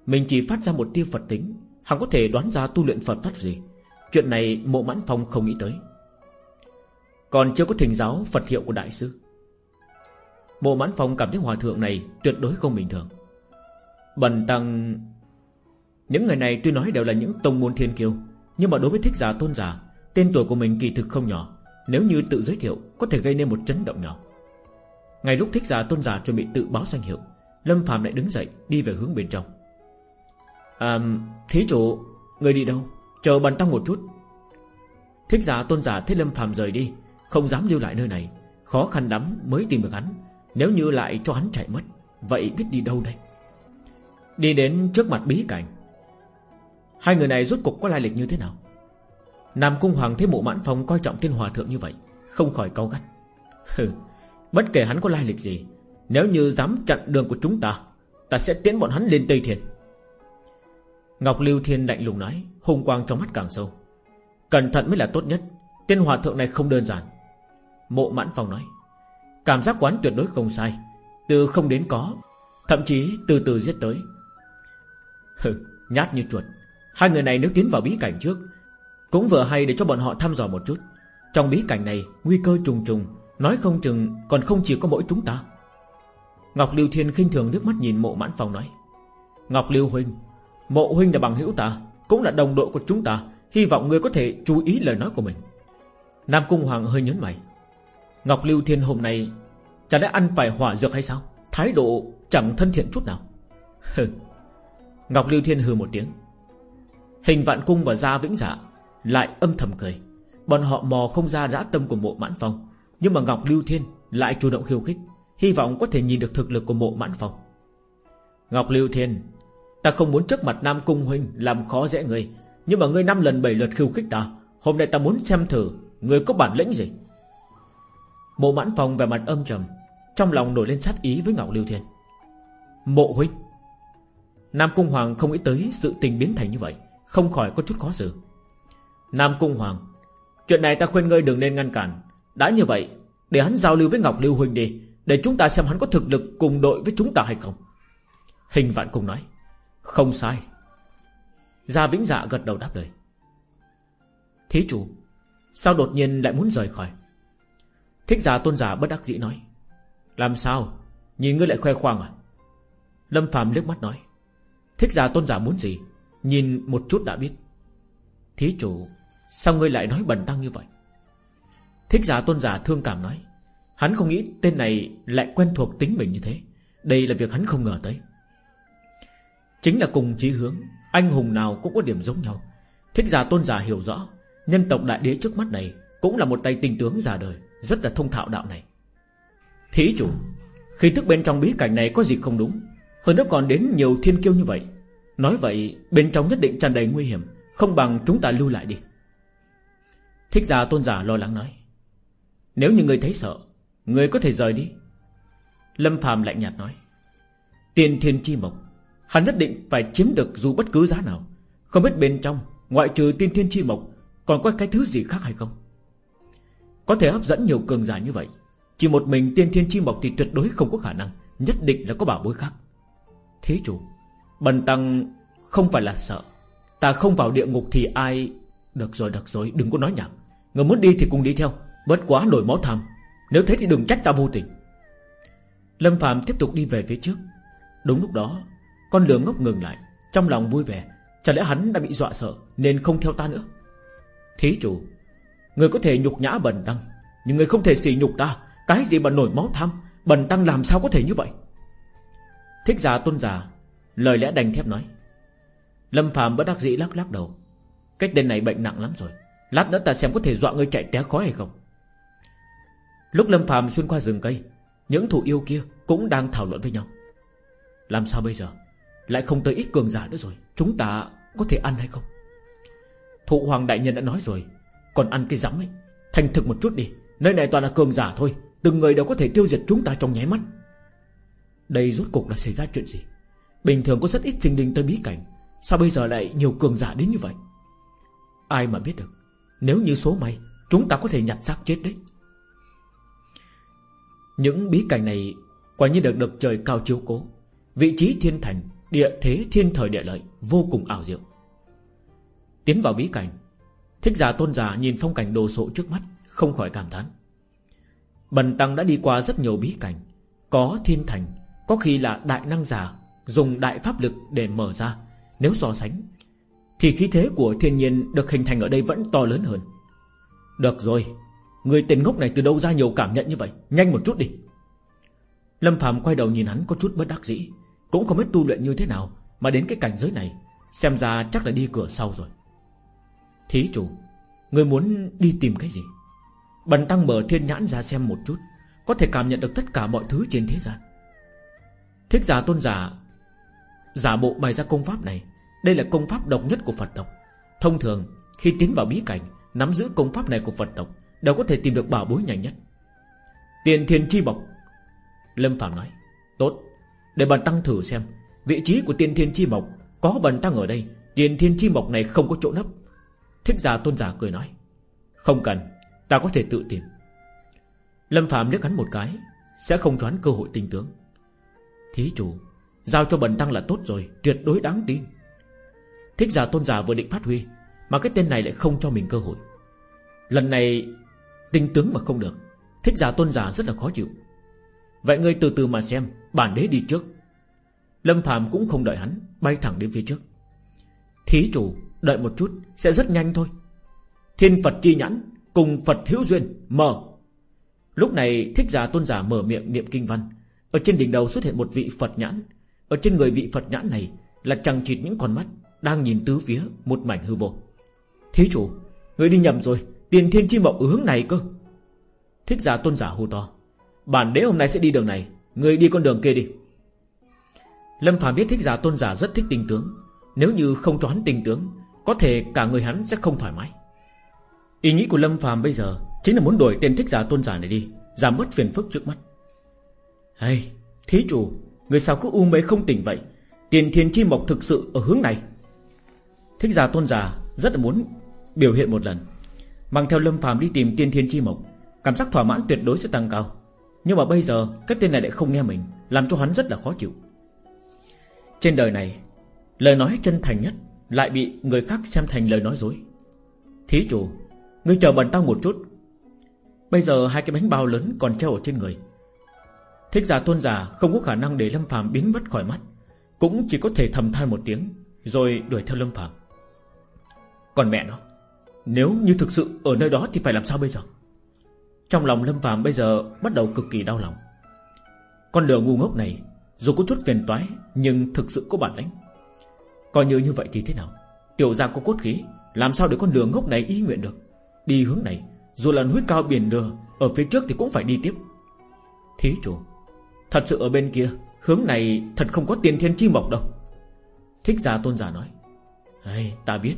Mình chỉ phát ra một tia Phật tính, Hắn có thể đoán ra tu luyện Phật pháp gì. Chuyện này mộ mãn phong không nghĩ tới. Còn chưa có thỉnh giáo Phật hiệu của Đại sư. Mộ mãn phong cảm thấy hòa thượng này Tuyệt đối không bình thường. Bần tăng, Những người này tuy nói đều là những tông môn thiên kiêu, Nhưng mà đối với thích giả, tôn giả, Tên tuổi của mình kỳ thực không nhỏ. Nếu như tự giới thiệu, Có thể gây nên một chấn động nhỏ. Ngay lúc thích giả, tôn giả chuẩn bị tự báo danh hiệu, Lâm Phạm lại đứng dậy, đi về hướng bên trong. À Thí chủ, Người đi đâu? Chờ bần tăng một chút. Thích giả, tôn giả thấy Lâm Phạm rời đi, Không dám lưu lại nơi này, Khó khăn lắm mới tìm được hắn. Nếu như lại cho hắn chạy mất, Vậy biết đi đâu đây? Đi đến trước mặt bí cảnh. Hai người này rốt cục có lai lịch như thế nào? Nam Cung Hoàng thấy mộ mãn phong coi trọng thiên hòa thượng như vậy, Không khỏi cau gắt. Hừ, Bất kể hắn có lai lịch gì, Nếu như dám chặn đường của chúng ta Ta sẽ tiến bọn hắn lên Tây Thiên. Ngọc Lưu Thiên lạnh lùng nói Hùng quang trong mắt càng sâu. Cẩn thận mới là tốt nhất Tiên hòa thượng này không đơn giản. Mộ mãn phong nói Cảm giác quán tuyệt đối không sai. Từ không đến có Thậm chí từ từ giết tới. Hừ, nhát như chuột. Hai người này nếu tiến vào bí cảnh trước Cũng vừa hay để cho bọn họ thăm dò một chút. Trong bí cảnh này Nguy cơ trùng trùng Nói không chừng còn không chỉ có mỗi chúng ta. Ngọc Lưu Thiên khinh thường nước mắt nhìn mộ mãn phòng nói. Ngọc Lưu Huynh Mộ huynh là bằng hữu ta Cũng là đồng đội của chúng ta Hy vọng ngươi có thể chú ý lời nói của mình. Nam Cung Hoàng hơi nhớn mày. Ngọc Lưu Thiên hôm nay Chẳng đã ăn phải hỏa dược hay sao? Thái độ chẳng thân thiện chút nào. Hừ. Ngọc Lưu Thiên hừ một tiếng. Hình vạn cung và gia vĩnh dạ Lại âm thầm cười. Bọn họ mò không ra dã tâm của mộ mãn phong, Nhưng mà Ngọc Lưu Thiên lại chủ động khiêu khích, Hy vọng có thể nhìn được thực lực của mộ mãn phong. Ngọc Lưu Thiên, Ta không muốn trước mặt Nam Cung Huynh Làm khó dễ người Nhưng mà ngươi năm lần bảy lượt khiêu khích ta, Hôm nay ta muốn xem thử Ngươi có bản lĩnh gì. Mộ mãn phòng về mặt âm trầm, Trong lòng nổi lên sát ý với Ngọc liêu Thiên. Mộ Huynh, Nam Cung Hoàng không nghĩ tới sự tình biến thành như vậy, Không khỏi có chút khó xử. Nam Cung Hoàng, Chuyện này ta khuyên ngươi đừng nên ngăn cản. Đã như vậy, Để hắn giao lưu với Ngọc Lưu Huynh đi, Để chúng ta xem hắn có thực lực cùng đội với chúng ta hay không. Hình vạn cùng nói, không sai. Gia Vĩnh Dạ gật đầu đáp lời. Thí chủ, Sao đột nhiên lại muốn rời khỏi? Thích giả tôn giả bất đắc dĩ nói, Làm sao? Nhìn ngươi lại khoe khoang à? Lâm Phạm liếc mắt nói, Thích giả tôn giả muốn gì? Nhìn một chút đã biết. Thí chủ, Sao ngươi lại nói bẩn tăng như vậy? Thích giả tôn giả thương cảm nói, Hắn không nghĩ tên này lại quen thuộc tính mình như thế. Đây là việc hắn không ngờ tới. Chính là cùng chí hướng, Anh hùng nào cũng có điểm giống nhau. Thích giả tôn giả hiểu rõ, Nhân tộc đại đế trước mắt này Cũng là một tay tinh tướng già đời. Rất là thông thạo đạo này. Thí chủ, Khi thức bên trong bí cảnh này có gì không đúng, Hơn nữa còn đến nhiều thiên kiêu như vậy. Nói vậy, bên trong nhất định tràn đầy nguy hiểm, Không bằng chúng ta lưu lại đi. Thích giả tôn giả lo lắng nói, Nếu như người thấy sợ Người có thể rời đi. Lâm phàm lạnh nhạt nói, Tiên thiên chi mộc, Hắn nhất định phải chiếm được dù bất cứ giá nào. Không biết bên trong, Ngoại trừ tiên thiên chi mộc, Còn có cái thứ gì khác hay không? Có thể hấp dẫn nhiều cường giả như vậy. Chỉ một mình tiên thiên chi mộc thì tuyệt đối không có khả năng. Nhất định là có bảo bối khác. Thế chủ, Bần tăng không phải là sợ. Ta không vào địa ngục thì ai Được rồi được rồi, đừng có nói nhảm. Người muốn đi thì cùng đi theo. Bớt quá nổi máu tham. Nếu thế thì đừng trách ta vô tình. Lâm Phạm tiếp tục đi về phía trước. Đúng lúc đó, Con lửa ngốc ngừng lại. Trong lòng vui vẻ, Chả lẽ hắn đã bị dọa sợ Nên không theo ta nữa? Thí chủ Người có thể nhục nhã bần tăng, Nhưng người không thể xỉ nhục ta. Cái gì mà nổi máu tham? Bần tăng làm sao có thể như vậy? Thích giả tôn giả, Lời lẽ đành thép nói. Lâm phàm bất đắc dĩ lắc lắc đầu. Cách tên này bệnh nặng lắm rồi. Lát nữa ta xem có thể dọa người chạy té khói hay không. Lúc Lâm phàm xuyên qua rừng cây, Những thủ yêu kia cũng đang thảo luận với nhau. Làm sao bây giờ? Lại không tới ít cường giả nữa rồi. Chúng ta có thể ăn hay không? Thụ Hoàng Đại Nhân đã nói rồi còn ăn cái rắm ấy, Thành thực một chút đi. Nơi này toàn là cường giả thôi. Từng người đều có thể tiêu diệt chúng ta trong nháy mắt. Đây rốt cục là xảy ra chuyện gì? Bình thường có rất ít sinh linh tới bí cảnh. Sao bây giờ lại nhiều cường giả đến như vậy? Ai mà biết được? Nếu như số may, Chúng ta có thể nhặt xác chết đấy. Những bí cảnh này Quả như được được trời cao chiếu cố. Vị trí thiên thành, Địa thế, thiên thời, địa lợi Vô cùng ảo diệu. Tiến vào bí cảnh Thích giả tôn giả nhìn phong cảnh đồ sộ trước mắt, Không khỏi cảm thán. Bần tăng đã đi qua rất nhiều bí cảnh, Có thiên thành, Có khi là đại năng giả Dùng đại pháp lực để mở ra. Nếu so sánh, Thì khí thế của thiên nhiên được hình thành ở đây vẫn to lớn hơn. Được rồi, Người tên ngốc này từ đâu ra nhiều cảm nhận như vậy? Nhanh một chút đi. Lâm Phạm quay đầu nhìn hắn có chút bất đắc dĩ, Cũng không biết tu luyện như thế nào, Mà đến cái cảnh giới này, Xem ra chắc là đi cửa sau rồi. Thí chủ, Người muốn đi tìm cái gì? Bần tăng mở thiên nhãn ra xem một chút, Có thể cảm nhận được tất cả mọi thứ trên thế gian. Thích giả tôn giả Giả bộ bày ra công pháp này. Đây là công pháp độc nhất của Phật tộc. Thông thường, khi tiến vào bí cảnh, Nắm giữ công pháp này của Phật tộc, Đều có thể tìm được bảo bối nhanh nhất. Tiền thiên chi bọc Lâm Phạm nói, Tốt, Để bần tăng thử xem. Vị trí của tiền thiên chi mộc Có bần tăng ở đây, Tiền thiên chi mộc này không có chỗ nấp. Thích giả tôn giả cười nói, Không cần, Ta có thể tự tìm. Lâm Phạm liếc hắn một cái, Sẽ không choán cơ hội tinh tướng. Thí chủ, Giao cho bần tăng là tốt rồi, Tuyệt đối đáng tin. Thích giả tôn giả vừa định phát huy, Mà cái tên này lại không cho mình cơ hội. Lần này, Tinh tướng mà không được, Thích giả tôn giả rất là khó chịu. Vậy ngươi từ từ mà xem, Bản đế đi trước. Lâm Phạm cũng không đợi hắn Bay thẳng đến phía trước. Thí chủ đợi một chút, Sẽ rất nhanh thôi. Thiên Phật chi nhãn Cùng Phật hữu duyên Mở. Lúc này, thích giả tôn giả mở miệng niệm kinh văn. Ở trên đỉnh đầu xuất hiện một vị Phật nhãn. Ở trên người vị Phật nhãn này Là chẳng chịt những con mắt Đang nhìn tứ phía một mảnh hư vô. Thí chủ, Người đi nhầm rồi, Tiền thiên chi mộng ở hướng này cơ. Thích giả tôn giả hô to, Bản đế hôm nay sẽ đi đường này, Người đi con đường kia đi. Lâm Phạm biết thích giả tôn giả rất thích tinh tướng. Nếu như không cho hắn tinh tướng có thể cả người hắn sẽ không thoải mái. Ý nghĩ của Lâm Phàm bây giờ Chính là muốn đuổi tên thích giả tôn giả này đi, Giảm bớt phiền phức trước mắt. Hay Thí chủ, Người sao cứ u mê không tỉnh vậy? Tiền thiên chi mộc thực sự ở hướng này. Thích giả tôn giả rất là muốn biểu hiện một lần. Mang theo Lâm Phàm đi tìm tiên thiên chi mộc, Cảm giác thỏa mãn tuyệt đối sẽ tăng cao. Nhưng mà bây giờ, Cái tên này lại không nghe mình, Làm cho hắn rất là khó chịu. Trên đời này, Lời nói chân thành nhất lại bị người khác xem thành lời nói dối. Thí chủ, Ngươi chờ bần tăng một chút. Bây giờ hai cái bánh bao lớn còn treo ở trên người. Thích giả tôn giả Không có khả năng để Lâm Phạm biến mất khỏi mắt, Cũng chỉ có thể thầm than một tiếng, Rồi đuổi theo Lâm Phạm Còn mẹ nó, Nếu như thực sự ở nơi đó thì phải làm sao bây giờ? Trong lòng Lâm Phạm bây giờ Bắt đầu cực kỳ đau lòng. Con lừa ngu ngốc này Dù có chút phiền toái, Nhưng thực sự có bản lĩnh. Coi như như vậy thì thế nào? Tiểu gia có cốt khí Làm sao để con lừa ngốc này ý nguyện được? Đi hướng này Dù là núi cao biển lừa Ở phía trước thì cũng phải đi tiếp. Thí chủ Thật sự ở bên kia Hướng này thật không có tiền thiên chi mộc đâu. Thích giả tôn giả nói hey, Ta biết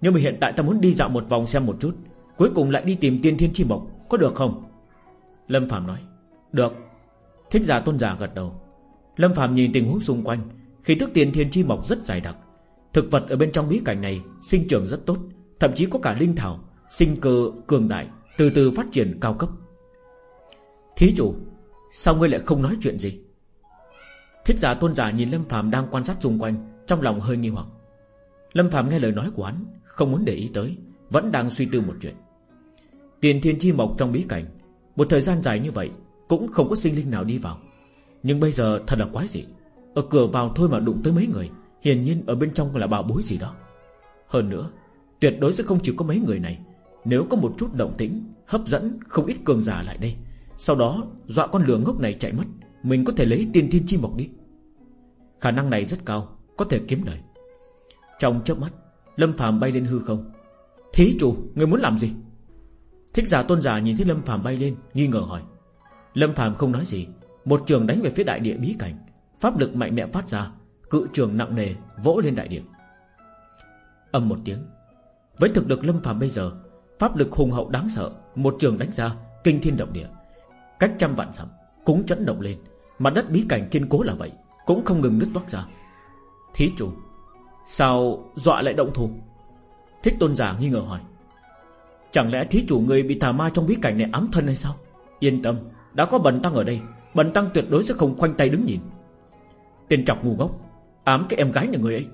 Nhưng mà hiện tại ta muốn đi dạo một vòng xem một chút Cuối cùng lại đi tìm tiên thiên chi mộc Có được không? Lâm Phạm nói Được. Thích giả tôn giả gật đầu. Lâm Phạm nhìn tình huống xung quanh Khi thức tiền thiên chi mộc rất dài đặc Thực vật ở bên trong bí cảnh này Sinh trưởng rất tốt, Thậm chí có cả linh thảo, Sinh cơ cường đại, Từ từ phát triển cao cấp. Thí chủ, Sao ngươi lại không nói chuyện gì? Thích giả tôn giả nhìn Lâm Phạm đang quan sát xung quanh, Trong lòng hơi nghi hoặc. Lâm Phạm nghe lời nói của hắn, Không muốn để ý tới, Vẫn đang suy tư một chuyện. Tiền thiên chi mộc trong bí cảnh, Một thời gian dài như vậy, Cũng không có sinh linh nào đi vào. Nhưng bây giờ thật là quái dị, Ở cửa vào thôi mà đụng tới mấy người Hiển nhiên ở bên trong là bảo bối gì đó. Hơn nữa, Tuyệt đối sẽ không chỉ có mấy người này. Nếu có một chút động tĩnh, Hấp dẫn, không ít cường giả lại đây. Sau đó, dọa con lửa ngốc này chạy mất. Mình có thể lấy tiên thiên chi mộc đi. Khả năng này rất cao, Có thể kiếm lời. Trong chớp mắt, Lâm phàm bay lên hư không. Thí chủ, người muốn làm gì? Thích giả tôn giả nhìn thấy Lâm phàm bay lên, Nghi ngờ hỏi. Lâm phàm không nói gì, Một trường đánh về phía đại địa bí cảnh. Pháp lực mạnh mẽ phát ra Cự trường nặng nề, vỗ lên đại địa Âm một tiếng. Với thực lực Lâm phàm bây giờ, Pháp lực hùng hậu đáng sợ, Một trường đánh ra, kinh thiên động địa. Cách trăm vạn dặm cũng chấn động lên. Mặt đất bí cảnh kiên cố là vậy, Cũng không ngừng nứt toát ra. Thí chủ, Sao dọa lại động thủ? Thích tôn giả nghi ngờ hỏi. Chẳng lẽ thí chủ người bị tà ma trong bí cảnh này ám thân hay sao? Yên tâm, Đã có bần tăng ở đây, Bần tăng tuyệt đối sẽ không khoanh tay đứng nhìn. Tên chọc ngu ngốc. Ám cái em gái nhà người ấy.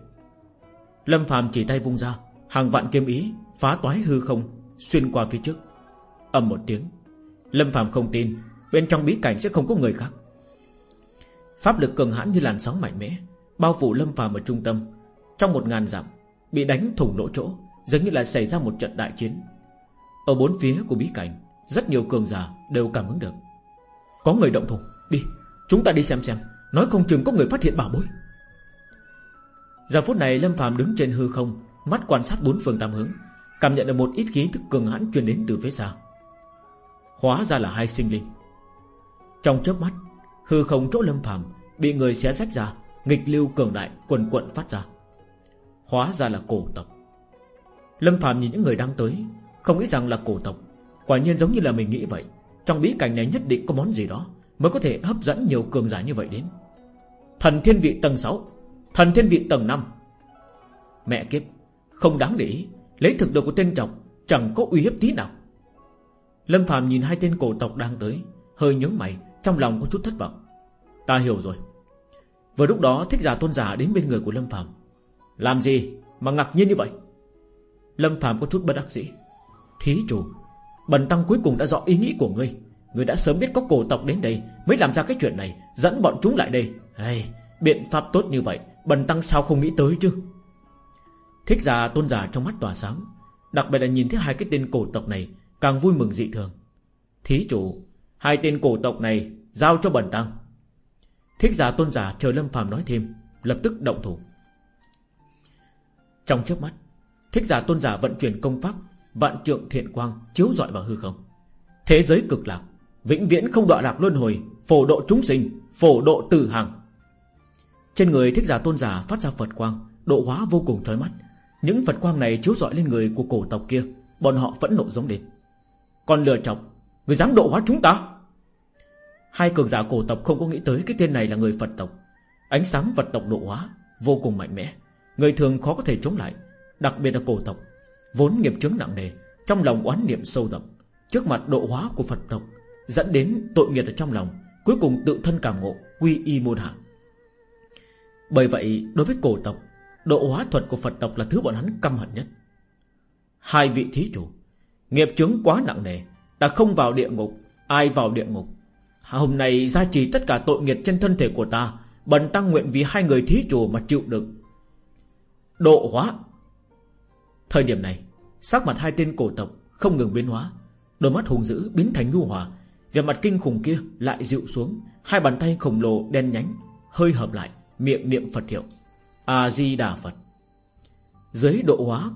Lâm phàm chỉ tay vung ra, Hàng vạn kiếm ý Phá toái hư không, Xuyên qua phía trước. Ầm một tiếng, Lâm phàm không tin, Bên trong bí cảnh sẽ không có người khác. Pháp lực cường hãn như làn sóng mạnh mẽ, Bao phủ Lâm phàm ở trung tâm. Trong một ngàn dặm, Bị đánh thủng lỗ chỗ Giống như là xảy ra một trận đại chiến. Ở bốn phía của bí cảnh, Rất nhiều cường giả đều cảm ứng được. Có người động thủ, Đi, Chúng ta đi xem xem, Nói không chừng có người phát hiện bảo bối. Giờ phút này Lâm phàm đứng trên hư không, Mắt quan sát bốn phương tám hướng, Cảm nhận được một ít khí thức cường hãn truyền đến từ phía xa. Hóa ra là hai sinh linh. Trong chớp mắt, Hư không chỗ lâm phàm Bị người xé rách ra, Nghịch lưu cường đại quần quận phát ra. Hóa ra là cổ tộc. Lâm phàm nhìn những người đang tới, Không nghĩ rằng là cổ tộc. Quả nhiên giống như là mình nghĩ vậy, Trong bí cảnh này nhất định có món gì đó Mới có thể hấp dẫn nhiều cường giả như vậy đến. Thần thiên vị tầng 6 Thần thiên vị tầng 5 Mẹ kiếp Không đáng để ý Lấy thực lực của tên trọng Chẳng có uy hiếp tí nào. Lâm Phạm nhìn hai tên cổ tộc đang tới Hơi nhớ mày Trong lòng có chút thất vọng. Ta hiểu rồi. Vừa lúc đó thích giả tôn giả đến bên người của Lâm Phạm Làm gì mà ngạc nhiên như vậy? Lâm Phạm có chút bất đắc dĩ. Thí chủ Bần tăng cuối cùng đã rõ ý nghĩ của ngươi. Ngươi đã sớm biết có cổ tộc đến đây Mới làm ra cái chuyện này Dẫn bọn chúng lại đây. Hey, Biện pháp tốt như vậy. Bần tăng sao không nghĩ tới chứ? Thích giả tôn giả trong mắt tỏa sáng, Đặc biệt là nhìn thấy hai cái tên cổ tộc này, Càng vui mừng dị thường. Thí chủ, Hai tên cổ tộc này Giao cho bần tăng. Thích giả tôn giả chờ Lâm phàm nói thêm, Lập tức động thủ. Trong chớp mắt, Thích giả tôn giả vận chuyển công pháp, Vạn trượng thiện quang chiếu rọi vào hư không. Thế giới cực lạc, Vĩnh viễn không đọa lạc luân hồi, Phổ độ chúng sinh, Phổ độ tử hàng trên người thích giả tôn giả phát ra Phật quang, Độ hóa vô cùng trói mắt. Những Phật quang này chiếu rọi lên người của cổ tộc kia, Bọn họ phẫn nộ giống đến Còn lừa chọc, Người dám độ hóa chúng ta? Hai cường giả cổ tộc không có nghĩ tới Cái tên này là người Phật tộc. Ánh sáng Phật tộc độ hóa Vô cùng mạnh mẽ, Người thường khó có thể chống lại, Đặc biệt là cổ tộc, Vốn nghiệp chứng nặng nề, Trong lòng oán niệm sâu đậm. Trước mặt độ hóa của Phật tộc, Dẫn đến tội nghiệp ở trong lòng, Cuối cùng tự thân cảm ngộ Quy y môn hạ. Bởi vậy, đối với cổ tộc, Độ hóa thuật của Phật tộc là thứ bọn hắn căm hận nhất. Hai vị thí chủ, Nghiệp chứng quá nặng nề, Ta không vào địa ngục, Ai vào địa ngục? Hôm nay gia trì tất cả tội nghiệp trên thân thể của ta, Bần tăng nguyện vì hai người thí chủ mà chịu đựng. Độ hóa. Thời điểm này, Sắc mặt hai tên cổ tộc không ngừng biến hóa, Đôi mắt hùng dữ biến thành nhu hòa Về mặt kinh khủng kia lại dịu xuống, Hai bàn tay khổng lồ đen nhánh, Hơi hợp lại miệng niệm Phật hiệu. A-di-đà Phật. Dưới độ hóa,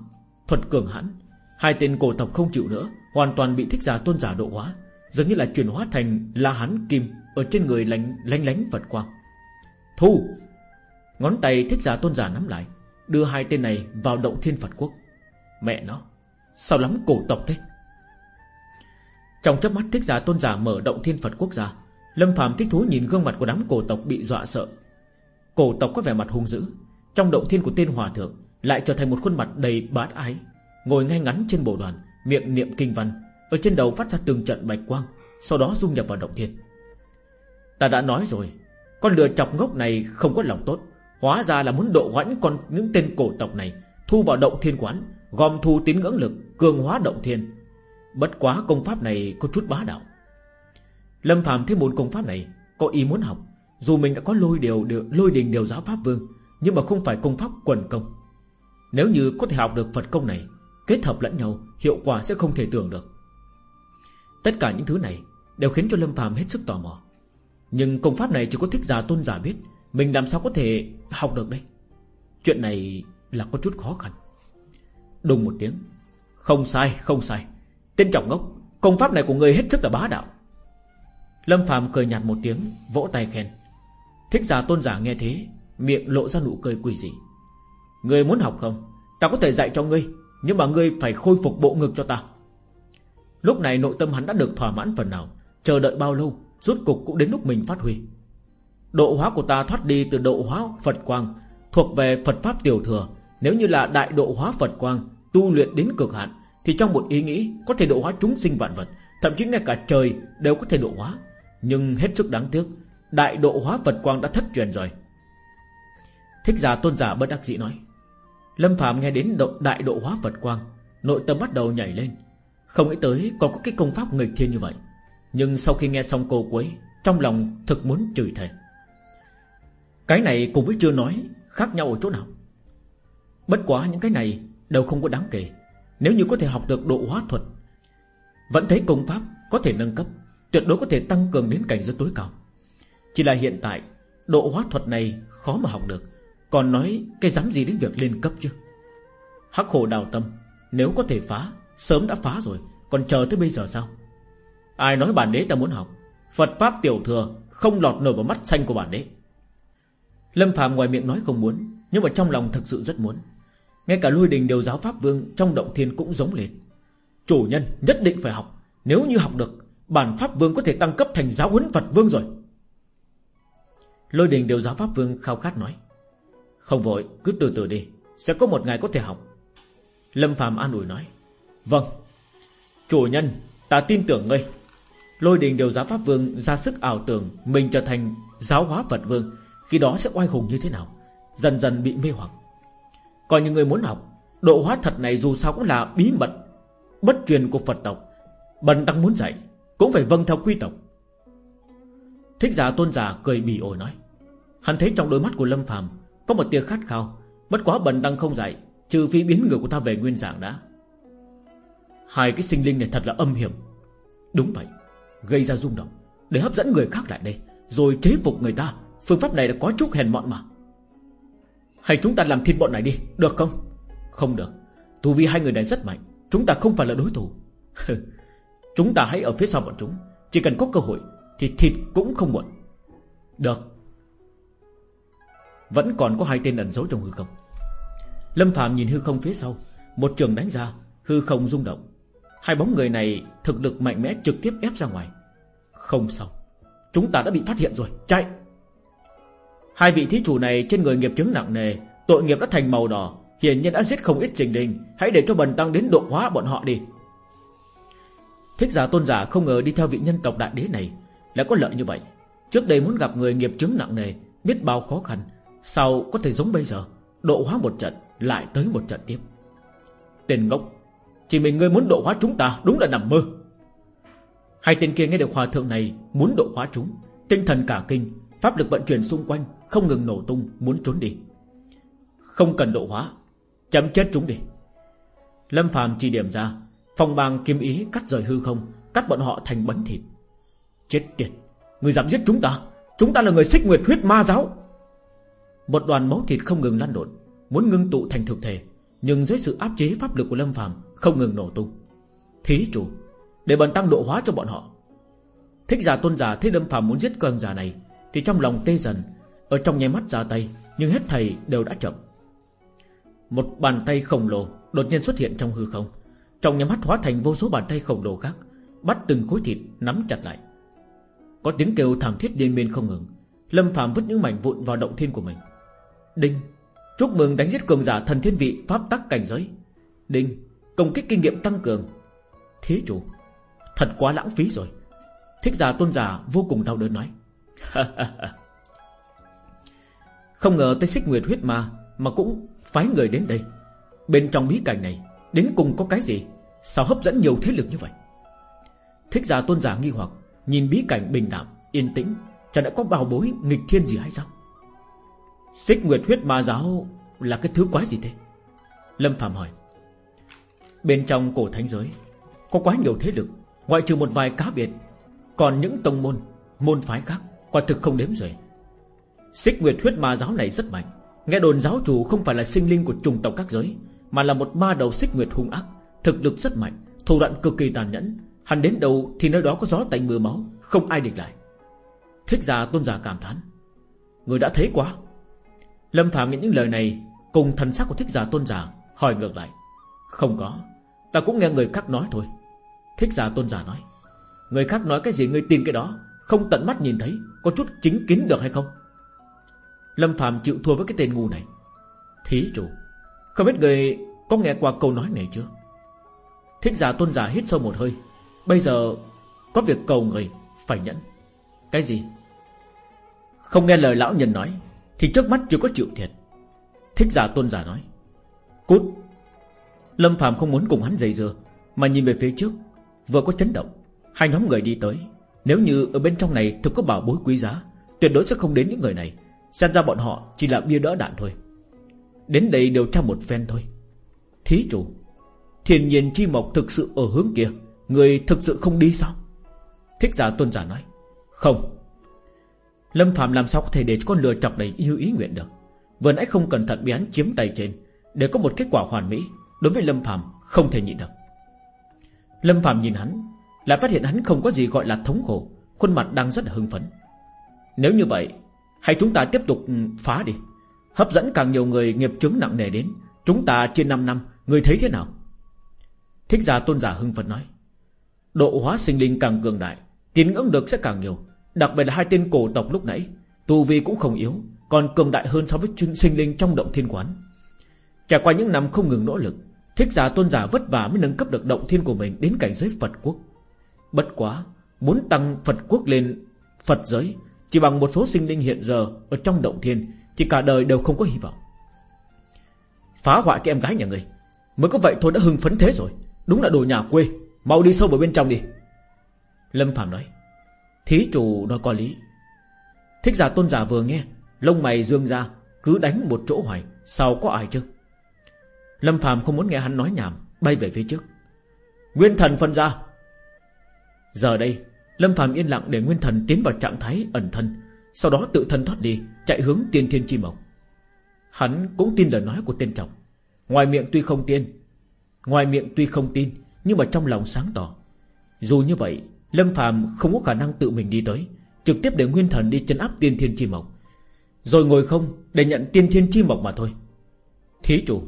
Thuật cường hãn, Hai tên cổ tộc không chịu nữa, Hoàn toàn bị thích giả tôn giả độ hóa Giống như là chuyển hóa thành la hán kim Ở trên người lánh lánh lánh Phật quang. Thu, Ngón tay thích giả tôn giả nắm lại, Đưa hai tên này vào động thiên Phật quốc. Mẹ nó, Sao lắm cổ tộc thế? Trong chớp mắt, thích giả tôn giả mở động thiên Phật quốc ra. Lâm Phạm thích thú nhìn gương mặt của đám cổ tộc bị dọa sợ. Cổ tộc có vẻ mặt hung dữ, Trong động thiên của tên hòa thượng Lại trở thành một khuôn mặt đầy bát ái. Ngồi ngay ngắn trên bộ đoàn, Miệng niệm kinh văn, Ở trên đầu phát ra từng trận bạch quang, Sau đó dung nhập vào động thiên. Ta đã nói rồi, Con lừa chọc ngốc này không có lòng tốt, Hóa ra là muốn độ hoãn con những tên cổ tộc này, Thu vào động thiên quán, Gom thu tín ngưỡng lực, Cường hóa động thiên. Bất quá công pháp này có chút bá đạo. Lâm Phạm thấy môn công pháp này Có ý muốn học dù mình đã có lôi điều, điều lôi đình điều giáo pháp vương Nhưng mà không phải công pháp quần công. Nếu như có thể học được Phật công này Kết hợp lẫn nhau Hiệu quả sẽ không thể tưởng được. Tất cả những thứ này Đều khiến cho Lâm phàm hết sức tò mò. Nhưng công pháp này chỉ có thích giả tôn giả biết Mình làm sao có thể học được đây? Chuyện này là có chút khó khăn. Đùng một tiếng. Không sai không sai. Tên trọng ngốc Công pháp này của người hết sức là bá đạo. Lâm Phạm cười nhạt một tiếng Vỗ tay khen. Thích giả tôn giả nghe thế, Miệng lộ ra nụ cười quỷ dị. Người muốn học không? Ta có thể dạy cho ngươi, Nhưng mà ngươi phải khôi phục bộ ngực cho ta. Lúc này nội tâm hắn đã được thỏa mãn phần nào, Chờ đợi bao lâu, Rốt cục cũng đến lúc mình phát huy. Độ hóa của ta thoát đi từ độ hóa Phật Quang, Thuộc về Phật Pháp Tiểu Thừa. Nếu như là đại độ hóa Phật Quang, Tu luyện đến cực hạn, Thì trong một ý nghĩ có thể độ hóa chúng sinh vạn vật, Thậm chí ngay cả trời đều có thể độ hóa. Nhưng hết sức đáng tiếc Đại độ hóa Phật Quang đã thất truyền rồi. Thích giả tôn giả bất đắc dĩ nói Lâm Phạm nghe đến độ, đại độ hóa Phật Quang Nội tâm bắt đầu nhảy lên. Không nghĩ tới còn có cái công pháp nghịch thiên như vậy. Nhưng sau khi nghe xong câu cuối Trong lòng thực muốn chửi thề. Cái này cùng với chưa nói Khác nhau ở chỗ nào. Bất quá những cái này đều không có đáng kể. Nếu như có thể học được độ hóa thuật Vẫn thấy công pháp có thể nâng cấp Tuyệt đối có thể tăng cường đến cảnh giới tối cao. Chỉ là hiện tại, Độ hóa thuật này khó mà học được. Còn nói cái dám gì đến việc lên cấp chứ? Hắc hồ đào tâm, Nếu có thể phá, Sớm đã phá rồi, Còn chờ tới bây giờ sao? Ai nói bản đế ta muốn học? Phật Pháp tiểu thừa Không lọt nổi vào mắt xanh của bản đế. Lâm Phạm ngoài miệng nói không muốn, Nhưng mà trong lòng thực sự rất muốn. Ngay cả lôi đình điều giáo Pháp Vương Trong động thiên cũng giống lên. Chủ nhân nhất định phải học, Nếu như học được, Bản Pháp Vương có thể tăng cấp thành giáo huấn Phật Vương rồi. Lôi đình điều giáo Pháp Vương khao khát nói, Không vội, cứ từ từ đi, Sẽ có một ngày có thể học. Lâm Phạm an ủi nói Vâng Chủ nhân, ta tin tưởng ngươi. Lôi đình điều giáo Pháp Vương ra sức ảo tưởng Mình trở thành giáo hóa Phật Vương, Khi đó sẽ oai hùng như thế nào, Dần dần bị mê hoặc. Còn những người muốn học, Độ hóa thật này dù sao cũng là bí mật, Bất truyền của Phật tộc, Bần tăng muốn dạy Cũng phải vâng theo quy tộc. Thích giả tôn giả cười bỉ ổi nói Hắn thấy trong đôi mắt của Lâm phàm Có một tia khát khao, Bất quá bần tăng không dạy, Trừ phi biến người của ta về nguyên dạng đã. Hai cái sinh linh này thật là âm hiểm. Đúng vậy, Gây ra rung động, Để hấp dẫn người khác lại đây, Rồi chế phục người ta. Phương pháp này là có chút hèn mọn mà. Hay chúng ta làm thịt bọn này đi, Được không? Không được Tu vi hai người này rất mạnh, Chúng ta không phải là đối thủ. Chúng ta hãy ở phía sau bọn chúng, Chỉ cần có cơ hội Thì thịt cũng không muộn. Được vẫn còn có hai tên ẩn giấu trong hư không. Lâm Phạm nhìn hư không phía sau, Một trường đánh ra, Hư không rung động. Hai bóng người này thực lực mạnh mẽ trực tiếp ép ra ngoài. Không xong. Chúng ta đã bị phát hiện rồi, Chạy! Hai vị thí chủ này trên người nghiệp chứng nặng nề, Tội nghiệp đã thành màu đỏ, Hiển nhiên đã giết không ít trình đình. Hãy để cho bần tăng đến độ hóa bọn họ đi. Thích giả tôn giả không ngờ đi theo vị nhân tộc đại đế này, Lại có lợi như vậy. Trước đây muốn gặp người nghiệp chứng nặng nề, Biết bao khó khăn Sao có thể giống bây giờ? Độ hóa một trận, Lại tới một trận tiếp. Tên ngốc, Chỉ mình ngươi muốn độ hóa chúng ta Đúng là nằm mơ. Hai tên kia nghe được hòa thượng này Muốn độ hóa chúng, Tinh thần cả kinh, Pháp lực vận chuyển xung quanh, Không ngừng nổ tung, Muốn trốn đi. Không cần độ hóa, Chấm chết chúng đi. Lâm phàm chỉ điểm ra Phòng bàng kiếm ý cắt rời hư không, Cắt bọn họ thành bánh thịt. Chết tiệt, Người dám giết chúng ta? Chúng ta là người xích nguyệt huyết ma giáo. Một đoàn máu thịt không ngừng lăn lộn Muốn ngưng tụ thành thực thể, Nhưng dưới sự áp chế pháp lực của Lâm phàm Không ngừng nổ tung. Thí chủ, Để bần tăng độ hóa cho bọn họ. Thích giả tôn giả thấy Lâm phàm muốn giết cơn giả này, Thì trong lòng tê dần, Ở trong nháy mắt ra tay, Nhưng hết thầy đều đã chậm. Một bàn tay khổng lồ Đột nhiên xuất hiện trong hư không, Trong nháy mắt hóa thành vô số bàn tay khổng lồ khác, Bắt từng khối thịt nắm chặt lại. Có tiếng kêu thảm thiết điên miên không ngừng, Lâm phàm vứt những mảnh vụn vào động thiên của mình. Đinh, Chúc mừng đánh giết cường giả thần thiên vị Pháp tắc cảnh giới. Đinh, Công kích kinh nghiệm tăng cường. Thí chủ, Thật quá lãng phí rồi. Thích giả tôn giả vô cùng đau đớn nói. Không ngờ tới xích nguyệt huyết ma Mà cũng phái người đến đây. Bên trong bí cảnh này, Đến cùng có cái gì? Sao hấp dẫn nhiều thế lực như vậy? Thích giả tôn giả nghi hoặc, Nhìn bí cảnh bình đạm, Yên tĩnh Chẳng đã có bào bối nghịch thiên gì hay sao? Xích Nguyệt huyết ma giáo Là cái thứ quái gì thế? Lâm Phạm hỏi. Bên trong cổ thánh giới, Có quá nhiều thế lực, Ngoại trừ một vài cá biệt, Còn những tông môn Môn phái khác Quả thực không đếm rồi Xích Nguyệt huyết ma giáo này rất mạnh. Nghe đồn giáo chủ không phải là sinh linh của trùng tộc các giới, Mà là một ma đầu xích nguyệt hung ác, Thực lực rất mạnh, Thủ đoạn cực kỳ tàn nhẫn. Hắn đến đâu thì nơi đó có gió tạnh mưa máu, Không ai địch lại. Thích giả tôn giả cảm thán. Người đã thấy quá. Lâm Phạm nghe những lời này, Cùng thần sắc của thích giả tôn giả Hỏi ngược lại. Không có, Ta cũng nghe người khác nói thôi. Thích giả tôn giả nói, Người khác nói cái gì ngươi tin cái đó, Không tận mắt nhìn thấy, Có chút chính kiến được hay không? Lâm Phạm chịu thua với cái tên ngu này. Thí chủ, Không biết người có nghe qua câu nói này chưa? Thích giả tôn giả hít sâu một hơi. Bây giờ Có việc cầu người Phải nhẫn. Cái gì? Không nghe lời lão nhân nói thì trước mắt chưa có chịu thiệt. Thích giả tôn giả nói, Cút. Lâm Phạm không muốn cùng hắn dây dưa, Mà nhìn về phía trước, Vừa có chấn động, Hai nhóm người đi tới. Nếu như ở bên trong này thực có bảo bối quý giá, Tuyệt đối sẽ không đến những người này. Xem ra bọn họ chỉ là bia đỡ đạn thôi. Đến đây đều tra một phen thôi. Thí chủ, thiền nhiên chi mộc thực sự ở hướng kia, Người thực sự không đi sao? Thích giả tôn giả nói, Không. Lâm Phạm làm sao có thể để cho con lừa chọc này như ý nguyện được? Vừa nãy không cẩn thận bị hắn chiếm tay trên, Để có một kết quả hoàn mỹ, Đối với Lâm Phạm không thể nhịn được. Lâm Phạm nhìn hắn, Lại phát hiện hắn không có gì gọi là thống khổ, Khuôn mặt đang rất là hưng phấn. Nếu như vậy, hãy chúng ta tiếp tục ừ, phá đi. Hấp dẫn càng nhiều người nghiệp chứng nặng nề đến, Chúng ta trên 5 năm, Người thấy thế nào? Thích giả tôn giả hưng phấn nói, Độ hóa sinh linh càng cường đại, Tín ngưỡng được sẽ càng nhiều Đặc biệt là hai tên cổ tộc lúc nãy Tu vi cũng không yếu, Còn cường đại hơn so với sinh linh trong động thiên quán. Trải qua những năm không ngừng nỗ lực, Thích giả tôn giả vất vả mới nâng cấp được động thiên của mình Đến cảnh giới Phật quốc. Bất quá, Muốn tăng Phật quốc lên Phật giới, Chỉ bằng một số sinh linh hiện giờ Ở trong động thiên Chỉ cả đời đều không có hy vọng. Phá hoại cái em gái nhà người Mới có vậy thôi đã hưng phấn thế rồi. Đúng là đồ nhà quê, Mau đi sâu vào bên trong đi. Lâm Phạm nói Thí chủ nói có lý. Thích giả tôn giả vừa nghe, Lông mày dương ra, Cứ đánh một chỗ hoài, Sao có ai chứ? Lâm phàm không muốn nghe hắn nói nhảm, Bay về phía trước. Nguyên thần phân ra. Giờ đây, Lâm phàm yên lặng để Nguyên thần tiến vào trạng thái ẩn thân, Sau đó tự thân thoát đi, Chạy hướng tiên thiên chi mộc. Hắn cũng tin lời nói của tên trọng Ngoài miệng tuy không tin Ngoài miệng tuy không tin, Nhưng mà trong lòng sáng tỏ. Dù như vậy Lâm Phạm không có khả năng tự mình đi tới, Trực tiếp để Nguyên Thần đi chân áp tiên thiên chi mộc. Rồi ngồi không, Để nhận tiên thiên chi mộc mà thôi. Thí chủ,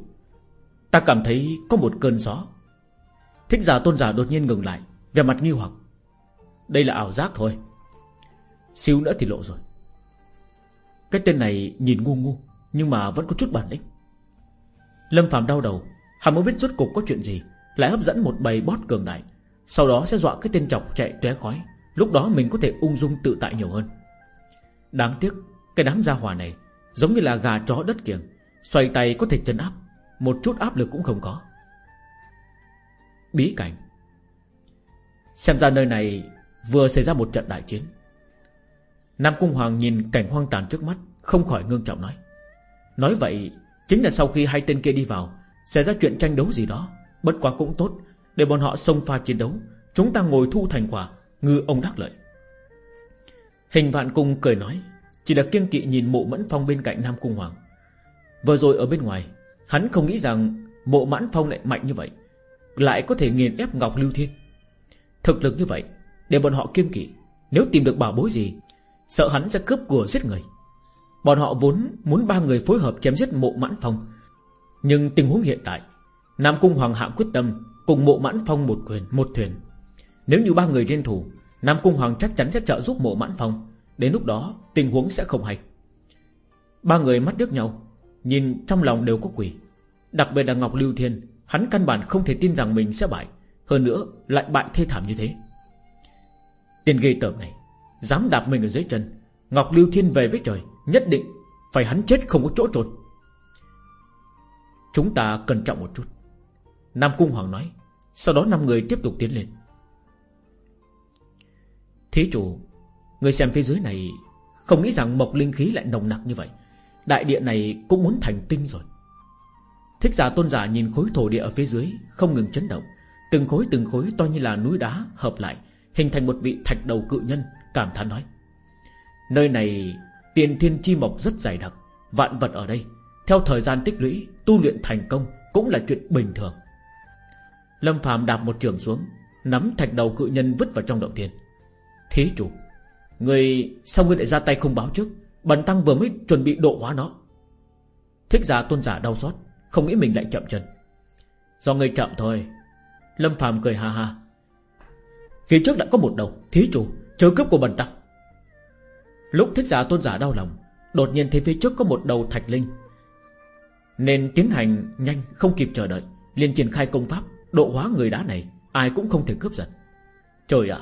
Ta cảm thấy có một cơn gió. Thích giả tôn giả đột nhiên ngừng lại Về mặt nghi hoặc. Đây là ảo giác thôi. Xíu nữa thì lộ rồi. Cái tên này nhìn ngu ngu, Nhưng mà vẫn có chút bản lĩnh. Lâm Phạm đau đầu, Hắn mới biết rốt cục có chuyện gì, Lại hấp dẫn một bầy bót cường đại. Sau đó sẽ dọa cái tên chọc chạy tóe khói. Lúc đó mình có thể ung dung tự tại nhiều hơn. Đáng tiếc, Cái đám gia hòa này Giống như là gà chó đất kiềng Xoay tay có thể chân áp, Một chút áp lực cũng không có. Bí cảnh. Xem ra nơi này Vừa xảy ra một trận đại chiến. Nam Cung Hoàng nhìn cảnh hoang tàn trước mắt, Không khỏi ngương trọng nói. Nói vậy, Chính là sau khi hai tên kia đi vào Xảy ra chuyện tranh đấu gì đó, Bất quá cũng tốt. Để bọn họ xông pha chiến đấu, Chúng ta ngồi thu thành quả, Ngư ông đắc lợi. Hình vạn cung cười nói, Chỉ là kiêng kỵ nhìn mộ mẫn phong bên cạnh Nam Cung Hoàng. Vừa rồi ở bên ngoài, Hắn không nghĩ rằng mộ mãn phong lại mạnh như vậy, Lại có thể nghiền ép Ngọc Lưu Thiên. Thực lực như vậy, Để bọn họ kiêng kỵ, Nếu tìm được bảo bối gì, Sợ hắn sẽ cướp của giết người. Bọn họ vốn muốn ba người phối hợp chém giết mộ mãn phong, Nhưng tình huống hiện tại, Nam Cung Hoàng hạ quyết tâm Cùng mộ mãn phong một quyền một thuyền. Nếu như ba người liên thủ, Nam Cung Hoàng chắc chắn sẽ trợ giúp mộ mãn phong. Đến lúc đó, tình huống sẽ không hay. Ba người mắt đứt nhau, Nhìn trong lòng đều có quỷ. Đặc biệt là Ngọc Lưu Thiên, Hắn căn bản không thể tin rằng mình sẽ bại, Hơn nữa lại bại thê thảm như thế. Tên gây tởm này, Dám đạp mình ở dưới chân, Ngọc Lưu Thiên về với trời, Nhất định phải hắn chết không có chỗ trốn. Chúng ta cẩn trọng một chút. Nam Cung Hoàng nói sau đó năm người tiếp tục tiến lên. Thí chủ, Người xem phía dưới này Không nghĩ rằng mộc linh khí lại nồng nặc như vậy. Đại địa này cũng muốn thành tinh rồi. Thích giả tôn giả nhìn khối thổ địa ở phía dưới, Không ngừng chấn động. Từng khối từng khối to như là núi đá hợp lại, Hình thành một vị thạch đầu cự nhân, Cảm thán nói. Nơi này, tiền thiên chi mộc rất dày đặc, Vạn vật ở đây. Theo thời gian tích lũy, Tu luyện thành công Cũng là chuyện bình thường. Lâm Phạm đạp một trường xuống, Nắm thạch đầu cự nhân vứt vào trong động thiên. Thí chủ, Người sao ngươi lại ra tay không báo trước? Bần tăng vừa mới chuẩn bị độ hóa nó. Thích giả tôn giả đau xót, Không nghĩ mình lại chậm chân. Do người chậm thôi. Lâm Phạm cười ha ha. Phía trước đã có một đầu, Thí chủ, chờ cướp của bần tăng. Lúc thích giả tôn giả đau lòng, Đột nhiên thấy phía trước có một đầu thạch linh. Nên tiến hành nhanh, Không kịp chờ đợi, liền triển khai công pháp Độ hóa người đá này, Ai cũng không thể cướp giật. Trời ạ,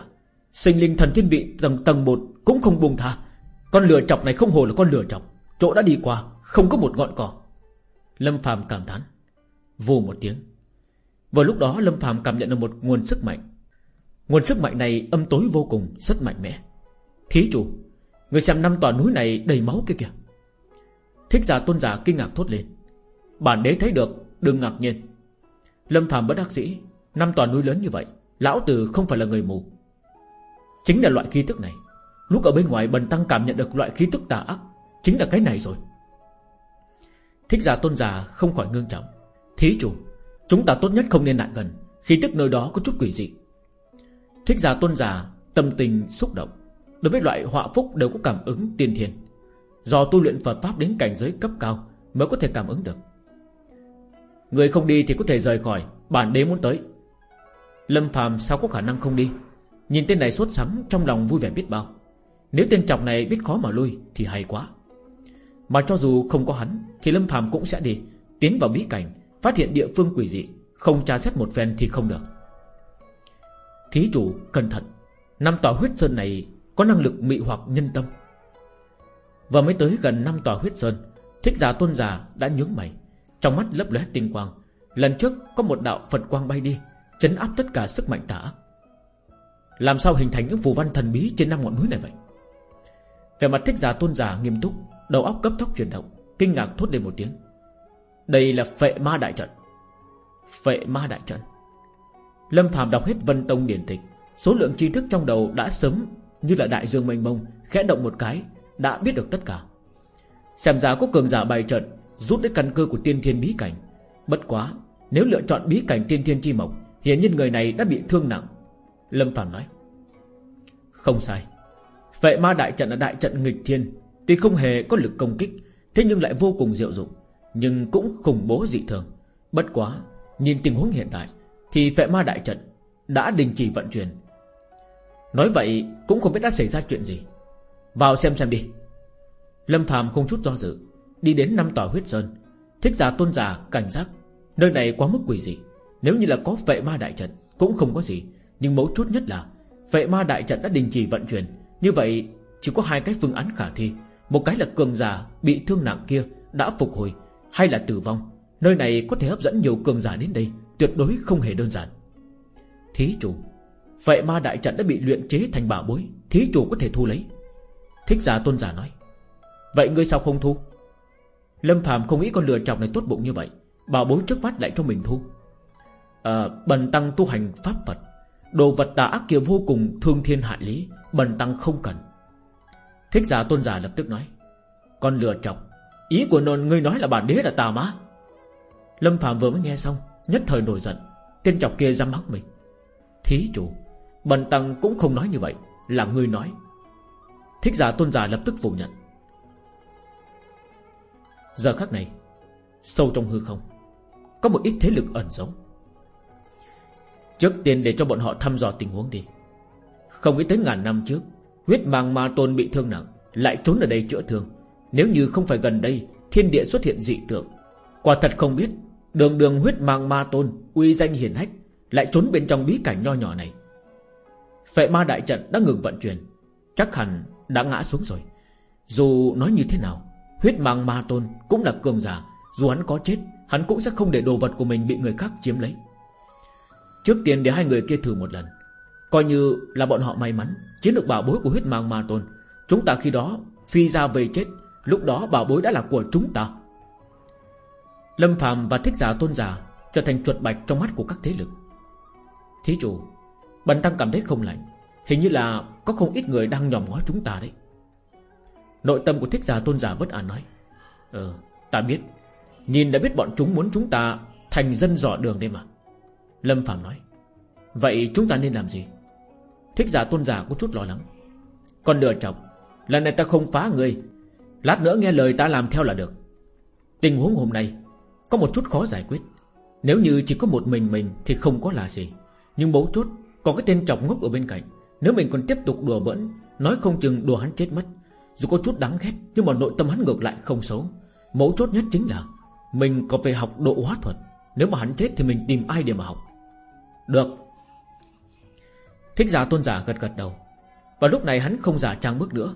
Sinh linh thần thiên vị tầng tầng một Cũng không buông tha. Con lửa chọc này không hồ là con lửa chọc. Chỗ đã đi qua, Không có một ngọn cỏ. Lâm phàm cảm thán, Vù một tiếng. Vào lúc đó, Lâm phàm cảm nhận được một nguồn sức mạnh. Nguồn sức mạnh này âm tối vô cùng, Rất mạnh mẽ. Thí chủ, Người xem năm tòa núi này đầy máu kia kìa. Thích giả tôn giả kinh ngạc thốt lên. Bản đế thấy được, Đừng ngạc nhiên. Lâm Phạm bất đắc dĩ, Năm tòa núi lớn như vậy, Lão tử không phải là người mù. Chính là loại khí tức này, Lúc ở bên ngoài bần tăng cảm nhận được loại khí tức tà ác, Chính là cái này rồi. Thích giả tôn giả không khỏi ngưng trọng. Thí chủ, Chúng ta tốt nhất không nên lại gần, Khí tức nơi đó có chút quỷ dị. Thích giả tôn giả tâm tình xúc động, Đối với loại họa phúc đều có cảm ứng tiên thiên. Do tu luyện Phật Pháp đến cảnh giới cấp cao Mới có thể cảm ứng được. Người không đi thì có thể rời khỏi. Bản đế muốn tới. Lâm phàm sao có khả năng không đi? Nhìn tên này sốt sắng trong lòng vui vẻ biết bao. Nếu tên chọc này biết khó mà lui, Thì hay quá. Mà cho dù không có hắn, Thì Lâm phàm cũng sẽ đi. Tiến vào bí cảnh, Phát hiện địa phương quỷ dị, Không tra xét một phen thì không được. Thí chủ, cẩn thận. Năm tòa huyết sơn này Có năng lực mị hoặc nhân tâm. Và mới tới gần năm tòa huyết sơn, Thích giả tôn giả đã nhướng mày. Trong mắt lấp lóe tinh quang, Lần trước có một đạo Phật quang bay đi, Chấn áp tất cả sức mạnh tà ác. Làm sao hình thành những phù văn thần bí Trên năm ngọn núi này vậy? Về mặt thích giả tôn giả nghiêm túc, Đầu óc cấp tốc chuyển động, Kinh ngạc thốt lên một tiếng. Đây là phệ ma đại trận. Phệ ma đại trận. Lâm Phạm đọc hết Vân Tông điển tịch, Số lượng tri thức trong đầu đã sớm Như là đại dương mênh mông, Khẽ động một cái, Đã biết được tất cả. Xem ra có cường giả bày trận Rút đến căn cơ của tiên thiên bí cảnh. Bất quá, Nếu lựa chọn bí cảnh tiên thiên chi mộc, Hiển nhiên người này đã bị thương nặng. Lâm Phạm nói, Không sai. Phệ ma đại trận là đại trận nghịch thiên, Tuy không hề có lực công kích, Thế nhưng lại vô cùng diệu dụng, Nhưng cũng khủng bố dị thường. Bất quá, Nhìn tình huống hiện tại, Thì phệ ma đại trận Đã đình chỉ vận chuyển. Nói vậy, cũng không biết đã xảy ra chuyện gì. Vào xem xem đi. Lâm Phạm không chút do dự Đi đến năm tòa huyết sơn. Thích giả tôn giả cảnh giác, Nơi này quá mức quỷ dị. Nếu như là có vệ ma đại trận, Cũng không có gì. Nhưng mấu chốt nhất là, Vệ ma đại trận đã đình chỉ vận chuyển. Như vậy, chỉ có hai cái phương án khả thi. Một cái là cường giả bị thương nặng kia Đã phục hồi, Hay là tử vong. Nơi này có thể hấp dẫn nhiều cường giả đến đây, Tuyệt đối không hề đơn giản. Thí chủ, Vệ ma đại trận đã bị luyện chế thành bảo bối, Thí chủ có thể thu lấy. Thích giả tôn giả nói, Vậy ngươi sao không thu? Lâm Phạm không nghĩ con lừa chọc này tốt bụng như vậy Bảo bối trước mắt lại cho mình thu. À, Bần tăng tu hành pháp Phật Đồ vật tà ác kia vô cùng thương thiên hại lý Bần tăng không cần. Thích giả tôn giả lập tức nói Con lừa chọc Ý của nôn ngươi nói là bản đế là tà má Lâm Phạm vừa mới nghe xong Nhất thời nổi giận Tên chọc kia dám mắng mình. Thí chủ Bần tăng cũng không nói như vậy Là ngươi nói. Thích giả tôn giả lập tức phủ nhận. Giờ khắc này, Sâu trong hư không, Có một ít thế lực ẩn giấu. Trước tiên để cho bọn họ thăm dò tình huống đi. Không nghĩ tới ngàn năm trước, Huyết mang ma tôn bị thương nặng, Lại trốn ở đây chữa thương. Nếu như không phải gần đây, Thiên địa xuất hiện dị tượng. Quả thật không biết, Đường đường huyết mang ma tôn, Uy danh hiển hách, Lại trốn bên trong bí cảnh nho nhỏ này. Phệ ma đại trận đã ngừng vận chuyển, Chắc hẳn đã ngã xuống rồi. Dù nói như thế nào Huyết mạng ma tôn cũng là cường giả. Dù hắn có chết, Hắn cũng sẽ không để đồ vật của mình bị người khác chiếm lấy. Trước tiên để hai người kia thử một lần. Coi như là bọn họ may mắn, chiến được bảo bối của huyết mạng ma tôn. Chúng ta khi đó phi ra về chết, Lúc đó bảo bối đã là của chúng ta. Lâm phàm và thích giả tôn giả Trở thành chuột bạch trong mắt của các thế lực. Thí chủ, Bần tăng cảm thấy không lạnh Hình như là có không ít người đang nhòm ngó chúng ta đấy. Nội tâm của thích giả tôn giả bất an nói Ừ ta biết. Nhìn đã biết bọn chúng muốn chúng ta Thành dân dò đường đây mà. Lâm Phạm nói, Vậy chúng ta nên làm gì? Thích giả tôn giả có chút lo lắng Còn lừa chọc, Lần này ta không phá người. Lát nữa nghe lời ta làm theo là được. Tình huống hôm nay Có một chút khó giải quyết. Nếu như chỉ có một mình mình Thì không có là gì. Nhưng bố chốt Còn cái tên chọc ngốc ở bên cạnh. Nếu mình còn tiếp tục đùa bỡn, Nói không chừng đùa hắn chết mất. Dù có chút đáng ghét, Nhưng mà nội tâm hắn ngược lại không xấu. Mấu chốt nhất chính là, Mình có phải học độ hóa thuật. Nếu mà hắn chết thì mình tìm ai để mà học? Được. Thích giả tôn giả gật gật đầu. Và lúc này hắn không giả trang bước nữa.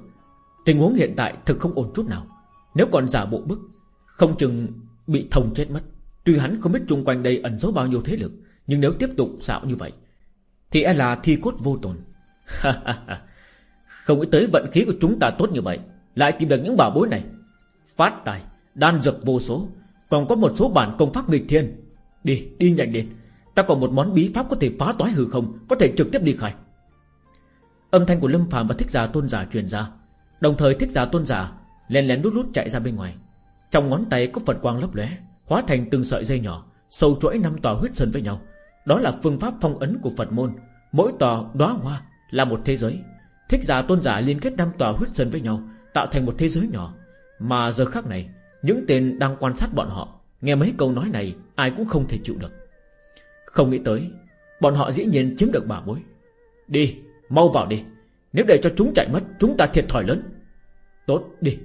Tình huống hiện tại thực không ổn chút nào. Nếu còn giả bộ bức, Không chừng bị thông chết mất. Tuy hắn không biết chung quanh đây ẩn giấu bao nhiêu thế lực, Nhưng nếu tiếp tục xạo như vậy, Thì e là thi cốt vô tồn. Không nghĩ tới vận khí của chúng ta tốt như vậy. Lại tìm được những bảo bối này. Phát tài Đan dược vô số. Còn có một số bản công pháp nghịch thiên. Đi, đi nhanh lên. Ta còn một món bí pháp có thể phá toái hư không Có thể trực tiếp đi khai. Âm thanh của Lâm phàm và Thích Giả Tôn Giả truyền ra. Đồng thời Thích Giả Tôn Giả lén lén lút lút chạy ra bên ngoài. Trong ngón tay có Phật quang lấp lóe Hóa thành từng sợi dây nhỏ Sâu chuỗi năm tòa huyết sơn với nhau. Đó là phương pháp phong ấn của Phật môn. Mỗi tòa đóa hoa là một thế giới. Thích Giả Tôn Giả liên kết năm tòa huyết sơn với nhau, Tạo thành một thế giới nhỏ. Mà giờ khắc này, Những tên đang quan sát bọn họ, Nghe mấy câu nói này, Ai cũng không thể chịu được. Không nghĩ tới, Bọn họ dĩ nhiên chiếm được bà bối. Đi, Mau vào đi. Nếu để cho chúng chạy mất, Chúng ta thiệt thòi lớn. Tốt, đi.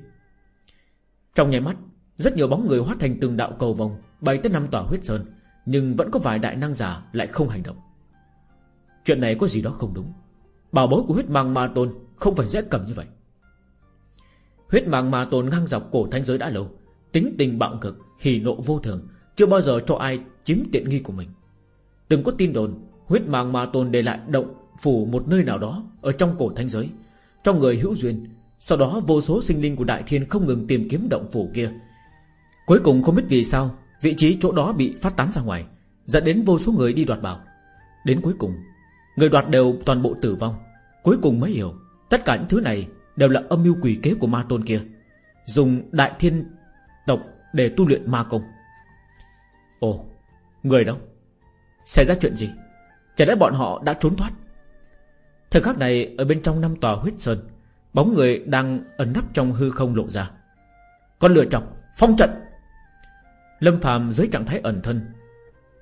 Trong nháy mắt, Rất nhiều bóng người hóa thành từng đạo cầu vòng, Bay tới năm tòa huyết sơn, Nhưng vẫn có vài đại năng giả lại không hành động. Chuyện này có gì đó không đúng. Bảo bối của huyết mang ma tôn Không phải dễ cầm như vậy. Huyết mang ma tôn ngang dọc cổ thanh giới đã lâu, Tính tình bạo cực, Hỉ nộ vô thường, Chưa bao giờ cho ai chiếm tiện nghi của mình. Từng có tin đồn, Huyết mang ma tôn để lại động phủ một nơi nào đó Ở trong cổ thanh giới, Cho người hữu duyên, Sau đó vô số sinh linh của Đại Thiên không ngừng tìm kiếm động phủ kia. Cuối cùng không biết vì sao, Vị trí chỗ đó bị phát tán ra ngoài, Dẫn đến vô số người đi đoạt bảo. Đến cuối cùng Người đoạt đều toàn bộ tử vong. Cuối cùng mới hiểu, Tất cả những thứ này đều là âm mưu quỷ kế của ma tôn kia, Dùng đại thiên tộc để tu luyện ma công. Ồ, Người đâu? Xảy ra chuyện gì? Chả lẽ bọn họ đã trốn thoát? Thời khắc này, ở bên trong năm tòa huyết sơn, Bóng người đang ẩn nấp trong hư không lộ ra. Con lựa chọc, Phong trận! Lâm phàm dưới trạng thái ẩn thân,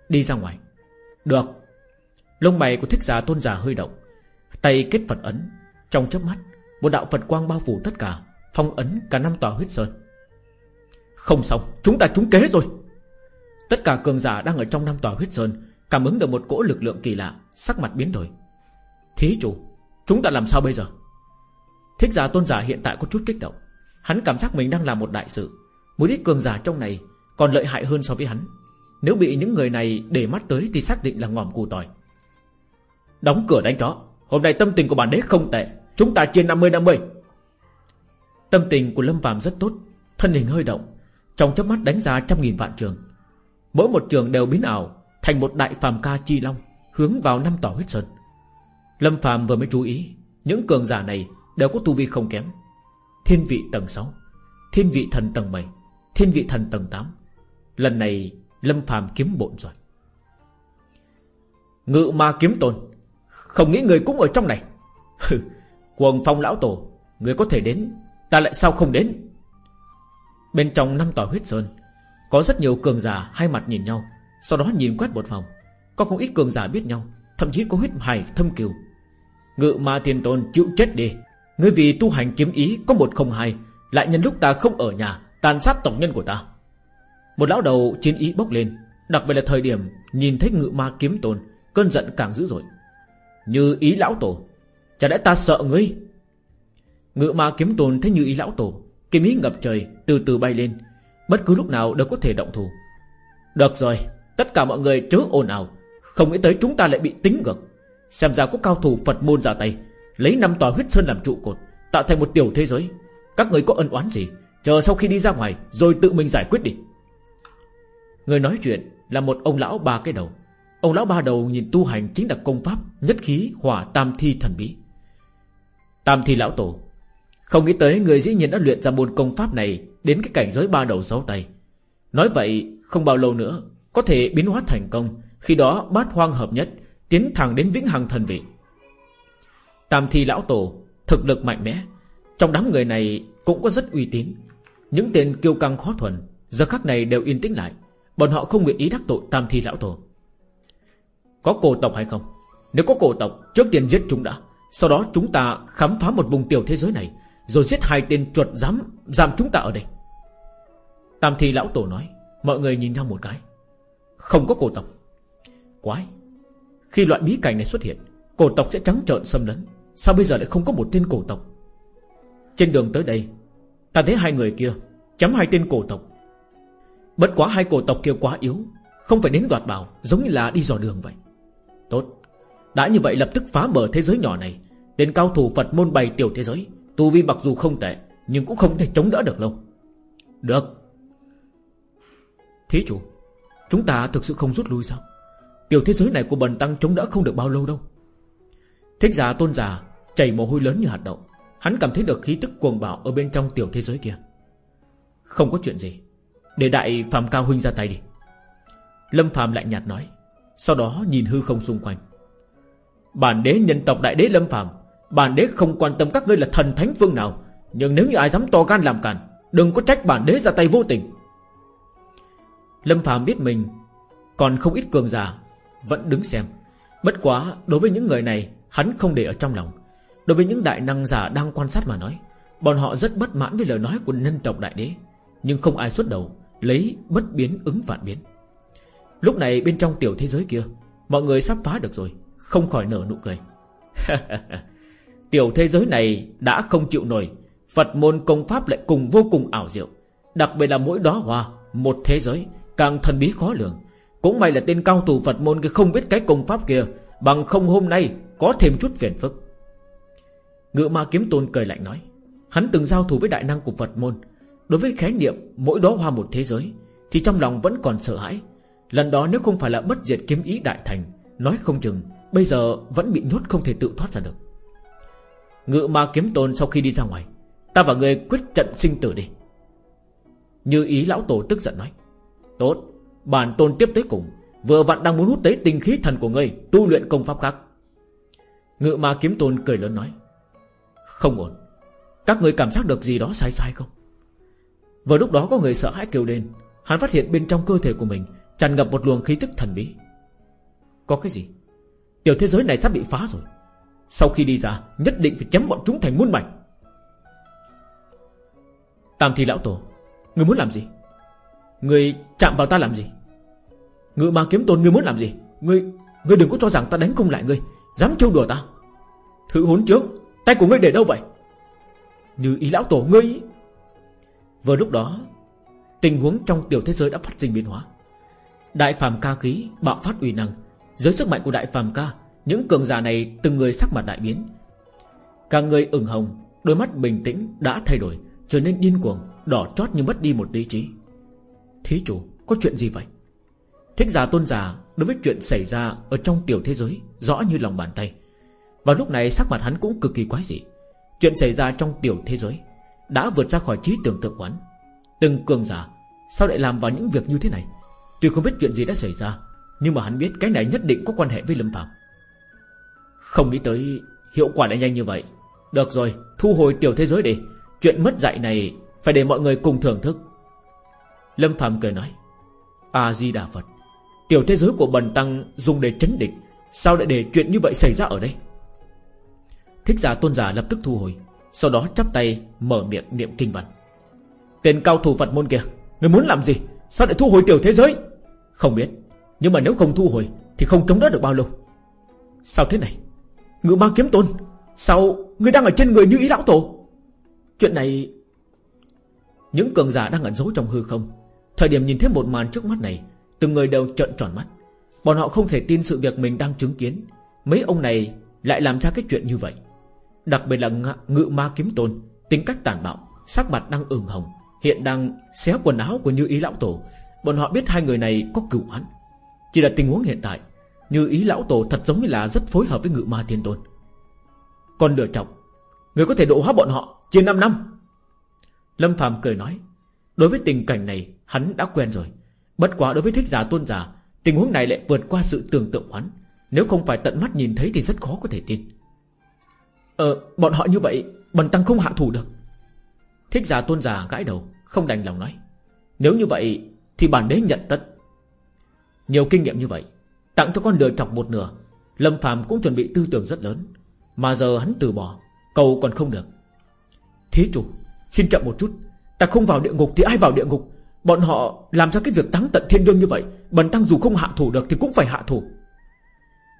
Đi ra ngoài. Được. Lông mày của thích giả tôn giả hơi động. Tay kết Phật ấn. Trong chớp mắt, Một đạo Phật quang bao phủ tất cả, Phong ấn cả năm tòa huyết sơn. Không xong, Chúng ta trúng kế rồi. Tất cả cường giả đang ở trong năm tòa huyết sơn, Cảm ứng được một cỗ lực lượng kỳ lạ, Sắc mặt biến đổi. Thí chủ, Chúng ta làm sao bây giờ? Thích giả tôn giả hiện tại có chút kích động. Hắn cảm giác mình đang làm một đại sự. Một ít cường giả trong này Còn lợi hại hơn so với hắn. Nếu bị những người này để mắt tới Thì xác định là ngòm cù tỏi. Đóng cửa đánh chó. Hôm nay tâm tình của bản đế không tệ. Chúng ta chia 50-50 Tâm tình của Lâm Phạm rất tốt, Thân hình hơi động, Trong chớp mắt đánh ra trăm nghìn vạn trường. Mỗi một trường đều biến ảo, Thành một đại phàm ca chi long, Hướng vào năm tỏ huyết sơn. Lâm Phạm vừa mới chú ý, Những cường giả này đều có tu vi không kém. Thiên vị tầng 6 Thiên vị thần tầng 7 Thiên vị thần tầng 8 Lần này, Lâm Phạm kiếm bộn rồi. Ngự ma kiếm tôn không nghĩ người cũng ở trong này. Quần phong lão tổ, Người có thể đến, Ta lại sao không đến? Bên trong năm tòa huyết sơn, Có rất nhiều cường giả hai mặt nhìn nhau, Sau đó nhìn quét một vòng. Có không ít cường giả biết nhau, Thậm chí có huyết hài thâm kiều. Ngự ma thiên tôn, chịu chết đi. Ngươi vì tu hành kiếm ý có một không hai, Lại nhân lúc ta không ở nhà, Tàn sát tổng nhân của ta. Một lão đầu chiến ý bốc lên, Đặc biệt là thời điểm nhìn thấy ngự ma kiếm tôn, Cơn giận càng dữ dội. Như ý lão tổ. Chả lẽ ta sợ ngươi? Ngự ma kiếm tôn thấy như ý lão tổ, Kiếm ý ngập trời, từ từ bay lên. Bất cứ lúc nào đều có thể động thủ. Được rồi, Tất cả mọi người chớ ồn ào. Không nghĩ tới chúng ta lại bị tính ngược. Xem ra có cao thủ Phật môn ra tay, Lấy năm tòa huyết sơn làm trụ cột, Tạo thành một tiểu thế giới. Các người có ân oán gì? Chờ sau khi đi ra ngoài, Rồi tự mình giải quyết đi. Người nói chuyện là một ông lão ba cái đầu. Ông lão ba đầu nhìn tu hành chính là công pháp Nhất khí hỏa tam thi thần bí. Tam thi lão tổ, Không nghĩ tới người dĩ nhiên đã luyện ra môn công pháp này Đến cái cảnh giới ba đầu sáu tay. Nói vậy, không bao lâu nữa, Có thể biến hóa thành công, Khi đó bát hoang hợp nhất, Tiến thẳng đến vĩnh hằng thần vị. Tam thi lão tổ, Thực lực mạnh mẽ, Trong đám người này cũng có rất uy tín. Những tên kiêu căng khó thuần, Giờ khắc này đều yên tĩnh lại, Bọn họ không nguyện ý đắc tội tam thi lão tổ. Có cổ tộc hay không? Nếu có cổ tộc, trước tiên giết chúng đã. Sau đó chúng ta khám phá một vùng tiểu thế giới này, Rồi giết hai tên chuột dám Giam chúng ta ở đây. Tam thi lão tổ nói, Mọi người nhìn nhau một cái. Không có cổ tộc. Quái. Khi loại bí cảnh này xuất hiện, Cổ tộc sẽ trắng trợn xâm lấn. Sao bây giờ lại không có một tên cổ tộc? Trên đường tới đây, Ta thấy hai người kia Chấm hai tên cổ tộc. Bất quá hai cổ tộc kia quá yếu, Không phải đến đoạt bảo, Giống như là đi dò đường vậy. Tốt. Đã như vậy lập tức phá mở thế giới nhỏ này, Tên cao thủ Phật môn bày tiểu thế giới. Tu vi mặc dù không tệ, Nhưng cũng không thể chống đỡ được lâu. Được. Thí chủ, Chúng ta thực sự không rút lui sao? Tiểu thế giới này của bần tăng chống đỡ không được bao lâu đâu. Thích giả tôn giả Chảy mồ hôi lớn như hạt đậu. Hắn cảm thấy được khí tức cuồng bạo Ở bên trong tiểu thế giới kia. Không có chuyện gì. Để đại phàm cao huynh ra tay đi. Lâm phàm lạnh nhạt nói. Sau đó nhìn hư không xung quanh. Bản đế nhân tộc đại đế Lâm phàm, Bản đế không quan tâm các ngươi là thần thánh phương nào, Nhưng nếu như ai dám to gan làm cản Đừng có trách bản đế ra tay vô tình. Lâm phàm biết mình Còn không ít cường giả, Vẫn đứng xem. Bất quá đối với những người này, Hắn không để ở trong lòng. Đối với những đại năng giả đang quan sát mà nói, Bọn họ rất bất mãn với lời nói của nhân tộc đại đế, Nhưng không ai xuất đầu Lấy bất biến ứng vạn biến. Lúc này bên trong tiểu thế giới kia, Mọi người sắp phá được rồi, Không khỏi nở nụ cười. Tiểu thế giới này đã không chịu nổi, Phật môn công pháp lại cùng vô cùng ảo diệu. Đặc biệt là mỗi đó hoa, Một thế giới, Càng thần bí khó lường. Cũng may là tên cao thủ Phật môn kia không biết cái công pháp kia, Bằng không hôm nay Có thêm chút phiền phức. Ngự ma kiếm tôn cười lạnh nói, Hắn từng giao thủ với đại năng của Phật môn. Đối với khái niệm mỗi đó hoa một thế giới, Thì trong lòng vẫn còn sợ hãi. Lần đó nếu không phải là bất diệt kiếm ý đại thành, Nói không chừng, Bây giờ vẫn bị nhốt không thể tự thoát ra được. Ngự ma kiếm tôn sau khi đi ra ngoài, Ta và người quyết trận sinh tử đi. Như ý lão tổ tức giận nói, Tốt, Bản tôn tiếp tới cùng, Vừa vặn đang muốn hút tới tinh khí thần của ngươi, Tu luyện công pháp khác. Ngự ma kiếm tôn cười lớn nói, Không ổn, Các người cảm giác được gì đó sai sai không? Vừa lúc đó có người sợ hãi kêu lên, Hắn phát hiện bên trong cơ thể của mình tràn ngập một luồng khí tức thần bí. Có cái gì? Tiểu thế giới này sắp bị phá rồi. Sau khi đi ra, nhất định phải chấm bọn chúng thành muôn mảnh. Tam thi lão tổ, Người muốn làm gì? Người chạm vào ta làm gì? Ngự ma kiếm tôn ngươi muốn làm gì? Ngươi ngươi đừng có cho rằng ta đánh không lại ngươi Dám trêu đùa ta. Thử hốn trước, Tay của ngươi để đâu vậy? Như ý lão tổ, ngươi Vừa lúc đó, Tình huống trong tiểu thế giới đã phát sinh biến hóa. Đại phàm ca khí bạo phát uy năng. Dưới sức mạnh của đại phàm ca, Những cường giả này từng người sắc mặt đại biến. Cả người ửng hồng, Đôi mắt bình tĩnh đã thay đổi, Trở nên điên cuồng, Đỏ chót như mất đi một lý trí. Thí chủ, có chuyện gì vậy? Thích giả tôn giả đối với chuyện xảy ra Ở trong tiểu thế giới Rõ như lòng bàn tay. Và lúc này sắc mặt hắn cũng cực kỳ quái dị. Chuyện xảy ra trong tiểu thế giới Đã vượt ra khỏi trí tưởng tượng quán Từng cường giả, Sao lại làm vào những việc như thế này? Tuy không biết chuyện gì đã xảy ra, Nhưng mà hắn biết cái này nhất định có quan hệ với Lâm Phạm. Không nghĩ tới Hiệu quả lại nhanh như vậy. Được rồi, thu hồi tiểu thế giới đi. Chuyện mất dạy này Phải để mọi người cùng thưởng thức. Lâm Phạm cười nói A-di-đà Phật, Tiểu thế giới của bần tăng dùng để chấn địch Sao lại để chuyện như vậy xảy ra ở đây? Thích giả tôn giả lập tức thu hồi, Sau đó chắp tay mở miệng niệm kinh văn. Tên cao thủ Phật môn kia, Người muốn làm gì? Sao lại thu hồi tiểu thế giới? Không biết. Nhưng mà nếu không thu hồi, Thì không chống đỡ được bao lâu. Sao thế này? Ngự ma kiếm tôn, Sao người đang ở trên người như ý lão tổ? Chuyện này, Những cường giả đang ẩn giấu trong hư không, Thời điểm nhìn thấy một màn trước mắt này, Từng người đều trợn tròn mắt. Bọn họ không thể tin sự việc mình đang chứng kiến. Mấy ông này lại làm ra cái chuyện như vậy. Đặc biệt là ngự ma kiếm tôn, Tính cách tàn bạo, Sắc mặt đang ửng hồng, Hiện đang xé quần áo của Như Ý Lão Tổ Bọn họ biết hai người này có cửu án. Chỉ là tình huống hiện tại, Như Ý Lão Tổ thật giống như là rất phối hợp với ngự ma thiên tôn. Còn lựa chọc, Người có thể độ hóa bọn họ Trên 5 năm. Lâm phàm cười nói, Đối với tình cảnh này, hắn đã quen rồi. Bất quá đối với thích giả tôn giả, Tình huống này lại vượt qua sự tưởng tượng hắn. Nếu không phải tận mắt nhìn thấy thì rất khó có thể tin. Ờ bọn họ như vậy Bần tăng không hạ thủ được. Thích giả tôn giả gãi đầu, Không đành lòng nói, Nếu như vậy thì bản đế nhận tất. Nhiều kinh nghiệm như vậy, Tặng cho con lừa chọc một nửa, Lâm phàm cũng chuẩn bị tư tưởng rất lớn, Mà giờ hắn từ bỏ, Cầu còn không được. Thí chủ, Xin chậm một chút, Ta không vào địa ngục thì ai vào địa ngục? Bọn họ làm ra cái việc táng tận thiên đương như vậy, Bần tăng dù không hạ thủ được thì cũng phải hạ thủ.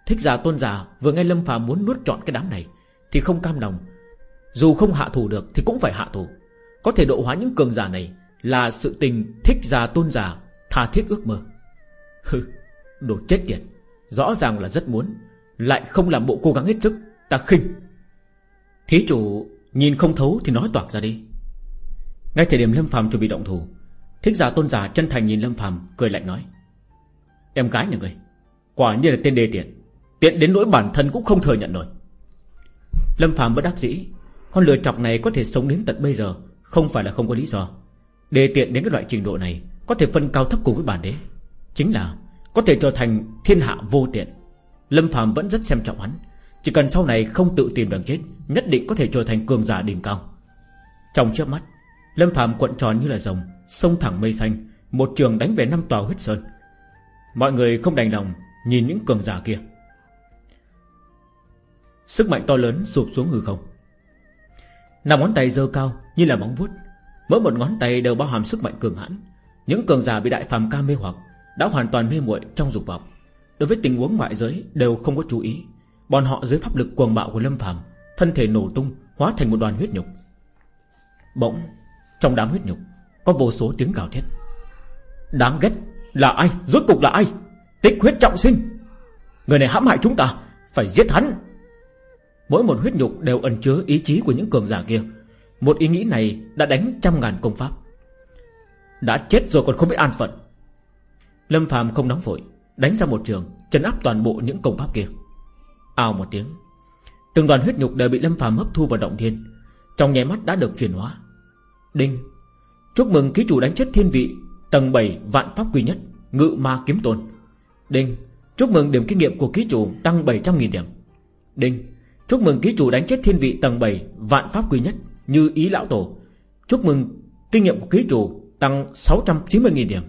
Thích giả tôn giả Vừa nghe Lâm phàm muốn nuốt trọn cái đám này, Thì không cam lòng. Dù không hạ thủ được thì cũng phải hạ thủ. Có thể độ hóa những cường giả này là sự tình thích già tôn giả, Tha thiết ước mơ. Hừ, Đồ chết tiệt, Rõ ràng là rất muốn, Lại không làm bộ cố gắng hết sức, Ta khinh. Thí chủ nhìn không thấu thì nói toạc ra đi. Ngay thời điểm Lâm phàm chuẩn bị động thủ, Thích giả tôn giả chân thành nhìn Lâm phàm, Cười lạnh nói. Em gái nhà người Quả như là tên đề tiện Tiện đến nỗi bản thân cũng không thừa nhận nổi. Lâm phàm bất đắc dĩ, Con lừa chọc này có thể sống đến tận bây giờ, Không phải là không có lý do. Đề tiện đến cái loại trình độ này, Có thể phân cao thấp cùng với bản đế. Chính là, có thể trở thành thiên hạ vô tiện. Lâm phàm vẫn rất xem trọng hắn. Chỉ cần sau này không tự tìm đường chết, Nhất định có thể trở thành cường giả đỉnh cao. Trong chớp mắt, Lâm phàm cuộn tròn như là rồng, Sông thẳng mây xanh, Một trường đánh về năm tòa huyết sơn. Mọi người không đành lòng Nhìn những cường giả kia. Sức mạnh to lớn sụp xuống hư không. Năm ngón tay dơ cao như là móng vuốt Mỗi một ngón tay đều bao hàm sức mạnh cường hãn. Những cường giả bị đại phàm ca mê hoặc Đã hoàn toàn mê muội trong dục vọng. Đối với tình huống ngoại giới đều không có chú ý. Bọn họ dưới pháp lực cuồng bạo của Lâm Phàm, Thân thể nổ tung, Hóa thành một đoàn huyết nhục. Bỗng, Trong đám huyết nhục, Có vô số tiếng gào thét. Đáng ghét Là ai? Rốt cục là ai? Tích huyết trọng sinh! Người này hãm hại chúng ta, Phải giết hắn! Mỗi một huyết nhục đều ẩn chứa ý chí của những cường giả kia. Một ý nghĩ này đã đánh trăm ngàn công pháp. Đã chết rồi còn không biết an phận. Lâm phàm không nóng vội, Đánh ra một trường, Chấn áp toàn bộ những công pháp kia. Ao một tiếng, Từng đoàn huyết nhục đều bị Lâm phàm hấp thu vào động thiên. Trong nháy mắt đã được chuyển hóa. Đinh. Chúc mừng ký chủ đánh chết thiên vị, Tầng 7 vạn pháp quy nhất, Ngự ma kiếm tôn. Đinh. Chúc mừng điểm kinh nghiệm của ký chủ tăng 700.000 điểm. Đinh. Chúc mừng ký chủ đánh chết thiên vị tầng 7 Vạn pháp quy nhất như ý lão tổ. Chúc mừng kinh nghiệm của ký chủ Tăng 690.000 điểm.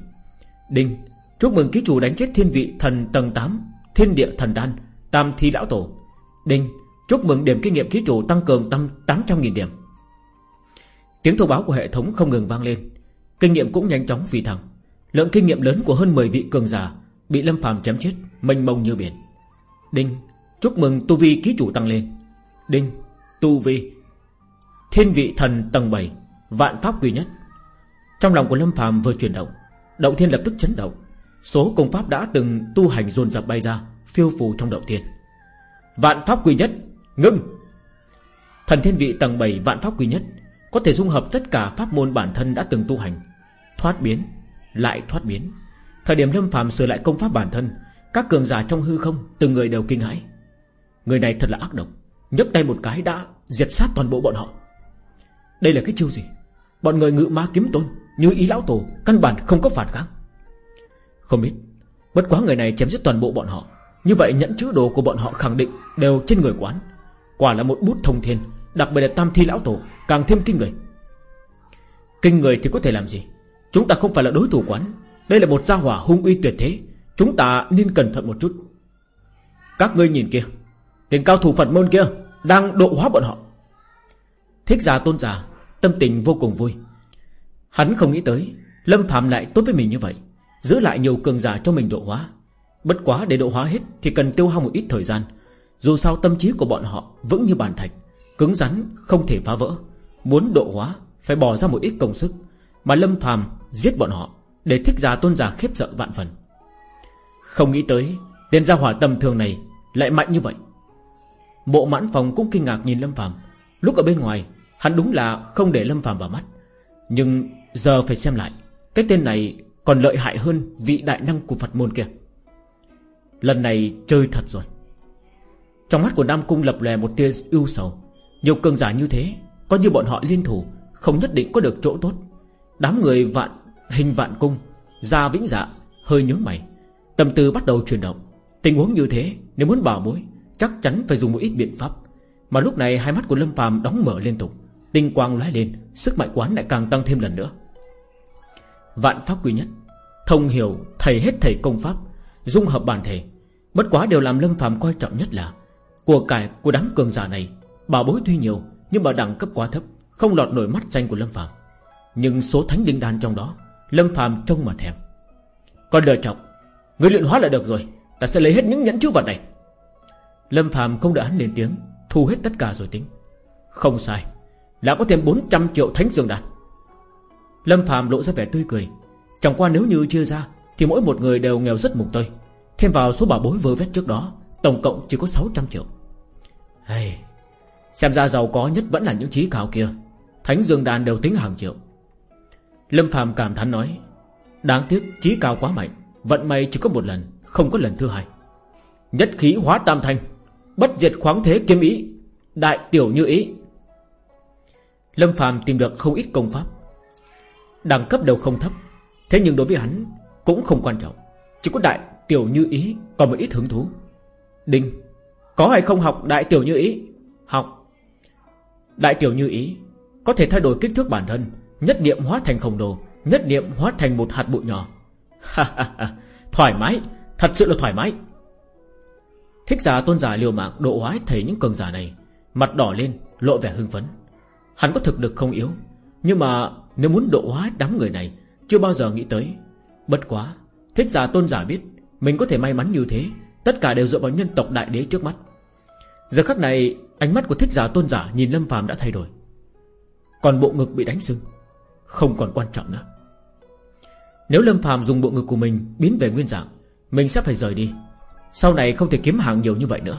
Đinh, Chúc mừng ký chủ đánh chết thiên vị thần tầng 8 Thiên địa thần đan, Tam thi lão tổ. Đinh, Chúc mừng điểm kinh nghiệm ký chủ tăng cường tăng 800.000 điểm. Tiếng thông báo của hệ thống không ngừng vang lên. Kinh nghiệm cũng nhanh chóng phi thăng. Lượng kinh nghiệm lớn của hơn 10 vị cường giả Bị Lâm phàm chém chết, Mênh mông như biển. Đinh, Chúc mừng tu vi ký chủ tăng lên. Đinh, Tu vi Thiên vị thần tầng 7 Vạn pháp quy nhất. Trong lòng của Lâm phàm vừa chuyển động Động thiên lập tức chấn động. Số công pháp đã từng tu hành dồn dập bay ra, Phiêu phù trong động thiên. Vạn pháp quy nhất, Ngưng. Thần thiên vị tầng 7 vạn pháp quy nhất, Có thể dung hợp tất cả pháp môn bản thân đã từng tu hành. Thoát biến, Lại thoát biến. Thời điểm Lâm phàm sửa lại công pháp bản thân, Các cường giả trong hư không, Từng người đều kinh hãi. Người này thật là ác độc. Nhấc tay một cái đã diệt sát toàn bộ bọn họ. Đây là cái chiêu gì? Bọn người ngự ma kiếm tôn, Như ý lão tổ, Căn bản không có phản kháng. Không biết, Bất quá người này chém giết toàn bộ bọn họ. Như vậy nhẫn chữ đồ của bọn họ khẳng định Đều trên người quán. Quả là một bút thông thiên, Đặc biệt là tam thi lão tổ, Càng thêm kinh người. Kinh người thì có thể làm gì? Chúng ta không phải là đối thủ quán. Đây là một gia hỏa hung uy tuyệt thế. Chúng ta nên cẩn thận một chút. Các ngươi nhìn kia Tiền cao thủ Phật môn kia Đang độ hóa bọn họ. Thích giả tôn giả Tâm tình vô cùng vui. Hắn không nghĩ tới, Lâm Phạm lại tốt với mình như vậy, Giữ lại nhiều cường giả cho mình độ hóa. Bất quá để độ hóa hết Thì cần tiêu hao một ít thời gian. Dù sao tâm trí của bọn họ vững như bàn thạch, Cứng rắn không thể phá vỡ. Muốn độ hóa, phải bỏ ra một ít công sức, Mà Lâm Phàm giết bọn họ Để thích giả tôn giả khiếp sợ vạn phần. Không nghĩ tới, Tên gia hỏa tầm thường này Lại mạnh như vậy. Bộ mãn phòng cũng kinh ngạc nhìn Lâm Phạm Lúc ở bên ngoài Hắn đúng là không để Lâm Phạm vào mắt. Nhưng giờ phải xem lại, Cái tên này còn lợi hại hơn Vị đại năng của Phật môn kia. Lần này chơi thật rồi. Trong mắt của Nam Cung lập lè một tia ưu sầu. Nhiều cường giả như thế, Có như bọn họ liên thủ, Không nhất định có được chỗ tốt. Đám người vạn, hình vạn cung, Gia vĩnh dạ hơi nhớ mày. Tâm tư bắt đầu chuyển động. Tình huống như thế, nếu muốn bảo bối, Chắc chắn phải dùng một ít biện pháp. Mà lúc này hai mắt của Lâm phàm đóng mở liên tục. Tinh quang lóe lên, Sức mạnh quán lại càng tăng thêm lần nữa. Vạn pháp quy nhất, Thông hiểu thầy hết thầy công pháp, Dung hợp bản thể, Bất quá điều làm Lâm phàm coi trọng nhất là Của cải của đám cường giả này Bảo bối tuy nhiều Nhưng mà đẳng cấp quá thấp, Không lọt nổi mắt danh của Lâm phàm. Nhưng số thánh linh đan trong đó, Lâm phàm trông mà thèm. Còn đợi trọng, Người luyện hóa là được rồi, Ta sẽ lấy hết những nhẫn chữ vật này. Lâm phàm không đợi hắn lên tiếng, Thu hết tất cả rồi tính. Không sai là có thêm 400 triệu thánh dương đan Lâm phàm lộ ra vẻ tươi cười. Chẳng qua nếu như chia ra Thì mỗi một người đều nghèo rất mục tơi Thêm vào số bảo bối vơ vét trước đó Tổng cộng chỉ có 600 triệu. Hey, Xem ra giàu có nhất vẫn là những trí cao kia. Thánh dương đàn đều tính hàng triệu. Lâm phàm cảm thán nói Đáng tiếc trí cao quá mạnh Vận may chỉ có một lần Không có lần thứ hai. Nhất khí hóa tam thanh Bất diệt khoáng thế kiếm ý Đại tiểu như ý. Lâm phàm tìm được không ít công pháp. Đẳng cấp đều không thấp Thế nhưng đối với hắn Cũng không quan trọng. Chỉ có đại tiểu như ý Còn một ít hứng thú. Đinh Có hay không học đại tiểu như ý? Học. Đại tiểu như ý Có thể thay đổi kích thước bản thân Nhất niệm hóa thành khổng đồ, Nhất niệm hóa thành một hạt bụi nhỏ. Thoải mái Thật sự là thoải mái. Thích giả tôn giả liều mạng độ hóa thấy những cường giả này Mặt đỏ lên lộ vẻ hưng phấn. Hắn có thực lực không yếu, Nhưng mà nếu muốn độ hóa đám người này, Chưa bao giờ nghĩ tới. Bất quá, Thích giả tôn giả biết, Mình có thể may mắn như thế, Tất cả đều dựa vào nhân tộc đại đế trước mắt. Giờ khắc này, Ánh mắt của thích giả tôn giả nhìn Lâm phàm đã thay đổi. Còn bộ ngực bị đánh sưng, Không còn quan trọng nữa. Nếu Lâm phàm dùng bộ ngực của mình Biến về nguyên dạng, Mình sẽ phải rời đi. Sau này không thể kiếm hàng nhiều như vậy nữa.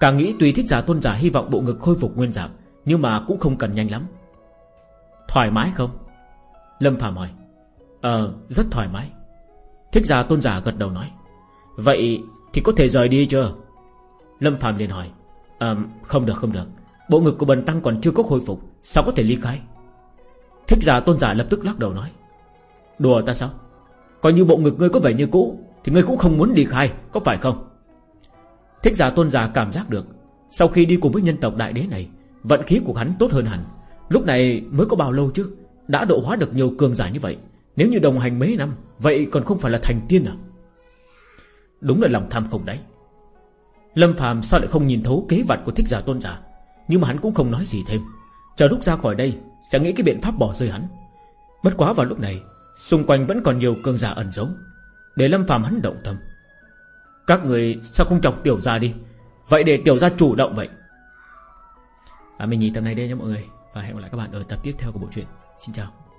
Càng nghĩ tùy thích giả tôn giả hy vọng bộ ngực khôi phục nguyên dạng nhưng mà cũng không cần nhanh lắm. Thoải mái không? Lâm phàm hỏi. Ờ rất thoải mái. Thích giả tôn giả gật đầu nói. Vậy thì có thể rời đi chưa? Lâm phàm liền hỏi. Ờ không được không được. Bộ ngực của bần tăng còn chưa có hồi phục, Sao có thể ly khai? Thích giả tôn giả lập tức lắc đầu nói. Đùa ta sao? Coi như bộ ngực ngươi có vẻ như cũ, Thì ngươi cũng không muốn ly khai, Có phải không? Thích giả tôn giả cảm giác được, Sau khi đi cùng với nhân tộc đại đế này Vận khí của hắn tốt hơn hẳn. Lúc này mới có bao lâu chứ? Đã độ hóa được nhiều cường giả như vậy. Nếu như đồng hành mấy năm, Vậy còn không phải là thành tiên à? Đúng là lòng tham không đấy Lâm Phạm sao lại không nhìn thấu kế vặt của thích giả tôn giả? Nhưng mà hắn cũng không nói gì thêm. Chờ lúc ra khỏi đây, Sẽ nghĩ cái biện pháp bỏ rơi hắn. Bất quá vào lúc này, Xung quanh vẫn còn nhiều cường giả ẩn giấu. Để Lâm Phạm hắn động tâm. Các người sao không chọc tiểu gia đi? Vậy để tiểu gia chủ động vậy à, Mình nhìn tập này đây nha mọi người Và hẹn gặp lại các bạn ở tập tiếp theo của bộ truyện. Xin chào.